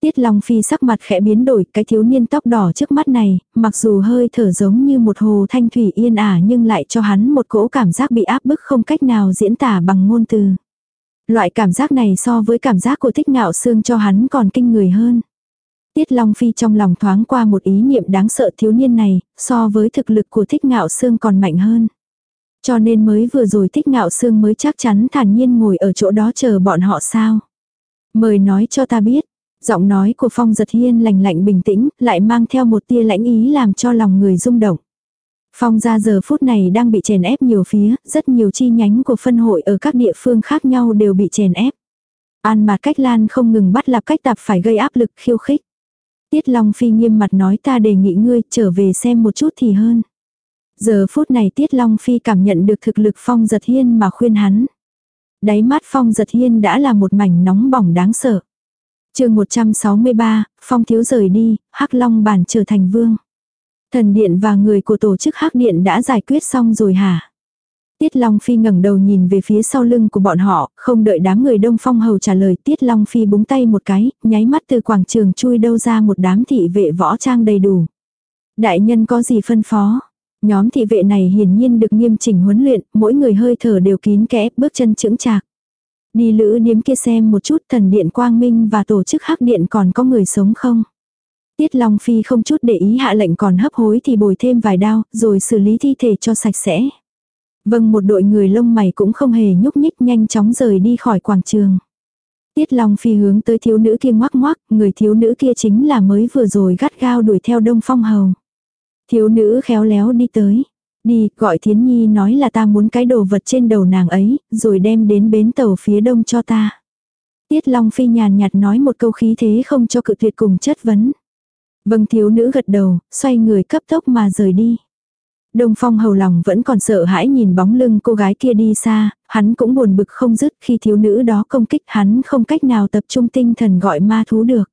Tiết Long Phi sắc mặt khẽ biến đổi, cái thiếu niên tóc đỏ trước mắt này, mặc dù hơi thở giống như một hồ thanh thủy yên ả nhưng lại cho hắn một cỗ cảm giác bị áp bức không cách nào diễn tả bằng ngôn từ. Loại cảm giác này so với cảm giác của thích ngạo xương cho hắn còn kinh người hơn. Tiết Long Phi trong lòng thoáng qua một ý niệm đáng sợ thiếu niên này, so với thực lực của thích ngạo xương còn mạnh hơn. Cho nên mới vừa rồi thích ngạo xương mới chắc chắn thản nhiên ngồi ở chỗ đó chờ bọn họ sao. Mời nói cho ta biết, giọng nói của Phong giật hiên lành lạnh bình tĩnh, lại mang theo một tia lãnh ý làm cho lòng người rung động. Phong gia giờ phút này đang bị chèn ép nhiều phía, rất nhiều chi nhánh của phân hội ở các địa phương khác nhau đều bị chèn ép. An mặt cách lan không ngừng bắt lạp cách tạp phải gây áp lực khiêu khích. Tiết Long Phi nghiêm mặt nói ta đề nghị ngươi trở về xem một chút thì hơn. Giờ phút này Tiết Long Phi cảm nhận được thực lực Phong giật hiên mà khuyên hắn. Đáy mắt Phong giật hiên đã là một mảnh nóng bỏng đáng sợ. chương 163, Phong thiếu rời đi, hắc Long bản trở thành vương. Thần điện và người của tổ chức hắc điện đã giải quyết xong rồi hả? Tiết Long Phi ngẩng đầu nhìn về phía sau lưng của bọn họ, không đợi đám người đông phong hầu trả lời Tiết Long Phi búng tay một cái, nháy mắt từ quảng trường chui đâu ra một đám thị vệ võ trang đầy đủ. Đại nhân có gì phân phó? Nhóm thị vệ này hiển nhiên được nghiêm chỉnh huấn luyện, mỗi người hơi thở đều kín kẽ, bước chân chững chạc. Đi lữ điếm kia xem một chút thần điện quang minh và tổ chức hắc điện còn có người sống không? Tiết Long Phi không chút để ý hạ lệnh còn hấp hối thì bồi thêm vài đao, rồi xử lý thi thể cho sạch sẽ. Vâng một đội người lông mày cũng không hề nhúc nhích nhanh chóng rời đi khỏi quảng trường. Tiết Long Phi hướng tới thiếu nữ kia ngoắc ngoắc, người thiếu nữ kia chính là mới vừa rồi gắt gao đuổi theo Đông Phong Hầu. Thiếu nữ khéo léo đi tới. Đi, gọi Thiến Nhi nói là ta muốn cái đồ vật trên đầu nàng ấy, rồi đem đến bến tàu phía đông cho ta. Tiết Long Phi nhàn nhạt nói một câu khí thế không cho cự tuyệt cùng chất vấn. Vâng thiếu nữ gật đầu, xoay người cấp tốc mà rời đi. Đông Phong hầu lòng vẫn còn sợ hãi nhìn bóng lưng cô gái kia đi xa, hắn cũng buồn bực không dứt khi thiếu nữ đó công kích hắn không cách nào tập trung tinh thần gọi ma thú được.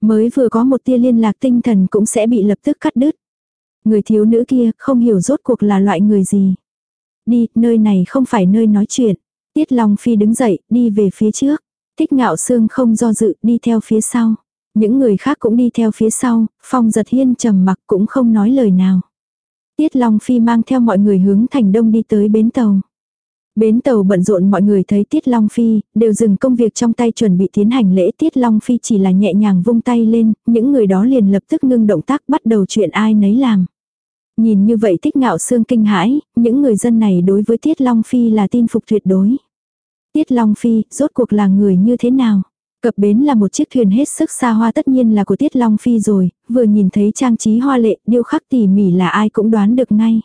Mới vừa có một tia liên lạc tinh thần cũng sẽ bị lập tức cắt đứt. Người thiếu nữ kia không hiểu rốt cuộc là loại người gì. Đi, nơi này không phải nơi nói chuyện. Tiết Long Phi đứng dậy, đi về phía trước. Thích ngạo xương không do dự, đi theo phía sau. Những người khác cũng đi theo phía sau, phong giật hiên trầm mặc cũng không nói lời nào. Tiết Long Phi mang theo mọi người hướng thành đông đi tới bến tàu. Bến tàu bận rộn mọi người thấy Tiết Long Phi, đều dừng công việc trong tay chuẩn bị tiến hành lễ Tiết Long Phi chỉ là nhẹ nhàng vung tay lên, những người đó liền lập tức ngưng động tác bắt đầu chuyện ai nấy làm. Nhìn như vậy tích ngạo xương kinh hãi, những người dân này đối với Tiết Long Phi là tin phục tuyệt đối. Tiết Long Phi, rốt cuộc là người như thế nào? Cập bến là một chiếc thuyền hết sức xa hoa tất nhiên là của Tiết Long Phi rồi, vừa nhìn thấy trang trí hoa lệ, điêu khắc tỉ mỉ là ai cũng đoán được ngay.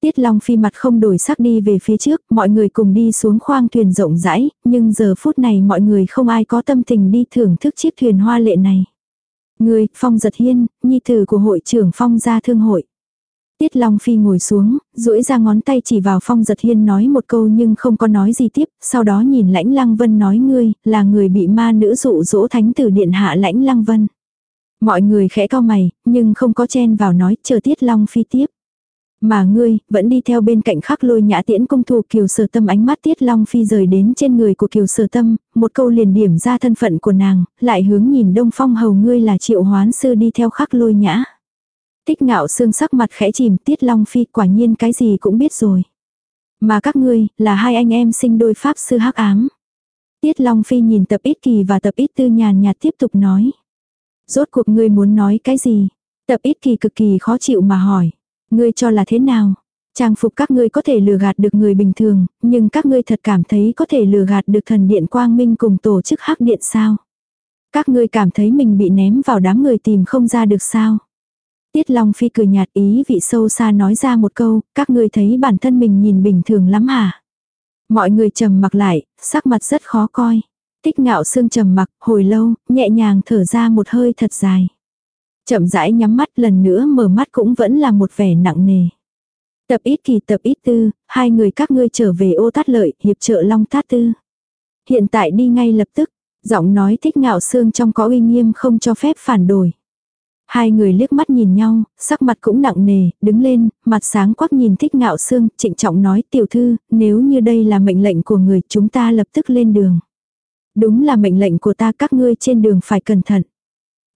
Tiết Long Phi mặt không đổi sắc đi về phía trước, mọi người cùng đi xuống khoang thuyền rộng rãi, nhưng giờ phút này mọi người không ai có tâm tình đi thưởng thức chiếc thuyền hoa lệ này. Người, Phong Giật Hiên, nhi tử của hội trưởng Phong gia thương hội. Tiết Long Phi ngồi xuống, duỗi ra ngón tay chỉ vào Phong Giật Hiên nói một câu nhưng không có nói gì tiếp, sau đó nhìn Lãnh Lăng Vân nói ngươi, là người bị ma nữ dụ dỗ thánh tử điện hạ Lãnh Lăng Vân. Mọi người khẽ cao mày, nhưng không có chen vào nói, chờ Tiết Long Phi tiếp. Mà ngươi, vẫn đi theo bên cạnh khắc lôi nhã tiễn công thủ kiều sở tâm ánh mắt tiết long phi rời đến trên người của kiều sở tâm, một câu liền điểm ra thân phận của nàng, lại hướng nhìn đông phong hầu ngươi là triệu hoán sư đi theo khắc lôi nhã. Tích ngạo xương sắc mặt khẽ chìm tiết long phi quả nhiên cái gì cũng biết rồi. Mà các ngươi, là hai anh em sinh đôi pháp sư hắc ám. Tiết long phi nhìn tập ít kỳ và tập ít tư nhàn nhạt tiếp tục nói. Rốt cuộc ngươi muốn nói cái gì? Tập ít kỳ cực kỳ khó chịu mà hỏi. Ngươi cho là thế nào? Trang phục các ngươi có thể lừa gạt được người bình thường, nhưng các ngươi thật cảm thấy có thể lừa gạt được thần điện quang minh cùng tổ chức hắc điện sao? Các ngươi cảm thấy mình bị ném vào đám người tìm không ra được sao? Tiết Long Phi cười nhạt ý vị sâu xa nói ra một câu, các ngươi thấy bản thân mình nhìn bình thường lắm hả? Mọi người trầm mặc lại, sắc mặt rất khó coi. Tích ngạo xương trầm mặc, hồi lâu, nhẹ nhàng thở ra một hơi thật dài. Chậm rãi nhắm mắt lần nữa mở mắt cũng vẫn là một vẻ nặng nề. Tập ít kỳ tập ít tư, hai người các ngươi trở về ô tát lợi, hiệp trợ long tát tư. Hiện tại đi ngay lập tức, giọng nói thích ngạo xương trong có uy nghiêm không cho phép phản đổi. Hai người liếc mắt nhìn nhau, sắc mặt cũng nặng nề, đứng lên, mặt sáng quắc nhìn thích ngạo xương, trịnh trọng nói tiểu thư, nếu như đây là mệnh lệnh của người chúng ta lập tức lên đường. Đúng là mệnh lệnh của ta các ngươi trên đường phải cẩn thận.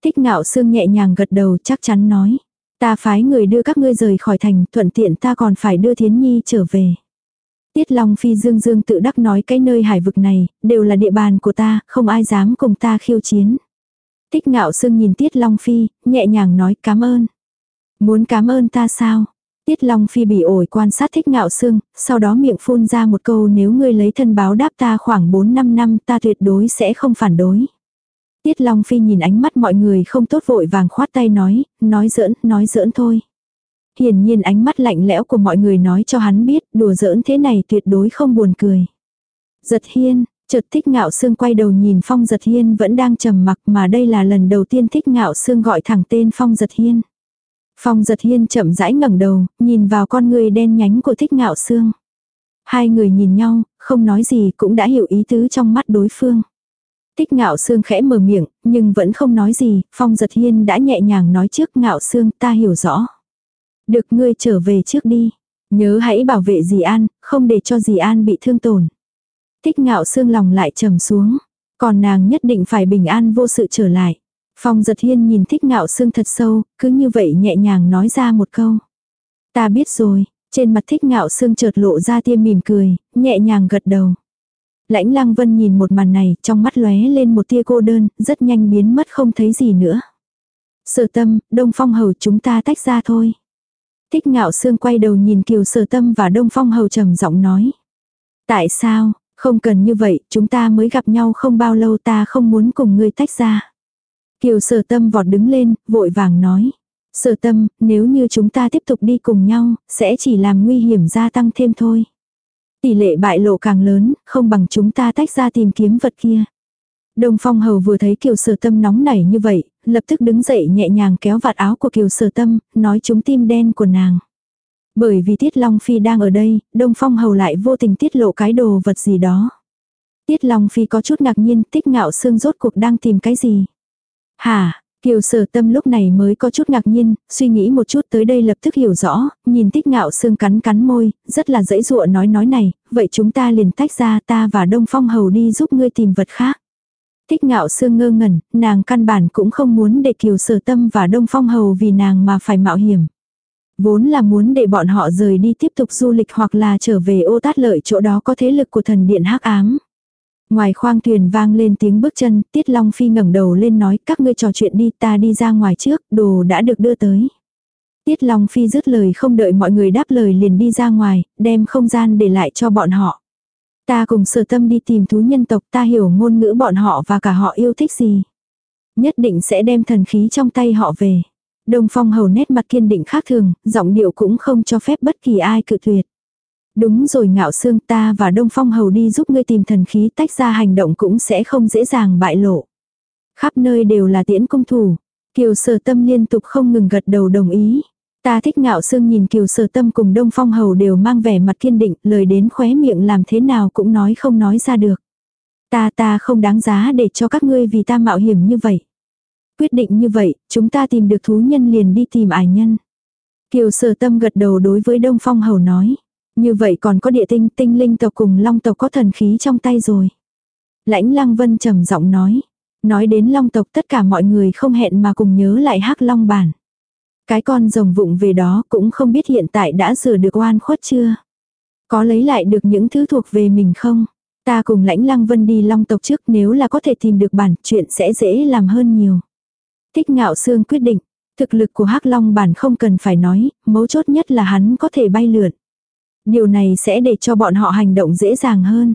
Thích ngạo sương nhẹ nhàng gật đầu chắc chắn nói. Ta phái người đưa các ngươi rời khỏi thành, thuận tiện ta còn phải đưa Thiến Nhi trở về. Tiết Long Phi dương dương tự đắc nói cái nơi hải vực này, đều là địa bàn của ta, không ai dám cùng ta khiêu chiến. Tích ngạo sương nhìn Tiết Long Phi, nhẹ nhàng nói cảm ơn. Muốn cảm ơn ta sao? Tiết Long Phi bị ổi quan sát thích ngạo sương, sau đó miệng phun ra một câu nếu ngươi lấy thân báo đáp ta khoảng 4-5 năm ta tuyệt đối sẽ không phản đối. Tiết Long Phi nhìn ánh mắt mọi người không tốt vội vàng khoát tay nói, nói giỡn, nói giỡn thôi. Hiển nhiên ánh mắt lạnh lẽo của mọi người nói cho hắn biết đùa giỡn thế này tuyệt đối không buồn cười. Giật hiên, chợt thích ngạo sương quay đầu nhìn phong giật hiên vẫn đang trầm mặc mà đây là lần đầu tiên thích ngạo sương gọi thẳng tên phong giật hiên. Phong giật hiên chậm rãi ngẩng đầu, nhìn vào con người đen nhánh của thích ngạo sương. Hai người nhìn nhau, không nói gì cũng đã hiểu ý tứ trong mắt đối phương. Tích ngạo sương khẽ mở miệng, nhưng vẫn không nói gì, phong giật hiên đã nhẹ nhàng nói trước ngạo sương ta hiểu rõ. Được ngươi trở về trước đi. Nhớ hãy bảo vệ dì An, không để cho dì An bị thương tổn. Thích ngạo sương lòng lại trầm xuống. Còn nàng nhất định phải bình an vô sự trở lại. Phong giật hiên nhìn thích ngạo sương thật sâu, cứ như vậy nhẹ nhàng nói ra một câu. Ta biết rồi, trên mặt thích ngạo sương chợt lộ ra tia mỉm cười, nhẹ nhàng gật đầu. Lãnh lăng vân nhìn một màn này, trong mắt lóe lên một tia cô đơn, rất nhanh biến mất không thấy gì nữa. Sở tâm, đông phong hầu chúng ta tách ra thôi. Thích ngạo sương quay đầu nhìn kiều sở tâm và đông phong hầu trầm giọng nói. Tại sao, không cần như vậy, chúng ta mới gặp nhau không bao lâu ta không muốn cùng ngươi tách ra. Kiều sở tâm vọt đứng lên, vội vàng nói. Sở tâm, nếu như chúng ta tiếp tục đi cùng nhau, sẽ chỉ làm nguy hiểm gia tăng thêm thôi. Tỷ lệ bại lộ càng lớn, không bằng chúng ta tách ra tìm kiếm vật kia. Đông Phong Hầu vừa thấy Kiều Sở Tâm nóng nảy như vậy, lập tức đứng dậy nhẹ nhàng kéo vạt áo của Kiều Sở Tâm, nói chúng tim đen của nàng. Bởi vì Tiết Long Phi đang ở đây, Đông Phong Hầu lại vô tình tiết lộ cái đồ vật gì đó. Tiết Long Phi có chút ngạc nhiên, tích ngạo xương rốt cuộc đang tìm cái gì. Hả, Kiều sở tâm lúc này mới có chút ngạc nhiên, suy nghĩ một chút tới đây lập tức hiểu rõ, nhìn tích ngạo xương cắn cắn môi, rất là dãy dụa nói nói này, vậy chúng ta liền tách ra ta và Đông Phong Hầu đi giúp ngươi tìm vật khác. Tích ngạo xương ngơ ngẩn, nàng căn bản cũng không muốn để kiều sở tâm và Đông Phong Hầu vì nàng mà phải mạo hiểm. Vốn là muốn để bọn họ rời đi tiếp tục du lịch hoặc là trở về ô tát lợi chỗ đó có thế lực của thần điện hắc ám. Ngoài khoang thuyền vang lên tiếng bước chân, Tiết Long Phi ngẩng đầu lên nói các ngươi trò chuyện đi ta đi ra ngoài trước, đồ đã được đưa tới. Tiết Long Phi dứt lời không đợi mọi người đáp lời liền đi ra ngoài, đem không gian để lại cho bọn họ. Ta cùng sở tâm đi tìm thú nhân tộc ta hiểu ngôn ngữ bọn họ và cả họ yêu thích gì. Nhất định sẽ đem thần khí trong tay họ về. Đông Phong hầu nét mặt kiên định khác thường, giọng điệu cũng không cho phép bất kỳ ai cự tuyệt. Đúng rồi ngạo xương ta và Đông Phong hầu đi giúp ngươi tìm thần khí tách ra hành động cũng sẽ không dễ dàng bại lộ. Khắp nơi đều là tiễn công thủ. Kiều sở tâm liên tục không ngừng gật đầu đồng ý. Ta thích ngạo xương nhìn kiều sở tâm cùng đông phong hầu đều mang vẻ mặt kiên định, lời đến khóe miệng làm thế nào cũng nói không nói ra được. Ta ta không đáng giá để cho các ngươi vì ta mạo hiểm như vậy. Quyết định như vậy, chúng ta tìm được thú nhân liền đi tìm ải nhân. Kiều sở tâm gật đầu đối với đông phong hầu nói. Như vậy còn có địa tinh, tinh linh tộc cùng long tộc có thần khí trong tay rồi. Lãnh lăng vân trầm giọng nói. Nói đến long tộc tất cả mọi người không hẹn mà cùng nhớ lại hắc long bản. Cái con rồng vụng về đó cũng không biết hiện tại đã sửa được oan khuất chưa. Có lấy lại được những thứ thuộc về mình không? Ta cùng lãnh lăng vân đi long tộc trước nếu là có thể tìm được bản chuyện sẽ dễ làm hơn nhiều. Thích ngạo xương quyết định. Thực lực của hắc long bản không cần phải nói, mấu chốt nhất là hắn có thể bay lượn. Điều này sẽ để cho bọn họ hành động dễ dàng hơn.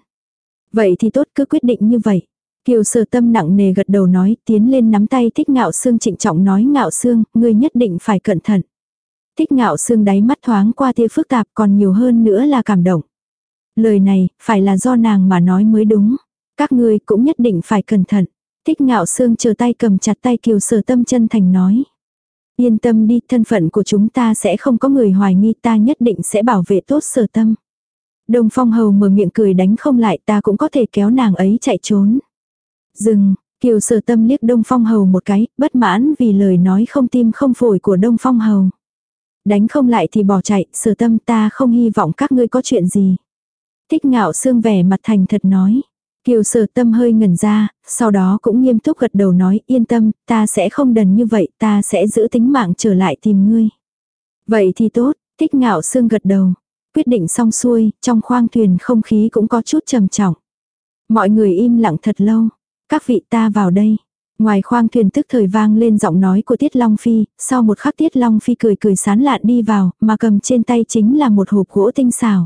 Vậy thì tốt cứ quyết định như vậy. Kiều sở tâm nặng nề gật đầu nói, tiến lên nắm tay thích ngạo xương trịnh trọng nói ngạo xương, ngươi nhất định phải cẩn thận. Thích ngạo xương đáy mắt thoáng qua tia phức tạp còn nhiều hơn nữa là cảm động. Lời này, phải là do nàng mà nói mới đúng. Các ngươi cũng nhất định phải cẩn thận. Thích ngạo xương chờ tay cầm chặt tay kiều sở tâm chân thành nói. Yên tâm đi, thân phận của chúng ta sẽ không có người hoài nghi ta nhất định sẽ bảo vệ tốt sở tâm. Đồng phong hầu mở miệng cười đánh không lại ta cũng có thể kéo nàng ấy chạy trốn. Dừng, Kiều sở tâm liếc Đông Phong Hầu một cái, bất mãn vì lời nói không tim không phổi của Đông Phong Hầu. Đánh không lại thì bỏ chạy, sở tâm ta không hy vọng các ngươi có chuyện gì. Thích ngạo xương vẻ mặt thành thật nói. Kiều sở tâm hơi ngẩn ra, sau đó cũng nghiêm túc gật đầu nói yên tâm, ta sẽ không đần như vậy, ta sẽ giữ tính mạng trở lại tìm ngươi. Vậy thì tốt, thích ngạo xương gật đầu. Quyết định xong xuôi, trong khoang thuyền không khí cũng có chút trầm trọng. Mọi người im lặng thật lâu. Các vị ta vào đây. Ngoài khoang thuyền tức thời vang lên giọng nói của Tiết Long Phi, sau một khắc Tiết Long Phi cười cười sán lạn đi vào, mà cầm trên tay chính là một hộp gỗ tinh xảo.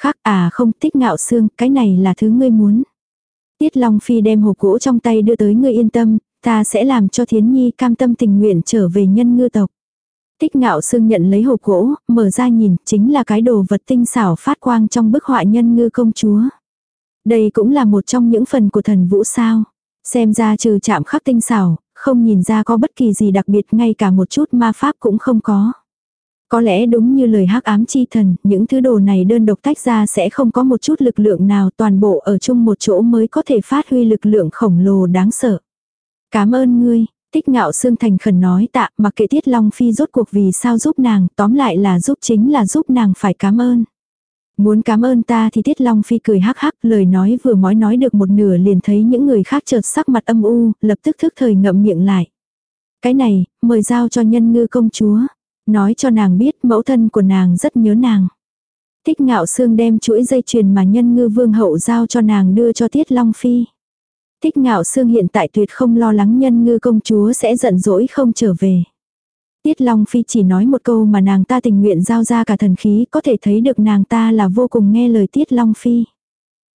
Khác à không thích ngạo xương, cái này là thứ ngươi muốn. Tiết Long Phi đem hộp gỗ trong tay đưa tới ngươi yên tâm, ta sẽ làm cho Thiến Nhi cam tâm tình nguyện trở về nhân ngư tộc. Tích ngạo sương nhận lấy hộp gỗ, mở ra nhìn, chính là cái đồ vật tinh xảo phát quang trong bức họa nhân ngư công chúa. Đây cũng là một trong những phần của thần vũ sao. Xem ra trừ chạm khắc tinh xảo, không nhìn ra có bất kỳ gì đặc biệt ngay cả một chút ma pháp cũng không có. Có lẽ đúng như lời hắc ám chi thần, những thứ đồ này đơn độc tách ra sẽ không có một chút lực lượng nào toàn bộ ở chung một chỗ mới có thể phát huy lực lượng khổng lồ đáng sợ. Cảm ơn ngươi, tích ngạo xương thành khẩn nói tạ mà kệ tiết long phi rốt cuộc vì sao giúp nàng, tóm lại là giúp chính là giúp nàng phải cảm ơn. Muốn cảm ơn ta thì Tiết Long Phi cười hắc hắc, lời nói vừa mới nói được một nửa liền thấy những người khác chợt sắc mặt âm u, lập tức thức thời ngậm miệng lại. Cái này, mời giao cho nhân ngư công chúa. Nói cho nàng biết mẫu thân của nàng rất nhớ nàng. Thích ngạo xương đem chuỗi dây chuyền mà nhân ngư vương hậu giao cho nàng đưa cho Tiết Long Phi. Thích ngạo xương hiện tại tuyệt không lo lắng nhân ngư công chúa sẽ giận dỗi không trở về. Tiết Long Phi chỉ nói một câu mà nàng ta tình nguyện giao ra cả thần khí có thể thấy được nàng ta là vô cùng nghe lời Tiết Long Phi.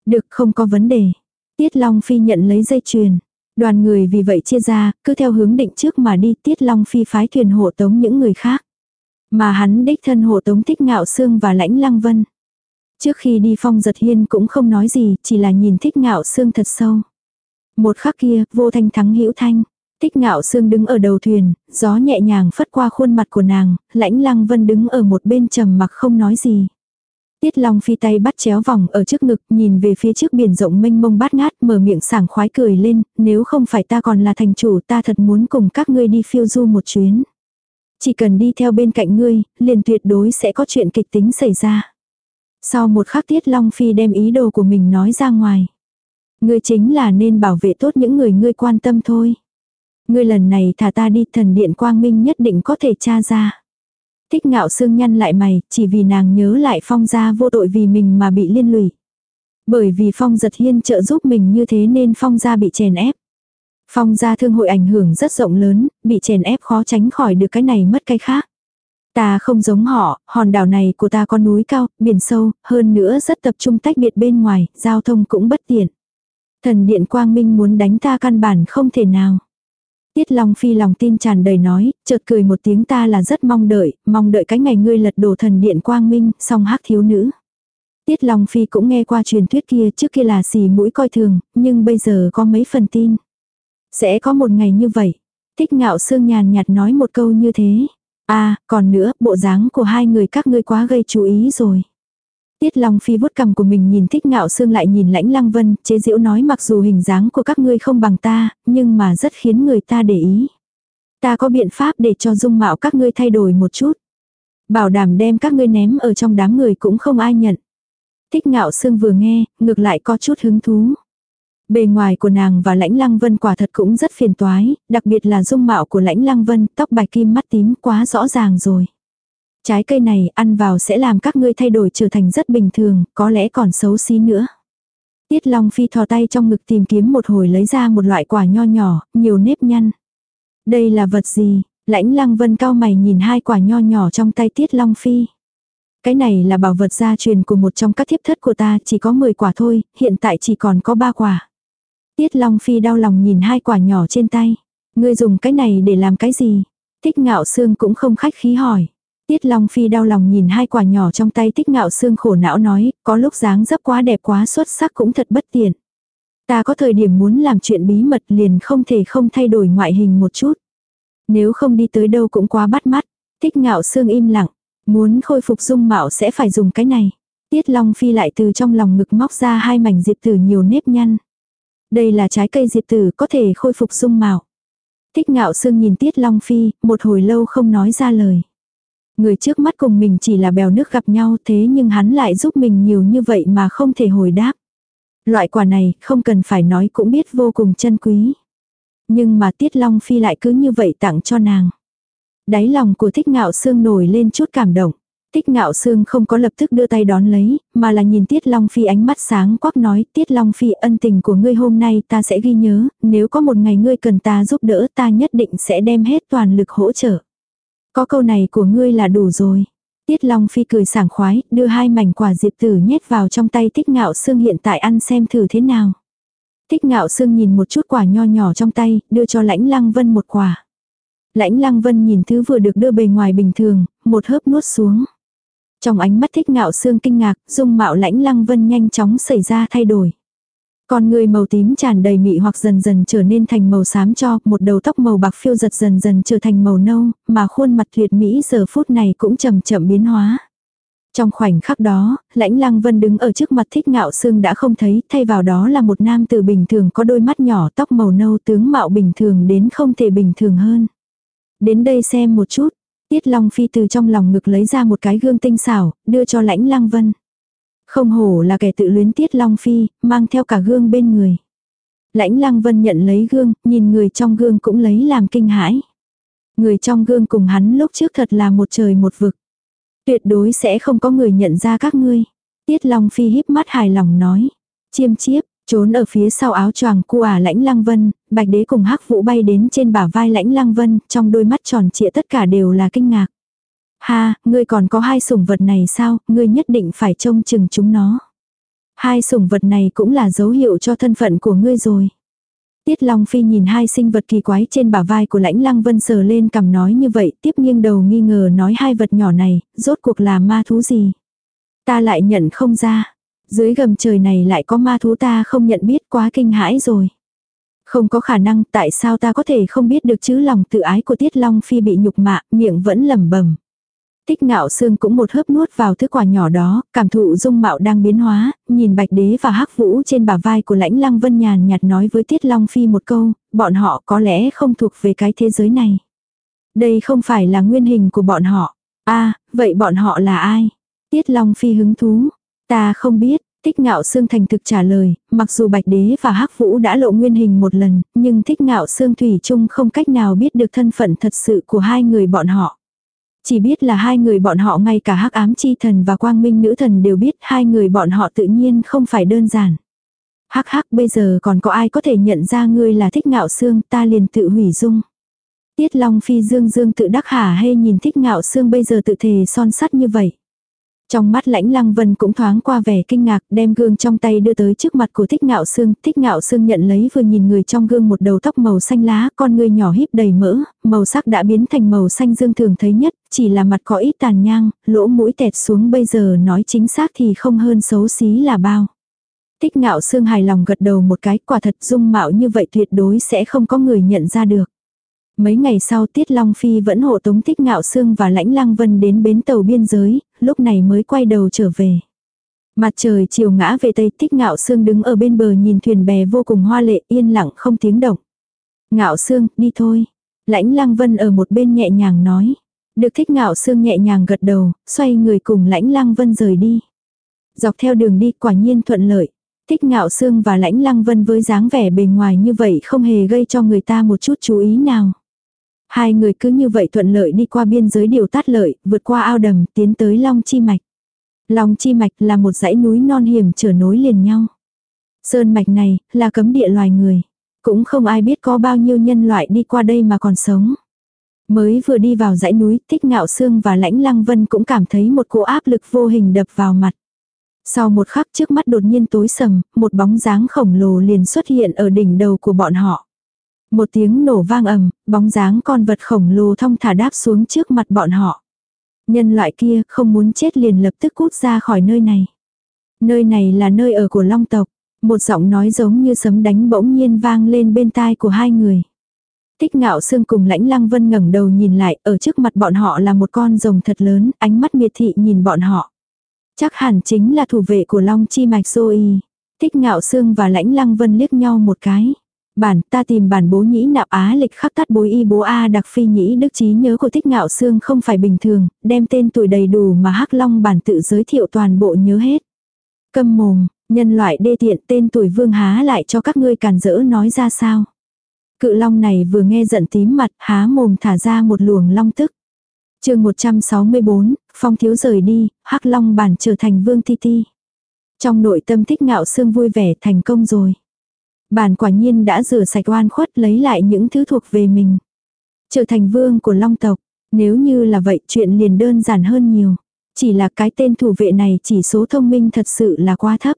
Được không có vấn đề. Tiết Long Phi nhận lấy dây chuyền. Đoàn người vì vậy chia ra, cứ theo hướng định trước mà đi Tiết Long Phi phái thuyền hộ tống những người khác. Mà hắn đích thân hộ tống thích ngạo xương và lãnh lăng vân. Trước khi đi phong giật hiên cũng không nói gì, chỉ là nhìn thích ngạo xương thật sâu. Một khắc kia, vô thanh thắng hữu thanh. thích ngạo sương đứng ở đầu thuyền, gió nhẹ nhàng phất qua khuôn mặt của nàng, lãnh lăng vân đứng ở một bên trầm mặc không nói gì. Tiết Long phi tay bắt chéo vòng ở trước ngực, nhìn về phía trước biển rộng mênh mông bát ngát, mở miệng sảng khoái cười lên, nếu không phải ta còn là thành chủ ta thật muốn cùng các ngươi đi phiêu du một chuyến. Chỉ cần đi theo bên cạnh ngươi, liền tuyệt đối sẽ có chuyện kịch tính xảy ra. Sau một khắc Tiết Long Phi đem ý đồ của mình nói ra ngoài. Ngươi chính là nên bảo vệ tốt những người ngươi quan tâm thôi. Ngươi lần này thả ta đi thần điện quang minh nhất định có thể tra ra. Thích ngạo sương nhăn lại mày, chỉ vì nàng nhớ lại phong gia vô tội vì mình mà bị liên lụy. Bởi vì phong giật hiên trợ giúp mình như thế nên phong gia bị chèn ép. Phong gia thương hội ảnh hưởng rất rộng lớn, bị chèn ép khó tránh khỏi được cái này mất cái khác. Ta không giống họ, hòn đảo này của ta có núi cao, biển sâu, hơn nữa rất tập trung tách biệt bên ngoài, giao thông cũng bất tiện. Thần điện quang minh muốn đánh ta căn bản không thể nào. Tiết Long Phi lòng tin tràn đầy nói, chợt cười một tiếng ta là rất mong đợi, mong đợi cái ngày ngươi lật đổ thần điện quang minh, song hắc thiếu nữ. Tiết Long Phi cũng nghe qua truyền thuyết kia trước kia là xì mũi coi thường, nhưng bây giờ có mấy phần tin. Sẽ có một ngày như vậy. Thích ngạo sương nhàn nhạt nói một câu như thế. à, còn nữa, bộ dáng của hai người các ngươi quá gây chú ý rồi. Tiết Long Phi vuốt cầm của mình nhìn thích ngạo sương lại nhìn lãnh lăng vân, chế diễu nói mặc dù hình dáng của các ngươi không bằng ta, nhưng mà rất khiến người ta để ý. Ta có biện pháp để cho dung mạo các ngươi thay đổi một chút. Bảo đảm đem các ngươi ném ở trong đám người cũng không ai nhận. Thích ngạo sương vừa nghe, ngược lại có chút hứng thú. Bề ngoài của nàng và lãnh lăng vân quả thật cũng rất phiền toái, đặc biệt là dung mạo của lãnh lăng vân, tóc bạch kim mắt tím quá rõ ràng rồi. Trái cây này ăn vào sẽ làm các ngươi thay đổi trở thành rất bình thường, có lẽ còn xấu xí nữa. Tiết Long Phi thò tay trong ngực tìm kiếm một hồi lấy ra một loại quả nho nhỏ, nhiều nếp nhăn. Đây là vật gì? Lãnh Lăng Vân cao mày nhìn hai quả nho nhỏ trong tay Tiết Long Phi. Cái này là bảo vật gia truyền của một trong các thiếp thất của ta, chỉ có 10 quả thôi, hiện tại chỉ còn có 3 quả. Tiết Long Phi đau lòng nhìn hai quả nhỏ trên tay. Ngươi dùng cái này để làm cái gì? Tích ngạo xương cũng không khách khí hỏi. Tiết Long Phi đau lòng nhìn hai quả nhỏ trong tay tích ngạo xương khổ não nói, có lúc dáng dấp quá đẹp quá xuất sắc cũng thật bất tiện. Ta có thời điểm muốn làm chuyện bí mật liền không thể không thay đổi ngoại hình một chút. Nếu không đi tới đâu cũng quá bắt mắt. Tích ngạo xương im lặng. Muốn khôi phục dung mạo sẽ phải dùng cái này. Tiết Long Phi lại từ trong lòng ngực móc ra hai mảnh diệp tử nhiều nếp nhăn. Đây là trái cây diệp tử có thể khôi phục dung mạo. Thích ngạo sương nhìn Tiết Long Phi, một hồi lâu không nói ra lời. Người trước mắt cùng mình chỉ là bèo nước gặp nhau thế nhưng hắn lại giúp mình nhiều như vậy mà không thể hồi đáp. Loại quả này không cần phải nói cũng biết vô cùng chân quý. Nhưng mà Tiết Long Phi lại cứ như vậy tặng cho nàng. Đáy lòng của thích ngạo sương nổi lên chút cảm động. Tích ngạo sương không có lập tức đưa tay đón lấy, mà là nhìn Tiết Long Phi ánh mắt sáng quắc nói, Tiết Long Phi ân tình của ngươi hôm nay ta sẽ ghi nhớ, nếu có một ngày ngươi cần ta giúp đỡ ta nhất định sẽ đem hết toàn lực hỗ trợ. Có câu này của ngươi là đủ rồi. Tiết Long Phi cười sảng khoái, đưa hai mảnh quả diệp tử nhét vào trong tay Tích ngạo sương hiện tại ăn xem thử thế nào. Tích ngạo sương nhìn một chút quả nho nhỏ trong tay, đưa cho lãnh lăng vân một quả. Lãnh lăng vân nhìn thứ vừa được đưa bề ngoài bình thường, một hớp nuốt xuống. Trong ánh mắt thích ngạo xương kinh ngạc, dung mạo lãnh lăng vân nhanh chóng xảy ra thay đổi. Con người màu tím tràn đầy mị hoặc dần dần trở nên thành màu xám cho, một đầu tóc màu bạc phiêu giật dần dần trở thành màu nâu, mà khuôn mặt tuyệt mỹ giờ phút này cũng chậm chậm biến hóa. Trong khoảnh khắc đó, lãnh lăng vân đứng ở trước mặt thích ngạo xương đã không thấy, thay vào đó là một nam tử bình thường có đôi mắt nhỏ tóc màu nâu tướng mạo bình thường đến không thể bình thường hơn. Đến đây xem một chút, Tiết Long Phi từ trong lòng ngực lấy ra một cái gương tinh xảo, đưa cho lãnh lăng vân. Không hổ là kẻ tự luyến Tiết Long Phi, mang theo cả gương bên người. Lãnh lăng vân nhận lấy gương, nhìn người trong gương cũng lấy làm kinh hãi. Người trong gương cùng hắn lúc trước thật là một trời một vực. Tuyệt đối sẽ không có người nhận ra các ngươi. Tiết Long Phi híp mắt hài lòng nói. Chiêm chiếp, Trốn ở phía sau áo choàng cu à lãnh lăng vân, bạch đế cùng hắc vũ bay đến trên bả vai lãnh lăng vân, trong đôi mắt tròn trịa tất cả đều là kinh ngạc. Ha, ngươi còn có hai sủng vật này sao, ngươi nhất định phải trông chừng chúng nó. Hai sủng vật này cũng là dấu hiệu cho thân phận của ngươi rồi. Tiết Long Phi nhìn hai sinh vật kỳ quái trên bả vai của lãnh lăng vân sờ lên cầm nói như vậy, tiếp nghiêng đầu nghi ngờ nói hai vật nhỏ này, rốt cuộc là ma thú gì. Ta lại nhận không ra. Dưới gầm trời này lại có ma thú ta không nhận biết quá kinh hãi rồi. Không có khả năng tại sao ta có thể không biết được chứ lòng tự ái của Tiết Long Phi bị nhục mạ, miệng vẫn lẩm bẩm. Tích ngạo xương cũng một hớp nuốt vào thứ quả nhỏ đó, cảm thụ dung mạo đang biến hóa, nhìn bạch đế và hắc vũ trên bả vai của lãnh lăng vân nhàn nhạt nói với Tiết Long Phi một câu, bọn họ có lẽ không thuộc về cái thế giới này. Đây không phải là nguyên hình của bọn họ. a vậy bọn họ là ai? Tiết Long Phi hứng thú, Ta không biết, Thích ngạo xương thành thực trả lời, mặc dù bạch đế và hắc vũ đã lộ nguyên hình một lần, nhưng thích ngạo xương thủy chung không cách nào biết được thân phận thật sự của hai người bọn họ. Chỉ biết là hai người bọn họ ngay cả hắc ám chi thần và quang minh nữ thần đều biết hai người bọn họ tự nhiên không phải đơn giản. Hắc hắc bây giờ còn có ai có thể nhận ra ngươi là thích ngạo xương ta liền tự hủy dung. Tiết Long Phi dương dương tự đắc hả hay nhìn thích ngạo xương bây giờ tự thề son sắt như vậy. Trong mắt lãnh lăng vân cũng thoáng qua vẻ kinh ngạc đem gương trong tay đưa tới trước mặt của thích ngạo sương. Thích ngạo sương nhận lấy vừa nhìn người trong gương một đầu tóc màu xanh lá, con người nhỏ híp đầy mỡ, màu sắc đã biến thành màu xanh dương thường thấy nhất, chỉ là mặt có ít tàn nhang, lỗ mũi tẹt xuống bây giờ nói chính xác thì không hơn xấu xí là bao. Thích ngạo sương hài lòng gật đầu một cái quả thật dung mạo như vậy tuyệt đối sẽ không có người nhận ra được. Mấy ngày sau Tiết Long Phi vẫn hộ tống Thích Ngạo Sương và Lãnh Lăng Vân đến bến tàu biên giới, lúc này mới quay đầu trở về. Mặt trời chiều ngã về tây Thích Ngạo Sương đứng ở bên bờ nhìn thuyền bè vô cùng hoa lệ yên lặng không tiếng động. Ngạo Sương, đi thôi. Lãnh Lăng Vân ở một bên nhẹ nhàng nói. Được Thích Ngạo Sương nhẹ nhàng gật đầu, xoay người cùng Lãnh Lăng Vân rời đi. Dọc theo đường đi quả nhiên thuận lợi. Thích ngạo sương và lãnh lăng vân với dáng vẻ bề ngoài như vậy không hề gây cho người ta một chút chú ý nào. Hai người cứ như vậy thuận lợi đi qua biên giới điều tát lợi, vượt qua ao đầm, tiến tới Long Chi Mạch. Long Chi Mạch là một dãy núi non hiểm trở nối liền nhau. Sơn mạch này là cấm địa loài người. Cũng không ai biết có bao nhiêu nhân loại đi qua đây mà còn sống. Mới vừa đi vào dãy núi, thích Ngạo Sương và Lãnh Lăng Vân cũng cảm thấy một cỗ áp lực vô hình đập vào mặt. Sau một khắc trước mắt đột nhiên tối sầm, một bóng dáng khổng lồ liền xuất hiện ở đỉnh đầu của bọn họ. Một tiếng nổ vang ầm, bóng dáng con vật khổng lồ thong thả đáp xuống trước mặt bọn họ. Nhân loại kia không muốn chết liền lập tức cút ra khỏi nơi này. Nơi này là nơi ở của long tộc. Một giọng nói giống như sấm đánh bỗng nhiên vang lên bên tai của hai người. Tích ngạo xương cùng lãnh lăng vân ngẩng đầu nhìn lại, ở trước mặt bọn họ là một con rồng thật lớn, ánh mắt miệt thị nhìn bọn họ. Chắc hẳn chính là thủ vệ của Long Chi Mạch Zoe. Tích ngạo xương và lãnh lăng vân liếc nhau một cái. Bản ta tìm bản bố nhĩ nạp á lịch khắc tắt bối y bố A đặc phi nhĩ đức trí nhớ của thích ngạo xương không phải bình thường, đem tên tuổi đầy đủ mà hắc long bản tự giới thiệu toàn bộ nhớ hết. Câm mồm, nhân loại đê tiện tên tuổi vương há lại cho các ngươi càn rỡ nói ra sao. Cự long này vừa nghe giận tím mặt há mồm thả ra một luồng long tức chương 164, Phong Thiếu rời đi, hắc Long bản trở thành Vương Ti Ti. Trong nội tâm thích ngạo xương vui vẻ thành công rồi. Bản quả nhiên đã rửa sạch oan khuất lấy lại những thứ thuộc về mình. Trở thành vương của Long tộc, nếu như là vậy chuyện liền đơn giản hơn nhiều. Chỉ là cái tên thủ vệ này chỉ số thông minh thật sự là quá thấp.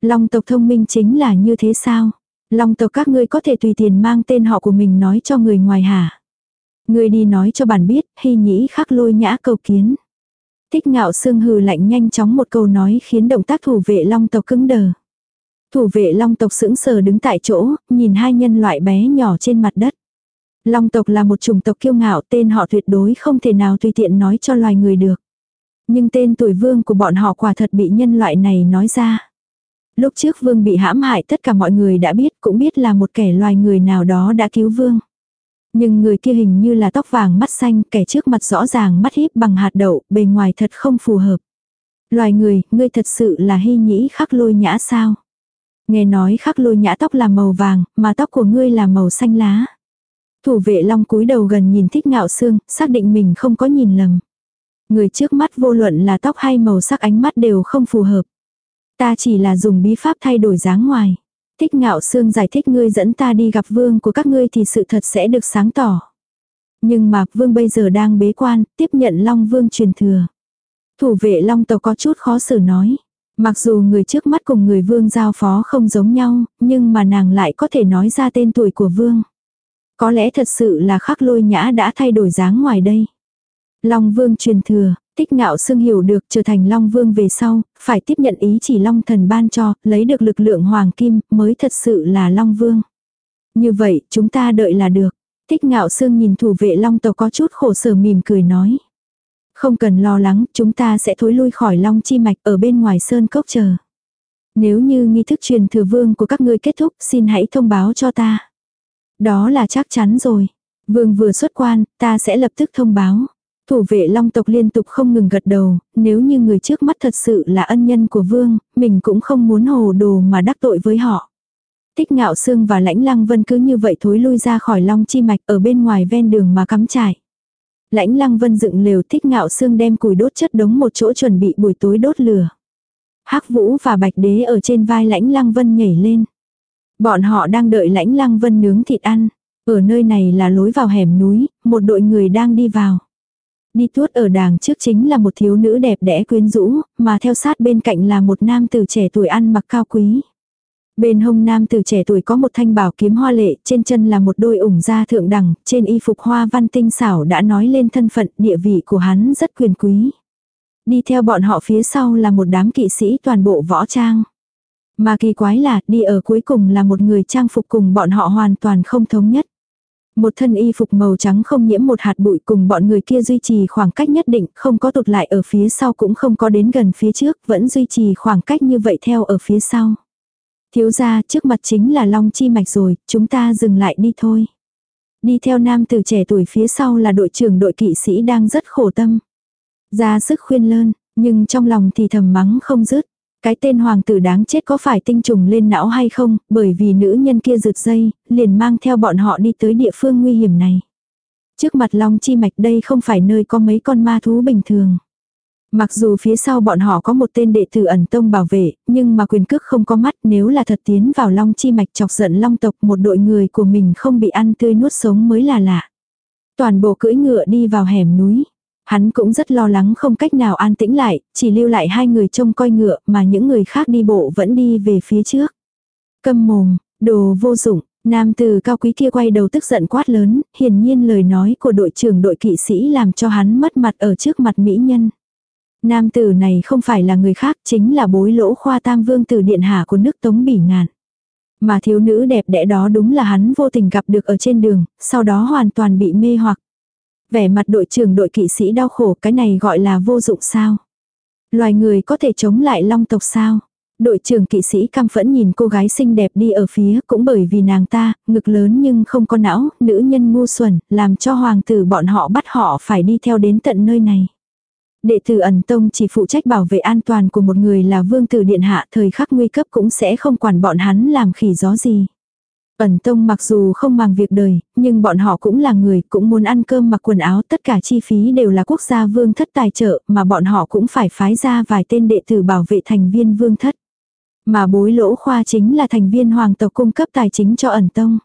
Long tộc thông minh chính là như thế sao? Long tộc các ngươi có thể tùy tiền mang tên họ của mình nói cho người ngoài hả? Ngươi đi nói cho bản biết, hy nhĩ khắc lôi nhã cầu kiến. Thích ngạo sương hừ lạnh nhanh chóng một câu nói khiến động tác thủ vệ long tộc cứng đờ. Thủ vệ long tộc sững sờ đứng tại chỗ, nhìn hai nhân loại bé nhỏ trên mặt đất. Long tộc là một chủng tộc kiêu ngạo tên họ tuyệt đối không thể nào tùy tiện nói cho loài người được. Nhưng tên tuổi vương của bọn họ quả thật bị nhân loại này nói ra. Lúc trước vương bị hãm hại tất cả mọi người đã biết cũng biết là một kẻ loài người nào đó đã cứu vương. Nhưng người kia hình như là tóc vàng mắt xanh, kẻ trước mặt rõ ràng mắt híp bằng hạt đậu, bề ngoài thật không phù hợp. Loài người, ngươi thật sự là hy nhĩ khắc lôi nhã sao? Nghe nói khắc lôi nhã tóc là màu vàng, mà tóc của ngươi là màu xanh lá. Thủ vệ long cúi đầu gần nhìn thích ngạo xương, xác định mình không có nhìn lầm. Người trước mắt vô luận là tóc hay màu sắc ánh mắt đều không phù hợp. Ta chỉ là dùng bí pháp thay đổi dáng ngoài. Thích ngạo xương giải thích ngươi dẫn ta đi gặp vương của các ngươi thì sự thật sẽ được sáng tỏ. Nhưng mà vương bây giờ đang bế quan, tiếp nhận long vương truyền thừa. Thủ vệ long tộc có chút khó xử nói. Mặc dù người trước mắt cùng người vương giao phó không giống nhau, nhưng mà nàng lại có thể nói ra tên tuổi của vương. Có lẽ thật sự là khắc lôi nhã đã thay đổi dáng ngoài đây. Long vương truyền thừa, Tích ngạo xương hiểu được trở thành Long Vương về sau, phải tiếp nhận ý chỉ Long Thần ban cho, lấy được lực lượng Hoàng Kim, mới thật sự là Long Vương. Như vậy, chúng ta đợi là được. Tích ngạo xương nhìn thủ vệ Long tộc có chút khổ sở mỉm cười nói. Không cần lo lắng, chúng ta sẽ thối lui khỏi Long Chi Mạch ở bên ngoài Sơn Cốc chờ. Nếu như nghi thức truyền thừa vương của các ngươi kết thúc, xin hãy thông báo cho ta. Đó là chắc chắn rồi. Vương vừa xuất quan, ta sẽ lập tức thông báo. Thủ vệ long tộc liên tục không ngừng gật đầu, nếu như người trước mắt thật sự là ân nhân của vương, mình cũng không muốn hồ đồ mà đắc tội với họ. Tích ngạo xương và lãnh lăng vân cứ như vậy thối lui ra khỏi long chi mạch ở bên ngoài ven đường mà cắm trải. Lãnh lăng vân dựng lều thích ngạo xương đem củi đốt chất đống một chỗ chuẩn bị buổi tối đốt lửa. hắc vũ và bạch đế ở trên vai lãnh lăng vân nhảy lên. Bọn họ đang đợi lãnh lăng vân nướng thịt ăn. Ở nơi này là lối vào hẻm núi, một đội người đang đi vào. Đi tuốt ở đàng trước chính là một thiếu nữ đẹp đẽ quyến rũ, mà theo sát bên cạnh là một nam tử trẻ tuổi ăn mặc cao quý. Bên hông nam từ trẻ tuổi có một thanh bảo kiếm hoa lệ, trên chân là một đôi ủng da thượng đẳng, trên y phục hoa văn tinh xảo đã nói lên thân phận địa vị của hắn rất quyền quý. Đi theo bọn họ phía sau là một đám kỵ sĩ toàn bộ võ trang. Mà kỳ quái là đi ở cuối cùng là một người trang phục cùng bọn họ hoàn toàn không thống nhất. Một thân y phục màu trắng không nhiễm một hạt bụi cùng bọn người kia duy trì khoảng cách nhất định, không có tụt lại ở phía sau cũng không có đến gần phía trước, vẫn duy trì khoảng cách như vậy theo ở phía sau. Thiếu gia trước mặt chính là long chi mạch rồi, chúng ta dừng lại đi thôi. Đi theo nam từ trẻ tuổi phía sau là đội trưởng đội kỵ sĩ đang rất khổ tâm. Ra sức khuyên lơn, nhưng trong lòng thì thầm mắng không dứt. Cái tên hoàng tử đáng chết có phải tinh trùng lên não hay không, bởi vì nữ nhân kia rượt dây, liền mang theo bọn họ đi tới địa phương nguy hiểm này. Trước mặt long chi mạch đây không phải nơi có mấy con ma thú bình thường. Mặc dù phía sau bọn họ có một tên đệ tử ẩn tông bảo vệ, nhưng mà quyền cước không có mắt nếu là thật tiến vào long chi mạch chọc giận long tộc một đội người của mình không bị ăn tươi nuốt sống mới là lạ. Toàn bộ cưỡi ngựa đi vào hẻm núi. Hắn cũng rất lo lắng không cách nào an tĩnh lại, chỉ lưu lại hai người trông coi ngựa mà những người khác đi bộ vẫn đi về phía trước. Câm mồm, đồ vô dụng, nam từ cao quý kia quay đầu tức giận quát lớn, hiển nhiên lời nói của đội trưởng đội kỵ sĩ làm cho hắn mất mặt ở trước mặt mỹ nhân. Nam tử này không phải là người khác chính là bối lỗ khoa tam vương tử điện hạ của nước Tống Bỉ Ngạn. Mà thiếu nữ đẹp đẽ đó đúng là hắn vô tình gặp được ở trên đường, sau đó hoàn toàn bị mê hoặc. Vẻ mặt đội trưởng đội kỵ sĩ đau khổ cái này gọi là vô dụng sao. Loài người có thể chống lại long tộc sao. Đội trưởng kỵ sĩ cam phẫn nhìn cô gái xinh đẹp đi ở phía cũng bởi vì nàng ta, ngực lớn nhưng không có não, nữ nhân ngu xuẩn, làm cho hoàng tử bọn họ bắt họ phải đi theo đến tận nơi này. Đệ tử ẩn tông chỉ phụ trách bảo vệ an toàn của một người là vương tử điện hạ thời khắc nguy cấp cũng sẽ không quản bọn hắn làm khỉ gió gì. Ẩn tông mặc dù không mang việc đời, nhưng bọn họ cũng là người, cũng muốn ăn cơm mặc quần áo, tất cả chi phí đều là quốc gia vương thất tài trợ, mà bọn họ cũng phải phái ra vài tên đệ tử bảo vệ thành viên vương thất. Mà bối lỗ khoa chính là thành viên hoàng tộc cung cấp tài chính cho ẩn tông.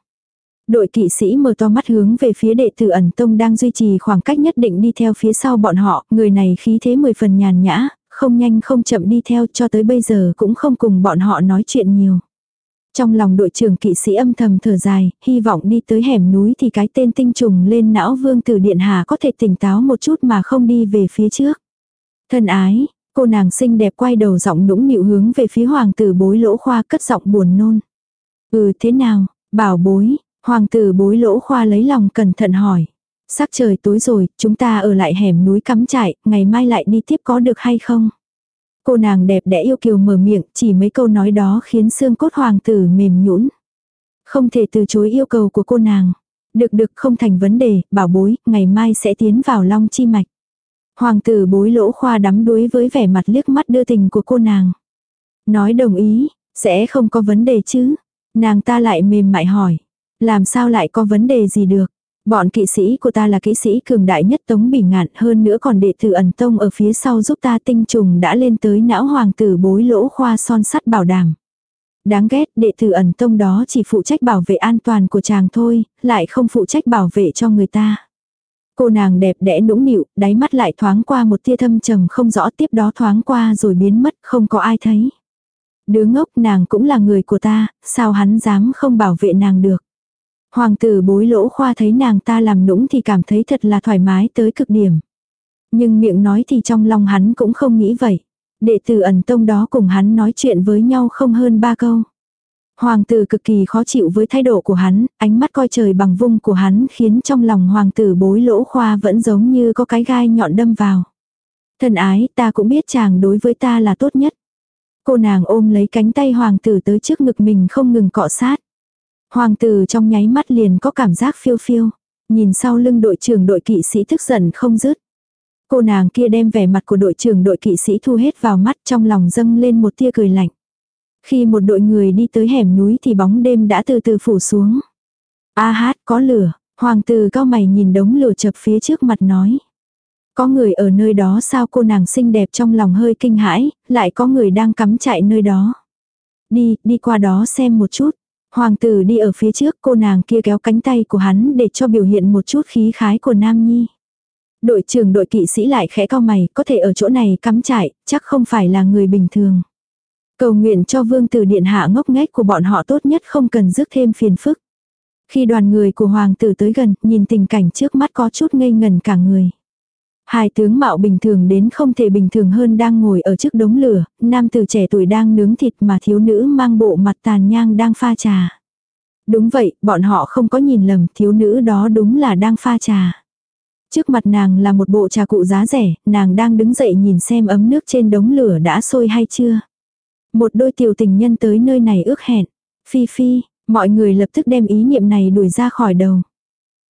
Đội kỵ sĩ mở to mắt hướng về phía đệ tử ẩn tông đang duy trì khoảng cách nhất định đi theo phía sau bọn họ, người này khí thế mười phần nhàn nhã, không nhanh không chậm đi theo cho tới bây giờ cũng không cùng bọn họ nói chuyện nhiều. Trong lòng đội trưởng kỵ sĩ âm thầm thở dài, hy vọng đi tới hẻm núi thì cái tên tinh trùng lên não vương tử điện hà có thể tỉnh táo một chút mà không đi về phía trước. Thân ái, cô nàng xinh đẹp quay đầu giọng nũng nịu hướng về phía hoàng tử bối lỗ khoa cất giọng buồn nôn. Ừ thế nào, bảo bối, Hoàng tử bối lỗ khoa lấy lòng cẩn thận hỏi. Sắc trời tối rồi, chúng ta ở lại hẻm núi cắm trại, ngày mai lại đi tiếp có được hay không? Cô nàng đẹp đẽ yêu kiều mở miệng, chỉ mấy câu nói đó khiến xương cốt hoàng tử mềm nhũn. Không thể từ chối yêu cầu của cô nàng. Được được không thành vấn đề, bảo bối, ngày mai sẽ tiến vào long chi mạch. Hoàng tử bối lỗ khoa đắm đuối với vẻ mặt liếc mắt đưa tình của cô nàng. Nói đồng ý, sẽ không có vấn đề chứ. Nàng ta lại mềm mại hỏi. Làm sao lại có vấn đề gì được? Bọn kỵ sĩ của ta là kỵ sĩ cường đại nhất tống bỉ ngạn hơn nữa còn đệ tử ẩn tông ở phía sau giúp ta tinh trùng đã lên tới não hoàng tử bối lỗ khoa son sắt bảo đảm. Đáng ghét đệ tử ẩn tông đó chỉ phụ trách bảo vệ an toàn của chàng thôi, lại không phụ trách bảo vệ cho người ta. Cô nàng đẹp đẽ nũng nịu, đáy mắt lại thoáng qua một tia thâm trầm không rõ tiếp đó thoáng qua rồi biến mất không có ai thấy. Đứa ngốc nàng cũng là người của ta, sao hắn dám không bảo vệ nàng được. Hoàng tử bối lỗ khoa thấy nàng ta làm nũng thì cảm thấy thật là thoải mái tới cực điểm. Nhưng miệng nói thì trong lòng hắn cũng không nghĩ vậy. Đệ tử ẩn tông đó cùng hắn nói chuyện với nhau không hơn ba câu. Hoàng tử cực kỳ khó chịu với thái độ của hắn, ánh mắt coi trời bằng vung của hắn khiến trong lòng hoàng tử bối lỗ khoa vẫn giống như có cái gai nhọn đâm vào. Thần ái, ta cũng biết chàng đối với ta là tốt nhất. Cô nàng ôm lấy cánh tay hoàng tử tới trước ngực mình không ngừng cọ sát. Hoàng tử trong nháy mắt liền có cảm giác phiêu phiêu. Nhìn sau lưng đội trưởng đội kỵ sĩ tức giận không dứt. Cô nàng kia đem vẻ mặt của đội trưởng đội kỵ sĩ thu hết vào mắt trong lòng dâng lên một tia cười lạnh. Khi một đội người đi tới hẻm núi thì bóng đêm đã từ từ phủ xuống. A hát có lửa, hoàng tử cao mày nhìn đống lửa chập phía trước mặt nói. Có người ở nơi đó sao cô nàng xinh đẹp trong lòng hơi kinh hãi, lại có người đang cắm chạy nơi đó. Đi, đi qua đó xem một chút. Hoàng tử đi ở phía trước cô nàng kia kéo cánh tay của hắn để cho biểu hiện một chút khí khái của Nam Nhi. Đội trưởng đội kỵ sĩ lại khẽ cao mày, có thể ở chỗ này cắm trại, chắc không phải là người bình thường. Cầu nguyện cho vương tử điện hạ ngốc nghếch của bọn họ tốt nhất không cần rước thêm phiền phức. Khi đoàn người của hoàng tử tới gần, nhìn tình cảnh trước mắt có chút ngây ngần cả người. Hai tướng mạo bình thường đến không thể bình thường hơn đang ngồi ở trước đống lửa, nam tử trẻ tuổi đang nướng thịt mà thiếu nữ mang bộ mặt tàn nhang đang pha trà. Đúng vậy, bọn họ không có nhìn lầm, thiếu nữ đó đúng là đang pha trà. Trước mặt nàng là một bộ trà cụ giá rẻ, nàng đang đứng dậy nhìn xem ấm nước trên đống lửa đã sôi hay chưa. Một đôi tiểu tình nhân tới nơi này ước hẹn. Phi phi, mọi người lập tức đem ý niệm này đuổi ra khỏi đầu.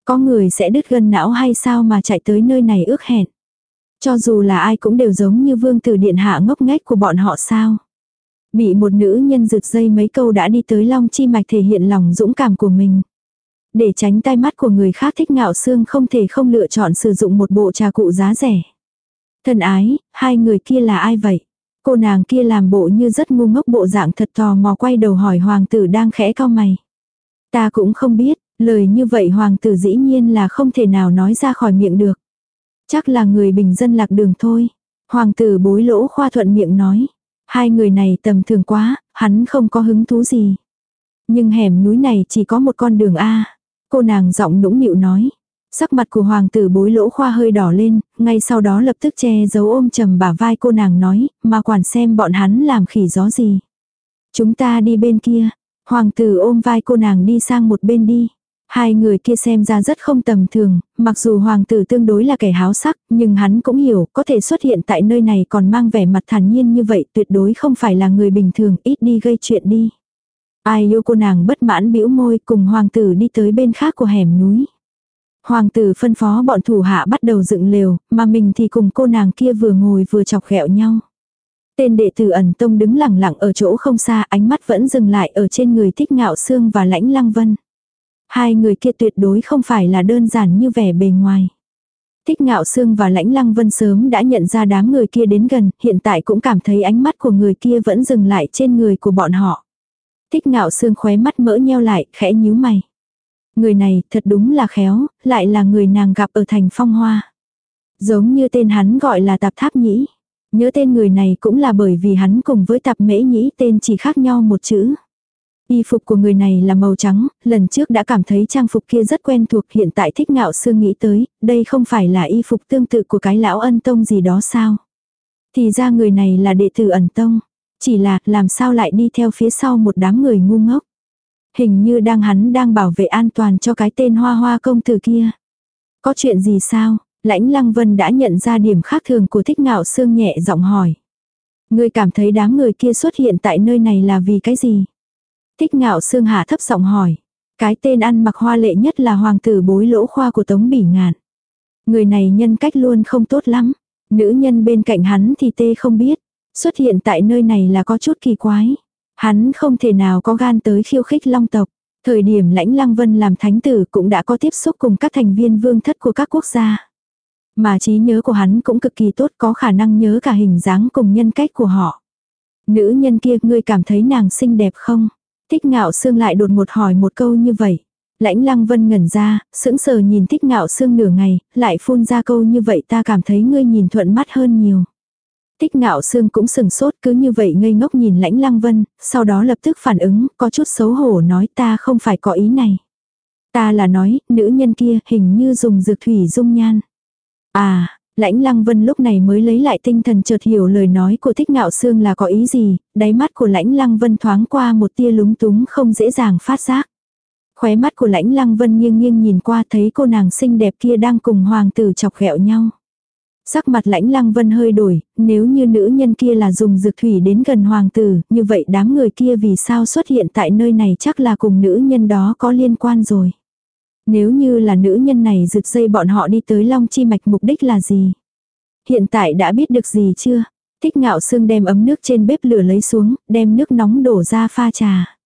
Có người sẽ đứt gân não hay sao mà chạy tới nơi này ước hẹn. Cho dù là ai cũng đều giống như vương tử điện hạ ngốc nghếch của bọn họ sao. Bị một nữ nhân rực dây mấy câu đã đi tới long chi mạch thể hiện lòng dũng cảm của mình. Để tránh tai mắt của người khác thích ngạo xương không thể không lựa chọn sử dụng một bộ trà cụ giá rẻ. Thân ái, hai người kia là ai vậy? Cô nàng kia làm bộ như rất ngu ngốc bộ dạng thật tò mò quay đầu hỏi hoàng tử đang khẽ cao mày. Ta cũng không biết, lời như vậy hoàng tử dĩ nhiên là không thể nào nói ra khỏi miệng được. Chắc là người bình dân lạc đường thôi. Hoàng tử bối lỗ khoa thuận miệng nói. Hai người này tầm thường quá, hắn không có hứng thú gì. Nhưng hẻm núi này chỉ có một con đường A. Cô nàng giọng nũng nịu nói. Sắc mặt của hoàng tử bối lỗ khoa hơi đỏ lên, ngay sau đó lập tức che giấu ôm trầm bả vai cô nàng nói, mà quản xem bọn hắn làm khỉ gió gì. Chúng ta đi bên kia. Hoàng tử ôm vai cô nàng đi sang một bên đi. Hai người kia xem ra rất không tầm thường, mặc dù hoàng tử tương đối là kẻ háo sắc, nhưng hắn cũng hiểu, có thể xuất hiện tại nơi này còn mang vẻ mặt thản nhiên như vậy tuyệt đối không phải là người bình thường, ít đi gây chuyện đi. Ai yêu cô nàng bất mãn bĩu môi cùng hoàng tử đi tới bên khác của hẻm núi. Hoàng tử phân phó bọn thủ hạ bắt đầu dựng lều, mà mình thì cùng cô nàng kia vừa ngồi vừa chọc ghẹo nhau. Tên đệ tử ẩn tông đứng lẳng lặng ở chỗ không xa, ánh mắt vẫn dừng lại ở trên người thích ngạo xương và lãnh lăng vân. Hai người kia tuyệt đối không phải là đơn giản như vẻ bề ngoài. Thích ngạo Sương và lãnh lăng vân sớm đã nhận ra đám người kia đến gần, hiện tại cũng cảm thấy ánh mắt của người kia vẫn dừng lại trên người của bọn họ. Thích ngạo Sương khóe mắt mỡ nheo lại, khẽ nhíu mày. Người này thật đúng là khéo, lại là người nàng gặp ở thành phong hoa. Giống như tên hắn gọi là tạp tháp nhĩ. Nhớ tên người này cũng là bởi vì hắn cùng với tạp mễ nhĩ tên chỉ khác nhau một chữ. Y phục của người này là màu trắng, lần trước đã cảm thấy trang phục kia rất quen thuộc hiện tại thích ngạo sương nghĩ tới, đây không phải là y phục tương tự của cái lão ân tông gì đó sao. Thì ra người này là đệ tử ẩn tông, chỉ là làm sao lại đi theo phía sau một đám người ngu ngốc. Hình như đang hắn đang bảo vệ an toàn cho cái tên hoa hoa công tử kia. Có chuyện gì sao? Lãnh Lăng Vân đã nhận ra điểm khác thường của thích ngạo sương nhẹ giọng hỏi. Ngươi cảm thấy đám người kia xuất hiện tại nơi này là vì cái gì? Thích ngạo sương hạ thấp giọng hỏi. Cái tên ăn mặc hoa lệ nhất là hoàng tử bối lỗ khoa của Tống Bỉ Ngạn. Người này nhân cách luôn không tốt lắm. Nữ nhân bên cạnh hắn thì tê không biết. Xuất hiện tại nơi này là có chút kỳ quái. Hắn không thể nào có gan tới khiêu khích long tộc. Thời điểm lãnh lăng vân làm thánh tử cũng đã có tiếp xúc cùng các thành viên vương thất của các quốc gia. Mà trí nhớ của hắn cũng cực kỳ tốt, có khả năng nhớ cả hình dáng cùng nhân cách của họ. Nữ nhân kia, ngươi cảm thấy nàng xinh đẹp không? Thích ngạo xương lại đột một hỏi một câu như vậy. Lãnh lăng vân ngẩn ra, sững sờ nhìn thích ngạo xương nửa ngày, lại phun ra câu như vậy ta cảm thấy ngươi nhìn thuận mắt hơn nhiều. Thích ngạo xương cũng sừng sốt cứ như vậy ngây ngốc nhìn lãnh lăng vân, sau đó lập tức phản ứng, có chút xấu hổ nói ta không phải có ý này. Ta là nói, nữ nhân kia hình như dùng dược thủy dung nhan. À, lãnh lăng vân lúc này mới lấy lại tinh thần chợt hiểu lời nói của thích ngạo xương là có ý gì, đáy mắt của lãnh lăng vân thoáng qua một tia lúng túng không dễ dàng phát giác. Khóe mắt của lãnh lăng vân nghiêng nghiêng nhìn qua thấy cô nàng xinh đẹp kia đang cùng hoàng tử chọc ghẹo nhau. Sắc mặt lãnh lăng vân hơi đổi, nếu như nữ nhân kia là dùng dược thủy đến gần hoàng tử, như vậy đám người kia vì sao xuất hiện tại nơi này chắc là cùng nữ nhân đó có liên quan rồi. Nếu như là nữ nhân này rực dây bọn họ đi tới long chi mạch mục đích là gì? Hiện tại đã biết được gì chưa? Thích ngạo sương đem ấm nước trên bếp lửa lấy xuống, đem nước nóng đổ ra pha trà.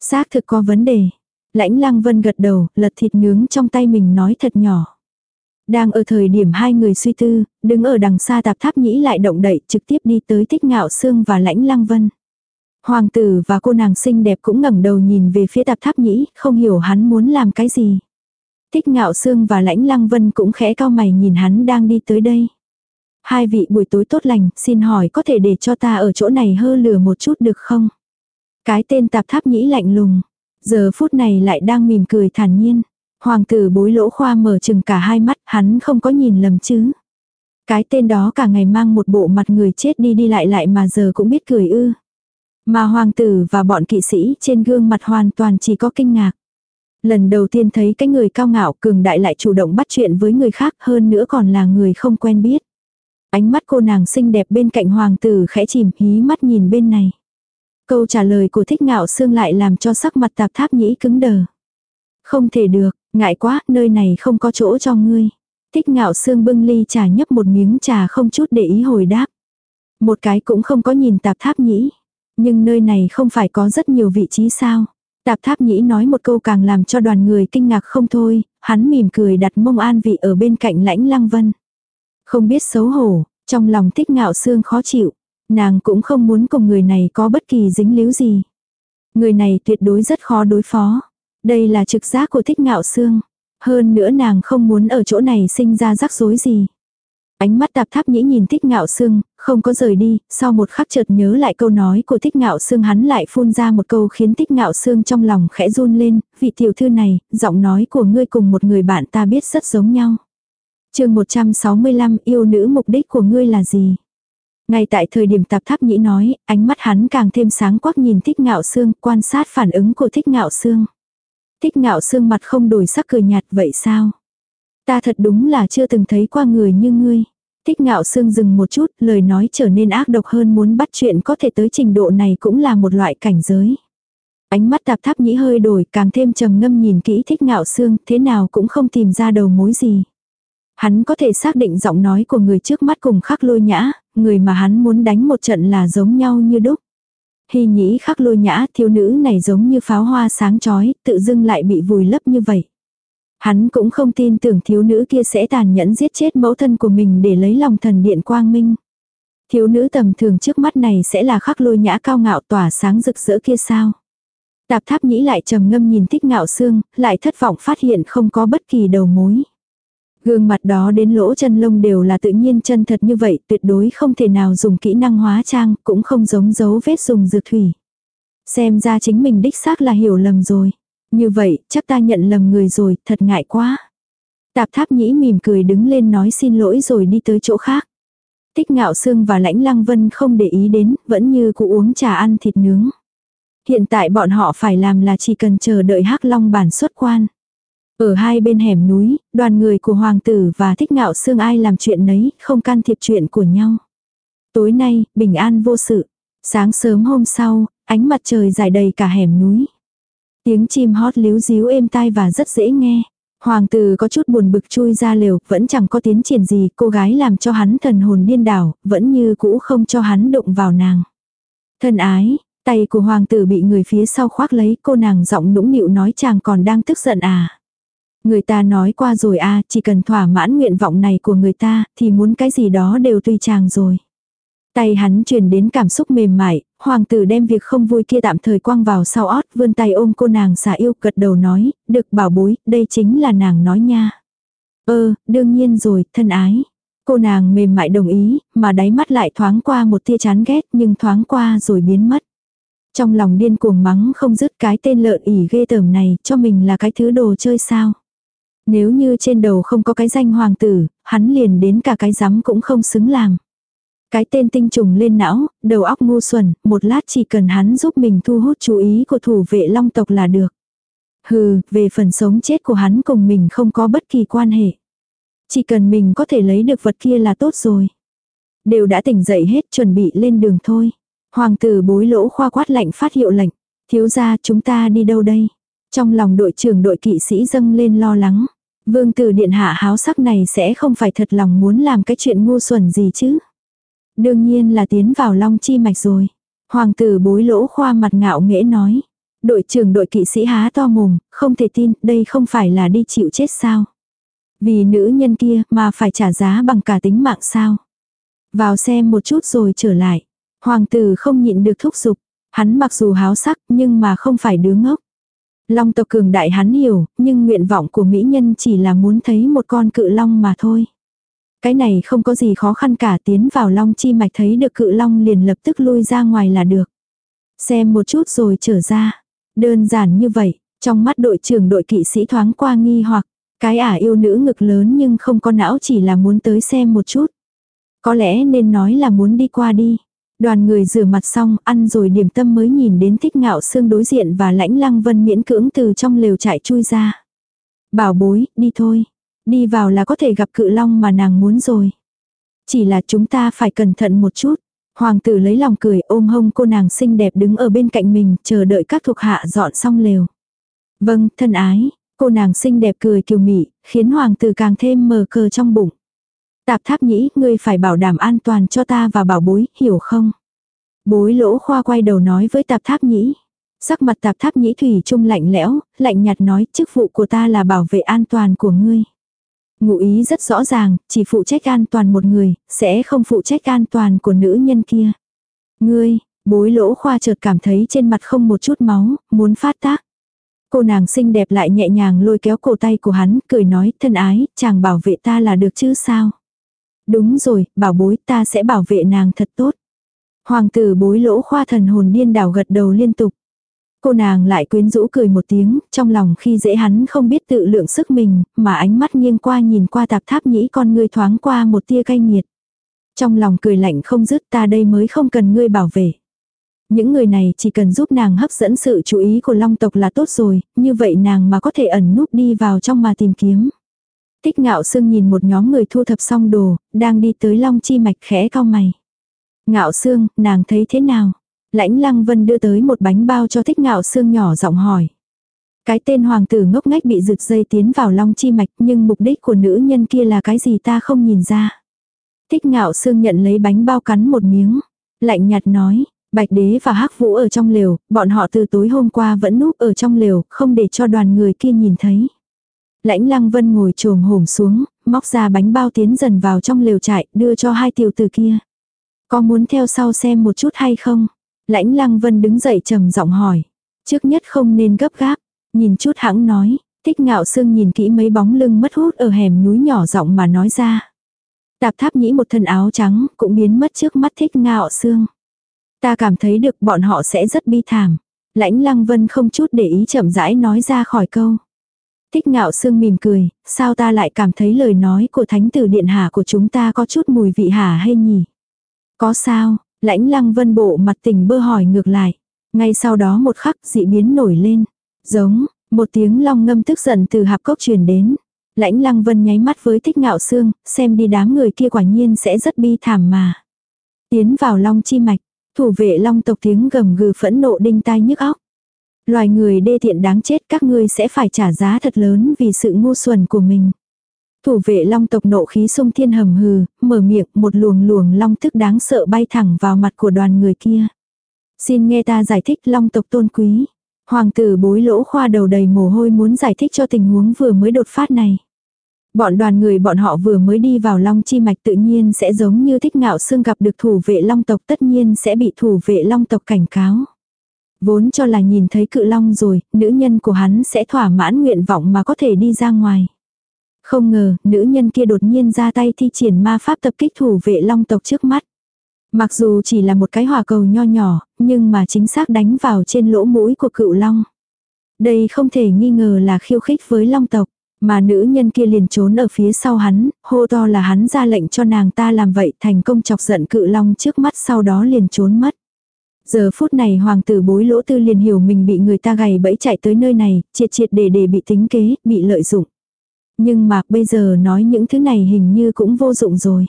Xác thực có vấn đề. Lãnh lăng vân gật đầu, lật thịt nướng trong tay mình nói thật nhỏ. Đang ở thời điểm hai người suy tư, đứng ở đằng xa tạp tháp nhĩ lại động đậy trực tiếp đi tới thích ngạo sương và lãnh lăng vân. Hoàng tử và cô nàng xinh đẹp cũng ngẩng đầu nhìn về phía tạp tháp nhĩ, không hiểu hắn muốn làm cái gì. Thích ngạo sương và lãnh lăng vân cũng khẽ cao mày nhìn hắn đang đi tới đây. Hai vị buổi tối tốt lành, xin hỏi có thể để cho ta ở chỗ này hơ lửa một chút được không? Cái tên tạp tháp nhĩ lạnh lùng. Giờ phút này lại đang mỉm cười thản nhiên. Hoàng tử bối lỗ khoa mở chừng cả hai mắt, hắn không có nhìn lầm chứ. Cái tên đó cả ngày mang một bộ mặt người chết đi đi lại lại mà giờ cũng biết cười ư. Mà hoàng tử và bọn kỵ sĩ trên gương mặt hoàn toàn chỉ có kinh ngạc. Lần đầu tiên thấy cái người cao ngạo cường đại lại chủ động bắt chuyện với người khác hơn nữa còn là người không quen biết. Ánh mắt cô nàng xinh đẹp bên cạnh hoàng tử khẽ chìm hí mắt nhìn bên này. Câu trả lời của thích ngạo xương lại làm cho sắc mặt tạp tháp nhĩ cứng đờ. Không thể được, ngại quá, nơi này không có chỗ cho ngươi. Thích ngạo xương bưng ly trà nhấp một miếng trà không chút để ý hồi đáp. Một cái cũng không có nhìn tạp tháp nhĩ. Nhưng nơi này không phải có rất nhiều vị trí sao. Tạp tháp nhĩ nói một câu càng làm cho đoàn người kinh ngạc không thôi, hắn mỉm cười đặt mông an vị ở bên cạnh lãnh lăng vân. Không biết xấu hổ, trong lòng thích ngạo xương khó chịu. Nàng cũng không muốn cùng người này có bất kỳ dính líu gì. Người này tuyệt đối rất khó đối phó. Đây là trực giác của thích ngạo xương. Hơn nữa nàng không muốn ở chỗ này sinh ra rắc rối gì. Ánh mắt tạp tháp nhĩ nhìn thích ngạo xương, không có rời đi, sau một khắc chợt nhớ lại câu nói của thích ngạo xương hắn lại phun ra một câu khiến thích ngạo xương trong lòng khẽ run lên, vị tiểu thư này, giọng nói của ngươi cùng một người bạn ta biết rất giống nhau. chương 165 yêu nữ mục đích của ngươi là gì? Ngay tại thời điểm tạp tháp nhĩ nói, ánh mắt hắn càng thêm sáng quắc nhìn thích ngạo xương, quan sát phản ứng của thích ngạo xương. Thích ngạo xương mặt không đổi sắc cười nhạt vậy sao? Ta thật đúng là chưa từng thấy qua người như ngươi. Thích ngạo xương dừng một chút, lời nói trở nên ác độc hơn muốn bắt chuyện có thể tới trình độ này cũng là một loại cảnh giới. Ánh mắt tạp tháp nhĩ hơi đổi càng thêm trầm ngâm nhìn kỹ thích ngạo xương thế nào cũng không tìm ra đầu mối gì. Hắn có thể xác định giọng nói của người trước mắt cùng khắc lôi nhã, người mà hắn muốn đánh một trận là giống nhau như đúc. Hy nhĩ khắc lôi nhã thiếu nữ này giống như pháo hoa sáng chói, tự dưng lại bị vùi lấp như vậy. Hắn cũng không tin tưởng thiếu nữ kia sẽ tàn nhẫn giết chết mẫu thân của mình để lấy lòng thần điện quang minh. Thiếu nữ tầm thường trước mắt này sẽ là khắc lôi nhã cao ngạo tỏa sáng rực rỡ kia sao. Tạp tháp nhĩ lại trầm ngâm nhìn thích ngạo xương, lại thất vọng phát hiện không có bất kỳ đầu mối. Gương mặt đó đến lỗ chân lông đều là tự nhiên chân thật như vậy, tuyệt đối không thể nào dùng kỹ năng hóa trang, cũng không giống dấu vết dùng dược thủy. Xem ra chính mình đích xác là hiểu lầm rồi. Như vậy, chắc ta nhận lầm người rồi, thật ngại quá. Tạp tháp nhĩ mỉm cười đứng lên nói xin lỗi rồi đi tới chỗ khác. Tích ngạo sương và lãnh lăng vân không để ý đến, vẫn như cụ uống trà ăn thịt nướng. Hiện tại bọn họ phải làm là chỉ cần chờ đợi hắc long bản xuất quan. Ở hai bên hẻm núi, đoàn người của hoàng tử và thích ngạo sương ai làm chuyện nấy, không can thiệp chuyện của nhau. Tối nay, bình an vô sự. Sáng sớm hôm sau, ánh mặt trời dài đầy cả hẻm núi. Tiếng chim hót líu díu êm tai và rất dễ nghe. Hoàng tử có chút buồn bực chui ra lều, vẫn chẳng có tiến triển gì, cô gái làm cho hắn thần hồn điên đảo, vẫn như cũ không cho hắn đụng vào nàng. Thân ái, tay của hoàng tử bị người phía sau khoác lấy, cô nàng giọng nũng nịu nói chàng còn đang tức giận à. Người ta nói qua rồi à, chỉ cần thỏa mãn nguyện vọng này của người ta, thì muốn cái gì đó đều tùy chàng rồi. Tay hắn truyền đến cảm xúc mềm mại, hoàng tử đem việc không vui kia tạm thời quăng vào sau ót, vươn tay ôm cô nàng xả yêu cật đầu nói, được bảo bối, đây chính là nàng nói nha. Ơ, đương nhiên rồi, thân ái. Cô nàng mềm mại đồng ý, mà đáy mắt lại thoáng qua một tia chán ghét nhưng thoáng qua rồi biến mất. Trong lòng điên cuồng mắng không dứt cái tên lợn ỉ ghê tởm này cho mình là cái thứ đồ chơi sao. Nếu như trên đầu không có cái danh hoàng tử, hắn liền đến cả cái rắm cũng không xứng làm. Cái tên tinh trùng lên não, đầu óc ngu xuẩn, một lát chỉ cần hắn giúp mình thu hút chú ý của thủ vệ long tộc là được. Hừ, về phần sống chết của hắn cùng mình không có bất kỳ quan hệ. Chỉ cần mình có thể lấy được vật kia là tốt rồi. Đều đã tỉnh dậy hết chuẩn bị lên đường thôi. Hoàng tử bối lỗ khoa quát lạnh phát hiệu lệnh. Thiếu ra chúng ta đi đâu đây? Trong lòng đội trưởng đội kỵ sĩ dâng lên lo lắng. Vương tử điện hạ háo sắc này sẽ không phải thật lòng muốn làm cái chuyện ngu xuẩn gì chứ. Đương nhiên là tiến vào long chi mạch rồi. Hoàng tử bối lỗ khoa mặt ngạo nghễ nói. Đội trưởng đội kỵ sĩ há to mồm, không thể tin, đây không phải là đi chịu chết sao. Vì nữ nhân kia mà phải trả giá bằng cả tính mạng sao. Vào xem một chút rồi trở lại. Hoàng tử không nhịn được thúc giục. Hắn mặc dù háo sắc nhưng mà không phải đứa ngốc. Long tộc cường đại hắn hiểu, nhưng nguyện vọng của mỹ nhân chỉ là muốn thấy một con cự long mà thôi. Cái này không có gì khó khăn cả tiến vào long chi mạch thấy được cự long liền lập tức lui ra ngoài là được. Xem một chút rồi trở ra. Đơn giản như vậy, trong mắt đội trưởng đội kỵ sĩ thoáng qua nghi hoặc, cái ả yêu nữ ngực lớn nhưng không có não chỉ là muốn tới xem một chút. Có lẽ nên nói là muốn đi qua đi. Đoàn người rửa mặt xong, ăn rồi điểm tâm mới nhìn đến thích ngạo xương đối diện và lãnh lăng vân miễn cưỡng từ trong lều chạy chui ra. Bảo bối, đi thôi. Đi vào là có thể gặp cự long mà nàng muốn rồi. Chỉ là chúng ta phải cẩn thận một chút. Hoàng tử lấy lòng cười ôm hông cô nàng xinh đẹp đứng ở bên cạnh mình chờ đợi các thuộc hạ dọn xong lều. Vâng, thân ái, cô nàng xinh đẹp cười kiều mị, khiến hoàng tử càng thêm mờ cờ trong bụng. Tạp tháp nhĩ, ngươi phải bảo đảm an toàn cho ta và bảo bối, hiểu không? Bối lỗ khoa quay đầu nói với tạp tháp nhĩ. Sắc mặt tạp tháp nhĩ thủy trung lạnh lẽo, lạnh nhạt nói chức vụ của ta là bảo vệ an toàn của ngươi. Ngụ ý rất rõ ràng, chỉ phụ trách an toàn một người, sẽ không phụ trách an toàn của nữ nhân kia. Ngươi, bối lỗ khoa chợt cảm thấy trên mặt không một chút máu, muốn phát tác. Cô nàng xinh đẹp lại nhẹ nhàng lôi kéo cổ tay của hắn, cười nói, thân ái, chàng bảo vệ ta là được chứ sao. Đúng rồi, bảo bối ta sẽ bảo vệ nàng thật tốt. Hoàng tử bối lỗ khoa thần hồn điên đảo gật đầu liên tục. Cô nàng lại quyến rũ cười một tiếng, trong lòng khi dễ hắn không biết tự lượng sức mình, mà ánh mắt nghiêng qua nhìn qua tạp tháp nhĩ con ngươi thoáng qua một tia cay nghiệt. Trong lòng cười lạnh không dứt ta đây mới không cần ngươi bảo vệ. Những người này chỉ cần giúp nàng hấp dẫn sự chú ý của long tộc là tốt rồi, như vậy nàng mà có thể ẩn núp đi vào trong mà tìm kiếm. Tích ngạo sương nhìn một nhóm người thu thập xong đồ, đang đi tới long chi mạch khẽ cao mày. Ngạo sương, nàng thấy thế nào? Lãnh lăng vân đưa tới một bánh bao cho thích ngạo xương nhỏ giọng hỏi. Cái tên hoàng tử ngốc ngách bị rực dây tiến vào long chi mạch nhưng mục đích của nữ nhân kia là cái gì ta không nhìn ra. Thích ngạo xương nhận lấy bánh bao cắn một miếng. Lạnh nhạt nói, Bạch đế và hắc vũ ở trong lều, bọn họ từ tối hôm qua vẫn núp ở trong lều, không để cho đoàn người kia nhìn thấy. Lãnh lăng vân ngồi trồm hổm xuống, móc ra bánh bao tiến dần vào trong lều trại, đưa cho hai tiểu tử kia. Có muốn theo sau xem một chút hay không? Lãnh lăng vân đứng dậy trầm giọng hỏi. Trước nhất không nên gấp gáp. Nhìn chút hãng nói. Thích ngạo sương nhìn kỹ mấy bóng lưng mất hút ở hẻm núi nhỏ giọng mà nói ra. Tạp tháp nhĩ một thân áo trắng cũng biến mất trước mắt thích ngạo sương. Ta cảm thấy được bọn họ sẽ rất bi thảm. Lãnh lăng vân không chút để ý chậm rãi nói ra khỏi câu. Thích ngạo sương mỉm cười, sao ta lại cảm thấy lời nói của thánh tử điện hạ của chúng ta có chút mùi vị hả hay nhỉ? Có sao, lãnh lăng vân bộ mặt tình bơ hỏi ngược lại. Ngay sau đó một khắc dị biến nổi lên. Giống, một tiếng long ngâm tức giận từ hạp cốc truyền đến. Lãnh lăng vân nháy mắt với thích ngạo xương xem đi đám người kia quả nhiên sẽ rất bi thảm mà. Tiến vào long chi mạch, thủ vệ long tộc tiếng gầm gừ phẫn nộ đinh tai nhức óc. Loài người đê tiện đáng chết các ngươi sẽ phải trả giá thật lớn vì sự ngu xuẩn của mình. Thủ vệ long tộc nộ khí sung thiên hầm hừ, mở miệng một luồng luồng long thức đáng sợ bay thẳng vào mặt của đoàn người kia. Xin nghe ta giải thích long tộc tôn quý. Hoàng tử bối lỗ khoa đầu đầy mồ hôi muốn giải thích cho tình huống vừa mới đột phát này. Bọn đoàn người bọn họ vừa mới đi vào long chi mạch tự nhiên sẽ giống như thích ngạo xương gặp được thủ vệ long tộc tất nhiên sẽ bị thủ vệ long tộc cảnh cáo. Vốn cho là nhìn thấy cự long rồi, nữ nhân của hắn sẽ thỏa mãn nguyện vọng mà có thể đi ra ngoài. Không ngờ, nữ nhân kia đột nhiên ra tay thi triển ma pháp tập kích thủ vệ long tộc trước mắt. Mặc dù chỉ là một cái hỏa cầu nho nhỏ, nhưng mà chính xác đánh vào trên lỗ mũi của cựu long. Đây không thể nghi ngờ là khiêu khích với long tộc. Mà nữ nhân kia liền trốn ở phía sau hắn, hô to là hắn ra lệnh cho nàng ta làm vậy thành công chọc giận cự long trước mắt sau đó liền trốn mất. Giờ phút này hoàng tử bối lỗ tư liền hiểu mình bị người ta gầy bẫy chạy tới nơi này, triệt triệt để để bị tính kế, bị lợi dụng. Nhưng mà bây giờ nói những thứ này hình như cũng vô dụng rồi.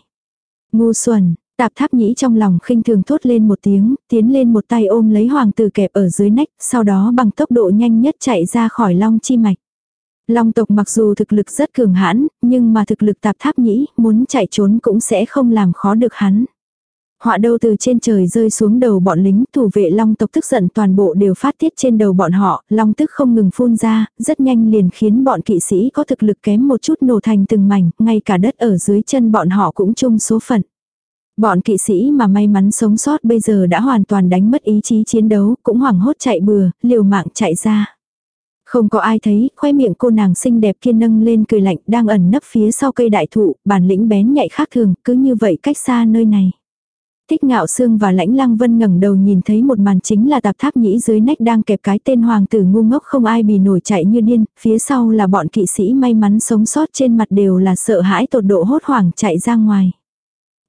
Ngu xuẩn, tạp tháp nhĩ trong lòng khinh thường thốt lên một tiếng, tiến lên một tay ôm lấy hoàng tử kẹp ở dưới nách, sau đó bằng tốc độ nhanh nhất chạy ra khỏi long chi mạch. Long tộc mặc dù thực lực rất cường hãn, nhưng mà thực lực tạp tháp nhĩ, muốn chạy trốn cũng sẽ không làm khó được hắn. Họa đâu từ trên trời rơi xuống đầu bọn lính, thủ vệ long tộc tức giận toàn bộ đều phát tiết trên đầu bọn họ, long tức không ngừng phun ra, rất nhanh liền khiến bọn kỵ sĩ có thực lực kém một chút nổ thành từng mảnh, ngay cả đất ở dưới chân bọn họ cũng chung số phận. Bọn kỵ sĩ mà may mắn sống sót bây giờ đã hoàn toàn đánh mất ý chí chiến đấu, cũng hoảng hốt chạy bừa, liều mạng chạy ra. Không có ai thấy, khoe miệng cô nàng xinh đẹp kia nâng lên cười lạnh đang ẩn nấp phía sau cây đại thụ, bản lĩnh bén nhạy khác thường, cứ như vậy cách xa nơi này. Tích ngạo sương và lãnh lăng vân ngẩng đầu nhìn thấy một màn chính là tạp tháp nhĩ dưới nách đang kẹp cái tên hoàng tử ngu ngốc không ai bì nổi chạy như điên, phía sau là bọn kỵ sĩ may mắn sống sót trên mặt đều là sợ hãi tột độ hốt hoảng chạy ra ngoài.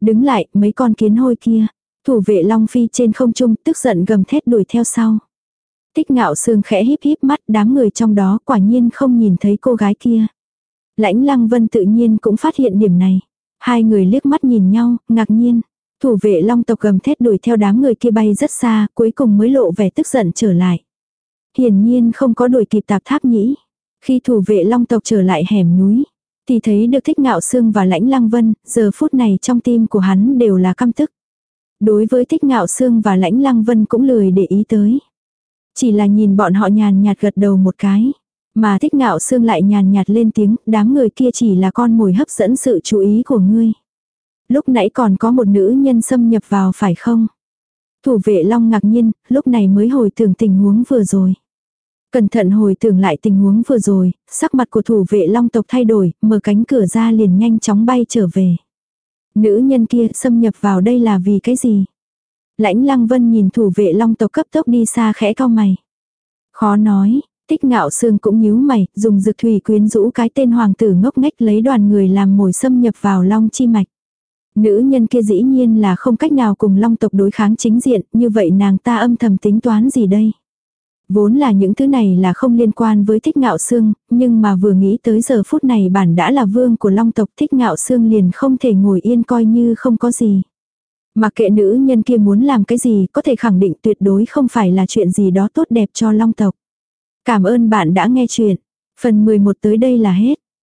Đứng lại, mấy con kiến hôi kia. Thủ vệ Long Phi trên không trung tức giận gầm thét đuổi theo sau. Tích ngạo sương khẽ híp híp mắt đám người trong đó quả nhiên không nhìn thấy cô gái kia. Lãnh lăng vân tự nhiên cũng phát hiện điểm này. Hai người liếc mắt nhìn nhau, ngạc nhiên. Thủ vệ long tộc gầm thét đuổi theo đám người kia bay rất xa, cuối cùng mới lộ vẻ tức giận trở lại. Hiển nhiên không có đuổi kịp tạp tháp nhĩ. Khi thủ vệ long tộc trở lại hẻm núi, thì thấy được thích ngạo sương và lãnh lăng vân, giờ phút này trong tim của hắn đều là căm tức. Đối với thích ngạo sương và lãnh lăng vân cũng lười để ý tới. Chỉ là nhìn bọn họ nhàn nhạt gật đầu một cái. Mà thích ngạo sương lại nhàn nhạt lên tiếng, đám người kia chỉ là con mồi hấp dẫn sự chú ý của ngươi. Lúc nãy còn có một nữ nhân xâm nhập vào phải không? Thủ vệ Long ngạc nhiên, lúc này mới hồi tưởng tình huống vừa rồi. Cẩn thận hồi tưởng lại tình huống vừa rồi, sắc mặt của thủ vệ long tộc thay đổi, mở cánh cửa ra liền nhanh chóng bay trở về. Nữ nhân kia xâm nhập vào đây là vì cái gì? Lãnh lăng vân nhìn thủ vệ long tộc cấp tốc đi xa khẽ cao mày. Khó nói, tích ngạo sương cũng nhíu mày, dùng dược thủy quyến rũ cái tên hoàng tử ngốc nghếch lấy đoàn người làm mồi xâm nhập vào long chi mạch. Nữ nhân kia dĩ nhiên là không cách nào cùng long tộc đối kháng chính diện, như vậy nàng ta âm thầm tính toán gì đây? Vốn là những thứ này là không liên quan với thích ngạo xương, nhưng mà vừa nghĩ tới giờ phút này bản đã là vương của long tộc thích ngạo xương liền không thể ngồi yên coi như không có gì. Mà kệ nữ nhân kia muốn làm cái gì có thể khẳng định tuyệt đối không phải là chuyện gì đó tốt đẹp cho long tộc. Cảm ơn bạn đã nghe chuyện. Phần 11 tới đây là hết.